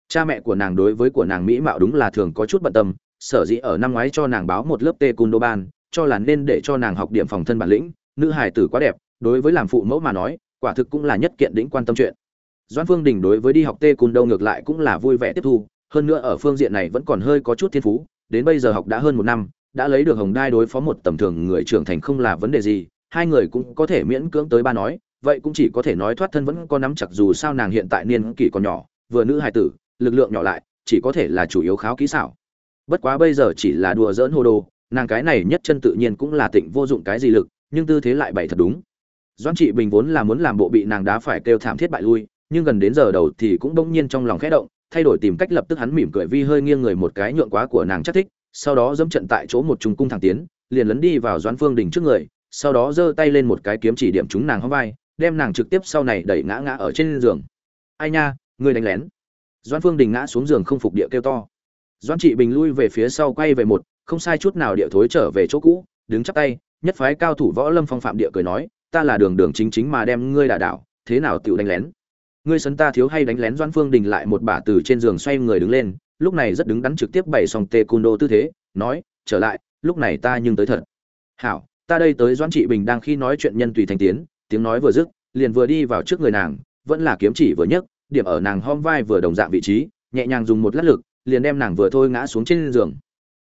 Cha mẹ của nàng đối với của nàng mỹ mạo đúng là thường có chút bận tâm, sở dĩ ở năm ngoái cho nàng báo một lớp tê cun đô ban cho là nên để cho nàng học điểm phòng thân bản lĩnh, nữ hài tử quá đẹp, đối với làm phụ mẫu mà nói, quả thực cũng là nhất kiện đỉnh quan tâm chuyện. Doãn phương đình đối với đi học tê cun đâu ngược lại cũng là vui vẻ tiếp thu, hơn nữa ở phương diện này vẫn còn hơi có chút thiên phú, đến bây giờ học đã hơn một năm, đã lấy được hồng đai đối phó một tầm thường người trưởng thành không là vấn đề gì, hai người cũng có thể miễn cưỡng tới ba nói, vậy cũng chỉ có thể nói thoát thân vẫn có nắm chặt dù sao nàng hiện tại niên kỷ còn nhỏ, vừa nữ hài tử, lực lượng nhỏ lại, chỉ có thể là chủ yếu kháo kỹ xảo. Bất quá bây giờ chỉ là đùa dỡn hồ đồ nàng cái này nhất chân tự nhiên cũng là tịnh vô dụng cái gì lực, nhưng tư thế lại bày thật đúng. Doãn trị bình vốn là muốn làm bộ bị nàng đá phải kêu thảm thiết bại lui, nhưng gần đến giờ đầu thì cũng bỗng nhiên trong lòng khẽ động, thay đổi tìm cách lập tức hắn mỉm cười vi hơi nghiêng người một cái nhượng quá của nàng chắc thích, sau đó dẫm trận tại chỗ một trung cung thẳng tiến, liền lấn đi vào doãn phương đình trước người, sau đó giơ tay lên một cái kiếm chỉ điểm trúng nàng hóng vai, đem nàng trực tiếp sau này đẩy ngã ngã ở trên giường. Ai nha, người đánh lén. Doãn phương đình ngã xuống giường không phục địa kêu to. Doãn trị bình lui về phía sau quay về một không sai chút nào địa thối trở về chỗ cũ, đứng chắp tay, nhất phái cao thủ võ lâm phong phạm địa cười nói, ta là đường đường chính chính mà đem ngươi đả đảo, thế nào tựu đánh lén? Ngươi sấn ta thiếu hay đánh lén doan phương đình lại một bả từ trên giường xoay người đứng lên, lúc này rất đứng đắn trực tiếp bày xong tê côn đô tư thế, nói, trở lại, lúc này ta nhưng tới thật. Hảo, ta đây tới doan trị bình đang khi nói chuyện nhân tùy thành tiến, tiếng nói vừa dứt, liền vừa đi vào trước người nàng, vẫn là kiếm chỉ vừa nhấc, điểm ở nàng hom vai vừa đồng dạng vị trí, nhẹ nhàng dùng một lát lực, liền đem nàng vừa thôi ngã xuống trên giường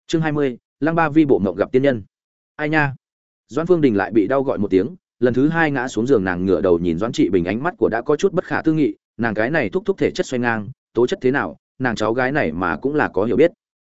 chương hai mươi, lăng ba vi bộ mộng gặp tiên nhân. Ai nha? Doan phương đình lại bị đau gọi một tiếng, lần thứ hai ngã xuống giường nàng ngửa đầu nhìn doãn trị bình ánh mắt của đã có chút bất khả tư nghị, nàng cái này thúc thúc thể chất xoay ngang, tố chất thế nào, nàng cháu gái này mà cũng là có hiểu biết.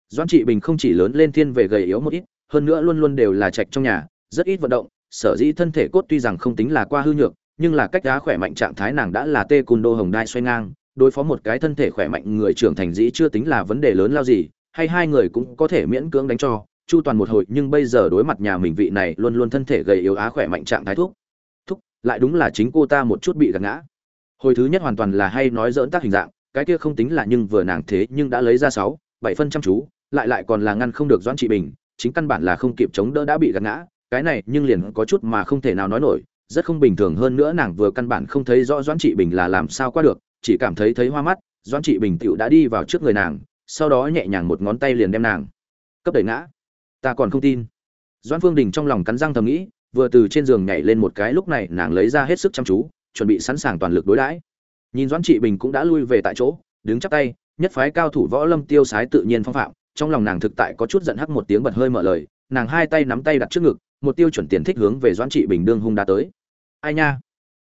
Doãn trị bình không chỉ lớn lên thiên về gầy yếu một ít, hơn nữa luôn luôn đều là trạch trong nhà, rất ít vận động, sở dĩ thân thể cốt tuy rằng không tính là qua hư nhược, nhưng là cách đá khỏe mạnh trạng thái nàng đã là tê cùn đô hồng đai xoay ngang, đối phó một cái thân thể khỏe mạnh người trưởng thành dĩ chưa tính là vấn đề lớn lao gì hay hai người cũng có thể miễn cưỡng đánh cho. Chu toàn một hồi, nhưng bây giờ đối mặt nhà mình vị này, luôn luôn thân thể gầy yếu á khỏe mạnh trạng thái thuốc thúc, lại đúng là chính cô ta một chút bị gạt ngã. Hồi thứ nhất hoàn toàn là hay nói dỡn tác hình dạng, cái kia không tính là nhưng vừa nàng thế, nhưng đã lấy ra sáu, bảy phân chăm chú, lại lại còn là ngăn không được doãn trị bình, chính căn bản là không kịp chống đỡ đã bị gạt ngã. Cái này, nhưng liền có chút mà không thể nào nói nổi, rất không bình thường hơn nữa nàng vừa căn bản không thấy rõ doãn trị bình là làm sao qua được, chỉ cảm thấy thấy hoa mắt, doãn trị bình tựu đã đi vào trước người nàng sau đó nhẹ nhàng một ngón tay liền đem nàng. Cấp đẩy ngã. Ta còn không tin. Doãn phương đình trong lòng cắn răng thầm nghĩ, vừa từ trên giường nhảy lên một cái, lúc này nàng lấy ra hết sức chăm chú, chuẩn bị sẵn sàng toàn lực đối đãi. Nhìn doãn trị bình cũng đã lui về tại chỗ, đứng chắp tay, nhất phái cao thủ võ lâm tiêu sái tự nhiên phong phạm, trong lòng nàng thực tại có chút giận hắc một tiếng bật hơi mở lời, nàng hai tay nắm tay đặt trước ngực, một tiêu chuẩn tiền thích hướng về doãn trị bình đương hung đá tới. Ai nha?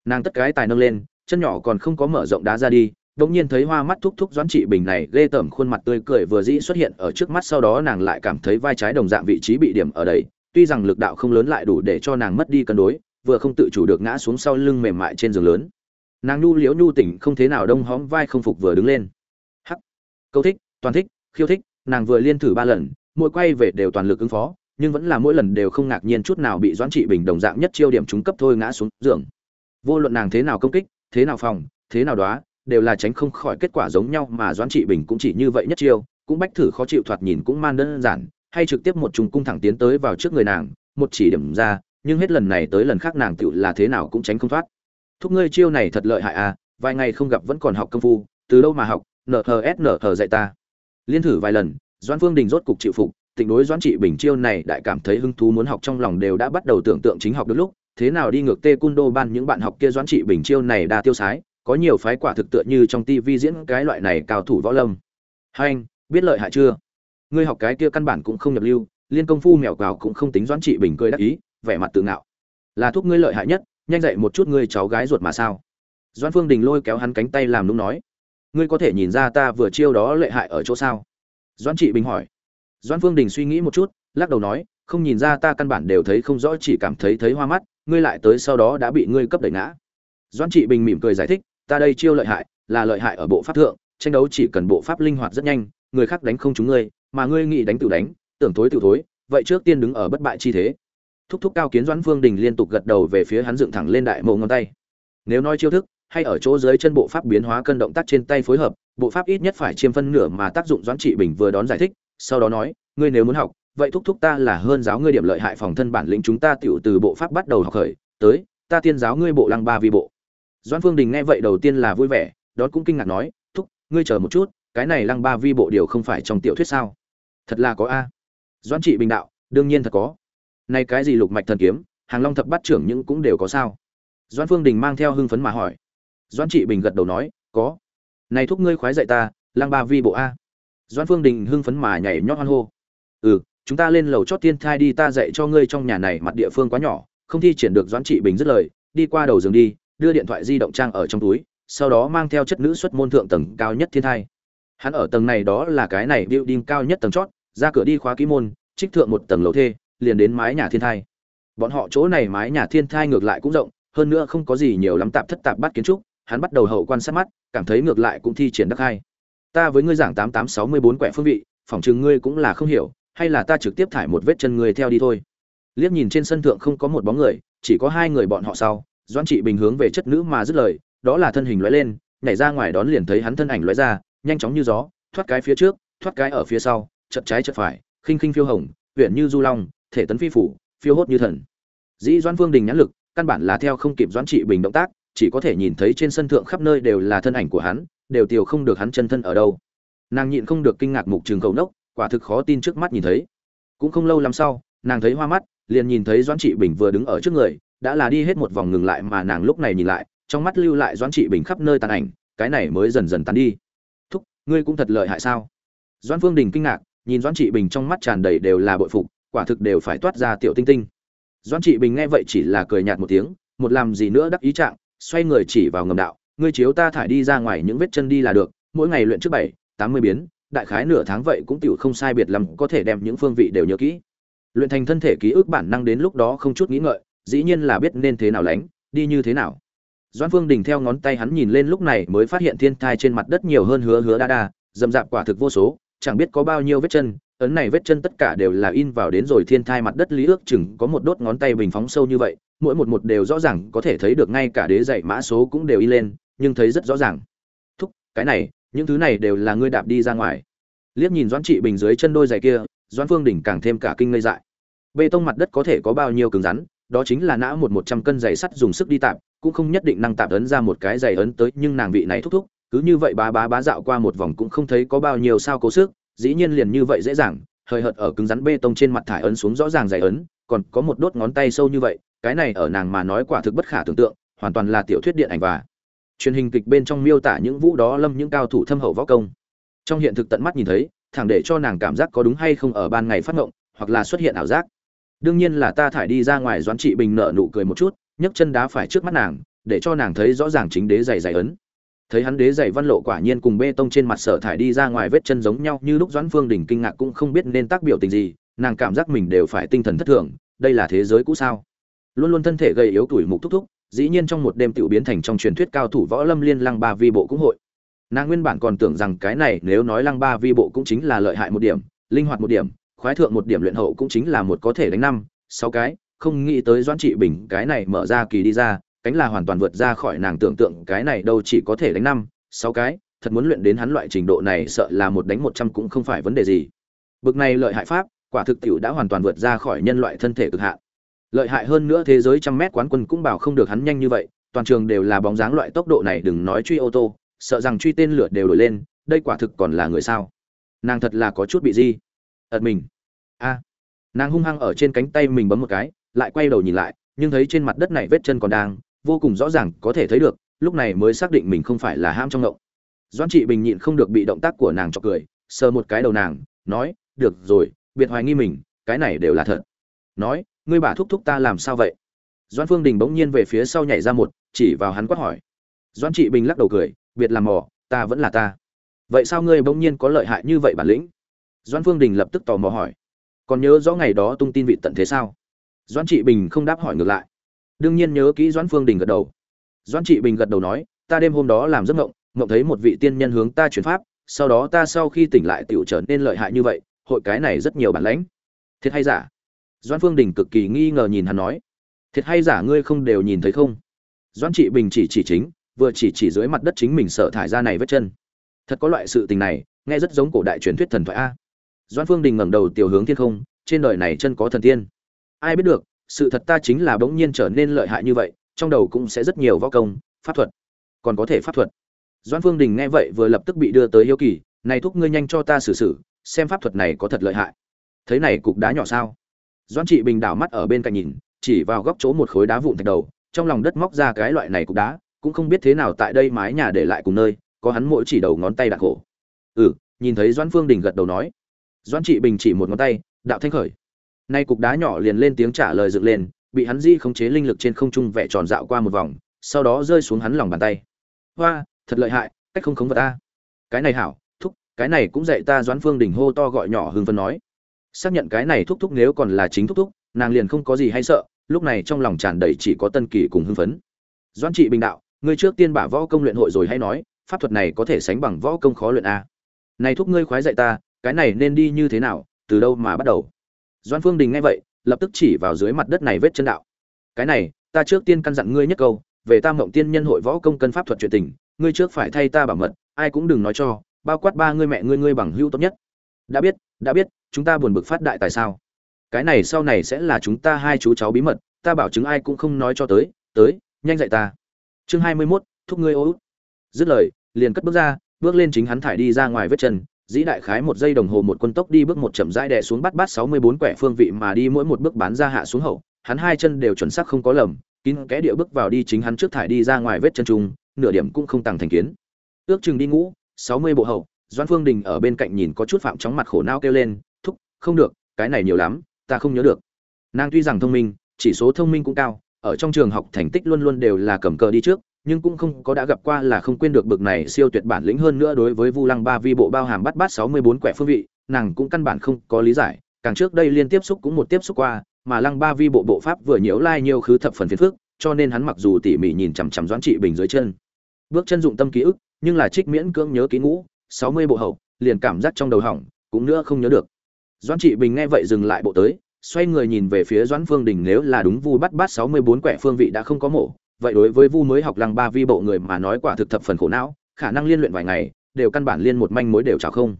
Nàng tất cái tài nâng lên, chân nhỏ còn không có mở rộng đá ra đi đột nhiên thấy hoa mắt thúc thúc doãn trị bình này ghê tởm khuôn mặt tươi cười vừa dĩ xuất hiện ở trước mắt, sau đó nàng lại cảm thấy vai trái đồng dạng vị trí bị điểm ở đây. Tuy rằng lực đạo không lớn lại đủ để cho nàng mất đi cân đối, vừa không tự chủ được ngã xuống sau lưng mềm mại trên giường lớn. Nàng nhu liễu nhu tỉnh, không thế nào đông hóm vai không phục vừa đứng lên. Hắc! Câu thích, toàn thích, khiêu thích, nàng vừa liên thử ba lần, mỗi quay về đều toàn lực ứng phó, nhưng vẫn là mỗi lần đều không ngạc nhiên chút nào bị doãn trị bình đồng dạng nhất chiêu điểm trúng cấp thôi ngã xuống giường. Vô luận nàng thế nào công kích, thế nào phòng, thế nào đó đều là tránh không khỏi kết quả giống nhau mà doãn trị bình cũng chỉ như vậy nhất chiêu, cũng bách thử khó chịu thoạt nhìn cũng man đơn giản, hay trực tiếp một trùng cung thẳng tiến tới vào trước người nàng, một chỉ điểm ra, nhưng hết lần này tới lần khác nàng tựu là thế nào cũng tránh không thoát. Thúc ngươi chiêu này thật lợi hại à vài ngày không gặp vẫn còn học công phu, từ đâu mà học nở hờ s nở hờ dạy ta. Liên thử vài lần, doãn phương đình rốt cục chịu phục, tịnh đối doãn trị bình chiêu này đại cảm thấy hứng thú muốn học trong lòng đều đã bắt đầu tưởng tượng chính học được lúc, thế nào đi ngược tê cung đô ban những bạn học kia doãn trị bình chiêu này đa tiêu sái có nhiều phái quả thực tựa như trong tivi diễn cái loại này cao thủ võ lâm. Hai anh, biết lợi hại chưa? Ngươi học cái kia căn bản cũng không nhập lưu, liên công phu mèo quào cũng không tính doãn trị bình cười đắc ý, vẻ mặt tự ngạo. Là thuốc ngươi lợi hại nhất, nhanh dậy một chút ngươi cháu gái ruột mà sao? Doãn phương đình lôi kéo hắn cánh tay làm lúc nói. Ngươi có thể nhìn ra ta vừa chiêu đó lợi hại ở chỗ sao? Doãn trị bình hỏi. Doãn phương đình suy nghĩ một chút, lắc đầu nói, không nhìn ra ta căn bản đều thấy không rõ, chỉ cảm thấy thấy hoa mắt, ngươi lại tới sau đó đã bị ngươi cấp đẩy ngã. Doãn trị bình mỉm cười giải thích ta đây chiêu lợi hại, là lợi hại ở bộ pháp thượng, tranh đấu chỉ cần bộ pháp linh hoạt rất nhanh, người khác đánh không trúng ngươi, mà ngươi nghĩ đánh tự đánh, tưởng thối tự thối, vậy trước tiên đứng ở bất bại chi thế. Thúc thúc cao kiến doãn phương đình liên tục gật đầu về phía hắn dựng thẳng lên đại mộ ngón tay. Nếu nói chiêu thức, hay ở chỗ dưới chân bộ pháp biến hóa cân động tác trên tay phối hợp, bộ pháp ít nhất phải chiêm phân nửa mà tác dụng doãn trị bình vừa đón giải thích, sau đó nói, ngươi nếu muốn học, vậy thúc thúc ta là hơn giáo ngươi điểm lợi hại phòng thân bản lĩnh chúng ta tiểu từ bộ pháp bắt đầu học khởi, tới, ta tiên giáo ngươi bộ lăng ba vi bộ doãn phương đình nghe vậy đầu tiên là vui vẻ đó cũng kinh ngạc nói, thúc, ngươi chờ một chút, cái này lăng ba vi bộ điều không phải trong tiểu thuyết sao? Thật là có a. Doãn trị bình đạo, đương nhiên thật có. Nay cái gì lục mạch thần kiếm, hàng long thập bát trưởng những cũng đều có sao? Doãn phương đình mang theo hưng phấn mà hỏi. Doãn trị bình gật đầu nói, có. Này thúc ngươi khoái dạy ta lang ba vi bộ a. Doãn phương đình hưng phấn mà nhảy nhót hoan hô. Ừ chúng ta lên lầu chót tiên thai đi, ta dạy cho ngươi trong nhà này mặt địa phương quá nhỏ, không thi triển được doãn trị bình dứt lời, đi qua đầu giường đi đưa điện thoại di động trang ở trong túi, sau đó mang theo chất nữ xuất môn thượng tầng cao nhất thiên thai. Hắn ở tầng này đó là cái này building cao nhất tầng chót, ra cửa đi khóa ký môn, trích thượng một tầng lầu thê, liền đến mái nhà thiên thai. Bọn họ chỗ này mái nhà thiên thai ngược lại cũng rộng, hơn nữa không có gì nhiều lắm tạp thất tạp bắt kiến trúc, hắn bắt đầu hậu quan sát mắt, cảm thấy ngược lại cũng thi triển đắc hai. Ta với ngươi giảng tám tám sáu mươi bốn quẻ phương vị, phỏng chừng ngươi cũng là không hiểu, hay là ta trực tiếp thải một vết chân ngươi theo đi thôi. Liếc nhìn trên sân thượng không có một bóng người, chỉ có hai người bọn họ sau doan trị bình hướng về chất nữ mà dứt lời, đó là thân hình lóe lên, nhảy ra ngoài đón liền thấy hắn thân ảnh lóe ra, nhanh chóng như gió, thoát cái phía trước, thoát cái ở phía sau chật trái chật phải, khinh khinh phiêu hồng huyện như du long, thể tấn phi phủ, phiêu hốt như thần. Dĩ doan vương đình nhãn lực, căn bản là theo không kịp doãn trị bình động tác, chỉ có thể nhìn thấy trên sân thượng khắp nơi đều là thân ảnh của hắn, đều tiều không được hắn chân thân ở đâu. Nàng nhịn không được kinh ngạc mục trường cầu nốc, quả thực khó tin trước mắt nhìn thấy. Cũng không lâu lắm sau, nàng thấy hoa mắt, liền nhìn thấy doãn trị bình vừa đứng ở trước người đã là đi hết một vòng ngừng lại mà nàng lúc này nhìn lại, trong mắt lưu lại doãn trị bình khắp nơi tàn ảnh, cái này mới dần dần tàn đi. Thúc, ngươi cũng thật lợi hại sao? Doãn phương đình kinh ngạc, nhìn doãn trị bình trong mắt tràn đầy đều là bội phục, quả thực đều phải toát ra tiểu tinh tinh. Doãn trị bình nghe vậy chỉ là cười nhạt một tiếng, một làm gì nữa đắc ý trạng, xoay người chỉ vào ngầm đạo, ngươi chiếu ta thải đi ra ngoài những vết chân đi là được, mỗi ngày luyện trước bảy, tám mươi biến, đại khái nửa tháng vậy cũng tiểu không sai biệt lắm, có thể đem những phương vị đều nhớ kỹ. Luyện thành thân thể ký ức bản năng đến lúc đó không chút nghĩ ngợi dĩ nhiên là biết nên thế nào lánh, đi như thế nào. Doãn phương đình theo ngón tay hắn nhìn lên lúc này mới phát hiện thiên thai trên mặt đất nhiều hơn hứa hứa đa đa dầm dạp quả thực vô số, chẳng biết có bao nhiêu vết chân, ấn này vết chân tất cả đều là in vào đến rồi thiên thai mặt đất lý ước chừng có một đốt ngón tay bình phóng sâu như vậy, mỗi một một đều rõ ràng có thể thấy được ngay cả đế dạy mã số cũng đều in lên, nhưng thấy rất rõ ràng. Thúc, cái này, những thứ này đều là ngươi đạp đi ra ngoài. Liếc nhìn doãn trị bình dưới chân đôi giày kia, doãn phương đỉnh càng thêm cả kinh ngây dại. Bê tông mặt đất có thể có bao nhiêu cứng rắn đó chính là nã một một trăm cân giày sắt dùng sức đi tạm cũng không nhất định năng tạm ấn ra một cái giày ấn tới, nhưng nàng vị này thúc thúc, cứ như vậy bá bá bá dạo qua một vòng cũng không thấy có bao nhiêu sao cố sức, dĩ nhiên liền như vậy dễ dàng hơi hợt ở cứng rắn bê tông trên mặt thải ấn xuống rõ ràng dày ấn, còn có một đốt ngón tay sâu như vậy, cái này ở nàng mà nói quả thực bất khả tưởng tượng, hoàn toàn là tiểu thuyết điện ảnh và truyền hình kịch bên trong miêu tả những vũ đó lâm những cao thủ thâm hậu võ công. Trong hiện thực tận mắt nhìn thấy, thẳng để cho nàng cảm giác có đúng hay không ở ban ngày phát ngộng, hoặc là xuất hiện ảo giác đương nhiên là ta thải đi ra ngoài doãn trị bình nợ nụ cười một chút, nhấc chân đá phải trước mắt nàng, để cho nàng thấy rõ ràng chính đế giày giày ấn. Thấy hắn đế giày văn lộ quả nhiên cùng bê tông trên mặt sở thải đi ra ngoài vết chân giống nhau như lúc doãn phương đình kinh ngạc cũng không biết nên tác biểu tình gì, nàng cảm giác mình đều phải tinh thần thất thường, đây là thế giới cũ sao? Luôn luôn thân thể gầy yếu tuổi mục thúc thúc, dĩ nhiên trong một đêm tiểu biến thành trong truyền thuyết cao thủ võ lâm liên lăng ba vi bộ cũng hội. Nàng nguyên bản còn tưởng rằng cái này nếu nói lăng ba vi bộ cũng chính là lợi hại một điểm, linh hoạt một điểm khoái thượng một điểm luyện hậu cũng chính là một có thể đánh năm, sáu cái, không nghĩ tới doãn trị bình cái này mở ra kỳ đi ra, cánh là hoàn toàn vượt ra khỏi nàng tưởng tượng, cái này đâu chỉ có thể đánh năm, sáu cái, thật muốn luyện đến hắn loại trình độ này sợ là một đánh một trăm cũng không phải vấn đề gì. Bực này lợi hại pháp, quả thực tiểu đã hoàn toàn vượt ra khỏi nhân loại thân thể cực hạn. Lợi hại hơn nữa thế giới trăm mét quán quân cũng bảo không được hắn nhanh như vậy, toàn trường đều là bóng dáng loại tốc độ này đừng nói truy ô tô, sợ rằng truy tên lửa đều đổi lên, đây quả thực còn là người sao? Nàng thật là có chút bị gì ật mình. A. Nàng hung hăng ở trên cánh tay mình bấm một cái, lại quay đầu nhìn lại, nhưng thấy trên mặt đất này vết chân còn đang, vô cùng rõ ràng có thể thấy được, lúc này mới xác định mình không phải là ham trong ngộng. Doan trị bình nhịn không được bị động tác của nàng cho cười, sờ một cái đầu nàng, nói, được rồi, biệt hoài nghi mình, cái này đều là thật. Nói, ngươi bà thúc thúc ta làm sao vậy? Doan phương đình bỗng nhiên về phía sau nhảy ra một, chỉ vào hắn quát hỏi. Doan trị bình lắc đầu cười, biệt làm mò, ta vẫn là ta. Vậy sao ngươi bỗng nhiên có lợi hại như vậy bản lĩnh? Doan phương đình lập tức tò mò hỏi, còn nhớ rõ ngày đó tung tin vị tận thế sao? Doan trị bình không đáp hỏi ngược lại. Đương nhiên nhớ kỹ doan phương đình gật đầu. Doan trị bình gật đầu nói, ta đêm hôm đó làm giấc ngộng ngộng thấy một vị tiên nhân hướng ta chuyển pháp, sau đó ta sau khi tỉnh lại tiểu trở nên lợi hại như vậy, hội cái này rất nhiều bản lãnh. Thiệt hay giả? Doan phương đình cực kỳ nghi ngờ nhìn hắn nói, thiệt hay giả ngươi không đều nhìn thấy không? Doan trị bình chỉ chỉ chính, vừa chỉ chỉ dưới mặt đất chính mình sợ thải ra này vết chân. Thật có loại sự tình này, nghe rất giống cổ đại truyền thuyết thần thoại a doan phương đình ngẩng đầu tiểu hướng thiên không, trên đời này chân có thần tiên. Ai biết được, sự thật ta chính là bỗng nhiên trở nên lợi hại như vậy, trong đầu cũng sẽ rất nhiều võ công, pháp thuật. Còn có thể pháp thuật. Doan phương đình nghe vậy vừa lập tức bị đưa tới hiếu kỳ, này thúc ngươi nhanh cho ta xử xử, xem pháp thuật này có thật lợi hại. Thấy này cục đá nhỏ sao? Doan trị bình đảo mắt ở bên cạnh nhìn, chỉ vào góc chỗ một khối đá vụn thạch đầu, trong lòng đất móc ra cái loại này cục đá, cũng không biết thế nào tại đây mái nhà để lại cùng nơi, có hắn mỗi chỉ đầu ngón tay đặc khổ. Ừ nhìn thấy doan phương đình gật đầu nói. Doãn trị bình chỉ một ngón tay, đạo thanh khởi. Nay cục đá nhỏ liền lên tiếng trả lời dựng lên, bị hắn di khống chế linh lực trên không trung vẽ tròn dạo qua một vòng, sau đó rơi xuống hắn lòng bàn tay. Hoa, thật lợi hại, cách không khống vật ta. Cái này hảo, thúc, cái này cũng dạy ta doãn phương đỉnh hô to gọi nhỏ hưng phân nói. Xác nhận cái này thúc thúc nếu còn là chính thúc thúc, nàng liền không có gì hay sợ, lúc này trong lòng tràn đầy chỉ có tân kỳ cùng hưng phấn. Doãn trị bình đạo, ngươi trước tiên bả võ công luyện hội rồi hay nói, pháp thuật này có thể sánh bằng võ công khó luyện a. Này thúc ngươi khoái dạy ta cái này nên đi như thế nào, từ đâu mà bắt đầu? Doan phương đình nghe vậy, lập tức chỉ vào dưới mặt đất này vết chân đạo. Cái này, ta trước tiên căn dặn ngươi nhất câu, về ta mộng tiên nhân hội võ công cân pháp thuật chuyện tình, ngươi trước phải thay ta bảo mật, ai cũng đừng nói cho, bao quát ba ngươi mẹ ngươi ngươi bằng hữu tốt nhất. Đã biết đã biết, chúng ta buồn bực phát đại tại sao? Cái này sau này sẽ là chúng ta hai chú cháu bí mật, ta bảo chứng ai cũng không nói cho tới tới, nhanh dậy ta. Chương hai mươi mốt, thúc ngươi ô dứt lời, liền cất bước ra, bước lên chính hắn thải đi ra ngoài vết chân dĩ đại khái một giây đồng hồ một quân tốc đi bước một chậm rãi đè xuống bắt bắt sáu mươi bốn quẻ phương vị mà đi mỗi một bước bán ra hạ xuống hậu. Hắn hai chân đều chuẩn xác không có lầm, kín kẽ địa bước vào đi chính hắn trước thải đi ra ngoài vết chân trùng, nửa điểm cũng không tăng thành kiến. Ước chừng đi ngũ, sáu mươi bộ hậu, doãn phương đình ở bên cạnh nhìn có chút phạm chóng mặt khổ não kêu lên, thúc, không được, cái này nhiều lắm, ta không nhớ được. Nàng tuy rằng thông minh, chỉ số thông minh cũng cao, ở trong trường học thành tích luôn luôn đều là cầm cờ đi trước nhưng cũng không có đã gặp qua là không quên được bực này siêu tuyệt bản lĩnh hơn nữa đối với Vu Lăng Ba vi bộ bao hàm bắt bắt 64 quẻ phương vị, nàng cũng căn bản không có lý giải, càng trước đây liên tiếp xúc cũng một tiếp xúc qua, mà Lăng Ba vi bộ bộ pháp vừa nhiễu lai nhiều khứ thập phần phiền phức, cho nên hắn mặc dù tỉ mỉ nhìn chằm chằm Doãn Trị Bình dưới chân, bước chân dụng tâm ký ức, nhưng là trích miễn cưỡng nhớ ký ngũ, 60 bộ hậu, liền cảm giác trong đầu hỏng, cũng nữa không nhớ được. Doãn Trị Bình nghe vậy dừng lại bộ tới, xoay người nhìn về phía Doãn Phương Đình nếu là đúng Vu bắt bắt 64 quẻ phương vị đã không có mổ, vậy đối với vu mới học lăng ba vi bộ người mà nói quả thực thập phần khổ não, khả năng liên luyện vài ngày, đều căn bản liên một manh mối đều chả không.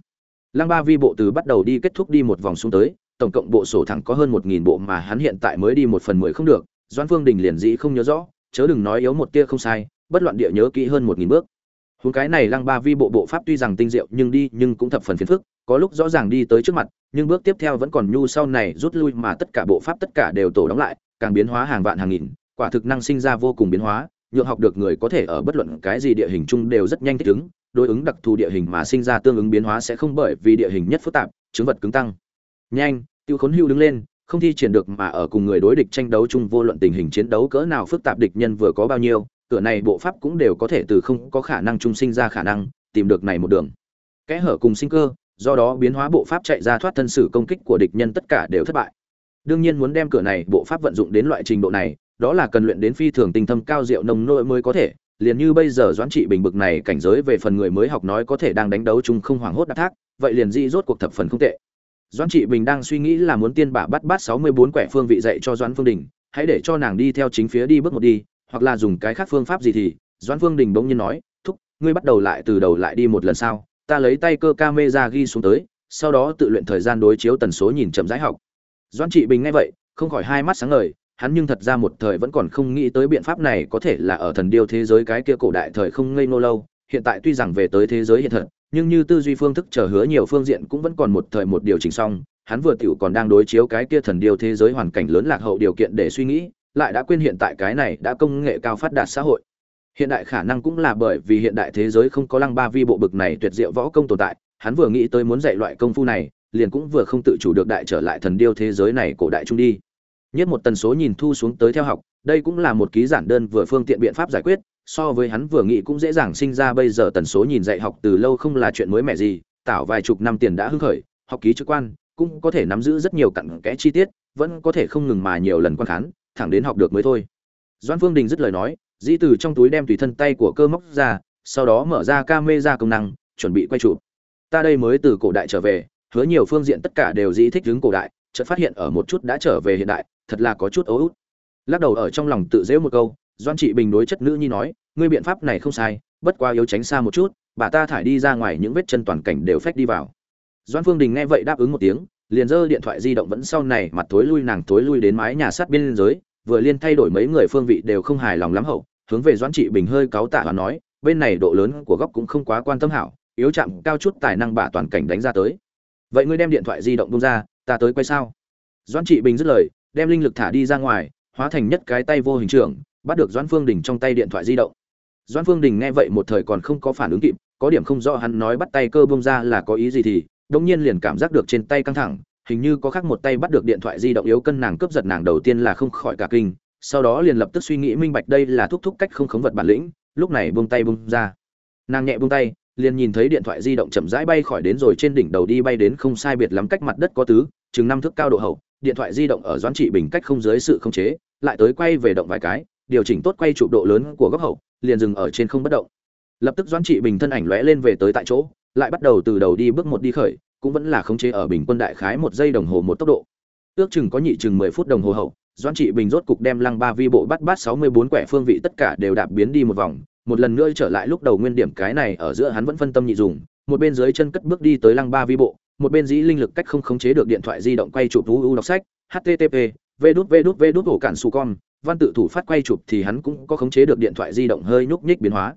Lăng ba vi bộ từ bắt đầu đi kết thúc đi một vòng xuống tới, tổng cộng bộ sổ thẳng có hơn một nghìn bộ mà hắn hiện tại mới đi một phần mười không được doan phương đình liền dĩ không nhớ rõ, chớ đừng nói yếu một tia không sai, bất loạn địa nhớ kỹ hơn một nghìn bước. Huống cái này lăng ba vi bộ bộ pháp tuy rằng tinh diệu nhưng đi nhưng cũng thập phần phiền phức, có lúc rõ ràng đi tới trước mặt, nhưng bước tiếp theo vẫn còn nhu sau này rút lui mà tất cả bộ pháp tất cả đều tổ đóng lại, càng biến hóa hàng vạn hàng nghìn quả thực năng sinh ra vô cùng biến hóa, nhượng học được người có thể ở bất luận cái gì địa hình chung đều rất nhanh thích ứng, đối ứng đặc thù địa hình mà sinh ra tương ứng biến hóa sẽ không bởi vì địa hình nhất phức tạp, chứng vật cứng tăng. Nhanh, tiêu khốn hưu đứng lên, không thi triển được mà ở cùng người đối địch tranh đấu chung vô luận tình hình chiến đấu cỡ nào phức tạp địch nhân vừa có bao nhiêu, cửa này bộ pháp cũng đều có thể từ không có khả năng chung sinh ra khả năng, tìm được này một đường. Kẽ hở cùng sinh cơ, do đó biến hóa bộ pháp chạy ra thoát thân sự công kích của địch nhân tất cả đều thất bại. Đương nhiên muốn đem cửa này bộ pháp vận dụng đến loại trình độ này đó là cần luyện đến phi thường tinh thâm cao diệu nồng nội mới có thể, liền như bây giờ doãn trị bình bực này cảnh giới về phần người mới học nói có thể đang đánh đấu chung không hoảng hốt đắc thác, vậy liền di rốt cuộc thập phần không tệ. Doãn trị bình đang suy nghĩ là muốn tiên bả bắt bát sáu mươi bốn quẻ phương vị dạy cho doãn phương đình, hãy để cho nàng đi theo chính phía đi bước một đi, hoặc là dùng cái khác phương pháp gì thì, doãn phương đình bỗng nhiên nói, thúc, ngươi bắt đầu lại từ đầu lại đi một lần sau, ta lấy tay cơ ca mê ra ghi xuống tới, sau đó tự luyện thời gian đối chiếu tần số nhìn chậm rãi học. Doãn trị bình nghe vậy, không khỏi hai mắt sáng ngời hắn nhưng thật ra một thời vẫn còn không nghĩ tới biện pháp này có thể là ở thần điêu thế giới cái kia cổ đại thời không ngây nô lâu. Hiện tại tuy rằng về tới thế giới hiện thật, nhưng như tư duy phương thức chờ hứa nhiều phương diện cũng vẫn còn một thời một điều chỉnh xong. Hắn vừa tiểu còn đang đối chiếu cái kia thần điêu thế giới hoàn cảnh lớn lạc hậu điều kiện để suy nghĩ, lại đã quên hiện tại cái này đã công nghệ cao phát đạt xã hội. Hiện đại khả năng cũng là bởi vì hiện đại thế giới không có lăng ba vi bộ bực này tuyệt diệu võ công tồn tại. Hắn vừa nghĩ tới muốn dạy loại công phu này, liền cũng vừa không tự chủ được đại trở lại thần điêu thế giới này cổ đại trung đi nhất một tần số nhìn thu xuống tới theo học, đây cũng là một ký giản đơn vừa phương tiện biện pháp giải quyết, so với hắn vừa nghĩ cũng dễ dàng sinh ra bây giờ tần số nhìn dạy học từ lâu không là chuyện mới mẻ gì, tảo vài chục năm tiền đã hưng khởi, học ký trực quan, cũng có thể nắm giữ rất nhiều cặn kẽ chi tiết, vẫn có thể không ngừng mà nhiều lần quan khán, thẳng đến học được mới thôi. Doan phương đình dứt lời nói, dĩ từ trong túi đem tùy thân tay của cơ móc ra, sau đó mở ra ca mê ra công năng, chuẩn bị quay chụp. Ta đây mới từ cổ đại trở về, hứa nhiều phương diện tất cả đều dĩ thích hướng cổ đại chợt phát hiện ở một chút đã trở về hiện đại, thật là có chút ấu út. Lắc đầu ở trong lòng tự dễu một câu, doan trị bình đối chất nữ nhi nói, ngươi biện pháp này không sai, bất quá yếu tránh xa một chút, bà ta thải đi ra ngoài những vết chân toàn cảnh đều phách đi vào. Doan phương đình nghe vậy đáp ứng một tiếng, liền giơ điện thoại di động vẫn sau này mặt thối lui nàng thối lui đến mái nhà sát biên giới vừa liên thay đổi mấy người phương vị đều không hài lòng lắm hậu, hướng về doãn trị bình hơi cáu tạ và nói, bên này độ lớn của góc cũng không quá quan tâm hảo, yếu chạm cao chút tài năng bà toàn cảnh đánh ra tới. Vậy ngươi đem điện thoại di động bung ra ta tới quay sao? Doãn trị bình dứt lời, đem linh lực thả đi ra ngoài, hóa thành nhất cái tay vô hình trưởng, bắt được doãn phương đình trong tay điện thoại di động. Doãn phương đình nghe vậy một thời còn không có phản ứng kịp, có điểm không rõ hắn nói bắt tay cơ bông ra là có ý gì thì đột nhiên liền cảm giác được trên tay căng thẳng, hình như có khác một tay bắt được điện thoại di động yếu cân nàng cướp giật nàng đầu tiên là không khỏi cả kinh, sau đó liền lập tức suy nghĩ minh bạch đây là thúc thúc cách không khống vật bản lĩnh, lúc này buông tay buông ra. Nàng nhẹ buông tay, liền nhìn thấy điện thoại di động chậm rãi bay khỏi đến rồi trên đỉnh đầu đi bay đến không sai biệt lắm cách mặt đất có tứ chừng năm thước cao độ hậu, điện thoại di động ở doãn trị bình cách không dưới sự khống chế, lại tới quay về động vài cái, điều chỉnh tốt quay chụp độ lớn của góc hậu, liền dừng ở trên không bất động. Lập tức doãn trị bình thân ảnh lóe lên về tới tại chỗ, lại bắt đầu từ đầu đi bước một đi khởi, cũng vẫn là khống chế ở bình quân đại khái một giây đồng hồ một tốc độ. Ước chừng có nhị chừng mười phút đồng hồ hậu, doãn trị bình rốt cục đem lăng ba vi bộ bắt bát sáu mươi bốn quẻ phương vị tất cả đều đạp biến đi một vòng, một lần nữa trở lại lúc đầu nguyên điểm cái này ở giữa hắn vẫn phân tâm nhị dùng, một bên dưới chân cất bước đi tới lăng ba vi bộ một bên dĩ linh lực cách không khống chế được điện thoại di động quay chụp u đọc sách http v đút v đút v đút, ổ cản su con văn tự thủ phát quay chụp thì hắn cũng có khống chế được điện thoại di động hơi nhúc nhích biến hóa.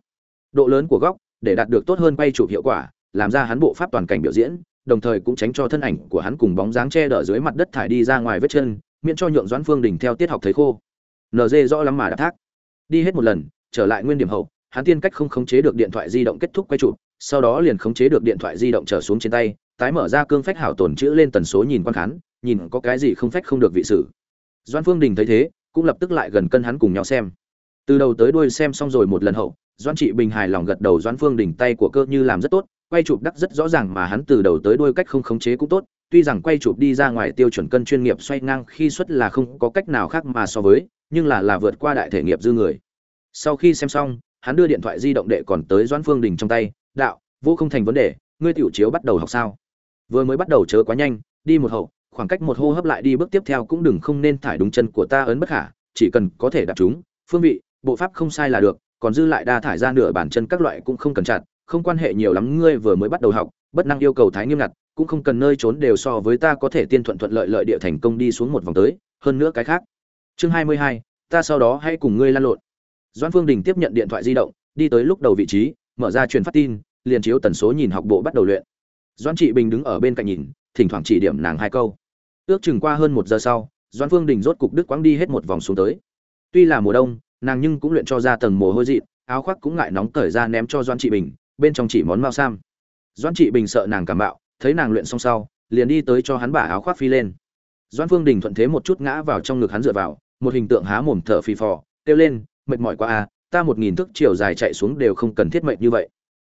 Độ lớn của góc, để đạt được tốt hơn quay chụp hiệu quả, làm ra hắn bộ pháp toàn cảnh biểu diễn, đồng thời cũng tránh cho thân ảnh của hắn cùng bóng dáng che đỡ dưới mặt đất thải đi ra ngoài vết chân, miễn cho nhượng doãn phương đình theo tiết học thấy khô. Nd rõ lắm mà đã thác. Đi hết một lần, trở lại nguyên điểm hậu, hắn tiên cách không khống chế được điện thoại di động kết thúc quay chụp, sau đó liền khống chế được điện thoại di động trở xuống trên tay tái mở ra cương phách hảo tổn chữ lên tần số nhìn quan khán, nhìn có cái gì không phách không được vị sử. Doan phương đình thấy thế, cũng lập tức lại gần cân hắn cùng nhau xem. Từ đầu tới đuôi xem xong rồi một lần hậu, doan trị bình hài lòng gật đầu doan phương đình tay của cơ như làm rất tốt, quay chụp đắc rất rõ ràng mà hắn từ đầu tới đuôi cách không khống chế cũng tốt, tuy rằng quay chụp đi ra ngoài tiêu chuẩn cân chuyên nghiệp xoay ngang khi xuất là không có cách nào khác mà so với, nhưng là là vượt qua đại thể nghiệp dư người. Sau khi xem xong, hắn đưa điện thoại di động đệ còn tới doan phương đình trong tay, đạo, vô không thành vấn đề ngươi tiểu chiếu bắt đầu học sao? Vừa mới bắt đầu chớ quá nhanh, đi một hậu, khoảng cách một hô hấp lại đi bước tiếp theo cũng đừng không nên thải đúng chân của ta ấn bất khả, chỉ cần có thể đạp chúng, phương vị, bộ pháp không sai là được, còn dư lại đa thải ra nửa bản chân các loại cũng không cần chặt, không quan hệ nhiều lắm, ngươi vừa mới bắt đầu học, bất năng yêu cầu thái nghiêm ngặt, cũng không cần nơi trốn đều so với ta có thể tiên thuận thuận lợi lợi địa thành công đi xuống một vòng tới, hơn nữa cái khác. Chương hai mươi hai, ta sau đó hãy cùng ngươi lan lộn. Doãn phương đình tiếp nhận điện thoại di động, đi tới lúc đầu vị trí, mở ra truyền phát tin liền chiếu tần số nhìn học bộ bắt đầu luyện. Doan trị bình đứng ở bên cạnh nhìn, thỉnh thoảng chỉ điểm nàng hai câu. Ước chừng qua hơn một giờ sau doan phương đình rốt cục đức quãng đi hết một vòng xuống tới. Tuy là mùa đông, nàng nhưng cũng luyện cho ra tầng mồ hôi dị áo khoác cũng ngại nóng cởi ra ném cho doan trị bình, bên trong chỉ món mao sam. Doan trị bình sợ nàng cảm bạo, thấy nàng luyện xong sau, liền đi tới cho hắn bả áo khoác phi lên. Doan phương đình thuận thế một chút ngã vào trong ngực hắn dựa vào, một hình tượng há mồm thở phì phò, kêu lên, mệt mỏi quá à ta một nghìn thước chiều dài chạy xuống đều không cần thiết mệnh như vậy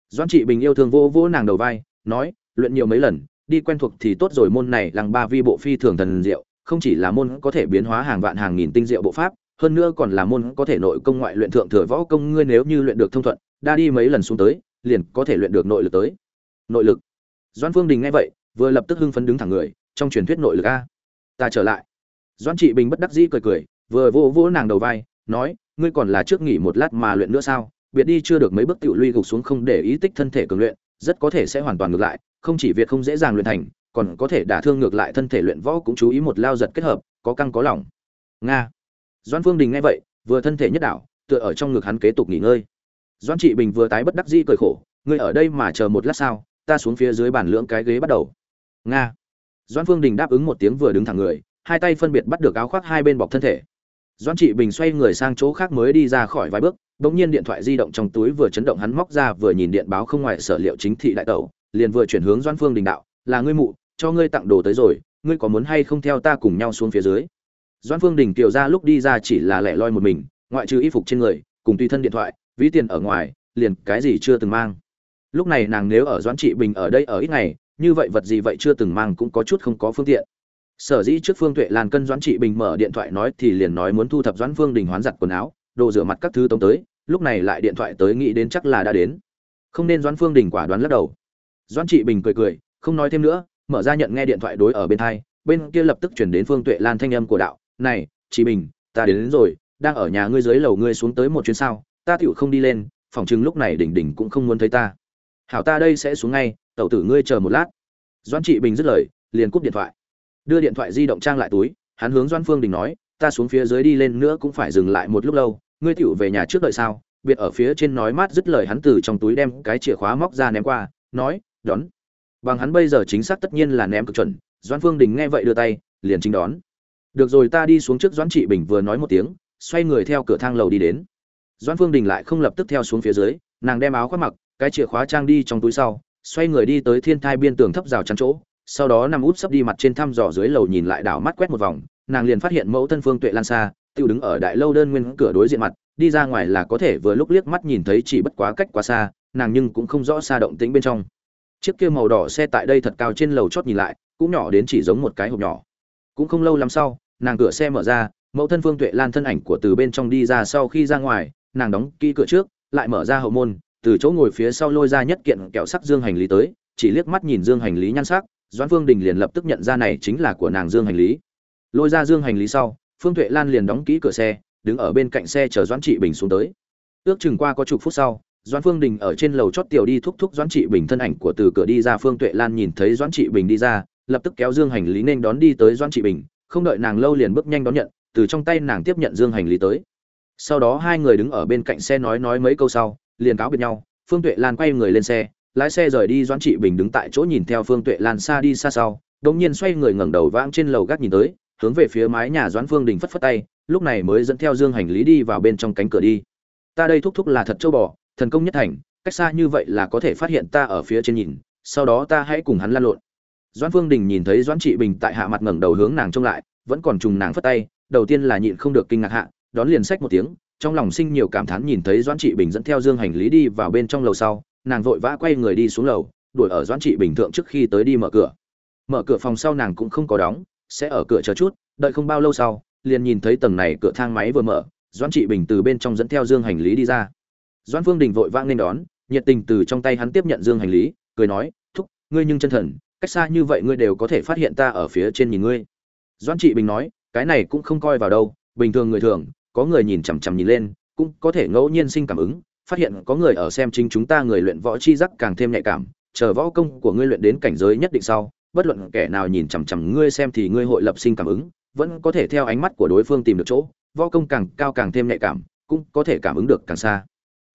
doan trị bình yêu thương vô vỗ nàng đầu vai, nói, luyện nhiều mấy lần, đi quen thuộc thì tốt rồi, môn này lăng ba vi bộ phi thường thần diệu, không chỉ là môn có thể biến hóa hàng vạn hàng nghìn tinh diệu bộ pháp, hơn nữa còn là môn có thể nội công ngoại luyện thượng thừa võ công, ngươi nếu như luyện được thông thuận, đa đi mấy lần xuống tới, liền có thể luyện được nội lực tới. Nội lực? Doan phương đình nghe vậy, vừa lập tức hưng phấn đứng thẳng người, trong truyền thuyết nội lực a. Ta trở lại. Doan trị bình bất đắc dĩ cười cười, vừa vỗ vỗ nàng đầu vai, nói, ngươi còn là trước nghỉ một lát mà luyện nữa sao? Biệt đi chưa được mấy bước tiểu lui gục xuống không để ý tích thân thể cường luyện, rất có thể sẽ hoàn toàn ngược lại, không chỉ việc không dễ dàng luyện thành, còn có thể đả thương ngược lại thân thể luyện võ cũng chú ý một lao giật kết hợp, có căng có lỏng. Nga. Doãn phương đình nghe vậy, vừa thân thể nhất đảo, tựa ở trong ngực hắn kế tục nghỉ ngơi. Doãn trị bình vừa tái bất đắc dĩ cười khổ, ngươi ở đây mà chờ một lát sao? Ta xuống phía dưới bàn lưỡng cái ghế bắt đầu. Nga. Doãn phương đình đáp ứng một tiếng vừa đứng thẳng người, hai tay phân biệt bắt được áo khoác hai bên bọc thân thể. Doãn trị bình xoay người sang chỗ khác mới đi ra khỏi vài bước, bỗng nhiên điện thoại di động trong túi vừa chấn động hắn móc ra vừa nhìn điện báo không ngoài sở liệu chính thị đại tẩu, liền vừa chuyển hướng Doãn phương đình đạo, là ngươi mụ, cho ngươi tặng đồ tới rồi, ngươi có muốn hay không theo ta cùng nhau xuống phía dưới? Doãn phương đình tiểu ra lúc đi ra chỉ là lẻ loi một mình, ngoại trừ y phục trên người, cùng tùy thân điện thoại, ví tiền ở ngoài, liền cái gì chưa từng mang. Lúc này nàng nếu ở doãn trị bình ở đây ở ít ngày, như vậy vật gì vậy chưa từng mang cũng có chút không có phương tiện sở dĩ trước phương tuệ lan cân doãn trị bình mở điện thoại nói thì liền nói muốn thu thập doãn phương đình hoán giặt quần áo đồ rửa mặt các thứ tống tới lúc này lại điện thoại tới nghĩ đến chắc là đã đến. Không nên doãn phương đình quả đoán lắc đầu. Doãn trị bình cười cười không nói thêm nữa mở ra nhận nghe điện thoại đối ở bên thai bên kia lập tức chuyển đến phương tuệ lan thanh âm của đạo này chị bình ta đến, đến rồi đang ở nhà ngươi dưới lầu ngươi xuống tới một chuyến sao ta tựu không đi lên phòng chừng lúc này đỉnh đỉnh cũng không muốn thấy ta. Hảo ta đây sẽ xuống ngay tẩu tử ngươi chờ một lát. Doãn trị bình dứt lời liền cúp điện thoại đưa điện thoại di động trang lại túi, hắn hướng doan phương đình nói, ta xuống phía dưới đi lên nữa cũng phải dừng lại một lúc lâu, ngươi tựu về nhà trước đợi sao? Biệt ở phía trên nói mát dứt lời hắn từ trong túi đem cái chìa khóa móc ra ném qua, nói, đón. Bằng hắn bây giờ chính xác tất nhiên là ném cực chuẩn doan phương đình nghe vậy đưa tay, liền chính đón. Được rồi, ta đi xuống trước. Doãn trị bình vừa nói một tiếng, xoay người theo cửa thang lầu đi đến. Doãn phương đình lại không lập tức theo xuống phía dưới, nàng đem áo khoác mặc, cái chìa khóa trang đi trong túi sau, xoay người đi tới thiên thai biên tường thấp rào chắn chỗ sau đó nằm út sấp đi mặt trên thăm dò dưới lầu nhìn lại đảo mắt quét một vòng, nàng liền phát hiện mẫu thân phương tuệ lan xa tiêu đứng ở đại lâu đơn nguyên cửa đối diện mặt, đi ra ngoài là có thể vừa lúc liếc mắt nhìn thấy chỉ bất quá cách quá xa, nàng nhưng cũng không rõ xa động tĩnh bên trong. Chiếc kia màu đỏ xe tại đây thật cao trên lầu chót nhìn lại, cũng nhỏ đến chỉ giống một cái hộp nhỏ. Cũng không lâu lắm sau, nàng cửa xe mở ra, mẫu thân phương tuệ lan thân ảnh của từ bên trong đi ra sau khi ra ngoài, nàng đóng kỹ cửa trước, lại mở ra hậu môn, từ chỗ ngồi phía sau lôi ra nhất kiện kẹo sắc dương hành lý tới, chỉ liếc mắt nhìn dương hành lý nhan sắc doãn phương đình liền lập tức nhận ra này chính là của nàng dương hành lý. Lôi ra dương hành lý sau, phương tuệ lan liền đóng kỹ cửa xe, đứng ở bên cạnh xe chờ doãn trị bình xuống tới. Ước chừng qua có chục phút sau, doãn phương đình ở trên lầu chót tiểu đi thúc thúc doãn trị bình thân ảnh của từ cửa đi ra. Phương tuệ lan nhìn thấy doãn trị bình đi ra, lập tức kéo dương hành lý nên đón đi tới doãn trị bình, không đợi nàng lâu liền bước nhanh đón nhận, từ trong tay nàng tiếp nhận dương hành lý tới. Sau đó hai người đứng ở bên cạnh xe nói nói mấy câu sau, liền cáo biệt nhau. Phương tuệ lan quay người lên xe lái xe rời đi doãn trị bình đứng tại chỗ nhìn theo phương tuệ lan xa đi xa sau đống nhiên xoay người ngẩng đầu vãng trên lầu gác nhìn tới, hướng về phía mái nhà doãn phương đình phất phất tay, lúc này mới dẫn theo dương hành lý đi vào bên trong cánh cửa đi. Ta đây thúc thúc là thật châu bò, thần công nhất thành, cách xa như vậy là có thể phát hiện ta ở phía trên nhìn, sau đó ta hãy cùng hắn lan lộn. Doãn phương đình nhìn thấy doãn trị bình tại hạ mặt ngẩng đầu hướng nàng trông lại, vẫn còn trùng nàng phất tay, đầu tiên là nhịn không được kinh ngạc hạ, đón liền sách một tiếng, trong lòng sinh nhiều cảm thán nhìn thấy doãn trị bình dẫn theo dương hành lý đi vào bên trong lầu sau nàng vội vã quay người đi xuống lầu, đuổi ở doãn trị bình thượng trước khi tới đi mở cửa. Mở cửa phòng sau nàng cũng không có đóng, sẽ ở cửa chờ chút, đợi không bao lâu sau, liền nhìn thấy tầng này cửa thang máy vừa mở, doãn trị bình từ bên trong dẫn theo dương hành lý đi ra. Doãn phương đình vội vã nên đón, nhiệt tình từ trong tay hắn tiếp nhận dương hành lý, cười nói, thúc, ngươi nhưng chân thần, cách xa như vậy ngươi đều có thể phát hiện ta ở phía trên nhìn ngươi. Doãn trị bình nói, cái này cũng không coi vào đâu, bình thường người thường, có người nhìn chằm chằm nhìn lên, cũng có thể ngẫu nhiên sinh cảm ứng phát hiện có người ở xem chính chúng ta người luyện võ chi giác càng thêm nhạy cảm, chờ võ công của ngươi luyện đến cảnh giới nhất định sau, bất luận kẻ nào nhìn chằm chằm ngươi xem thì ngươi hội lập sinh cảm ứng, vẫn có thể theo ánh mắt của đối phương tìm được chỗ, võ công càng cao càng thêm nhạy cảm, cũng có thể cảm ứng được càng xa.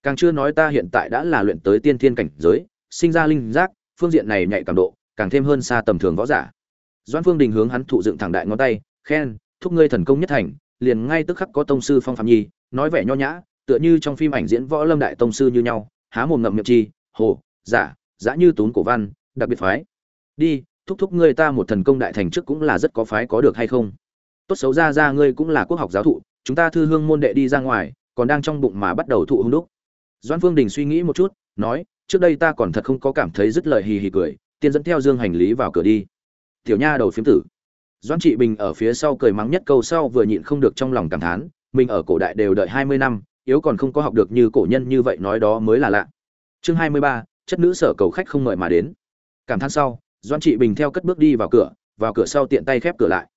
Càng chưa nói ta hiện tại đã là luyện tới tiên thiên cảnh giới, sinh ra linh giác, phương diện này nhạy cảm độ, càng thêm hơn xa tầm thường võ giả. Doãn phương đình hướng hắn thụ dựng thẳng đại ngón tay, khen, thúc ngươi thần công nhất thành, liền ngay tức khắc có tông sư phong phạm nhi, nói vẻ nho nhã tựa như trong phim ảnh diễn võ lâm đại tông sư như nhau, há mồm ngậm miệng chi, hồ, giả giả như tún cổ văn, đặc biệt phái. Đi, thúc thúc ngươi ta một thần công đại thành trước cũng là rất có phái có được hay không? Tốt xấu ra ra ngươi cũng là quốc học giáo thụ, chúng ta thư hương môn đệ đi ra ngoài, còn đang trong bụng mà bắt đầu thụ hung đúc. Doãn phương đình suy nghĩ một chút, nói, trước đây ta còn thật không có cảm thấy dứt lời hì hì cười, tiên dẫn theo dương hành lý vào cửa đi. Tiểu nha đầu phiếm tử. Doãn trị bình ở phía sau cười mắng nhất câu sau vừa nhịn không được trong lòng cảm thán, mình ở cổ đại đều đợi hai mươi năm yếu còn không có học được như cổ nhân như vậy nói đó mới là lạ. Chương hai mươi ba, chất nữ sở cầu khách không mời mà đến. Cảm thán sau, doãn trị bình theo cất bước đi vào cửa vào cửa sau tiện tay khép cửa lại.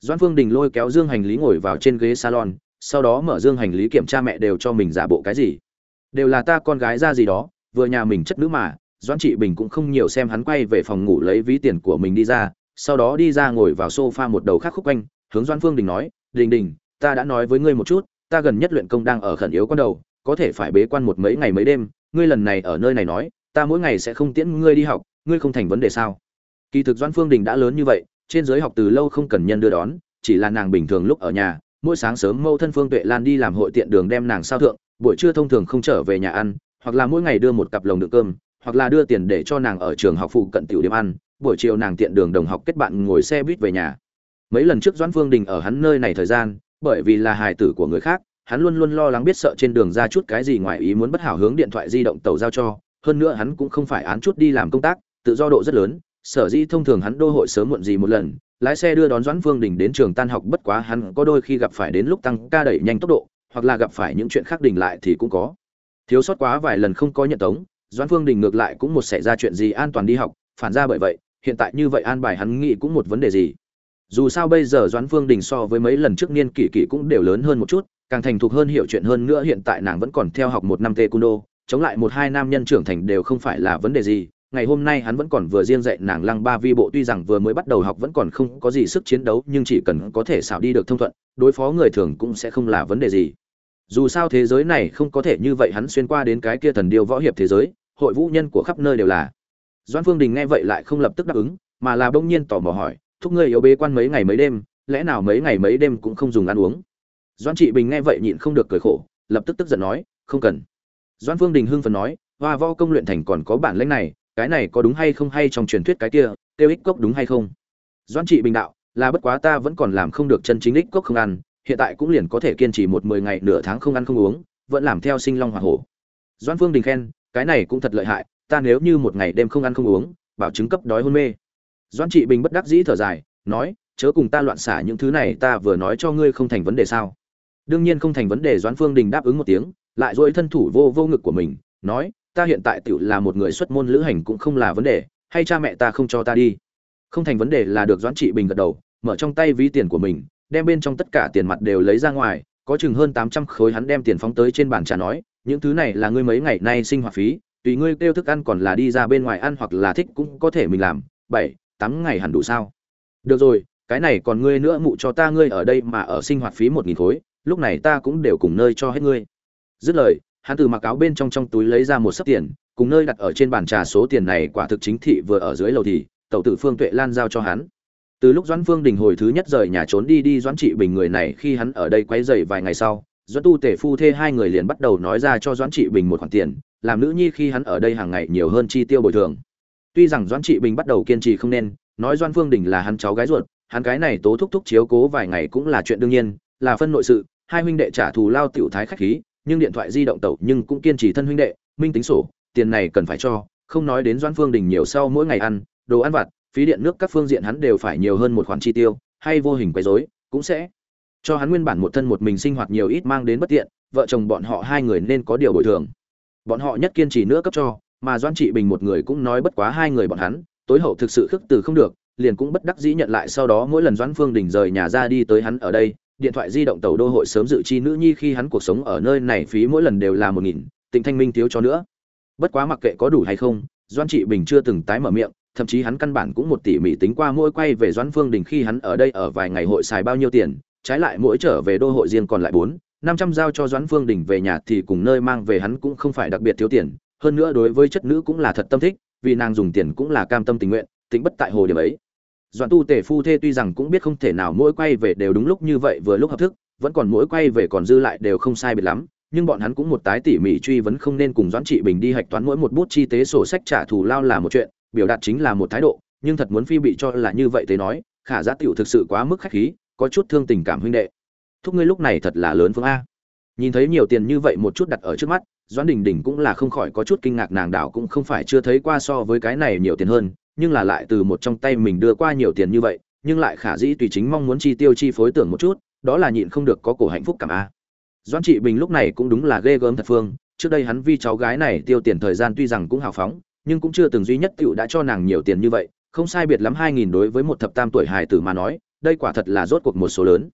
Doãn phương đình lôi kéo dương hành lý ngồi vào trên ghế salon, sau đó mở dương hành lý kiểm tra mẹ đều cho mình giả bộ cái gì. Đều là ta con gái ra gì đó, vừa nhà mình chất nữ mà, doãn trị bình cũng không nhiều xem hắn quay về phòng ngủ lấy ví tiền của mình đi ra, sau đó đi ra ngồi vào sofa một đầu khác khúc quanh, hướng doãn phương đình nói, đình đình, ta đã nói với ngươi một chút ta gần nhất luyện công đang ở khẩn yếu con đầu, có thể phải bế quan một mấy ngày mấy đêm, ngươi lần này ở nơi này nói, ta mỗi ngày sẽ không tiễn ngươi đi học, ngươi không thành vấn đề sao? Kỳ thực doãn phương đình đã lớn như vậy, trên giới học từ lâu không cần nhân đưa đón, chỉ là nàng bình thường lúc ở nhà, mỗi sáng sớm mâu thân phương tuệ lan đi làm hội tiện đường đem nàng sao thượng, buổi trưa thông thường không trở về nhà ăn, hoặc là mỗi ngày đưa một cặp lồng đựng cơm, hoặc là đưa tiền để cho nàng ở trường học phụ cận tiểu điểm ăn, buổi chiều nàng tiện đường đồng học kết bạn ngồi xe buýt về nhà. Mấy lần trước doãn phương đình ở hắn nơi này thời gian bởi vì là hài tử của người khác, hắn luôn luôn lo lắng biết sợ trên đường ra chút cái gì ngoài ý muốn bất hảo hướng điện thoại di động tàu giao cho, hơn nữa hắn cũng không phải án chút đi làm công tác, tự do độ rất lớn, sở dĩ thông thường hắn đô hội sớm muộn gì một lần, lái xe đưa đón doãn Vương đình đến trường tan học bất quá hắn có đôi khi gặp phải đến lúc tăng ca đẩy nhanh tốc độ, hoặc là gặp phải những chuyện khác đình lại thì cũng có. Thiếu sót quá vài lần không có nhận tống, doãn phương đình ngược lại cũng một xảy ra chuyện gì an toàn đi học, phản ra bởi vậy, hiện tại như vậy an bài hắn nghĩ cũng một vấn đề gì dù sao bây giờ doãn phương đình so với mấy lần trước niên kỷ kỷ cũng đều lớn hơn một chút, càng thành thục hơn hiểu chuyện hơn nữa hiện tại nàng vẫn còn theo học một năm tê cung chống lại một hai nam nhân trưởng thành đều không phải là vấn đề gì. Ngày hôm nay hắn vẫn còn vừa riêng dạy nàng lăng ba vi bộ tuy rằng vừa mới bắt đầu học vẫn còn không có gì sức chiến đấu, nhưng chỉ cần có thể xảo đi được thông thuận, đối phó người thường cũng sẽ không là vấn đề gì. Dù sao thế giới này không có thể như vậy hắn xuyên qua đến cái kia thần điêu võ hiệp thế giới, hội vũ nhân của khắp nơi đều là. Doan phương đình nghe vậy lại không lập tức đáp ứng, mà là bỗng nhiên tò mò hỏi thúc ngươi yếu bế quan mấy ngày mấy đêm, lẽ nào mấy ngày mấy đêm cũng không dùng ăn uống? Doan trị bình nghe vậy nhịn không được cười khổ, lập tức tức giận nói, không cần. Doan phương đình hưng phần nói, hoa võ công luyện thành còn có bản lãnh này, cái này có đúng hay không hay trong truyền thuyết cái kia, tiêu ích cốc đúng hay không? Doan trị bình đạo, là bất quá ta vẫn còn làm không được chân chính ích cốc không ăn, hiện tại cũng liền có thể kiên trì một mười ngày nửa tháng không ăn không uống, vẫn làm theo sinh long hỏa hổ. Doan phương đình khen, cái này cũng thật lợi hại, ta nếu như một ngày đêm không ăn không uống, bảo chứng cấp đói hôn mê doan trị bình bất đắc dĩ thở dài, nói, chớ cùng ta loạn xả những thứ này, ta vừa nói cho ngươi không thành vấn đề sao? Đương nhiên không thành vấn đề doan phương đình đáp ứng một tiếng, lại duỗi thân thủ vô vô ngực của mình, nói, ta hiện tại tự là một người xuất môn lữ hành cũng không là vấn đề, hay cha mẹ ta không cho ta đi? Không thành vấn đề là được doãn trị bình gật đầu, mở trong tay ví tiền của mình, đem bên trong tất cả tiền mặt đều lấy ra ngoài, có chừng hơn tám trăm khối hắn đem tiền phóng tới trên bàn trà nói, những thứ này là ngươi mấy ngày nay sinh hoạt phí, tùy ngươi kêu thức ăn còn là đi ra bên ngoài ăn hoặc là thích cũng có thể mình làm. Bảy tám ngày hẳn đủ sao? Được rồi, cái này còn ngươi nữa, mụ cho ta ngươi ở đây mà ở sinh hoạt phí một nghìn khối, lúc này ta cũng đều cùng nơi cho hết ngươi. Dứt lời, hắn từ mặc áo bên trong trong túi lấy ra một sấp tiền, cùng nơi đặt ở trên bàn trà số tiền này quả thực chính thị vừa ở dưới lầu thì, tẩu tử phương tuệ lan giao cho hắn. Từ lúc doãn phương đình hồi thứ nhất rời nhà trốn đi đi, doãn trị bình người này khi hắn ở đây quay dày vài ngày sau, doãn tu tể phu thê hai người liền bắt đầu nói ra cho doãn trị bình một khoản tiền, làm nữ nhi khi hắn ở đây hàng ngày nhiều hơn chi tiêu bồi thường tuy rằng doãn trị bình bắt đầu kiên trì không nên, nói doãn phương đình là hắn cháu gái ruột, hắn cái này tố thúc thúc chiếu cố vài ngày cũng là chuyện đương nhiên, là phân nội sự, hai huynh đệ trả thù lao tiểu thái khách khí, nhưng điện thoại di động tẩu nhưng cũng kiên trì thân huynh đệ, minh tính sổ, tiền này cần phải cho, không nói đến doãn phương đình nhiều sau mỗi ngày ăn, đồ ăn vặt, phí điện nước các phương diện hắn đều phải nhiều hơn một khoản chi tiêu, hay vô hình quấy rối, cũng sẽ cho hắn nguyên bản một thân một mình sinh hoạt nhiều ít mang đến bất tiện, vợ chồng bọn họ hai người nên có điều bồi thường. Bọn họ nhất kiên trì nữa cấp cho mà doãn trị bình một người cũng nói bất quá hai người bọn hắn, tối hậu thực sự khước từ không được, liền cũng bất đắc dĩ nhận lại sau đó mỗi lần doãn phương đình rời nhà ra đi tới hắn ở đây, điện thoại di động tàu đô hội sớm dự chi nữ nhi khi hắn cuộc sống ở nơi này phí mỗi lần đều là một nghìn tỉnh thanh minh thiếu cho nữa. Bất quá mặc kệ có đủ hay không doan trị bình chưa từng tái mở miệng, thậm chí hắn căn bản cũng một tỉ mỉ tính qua mỗi quay về doãn phương đình khi hắn ở đây ở vài ngày hội xài bao nhiêu tiền, trái lại mỗi trở về đô hội riêng còn lại bốn, năm trăm giao cho doãn phương đình về nhà thì cùng nơi mang về hắn cũng không phải đặc biệt thiếu tiền hơn nữa đối với chất nữ cũng là thật tâm thích, vì nàng dùng tiền cũng là cam tâm tình nguyện tính bất tại hồ điểm ấy. Doãn tu tể phu thê tuy rằng cũng biết không thể nào mỗi quay về đều đúng lúc như vậy vừa lúc hợp thức, vẫn còn mỗi quay về còn dư lại đều không sai biệt lắm, nhưng bọn hắn cũng một tái tỉ mỉ truy vấn không nên cùng doãn trị bình đi hạch toán mỗi một bút chi tế sổ sách trả thù lao là một chuyện, biểu đạt chính là một thái độ, nhưng thật muốn phi bị cho là như vậy thế nói, khả giá tiểu thực sự quá mức khách khí, có chút thương tình cảm huynh đệ. Thúc ngươi lúc này thật là lớn phương a. Nhìn thấy nhiều tiền như vậy một chút đặt ở trước mắt doãn đình đình cũng là không khỏi có chút kinh ngạc nàng đảo cũng không phải chưa thấy qua so với cái này nhiều tiền hơn, nhưng là lại từ một trong tay mình đưa qua nhiều tiền như vậy, nhưng lại khả dĩ tùy chính mong muốn chi tiêu chi phối tưởng một chút, đó là nhịn không được có cổ hạnh phúc cảm a. Doãn trị bình lúc này cũng đúng là ghê gớm thật phương, trước đây hắn vì cháu gái này tiêu tiền thời gian tuy rằng cũng hào phóng, nhưng cũng chưa từng duy nhất tựu đã cho nàng nhiều tiền như vậy, không sai biệt lắm hai nghìn đối với một thập tam tuổi hài tử mà nói, đây quả thật là rốt cuộc một số lớn.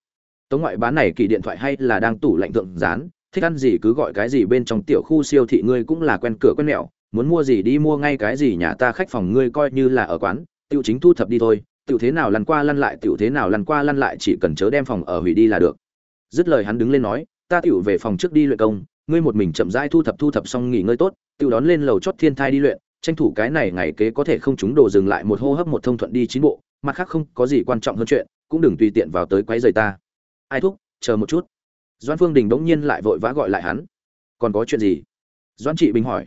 Tống ngoại bán này kỳ điện thoại hay là đang tủ lạnh thượng dán thích ăn gì cứ gọi cái gì bên trong tiểu khu siêu thị ngươi cũng là quen cửa quen mẹo, muốn mua gì đi mua ngay cái gì nhà ta khách phòng ngươi coi như là ở quán, tiểu chính thu thập đi thôi, tiểu thế nào lăn qua lăn lại, tiểu thế nào lăn qua lăn lại chỉ cần chớ đem phòng ở hủy đi là được. Dứt lời hắn đứng lên nói, ta tiểu về phòng trước đi luyện công, ngươi một mình chậm rãi thu thập thu thập xong nghỉ ngơi tốt, tiểu đón lên lầu chót thiên thai đi luyện, tranh thủ cái này ngày kế có thể không chúng đồ dừng lại một hô hấp một thông thuận đi chín bộ, mặt khác không có gì quan trọng hơn chuyện, cũng đừng tùy tiện vào tới quấy rầy ta. Ai thúc, chờ một chút doan phương đình bỗng nhiên lại vội vã gọi lại hắn. Còn có chuyện gì? Doan trị bình hỏi.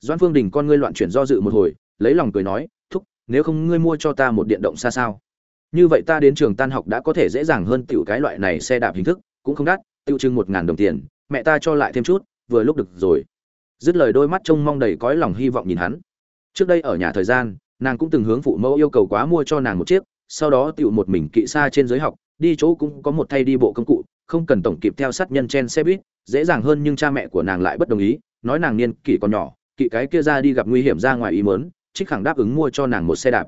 Doan phương đình con ngươi loạn chuyển do dự một hồi, lấy lòng cười nói, thúc, nếu không ngươi mua cho ta một điện động xa sao? Như vậy ta đến trường tan học đã có thể dễ dàng hơn tiểu cái loại này xe đạp hình thức, cũng không đắt, tiêu trưng một ngàn đồng tiền, mẹ ta cho lại thêm chút, vừa lúc được rồi. Dứt lời đôi mắt trông mong đầy cõi lòng hy vọng nhìn hắn. Trước đây ở nhà thời gian, nàng cũng từng hướng phụ mẫu yêu cầu quá mua cho nàng một chiếc, sau đó tiểu một mình kỵ xa trên giới học, đi chỗ cũng có một thay đi bộ công cụ không cần tổng kịp theo sát nhân trên xe buýt, dễ dàng hơn nhưng cha mẹ của nàng lại bất đồng ý, nói nàng niên kỷ còn nhỏ, kỵ cái kia ra đi gặp nguy hiểm ra ngoài ý mớn trích khẳng đáp ứng mua cho nàng một xe đạp.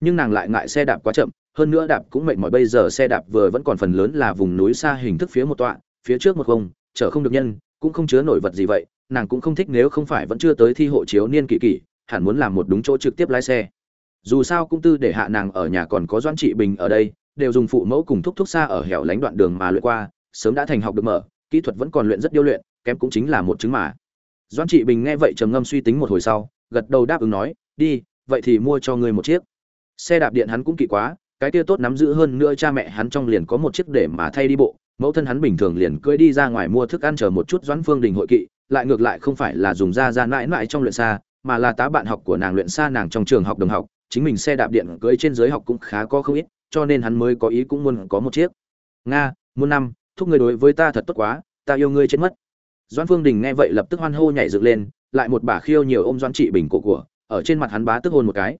Nhưng nàng lại ngại xe đạp quá chậm, hơn nữa đạp cũng mệt mỏi, bây giờ xe đạp vừa vẫn còn phần lớn là vùng núi xa hình thức phía một tọa, phía trước một không, chở không được nhân, cũng không chứa nổi vật gì vậy, nàng cũng không thích nếu không phải vẫn chưa tới thi hộ chiếu niên kỷ kỷ, hẳn muốn làm một đúng chỗ trực tiếp lái xe. Dù sao cũng tư để hạ nàng ở nhà còn có doãn trị bình ở đây, đều dùng phụ mẫu cùng thúc thúc xa ở hẻo lánh đoạn đường mà lượt qua sớm đã thành học được mở, kỹ thuật vẫn còn luyện rất điêu luyện, kém cũng chính là một chứng mà. Doãn trị bình nghe vậy trầm ngâm suy tính một hồi sau, gật đầu đáp ứng nói, đi, vậy thì mua cho ngươi một chiếc. Xe đạp điện hắn cũng kỵ quá, cái kia tốt nắm giữ hơn nữa cha mẹ hắn trong liền có một chiếc để mà thay đi bộ, mẫu thân hắn bình thường liền cưỡi đi ra ngoài mua thức ăn chờ một chút doãn phương đình hội kỵ, lại ngược lại không phải là dùng ra ra mãi mãi trong luyện xa, mà là tá bạn học của nàng luyện xa nàng trong trường học đồng học, chính mình xe đạp điện cưỡi trên giới học cũng khá có không ít, cho nên hắn mới có ý cũng muốn có một chiếc. Nga muôn năm thúc người đối với ta thật tốt quá, ta yêu ngươi chết mất. Doãn phương đình nghe vậy lập tức hoan hô nhảy dựng lên, lại một bà khiêu nhiều ôm doãn trị bình cổ của, ở trên mặt hắn bá tức hôn một cái.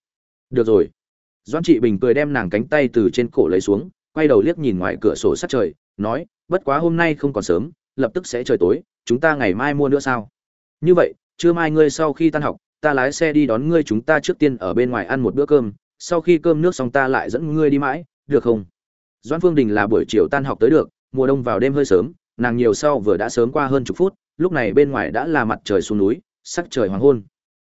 Được rồi. Doãn trị bình cười đem nàng cánh tay từ trên cổ lấy xuống, quay đầu liếc nhìn ngoài cửa sổ sát trời, nói, bất quá hôm nay không còn sớm, lập tức sẽ trời tối, chúng ta ngày mai mua nữa sao? Như vậy, trưa mai ngươi sau khi tan học, ta lái xe đi đón ngươi chúng ta trước tiên ở bên ngoài ăn một bữa cơm, sau khi cơm nước xong ta lại dẫn ngươi đi mãi, được không? Doãn phương đình là buổi chiều tan học tới được mùa đông vào đêm hơi sớm, nàng nhiều sau vừa đã sớm qua hơn chục phút, lúc này bên ngoài đã là mặt trời xuống núi, sắc trời hoàng hôn.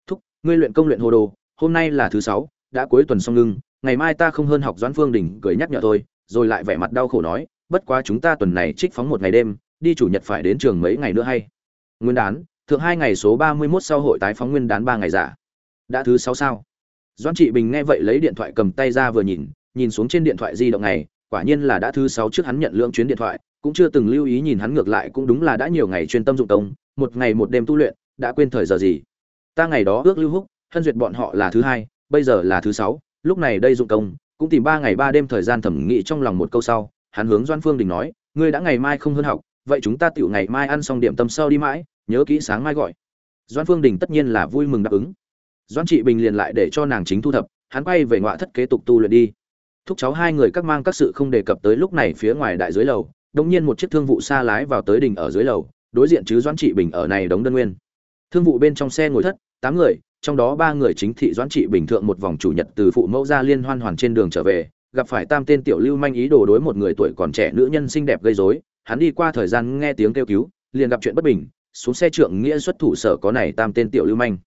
Thúc, ngươi luyện công luyện hồ đồ, hôm nay là thứ sáu, đã cuối tuần xong ngưng, ngày mai ta không hơn học doãn phương đình cười nhắc nhở thôi, rồi lại vẻ mặt đau khổ nói, bất quá chúng ta tuần này trích phóng một ngày đêm, đi chủ nhật phải đến trường mấy ngày nữa hay? Nguyên đán, thượng hai ngày số ba mươi 31 sau hội tái phóng nguyên đán ba ngày giả. Đã thứ sáu sao? Doãn trị bình nghe vậy lấy điện thoại cầm tay ra vừa nhìn nhìn xuống trên điện thoại di động này quả nhiên là đã thứ sáu trước hắn nhận lượng chuyến điện thoại, cũng chưa từng lưu ý nhìn hắn ngược lại cũng đúng là đã nhiều ngày chuyên tâm dụng công, một ngày một đêm tu luyện, đã quên thời giờ gì. Ta ngày đó ước lưu húc, hân duyệt bọn họ là thứ hai, bây giờ là thứ sáu, lúc này đây dụng công, cũng tìm ba ngày ba đêm thời gian thẩm nghị trong lòng một câu sau, hắn hướng doan phương đình nói, ngươi đã ngày mai không hơn học, vậy chúng ta tiểu ngày mai ăn xong điểm tâm sau đi mãi, nhớ kỹ sáng mai gọi. Doan phương đình tất nhiên là vui mừng đáp ứng. Doan trị bình liền lại để cho nàng chính thu thập, hắn quay về ngoại thất kế tục tu luyện đi thúc cháu hai người các mang các sự không đề cập tới lúc này phía ngoài đại dưới lầu đông nhiên một chiếc thương vụ xa lái vào tới đình ở dưới lầu, đối diện chứ doãn trị bình ở này đống đơn nguyên. Thương vụ bên trong xe ngồi thất, tám người, trong đó ba người chính thị doãn trị bình thượng một vòng chủ nhật từ phụ mẫu ra liên hoan hoàn trên đường trở về, gặp phải tam tên tiểu lưu manh ý đồ đối một người tuổi còn trẻ nữ nhân xinh đẹp gây rối, hắn đi qua thời gian nghe tiếng kêu cứu, liền gặp chuyện bất bình, xuống xe trượng nghĩa xuất thủ sở có này tam tên tiểu lưu manh.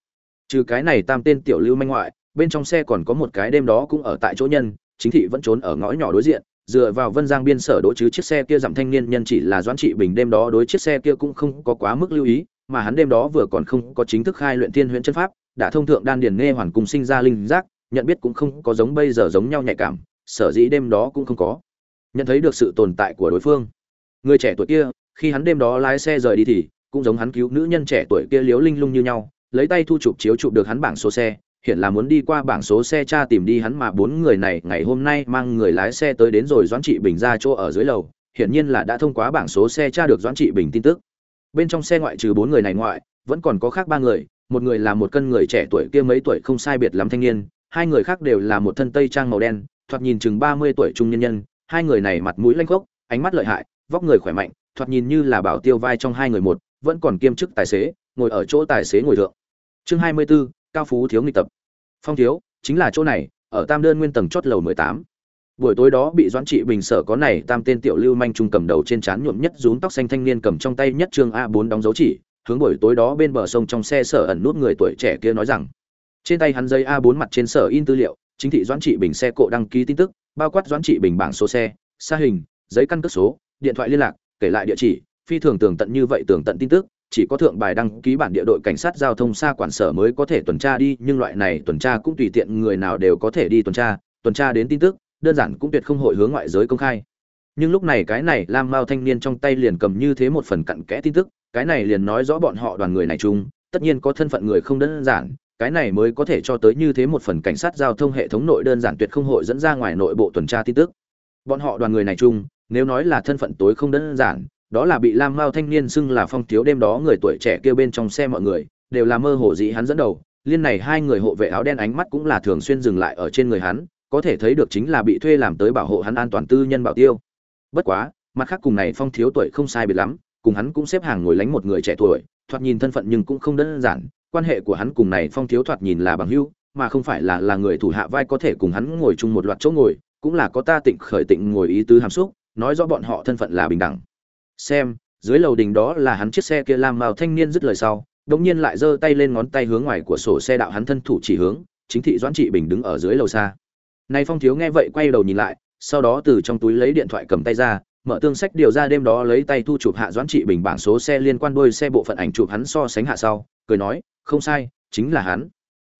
Trừ cái này tam tên tiểu lưu manh ngoại, bên trong xe còn có một cái đêm đó cũng ở tại chỗ nhân chính thị vẫn trốn ở ngõ nhỏ đối diện, dựa vào vân giang biên sở đỗ chứ chiếc xe kia giảm thanh niên nhân chỉ là doãn trị bình đêm đó đối chiếc xe kia cũng không có quá mức lưu ý, mà hắn đêm đó vừa còn không có chính thức khai luyện thiên huyễn chân pháp, đã thông thượng đan điền nghe hoàn cùng sinh ra linh giác, nhận biết cũng không có giống bây giờ giống nhau nhạy cảm, sở dĩ đêm đó cũng không có nhận thấy được sự tồn tại của đối phương. Người trẻ tuổi kia, khi hắn đêm đó lái xe rời đi thì, cũng giống hắn cứu nữ nhân trẻ tuổi kia liếu linh lung như nhau, lấy tay thu chụp chiếu chụp được hắn bảng số xe hiện là muốn đi qua bảng số xe tra tìm đi hắn mà bốn người này ngày hôm nay mang người lái xe tới đến rồi doãn trị bình ra chỗ ở dưới lầu hiển nhiên là đã thông qua bảng số xe tra được doãn trị bình tin tức. Bên trong xe ngoại trừ bốn người này ngoại vẫn còn có khác ba người một người là một cân người trẻ tuổi kia mấy tuổi không sai biệt lắm thanh niên hai người khác đều là một thân tây trang màu đen thoạt nhìn chừng ba mươi tuổi trung nhân nhân hai người này mặt mũi lanh khốc ánh mắt lợi hại vóc người khỏe mạnh thoạt nhìn như là bảo tiêu vai trong hai người một vẫn còn kiêm chức tài xế ngồi ở chỗ tài xế ngồi thượng. Chương hai mươi 24, cao phú thiếu nghịch tập phong thiếu, chính là chỗ này, ở tam đơn nguyên tầng chót lầu mười tám. Buổi tối đó bị doãn trị bình sở có này, tam tên tiểu lưu manh trung cầm đầu trên trán nhuộm nhất rún tóc xanh thanh niên cầm trong tay nhất trương a bốn đóng dấu chỉ, hướng buổi tối đó bên bờ sông trong xe sở ẩn nút người tuổi trẻ kia nói rằng, trên tay hắn giấy a bốn mặt trên sở in tư liệu, chính thị doãn trị bình xe cộ đăng ký tin tức, bao quát doãn trị bình bảng số xe, xa hình, giấy căn cước số, điện thoại liên lạc, kể lại địa chỉ, phi thường tường tận như vậy tường tận tin tức chỉ có thượng bài đăng ký bản địa đội cảnh sát giao thông xa quản sở mới có thể tuần tra đi, nhưng loại này tuần tra cũng tùy tiện người nào đều có thể đi tuần tra tuần tra đến tin tức, đơn giản cũng tuyệt không hội hướng ngoại giới công khai. Nhưng lúc này cái này lam mao thanh niên trong tay liền cầm như thế một phần cặn kẽ tin tức, cái này liền nói rõ bọn họ đoàn người này chung, tất nhiên có thân phận người không đơn giản, cái này mới có thể cho tới như thế một phần cảnh sát giao thông hệ thống nội đơn giản tuyệt không hội dẫn ra ngoài nội bộ tuần tra tin tức. Bọn họ đoàn người này chung, nếu nói là thân phận tối không đơn giản đó là bị lam mao thanh niên xưng là phong thiếu đêm đó người tuổi trẻ kêu bên trong xe mọi người, đều là mơ hồ dĩ hắn dẫn đầu. Liên này hai người hộ vệ áo đen ánh mắt cũng là thường xuyên dừng lại ở trên người hắn, có thể thấy được chính là bị thuê làm tới bảo hộ hắn an toàn tư nhân bảo tiêu. Bất quá, mặt khác cùng này phong thiếu tuổi không sai biệt lắm, cùng hắn cũng xếp hàng ngồi lánh một người trẻ tuổi, thoạt nhìn thân phận nhưng cũng không đơn giản. Quan hệ của hắn cùng này phong thiếu thoạt nhìn là bằng hữu, mà không phải là là người thủ hạ vai có thể cùng hắn ngồi chung một loạt chỗ ngồi, cũng là có ta tịnh khởi tịnh ngồi ý tứ hàm xúc, nói rõ bọn họ thân phận là bình đẳng xem, dưới lầu đình đó là hắn chiếc xe kia làm màu thanh niên dứt lời sau, đống nhiên lại giơ tay lên ngón tay hướng ngoài của sổ xe đạo hắn thân thủ chỉ hướng, chính thị doãn trị bình đứng ở dưới lầu xa. Này phong thiếu nghe vậy quay đầu nhìn lại, sau đó từ trong túi lấy điện thoại cầm tay ra, mở tương sách điều ra đêm đó lấy tay thu chụp hạ doãn trị bình bảng số xe liên quan đôi xe bộ phận ảnh chụp hắn so sánh hạ sau, cười nói, không sai, chính là hắn.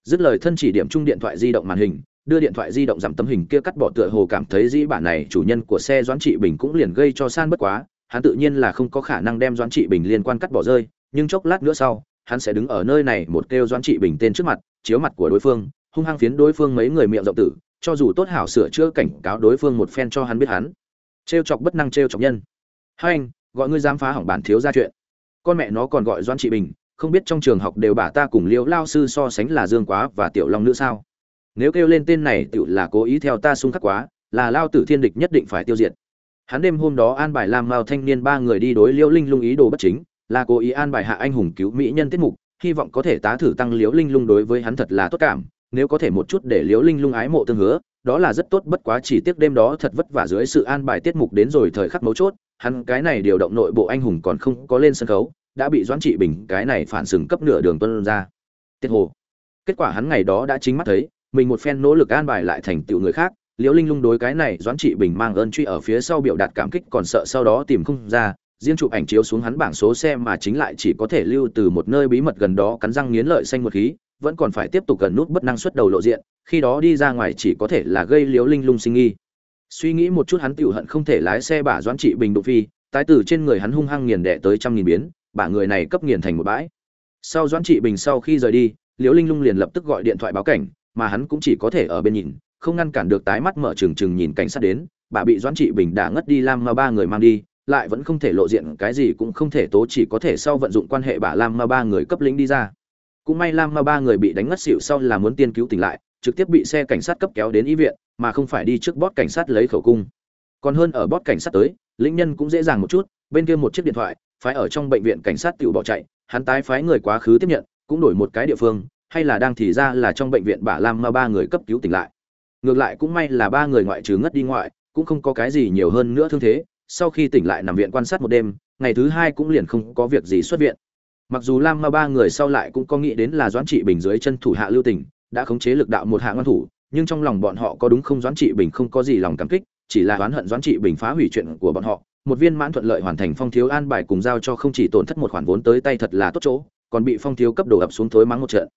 Dứt lời thân chỉ điểm chung điện thoại di động màn hình, đưa điện thoại di động giảm tấm hình kia cắt bỏ tựa hồ cảm thấy dĩ bản này chủ nhân của xe doãn trị bình cũng liền gây cho san bất quá hắn tự nhiên là không có khả năng đem doãn trị bình liên quan cắt bỏ rơi, nhưng chốc lát nữa sau, hắn sẽ đứng ở nơi này một kêu doãn trị bình tên trước mặt, chiếu mặt của đối phương, hung hăng phiến đối phương mấy người miệng rộng tử, cho dù tốt hảo sửa chữa cảnh cáo đối phương một phen cho hắn biết hắn. Trêu chọc bất năng trêu chọc nhân. Hai anh, gọi ngươi dám phá hỏng bản thiếu ra chuyện. Con mẹ nó còn gọi doãn trị bình, không biết trong trường học đều bà ta cùng liễu lao sư so sánh là dương quá và tiểu long nữ sao? Nếu kêu lên tên này tự là cố ý theo ta xung khắc quá, là lao tử thiên địch nhất định phải tiêu diệt hắn đêm hôm đó an bài làm mao thanh niên ba người đi đối liễu linh lung ý đồ bất chính, là cố ý an bài hạ anh hùng cứu mỹ nhân tiết mục, hy vọng có thể tá thử tăng liễu linh lung đối với hắn thật là tốt cảm, nếu có thể một chút để liễu linh lung ái mộ tương hứa, đó là rất tốt, bất quá chỉ tiếc đêm đó thật vất vả dưới sự an bài tiết mục đến rồi thời khắc mấu chốt, hắn cái này điều động nội bộ anh hùng còn không có lên sân khấu, đã bị doãn trị bình cái này phản sừng cấp nửa đường tuân ra. Tiết hồ. Kết quả hắn ngày đó đã chính mắt thấy, mình một phen nỗ lực an bài lại thành tựu người khác liễu linh lung đối cái này doãn trị bình mang ơn truy ở phía sau biểu đạt cảm kích còn sợ sau đó tìm không ra, riêng chụp ảnh chiếu xuống hắn bảng số xe mà chính lại chỉ có thể lưu từ một nơi bí mật gần đó cắn răng nghiến lợi xanh một khí, vẫn còn phải tiếp tục gần nút bất năng suất đầu lộ diện, khi đó đi ra ngoài chỉ có thể là gây Liễu linh lung sinh nghi. Suy nghĩ một chút hắn tiểu hận không thể lái xe bả doãn trị bình đụng phi, tái tử trên người hắn hung hăng nghiền đẻ tới trăm nghìn biến, bả người này cấp nghiền thành một bãi. Sau doãn trị bình sau khi rời đi, liễu linh lung liền lập tức gọi điện thoại báo cảnh, mà hắn cũng chỉ có thể ở bên nhìn không ngăn cản được tái mắt mở trừng trừng nhìn cảnh sát đến, bà bị doãn trị bình đã ngất đi lam ma ba người mang đi, lại vẫn không thể lộ diện, cái gì cũng không thể tố chỉ có thể sau vận dụng quan hệ bà lam ma ba người cấp lính đi ra. Cũng may lam ma ba người bị đánh ngất xỉu sau là muốn tiên cứu tỉnh lại, trực tiếp bị xe cảnh sát cấp kéo đến y viện, mà không phải đi trước bót cảnh sát lấy khẩu cung. Còn hơn ở bót cảnh sát tới, lĩnh nhân cũng dễ dàng một chút, bên kia một chiếc điện thoại, phái ở trong bệnh viện cảnh sát tự bỏ chạy, hắn tái phái người quá khứ tiếp nhận, cũng đổi một cái địa phương, hay là đang thì ra là trong bệnh viện bà lam ma ba người cấp cứu tỉnh lại ngược lại cũng may là ba người ngoại trừ ngất đi ngoại, cũng không có cái gì nhiều hơn nữa thương thế. Sau khi tỉnh lại nằm viện quan sát một đêm, ngày thứ hai cũng liền không có việc gì xuất viện. Mặc dù lam ma ba người sau lại cũng có nghĩ đến là doãn trị bình dưới chân thủ hạ lưu tỉnh đã khống chế lực đạo một hạ ngoan thủ, nhưng trong lòng bọn họ có đúng không? Doãn trị bình không có gì lòng cảm kích, chỉ là oán hận doãn trị bình phá hủy chuyện của bọn họ. Một viên mãn thuận lợi hoàn thành phong thiếu an bài cùng giao cho không chỉ tổn thất một khoản vốn tới tay thật là tốt chỗ, còn bị phong thiếu cấp đổ ập xuống thối mắng một trận.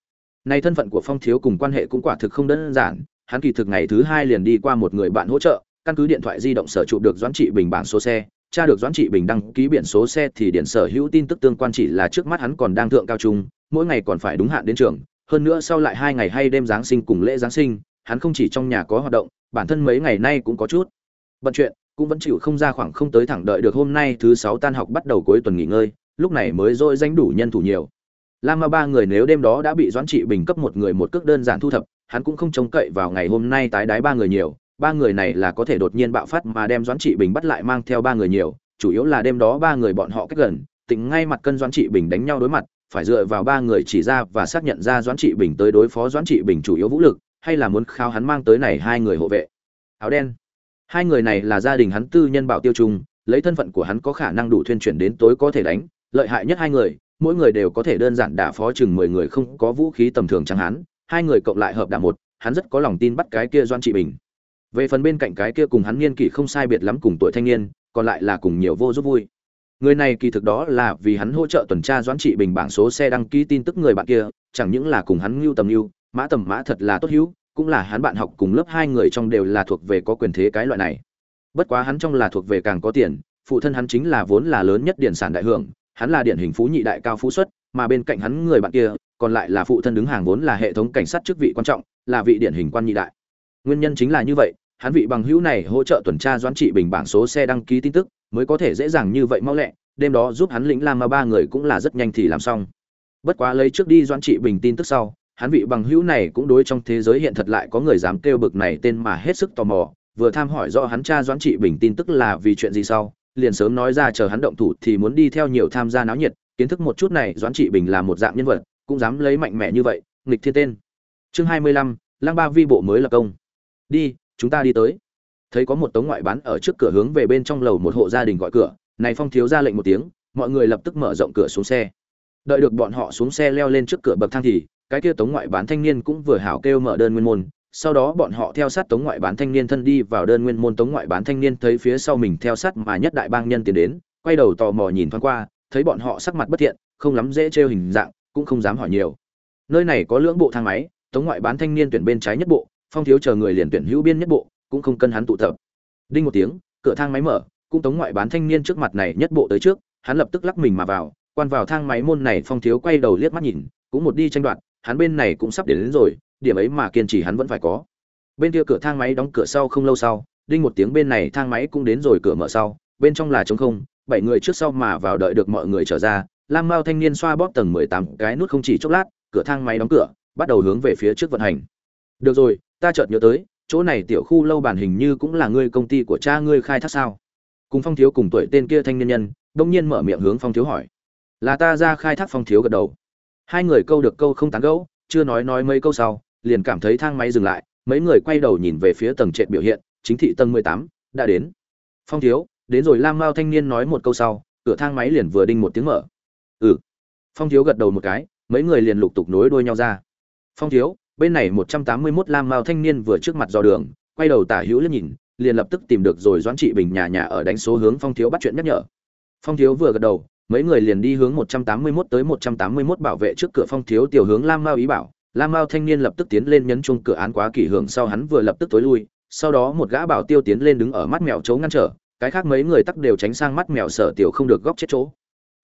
Nay thân phận của phong thiếu cùng quan hệ cũng quả thực không đơn giản hắn kỳ thực ngày thứ hai liền đi qua một người bạn hỗ trợ, căn cứ điện thoại di động sở trụ được doãn trị bình bảng số xe, tra được doãn trị bình đăng ký biển số xe thì điện sở hữu tin tức tương quan chỉ là trước mắt hắn còn đang thượng cao trung, mỗi ngày còn phải đúng hạn đến trường, hơn nữa sau lại hai ngày hay đêm giáng sinh cùng lễ giáng sinh, hắn không chỉ trong nhà có hoạt động, bản thân mấy ngày nay cũng có chút bận chuyện, cũng vẫn chịu không ra khoảng không tới thẳng đợi được hôm nay thứ sáu tan học bắt đầu cuối tuần nghỉ ngơi, lúc này mới dội danh đủ nhân thủ nhiều. Lam ma ba người nếu đêm đó đã bị doãn trị bình cấp một người một cước đơn giản thu thập hắn cũng không trông cậy vào ngày hôm nay tái đái ba người nhiều, ba người này là có thể đột nhiên bạo phát mà đem doãn trị bình bắt lại mang theo ba người nhiều, chủ yếu là đêm đó ba người bọn họ cách gần tỉnh ngay mặt cân doãn trị bình đánh nhau đối mặt, phải dựa vào ba người chỉ ra và xác nhận ra doãn trị bình tới đối phó doãn trị bình chủ yếu vũ lực, hay là muốn khao hắn mang tới này hai người hộ vệ. Áo đen. Hai người này là gia đình hắn tư nhân bảo tiêu trung lấy thân phận của hắn có khả năng đủ thuyên chuyển đến tối có thể đánh, lợi hại nhất hai người, mỗi người đều có thể đơn giản đả phó chừng mười người không có vũ khí tầm thường chẳng hắn hai người cộng lại hợp đả một, hắn rất có lòng tin bắt cái kia doan trị bình. Về phần bên cạnh cái kia cùng hắn niên kỷ không sai biệt lắm cùng tuổi thanh niên, còn lại là cùng nhiều vô giúp vui. Người này kỳ thực đó là vì hắn hỗ trợ tuần tra doãn trị bình bảng số xe đăng ký tin tức người bạn kia, chẳng những là cùng hắn ngưu tầm ngưu, mã tầm mã thật là tốt hữu, cũng là hắn bạn học cùng lớp hai người trong đều là thuộc về có quyền thế cái loại này. Bất quá hắn trong là thuộc về càng có tiền, phụ thân hắn chính là vốn là lớn nhất điển sản đại hưởng, hắn là điển hình phú nhị đại cao phú xuất, mà bên cạnh hắn người bạn kia còn lại là phụ thân đứng hàng vốn là hệ thống cảnh sát chức vị quan trọng, là vị điển hình quan nhị đại. Nguyên nhân chính là như vậy, hắn vị bằng hữu này hỗ trợ tuần tra doãn trị bình bảng số xe đăng ký tin tức, mới có thể dễ dàng như vậy mau lẹ, đêm đó giúp hắn lĩnh lam mà ba người cũng là rất nhanh thì làm xong. Bất quá lấy trước đi doãn trị bình tin tức sau, hắn vị bằng hữu này cũng đối trong thế giới hiện thật lại có người dám kêu bực này tên mà hết sức tò mò, vừa tham hỏi do hắn cha doãn trị bình tin tức là vì chuyện gì sau, liền sớm nói ra chờ hắn động thủ thì muốn đi theo nhiều tham gia náo nhiệt, kiến thức một chút này, doãn trị bình là một dạng nhân vật cũng dám lấy mạnh mẽ như vậy, nghịch thiên tên. Chương hai mươi lăm, lăng ba vi bộ mới lập công. Đi, chúng ta đi tới. Thấy có một tống ngoại bán ở trước cửa hướng về bên trong lầu một hộ gia đình gọi cửa, này phong thiếu ra lệnh một tiếng, mọi người lập tức mở rộng cửa xuống xe. Đợi được bọn họ xuống xe leo lên trước cửa bậc thang thì, cái kia tống ngoại bán thanh niên cũng vừa hảo kêu mở đơn nguyên môn. Sau đó bọn họ theo sát tống ngoại bán thanh niên thân đi vào đơn nguyên môn. Tống ngoại bán thanh niên thấy phía sau mình theo sát mà nhất đại bang nhân tiến đến, quay đầu tò mò nhìn thoáng qua, thấy bọn họ sắc mặt bất thiện, không lắm dễ trêu hình dạng cũng không dám hỏi nhiều. Nơi này có lưỡng bộ thang máy tống ngoại bán thanh niên tuyển bên trái nhất bộ phong thiếu chờ người liền tuyển hữu biên nhất bộ cũng không cân hắn tụ tập. Đinh một tiếng cửa thang máy mở cũng tống ngoại bán thanh niên trước mặt này nhất bộ tới trước hắn lập tức lắc mình mà vào quan vào thang máy môn này phong thiếu quay đầu liếc mắt nhìn cũng một đi tranh đoạt hắn bên này cũng sắp đến, đến rồi điểm ấy mà kiên trì hắn vẫn phải có. Bên kia cửa thang máy đóng cửa sau không lâu sau đinh một tiếng bên này thang máy cũng đến rồi cửa mở sau bên trong là trống không bảy người trước sau mà vào đợi được mọi người trở ra lam mao thanh niên xoa bóp tầng mười tám cái nút không chỉ chốc lát, cửa thang máy đóng cửa, bắt đầu hướng về phía trước vận hành. Được rồi, ta chợt nhớ tới, chỗ này tiểu khu lâu bản hình như cũng là ngươi công ty của cha ngươi khai thác sao? Cùng phong thiếu cùng tuổi tên kia thanh niên nhân, đông nhiên mở miệng hướng phong thiếu hỏi. Là ta ra khai thác phong thiếu gật đầu. Hai người câu được câu không tán gẫu, chưa nói nói mấy câu sau, liền cảm thấy thang máy dừng lại, mấy người quay đầu nhìn về phía tầng trệt biểu hiện, chính thị tầng mười tám, đã đến. Phong thiếu, đến rồi, lam mao thanh niên nói một câu sau, cửa thang máy liền vừa đinh một tiếng mở ừ. Phong thiếu gật đầu một cái, mấy người liền lục tục nối đuôi nhau ra. Phong thiếu, bên này một trăm tám mươi 181 lam mao thanh niên vừa trước mặt dò đường, quay đầu tả hữu liếc nhìn, liền lập tức tìm được rồi doãn trị bình nhà nhà ở đánh số hướng phong thiếu bắt chuyện nhắc nhở. Phong thiếu vừa gật đầu, mấy người liền đi hướng 181 tới 181 bảo vệ trước cửa phong thiếu tiểu hướng lam mao ý bảo. Lam mao thanh niên lập tức tiến lên nhấn chuông cửa án quá kỷ hưởng sau hắn vừa lập tức tối lui, sau đó một gã bảo tiêu tiến lên đứng ở mắt mèo chấu ngăn trở, cái khác mấy người tắc đều tránh sang mắt mèo sở tiểu không được góc chết chỗ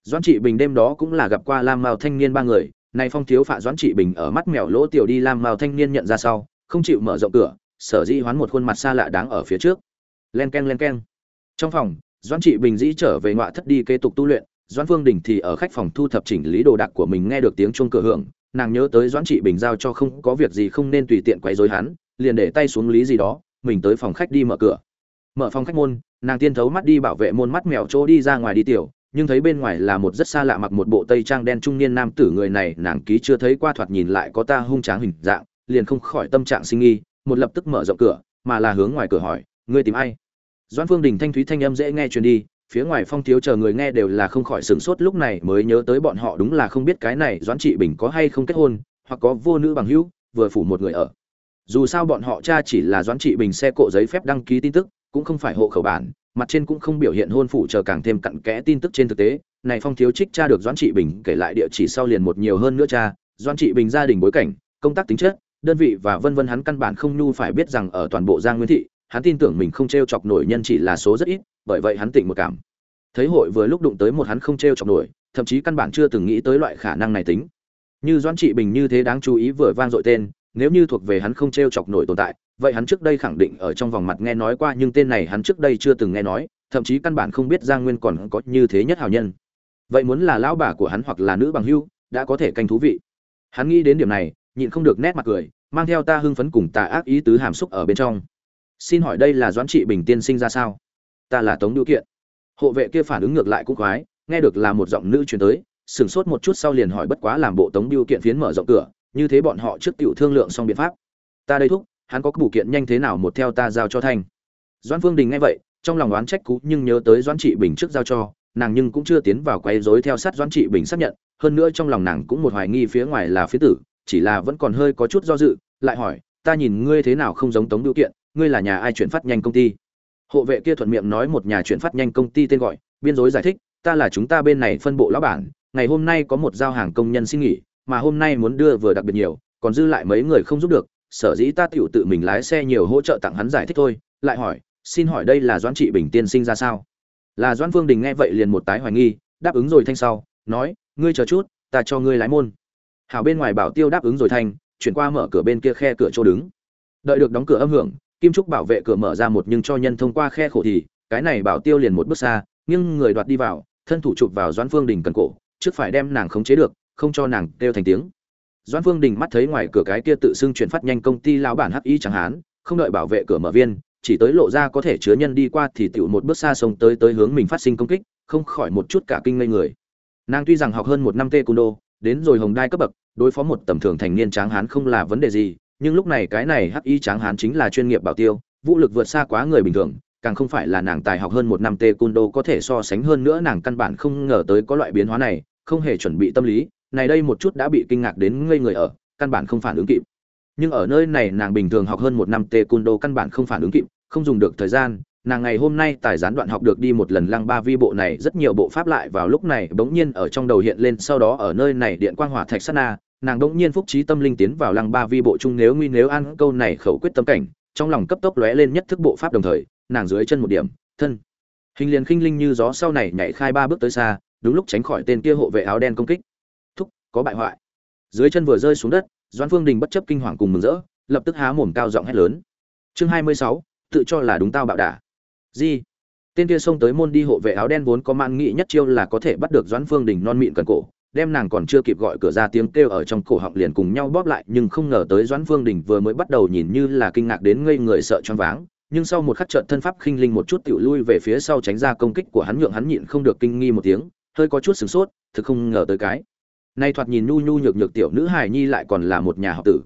doãn trị bình đêm đó cũng là gặp qua lam mao thanh niên ba người, nay phong thiếu phạ doãn trị bình ở mắt mèo lỗ tiểu đi lam mao thanh niên nhận ra sau, không chịu mở rộng cửa, sở di hoán một khuôn mặt xa lạ đáng ở phía trước. Len ken len ken trong phòng, doãn trị bình dĩ trở về ngoại thất đi kế tục tu luyện, doãn phương đình thì ở khách phòng thu thập chỉnh lý đồ đạc của mình nghe được tiếng chuông cửa hưởng, nàng nhớ tới doãn trị bình giao cho không có việc gì không nên tùy tiện quấy rối hắn, liền để tay xuống lý gì đó, mình tới phòng khách đi mở cửa. Mở phòng khách môn, nàng tiên thấu mắt đi bảo vệ môn mắt mèo chỗ đi ra ngoài đi tiểu nhưng thấy bên ngoài là một rất xa lạ mặc một bộ tây trang đen trung niên nam tử, người này nàng ký chưa thấy qua thoạt nhìn lại có ta hung tráng hình dạng, liền không khỏi tâm trạng sinh nghi, một lập tức mở rộng cửa, mà là hướng ngoài cửa hỏi, ngươi tìm ai? Doãn phương đình thanh thúy thanh âm dễ nghe truyền đi, phía ngoài phong thiếu chờ người nghe đều là không khỏi sửng sốt lúc này mới nhớ tới bọn họ đúng là không biết cái này doãn trị bình có hay không kết hôn, hoặc có vô nữ bằng hữu, vừa phủ một người ở. Dù sao bọn họ cha chỉ là doãn trị bình xe cộ giấy phép đăng ký tin tức, cũng không phải hộ khẩu bản mặt trên cũng không biểu hiện hôn phủ chờ càng thêm cặn kẽ tin tức trên thực tế. Này phong thiếu trích cha được doãn trị bình kể lại địa chỉ sau liền một nhiều hơn nữa cha. Doãn trị bình gia đình bối cảnh, công tác tính chất, đơn vị và vân vân hắn căn bản không nhu phải biết rằng ở toàn bộ giang nguyên thị, hắn tin tưởng mình không t r e o chọc nổi nhân chỉ là số rất ít, bởi vậy hắn tỉnh một cảm. Thấy hội vừa lúc đụng tới một hắn không t r e o chọc nổi, thậm chí căn bản chưa từng nghĩ tới loại khả năng này tính. Như doãn trị bình như thế đáng chú ý vừa vang dội tên, nếu như thuộc về hắn không t r e o chọc nổi tồn tại vậy hắn trước đây khẳng định ở trong vòng mặt nghe nói qua, nhưng tên này hắn trước đây chưa từng nghe nói, thậm chí căn bản không biết giang nguyên còn có như thế nhất hào nhân. Vậy muốn là lão bà của hắn hoặc là nữ bằng hưu, đã có thể canh thú vị. Hắn nghĩ đến điểm này, nhịn không được nét mặt cười, mang theo ta hưng phấn cùng tà ác ý tứ hàm xúc ở bên trong. Xin hỏi đây là doãn trị bình tiên sinh ra sao? Ta là tống điều kiện. Hộ vệ kia phản ứng ngược lại cũng khoái, nghe được là một giọng nữ truyền tới, sửng sốt một chút sau liền hỏi bất quá làm bộ tống điều kiện phiến mở rộng cửa, như thế bọn họ trước tiểu thương lượng xong biện pháp. Ta đây thúc hắn có bù kiện nhanh thế nào một theo ta giao cho thanh. Doãn phương đình nghe vậy, trong lòng oán trách cú nhưng nhớ tới doãn trị bình trước giao cho, nàng nhưng cũng chưa tiến vào quay rối theo sát doãn trị bình xác nhận, hơn nữa trong lòng nàng cũng một hoài nghi phía ngoài là phía tử, chỉ là vẫn còn hơi có chút do dự, lại hỏi, ta nhìn ngươi thế nào không giống tống biểu kiện, ngươi là nhà ai chuyển phát nhanh công ty? Hộ vệ kia thuận miệng nói một nhà chuyển phát nhanh công ty tên gọi, biên dối giải thích, ta là chúng ta bên này phân bộ lão bản, ngày hôm nay có một giao hàng công nhân xin nghỉ, mà hôm nay muốn đưa vừa đặc biệt nhiều, còn dư lại mấy người không giúp được sở dĩ ta tiểu tự mình lái xe nhiều hỗ trợ tặng hắn giải thích thôi, lại hỏi, xin hỏi đây là doãn trị bình tiên sinh ra sao? Là doãn vương đình nghe vậy liền một tái hoài nghi, đáp ứng rồi thanh sau, nói, ngươi chờ chút, ta cho ngươi lái môn. Hảo bên ngoài bảo tiêu đáp ứng rồi thanh, chuyển qua mở cửa bên kia khe cửa chỗ đứng. Đợi được đóng cửa âm hưởng, kim trúc bảo vệ cửa mở ra một nhưng cho nhân thông qua khe khổ thì, cái này bảo tiêu liền một bước xa nhưng người đoạt đi vào, thân thủ chụp vào doãn phương đình cần cổ, trước phải đem nàng khống chế được, không cho nàng kêu thành tiếng doãn phương đình mắt thấy ngoài cửa cái kia tự xưng chuyển phát nhanh công ty lão bản hắc y chẳng hán không đợi bảo vệ cửa mở viên chỉ tới lộ ra có thể chứa nhân đi qua thì tiểu một bước xa sông tới tới hướng mình phát sinh công kích không khỏi một chút cả kinh ngây người. Nàng tuy rằng học hơn một năm taekwondo, đến rồi hồng đai cấp bậc đối phó một tầm thường thành niên tráng hán không là vấn đề gì nhưng lúc này cái này hắc y tráng hán chính là chuyên nghiệp bảo tiêu vũ lực vượt xa quá người bình thường càng không phải là nàng tài học hơn một năm taekwondo có thể so sánh hơn nữa nàng căn bản không ngờ tới có loại biến hóa này không hề chuẩn bị tâm lý này đây một chút đã bị kinh ngạc đến ngây người ở, căn bản không phản ứng kịp. Nhưng ở nơi này nàng bình thường học hơn một năm tê cun đô căn bản không phản ứng kịp, không dùng được thời gian. Nàng ngày hôm nay tài gián đoạn học được đi một lần lăng ba vi bộ này, rất nhiều bộ pháp lại vào lúc này bỗng nhiên ở trong đầu hiện lên, sau đó ở nơi này điện quang hỏa thạch sát na, nàng bỗng nhiên phúc trí tâm linh tiến vào lăng ba vi bộ chung nếu nguy nếu ăn câu này khẩu quyết tâm cảnh, trong lòng cấp tốc lóe lên nhất thức bộ pháp đồng thời, nàng dưới chân một điểm, thân. Hình liền khinh linh như gió sau này nhảy khai ba bước tới xa, đúng lúc tránh khỏi tên kia hộ vệ áo đen công kích có bại hoại. Dưới chân vừa rơi xuống đất, doãn phương đình bất chấp kinh hoàng cùng mừng rỡ, lập tức há mồm cao giọng hét lớn. Chương hai mươi sáu, tự cho là đúng tao bạo đả. Gì tên kia xông tới môn đi hộ vệ áo đen vốn có man nghị nhất chiêu là có thể bắt được doãn phương đình non mịn cần cổ, đem nàng còn chưa kịp gọi cửa ra tiếng kêu ở trong cổ họng liền cùng nhau bóp lại, nhưng không ngờ tới doãn phương đình vừa mới bắt đầu nhìn như là kinh ngạc đến ngây người sợ choáng váng, nhưng sau một khắc trợn thân pháp khinh linh một chút tiểu lui về phía sau tránh ra công kích của hắn nhượng hắn nhịn không được kinh nghi một tiếng, hơi có chút sửng sốt, thực không ngờ tới cái nay thoạt nhìn nhu nhu nhược nhược tiểu nữ hài nhi lại còn là một nhà học tử.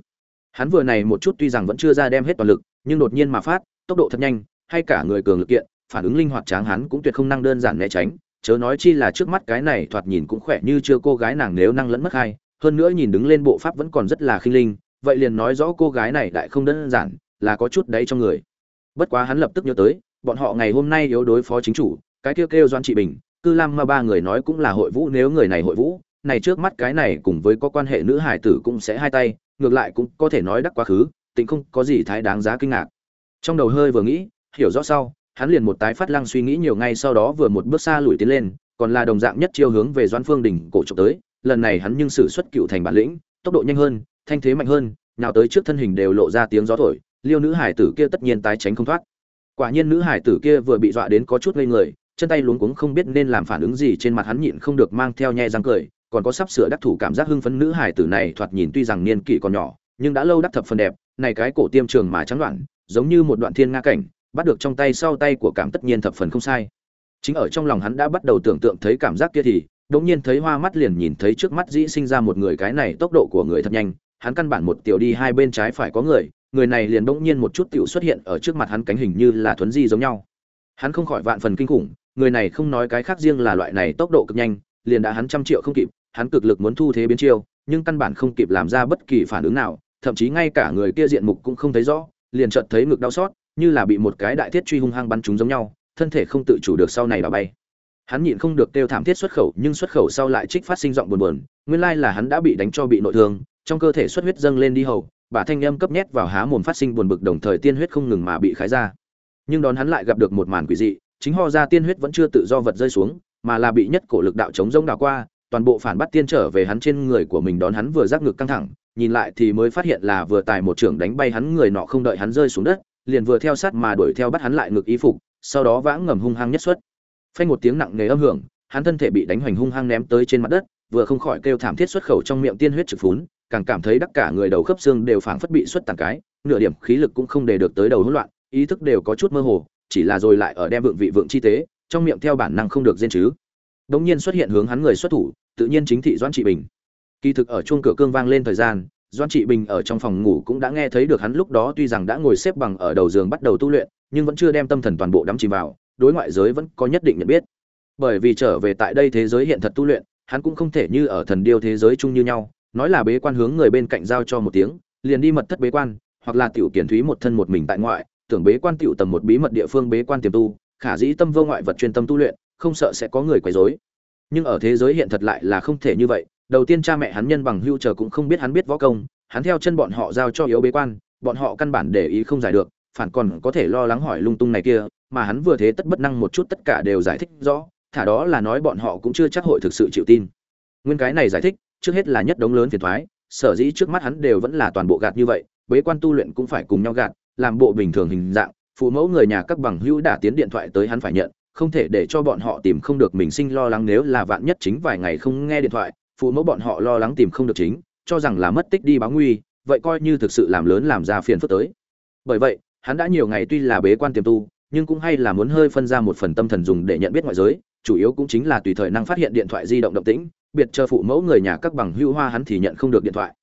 Hắn vừa này một chút tuy rằng vẫn chưa ra đem hết toàn lực, nhưng đột nhiên mà phát, tốc độ thật nhanh, hay cả người cường lực kiện, phản ứng linh hoạt tráng hắn cũng tuyệt không năng đơn giản né tránh, chớ nói chi là trước mắt cái này thoạt nhìn cũng khỏe như chưa cô gái nàng nếu năng lẫn mất hai, hơn nữa nhìn đứng lên bộ pháp vẫn còn rất là khinh linh, vậy liền nói rõ cô gái này đại không đơn giản, là có chút đấy trong người. Bất quá hắn lập tức nhớ tới, bọn họ ngày hôm nay yếu đối phó chính chủ, cái kêu kêu doan trị bình, cư lam ma ba người nói cũng là hội vũ nếu người này hội vũ này trước mắt cái này cùng với có quan hệ nữ hải tử cũng sẽ hai tay, ngược lại cũng có thể nói đắc quá khứ tính không có gì thái đáng giá kinh ngạc. Trong đầu hơi vừa nghĩ, hiểu rõ sau, hắn liền một tái phát lăng suy nghĩ nhiều ngay sau đó vừa một bước xa lùi tiến lên, còn là đồng dạng nhất chiêu hướng về doãn phương đỉnh cổ trục tới, lần này hắn nhưng sử xuất cựu thành bản lĩnh, tốc độ nhanh hơn, thanh thế mạnh hơn nào tới trước thân hình đều lộ ra tiếng gió thổi, liêu nữ hải tử kia tất nhiên tái tránh không thoát. Quả nhiên nữ hải tử kia vừa bị dọa đến có chút ngây người, chân tay luống cuống không biết nên làm phản ứng gì trên mặt hắn nhịn không được mang theo nhẹ răng cười còn có sắp sửa đắc thủ cảm giác hưng phấn nữ hài tử này thoạt nhìn tuy rằng niên kỷ còn nhỏ, nhưng đã lâu đắc thập phần đẹp, này cái cổ tiêm trường mà trắng đoạn giống như một đoạn thiên nga cảnh, bắt được trong tay sau tay của cảm tất nhiên thập phần không sai. Chính ở trong lòng hắn đã bắt đầu tưởng tượng thấy cảm giác kia thì, đột nhiên thấy hoa mắt liền nhìn thấy trước mắt dĩ sinh ra một người cái này tốc độ của người thật nhanh, hắn căn bản một tiểu đi hai bên trái phải có người người này liền bỗng nhiên một chút tiểu xuất hiện ở trước mặt hắn cánh hình như là thuấn di giống nhau. Hắn không khỏi vạn phần kinh khủng, người này không nói cái khác riêng là loại này tốc độ cực nhanh, liền đã hắn trăm triệu không kịp hắn cực lực muốn thu thế biến chiêu, nhưng căn bản không kịp làm ra bất kỳ phản ứng nào, thậm chí ngay cả người kia diện mục cũng không thấy rõ, liền chợt thấy ngực đau xót, như là bị một cái đại thiết truy hung hăng bắn trúng giống nhau, thân thể không tự chủ được sau này đảo bay. Hắn nhịn không được kêu thảm thiết xuất khẩu, nhưng xuất khẩu sau lại trích phát sinh giọng buồn buồn, nguyên lai là hắn đã bị đánh cho bị nội thương, trong cơ thể xuất huyết dâng lên đi hầu, bà thanh âm cấp nhét vào há mồm phát sinh buồn bực đồng thời tiên huyết không ngừng mà bị khái ra. Nhưng đón hắn lại gặp được một màn quỷ dị, chính ho ra tiên huyết vẫn chưa tự do vật rơi xuống, mà là bị nhất cổ lực đạo chống rống đảo qua toàn bộ phản bắt tiên trở về hắn trên người của mình đón hắn vừa giác ngực căng thẳng, nhìn lại thì mới phát hiện là vừa tài một trưởng đánh bay hắn người nọ không đợi hắn rơi xuống đất, liền vừa theo sát mà đuổi theo bắt hắn lại ngực y phục, sau đó vãng ngầm hung hăng nhất xuất. Phanh một tiếng nặng nề âm hưởng, hắn thân thể bị đánh hoành hung hăng ném tới trên mặt đất, vừa không khỏi kêu thảm thiết xuất khẩu trong miệng tiên huyết trực phún, càng cảm thấy đắc cả người đầu khớp xương đều phảng phất bị xuất tàn cái, nửa điểm khí lực cũng không để được tới đầu hỗn loạn, ý thức đều có chút mơ hồ, chỉ là rồi lại ở đem vượng vị vượng chi tế, trong miệng theo bản năng không được diên chứ. Đống nhiên xuất hiện hướng hắn người xuất thủ tự nhiên chính thị doãn trị bình. Kỳ thực ở chuông cửa cương vang lên thời gian, doãn trị bình ở trong phòng ngủ cũng đã nghe thấy được hắn lúc đó tuy rằng đã ngồi xếp bằng ở đầu giường bắt đầu tu luyện, nhưng vẫn chưa đem tâm thần toàn bộ đắm chìm vào, đối ngoại giới vẫn có nhất định nhận biết. Bởi vì trở về tại đây thế giới hiện thật tu luyện, hắn cũng không thể như ở thần điêu thế giới chung như nhau, nói là bế quan hướng người bên cạnh giao cho một tiếng, liền đi mật thất bế quan, hoặc là tiểu kiển thúy một thân một mình tại ngoại, tưởng bế quan tiểu tầm một bí mật địa phương bế quan tiềm tu, khả dĩ tâm vô ngoại vật chuyên tâm tu luyện, không sợ sẽ có người quấy rối nhưng ở thế giới hiện thật lại là không thể như vậy. Đầu tiên cha mẹ hắn nhân bằng hưu chờ cũng không biết hắn biết võ công, hắn theo chân bọn họ giao cho yếu bế quan, bọn họ căn bản để ý không giải được, phản còn có thể lo lắng hỏi lung tung này kia, mà hắn vừa thế tất bất năng một chút tất cả đều giải thích rõ, thả đó là nói bọn họ cũng chưa chắc hội thực sự chịu tin. Nguyên cái này giải thích, trước hết là nhất đống lớn phiền thoái sở dĩ trước mắt hắn đều vẫn là toàn bộ gạt như vậy, bế quan tu luyện cũng phải cùng nhau gạt, làm bộ bình thường hình dạng, phụ mẫu người nhà các bằng hữu đã tiến điện thoại tới hắn phải nhận không thể để cho bọn họ tìm không được mình sinh lo lắng nếu là vạn nhất chính vài ngày không nghe điện thoại, phụ mẫu bọn họ lo lắng tìm không được chính, cho rằng là mất tích đi báo nguy, vậy coi như thực sự làm lớn làm ra phiền phức tới. Bởi vậy, hắn đã nhiều ngày tuy là bế quan tiềm tu, nhưng cũng hay là muốn hơi phân ra một phần tâm thần dùng để nhận biết ngoại giới, chủ yếu cũng chính là tùy thời năng phát hiện điện thoại di động động tĩnh, biệt chờ phụ mẫu người nhà các bằng hưu hoa hắn thì nhận không được điện thoại.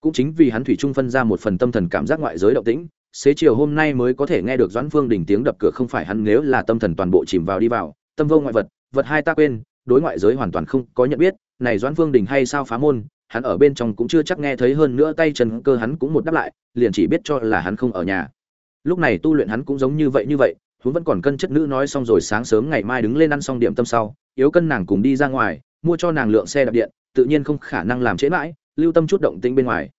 Cũng chính vì hắn thủy trung phân ra một phần tâm thần cảm giác ngoại giới động tĩnh xế chiều hôm nay mới có thể nghe được doãn phương đình tiếng đập cửa không phải hắn nếu là tâm thần toàn bộ chìm vào đi vào, tâm vô ngoại vật vật hai ta quên, đối ngoại giới hoàn toàn không có nhận biết, này doãn phương đình hay sao phá môn, hắn ở bên trong cũng chưa chắc nghe thấy hơn nữa tay chân cơ hắn cũng một đáp lại, liền chỉ biết cho là hắn không ở nhà. Lúc này tu luyện hắn cũng giống như vậy như vậy, huống vẫn còn cân chất nữ nói xong rồi sáng sớm ngày mai đứng lên ăn xong điểm tâm sau, yếu cân nàng cùng đi ra ngoài, mua cho nàng lượng xe đạp điện, tự nhiên không khả năng làm trễ mãi, lưu tâm chút động tĩnh bên ngoài.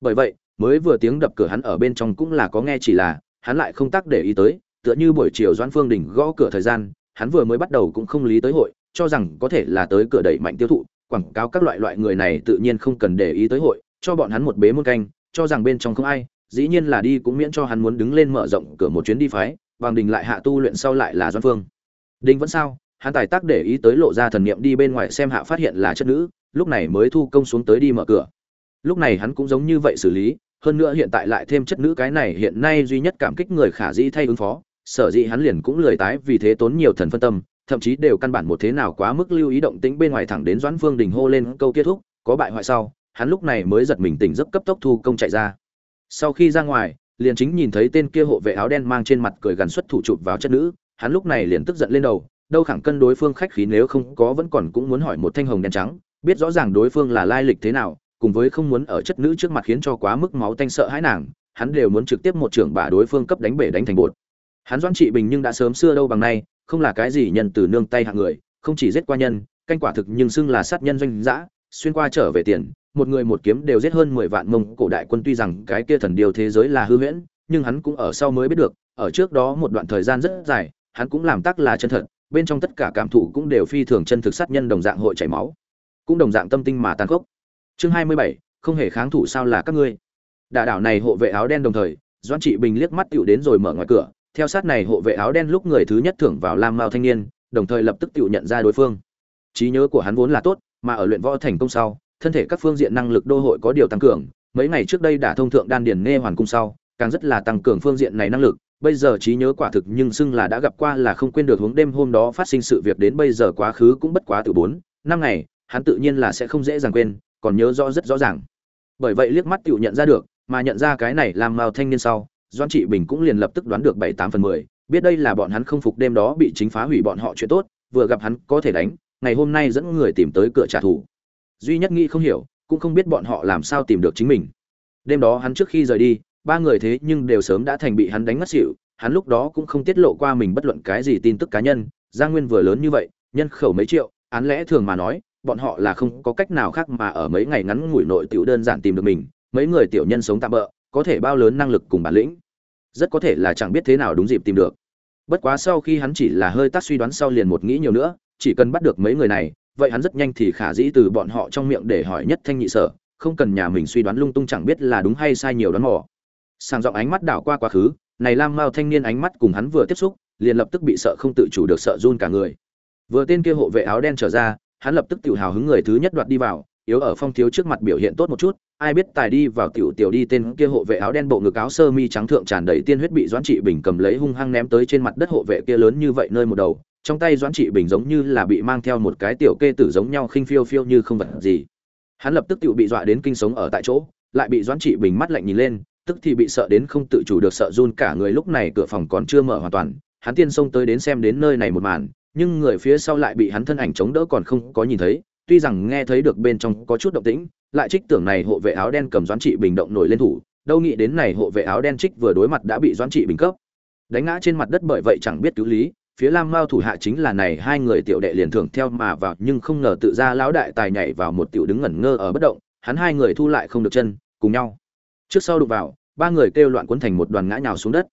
Bởi vậy mới vừa tiếng đập cửa hắn ở bên trong cũng là có nghe chỉ là, hắn lại không tác để ý tới, tựa như buổi chiều doãn phương đình gõ cửa thời gian, hắn vừa mới bắt đầu cũng không lý tới hội, cho rằng có thể là tới cửa đẩy mạnh tiêu thụ, quảng cáo các loại loại người này tự nhiên không cần để ý tới hội, cho bọn hắn một bế muôn canh, cho rằng bên trong không ai, dĩ nhiên là đi cũng miễn cho hắn muốn đứng lên mở rộng cửa một chuyến đi phái bằng đình lại hạ tu luyện sau lại là doan phương. Đình vẫn sao, hắn tài tác để ý tới lộ ra thần niệm đi bên ngoài xem hạ phát hiện là chất nữ, lúc này mới thu công xuống tới đi mở cửa. Lúc này hắn cũng giống như vậy xử lý hơn nữa hiện tại lại thêm chất nữ cái này hiện nay duy nhất cảm kích người khả dĩ thay ứng phó, sở dĩ hắn liền cũng lười tái vì thế tốn nhiều thần phân tâm, thậm chí đều căn bản một thế nào quá mức lưu ý động tĩnh bên ngoài thẳng đến doãn phương đình hô lên câu kết thúc, có bại hoại sau, hắn lúc này mới giật mình tỉnh giấc cấp tốc thu công chạy ra. Sau khi ra ngoài, liền chính nhìn thấy tên kia hộ vệ áo đen mang trên mặt cười gần xuất thủ chụp vào chất nữ, hắn lúc này liền tức giận lên đầu, đâu khẳng cân đối phương khách khí nếu không có vẫn còn cũng muốn hỏi một thanh hồng đen trắng, biết rõ ràng đối phương là lai lịch thế nào cùng với không muốn ở chất nữ trước mặt khiến cho quá mức máu tanh sợ hãi nàng, hắn đều muốn trực tiếp một trưởng bả đối phương cấp đánh bể đánh thành bột. Hắn doãn trị bình nhưng đã sớm xưa đâu bằng nay, không là cái gì nhân từ nương tay hạng người, không chỉ giết qua nhân, canh quả thực nhưng xưng là sát nhân doanh dã, xuyên qua trở về tiền, một người một kiếm đều giết hơn mười vạn mông. Cổ đại quân tuy rằng cái kia thần điều thế giới là hư huyễn, nhưng hắn cũng ở sau mới biết được, ở trước đó một đoạn thời gian rất dài, hắn cũng làm tác là chân thật, bên trong tất cả cảm thụ cũng đều phi thường chân thực sát nhân đồng dạng hội chảy máu, cũng đồng dạng tâm tinh mà tàn khốc chương hai mươi bảy, không hề kháng thủ sao là các ngươi. Đà đảo này hộ vệ áo đen đồng thời, doãn trị bình liếc mắt tựu đến rồi mở ngoài cửa, theo sát này hộ vệ áo đen lúc người thứ nhất thưởng vào lam mao thanh niên, đồng thời lập tức tựu nhận ra đối phương. Trí nhớ của hắn vốn là tốt, mà ở luyện võ thành công sau, thân thể các phương diện năng lực đô hội có điều tăng cường, mấy ngày trước đây đã thông thượng đan điền nghe hoàn cung sau, càng rất là tăng cường phương diện này năng lực, bây giờ trí nhớ quả thực nhưng xưng là đã gặp qua là không quên được hướng đêm hôm đó phát sinh sự việc đến bây giờ quá khứ cũng bất quá từ bốn, năm ngày, hắn tự nhiên là sẽ không dễ dàng quên còn nhớ rõ rất rõ ràng. Bởi vậy liếc mắt tự nhận ra được, mà nhận ra cái này làm mao thanh niên sau doan trị bình cũng liền lập tức đoán được bảy tám phần mười, biết đây là bọn hắn không phục đêm đó bị chính phá hủy bọn họ chuyện tốt, vừa gặp hắn có thể đánh, ngày hôm nay dẫn người tìm tới cửa trả thù. Duy nhất nghĩ không hiểu, cũng không biết bọn họ làm sao tìm được chính mình. Đêm đó hắn trước khi rời đi, ba người thế nhưng đều sớm đã thành bị hắn đánh mất xỉu, hắn lúc đó cũng không tiết lộ qua mình bất luận cái gì tin tức cá nhân gia nguyên vừa lớn như vậy, nhân khẩu mấy triệu, án lẽ thường mà nói bọn họ là không có cách nào khác mà ở mấy ngày ngắn ngủi nội tiểu đơn giản tìm được mình, mấy người tiểu nhân sống tạm bỡ có thể bao lớn năng lực cùng bản lĩnh. Rất có thể là chẳng biết thế nào đúng dịp tìm được. Bất quá sau khi hắn chỉ là hơi tác suy đoán sau liền một nghĩ nhiều nữa, chỉ cần bắt được mấy người này, vậy hắn rất nhanh thì khả dĩ từ bọn họ trong miệng để hỏi nhất thanh nhị sở, không cần nhà mình suy đoán lung tung chẳng biết là đúng hay sai nhiều đoán mò. Sàng giọng ánh mắt đảo qua quá khứ, này lam mao thanh niên ánh mắt cùng hắn vừa tiếp xúc, liền lập tức bị sợ không tự chủ được sợ run cả người. Vừa tên kia hộ vệ áo đen trở ra hắn lập tức tiểu hào hứng người thứ nhất đoạt đi vào, yếu ở phong thiếu trước mặt biểu hiện tốt một chút, ai biết tài đi vào tiểu tiểu đi tên kia hộ vệ áo đen bộ ngực áo sơ mi trắng thượng tràn đầy tiên huyết bị doãn trị bình cầm lấy hung hăng ném tới trên mặt đất hộ vệ kia lớn như vậy nơi một đầu, trong tay doãn trị bình giống như là bị mang theo một cái tiểu kê tử giống nhau khinh phiêu phiêu như không vật gì. Hắn lập tức tiểu bị dọa đến kinh sống ở tại chỗ, lại bị doãn trị bình mắt lạnh nhìn lên, tức thì bị sợ đến không tự chủ được sợ run cả người lúc này cửa phòng còn chưa mở hoàn toàn, hắn tiên xông tới đến xem đến nơi này một màn nhưng người phía sau lại bị hắn thân ảnh chống đỡ còn không có nhìn thấy, tuy rằng nghe thấy được bên trong có chút động tĩnh, lại trích tưởng này hộ vệ áo đen cầm doãn trị bình động nổi lên thủ, đâu nghĩ đến này hộ vệ áo đen trích vừa đối mặt đã bị doãn trị bình cấp. Đánh ngã trên mặt đất bởi vậy chẳng biết cứu lý, phía lam mao thủ hạ chính là này hai người tiểu đệ liền thưởng theo mà vào, nhưng không ngờ tự ra lão đại tài nhảy vào một tiểu đứng ngẩn ngơ ở bất động, hắn hai người thu lại không được chân, cùng nhau. Trước sau đụng vào, ba người kêu loạn cuốn thành một đoàn ngã nhào xuống đất.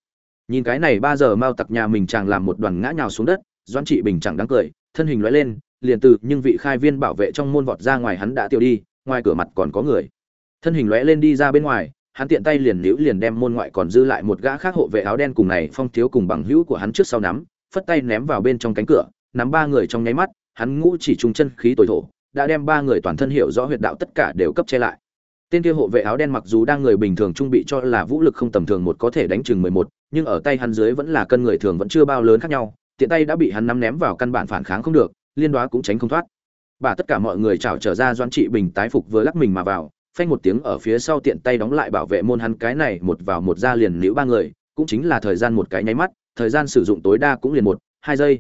Nhìn cái này ba giờ mao tặc nhà mình chàng làm một đoàn ngã nhào xuống đất doãn trị bình chẳng đáng cười, thân hình lóe lên, liền từ nhưng vị khai viên bảo vệ trong môn vọt ra ngoài hắn đã tiêu đi, ngoài cửa mặt còn có người. Thân hình lóe lên đi ra bên ngoài, hắn tiện tay liền liễu liền đem môn ngoại còn dư lại một gã khác hộ vệ áo đen cùng này phong thiếu cùng bằng hữu của hắn trước sau nắm, phất tay ném vào bên trong cánh cửa, nắm ba người trong nháy mắt, hắn ngũ chỉ trùng chân khí tối thổ, đã đem ba người toàn thân hiểu rõ huyệt đạo tất cả đều cấp che lại. Tên kia hộ vệ áo đen mặc dù đang người bình thường trung bị cho là vũ lực không tầm thường một có thể đánh chừng mười một, nhưng ở tay hắn dưới vẫn là cân người thường vẫn chưa bao lớn khác nhau tiện tay đã bị hắn nắm ném vào căn bản phản kháng không được, liên đoá cũng tránh không thoát. Bà tất cả mọi người chảo trở ra doãn trị bình tái phục vừa lắc mình mà vào, phanh một tiếng ở phía sau tiện tay đóng lại bảo vệ môn hắn cái này một vào một ra liền liễu ba người, cũng chính là thời gian một cái nháy mắt, thời gian sử dụng tối đa cũng liền một, hai giây.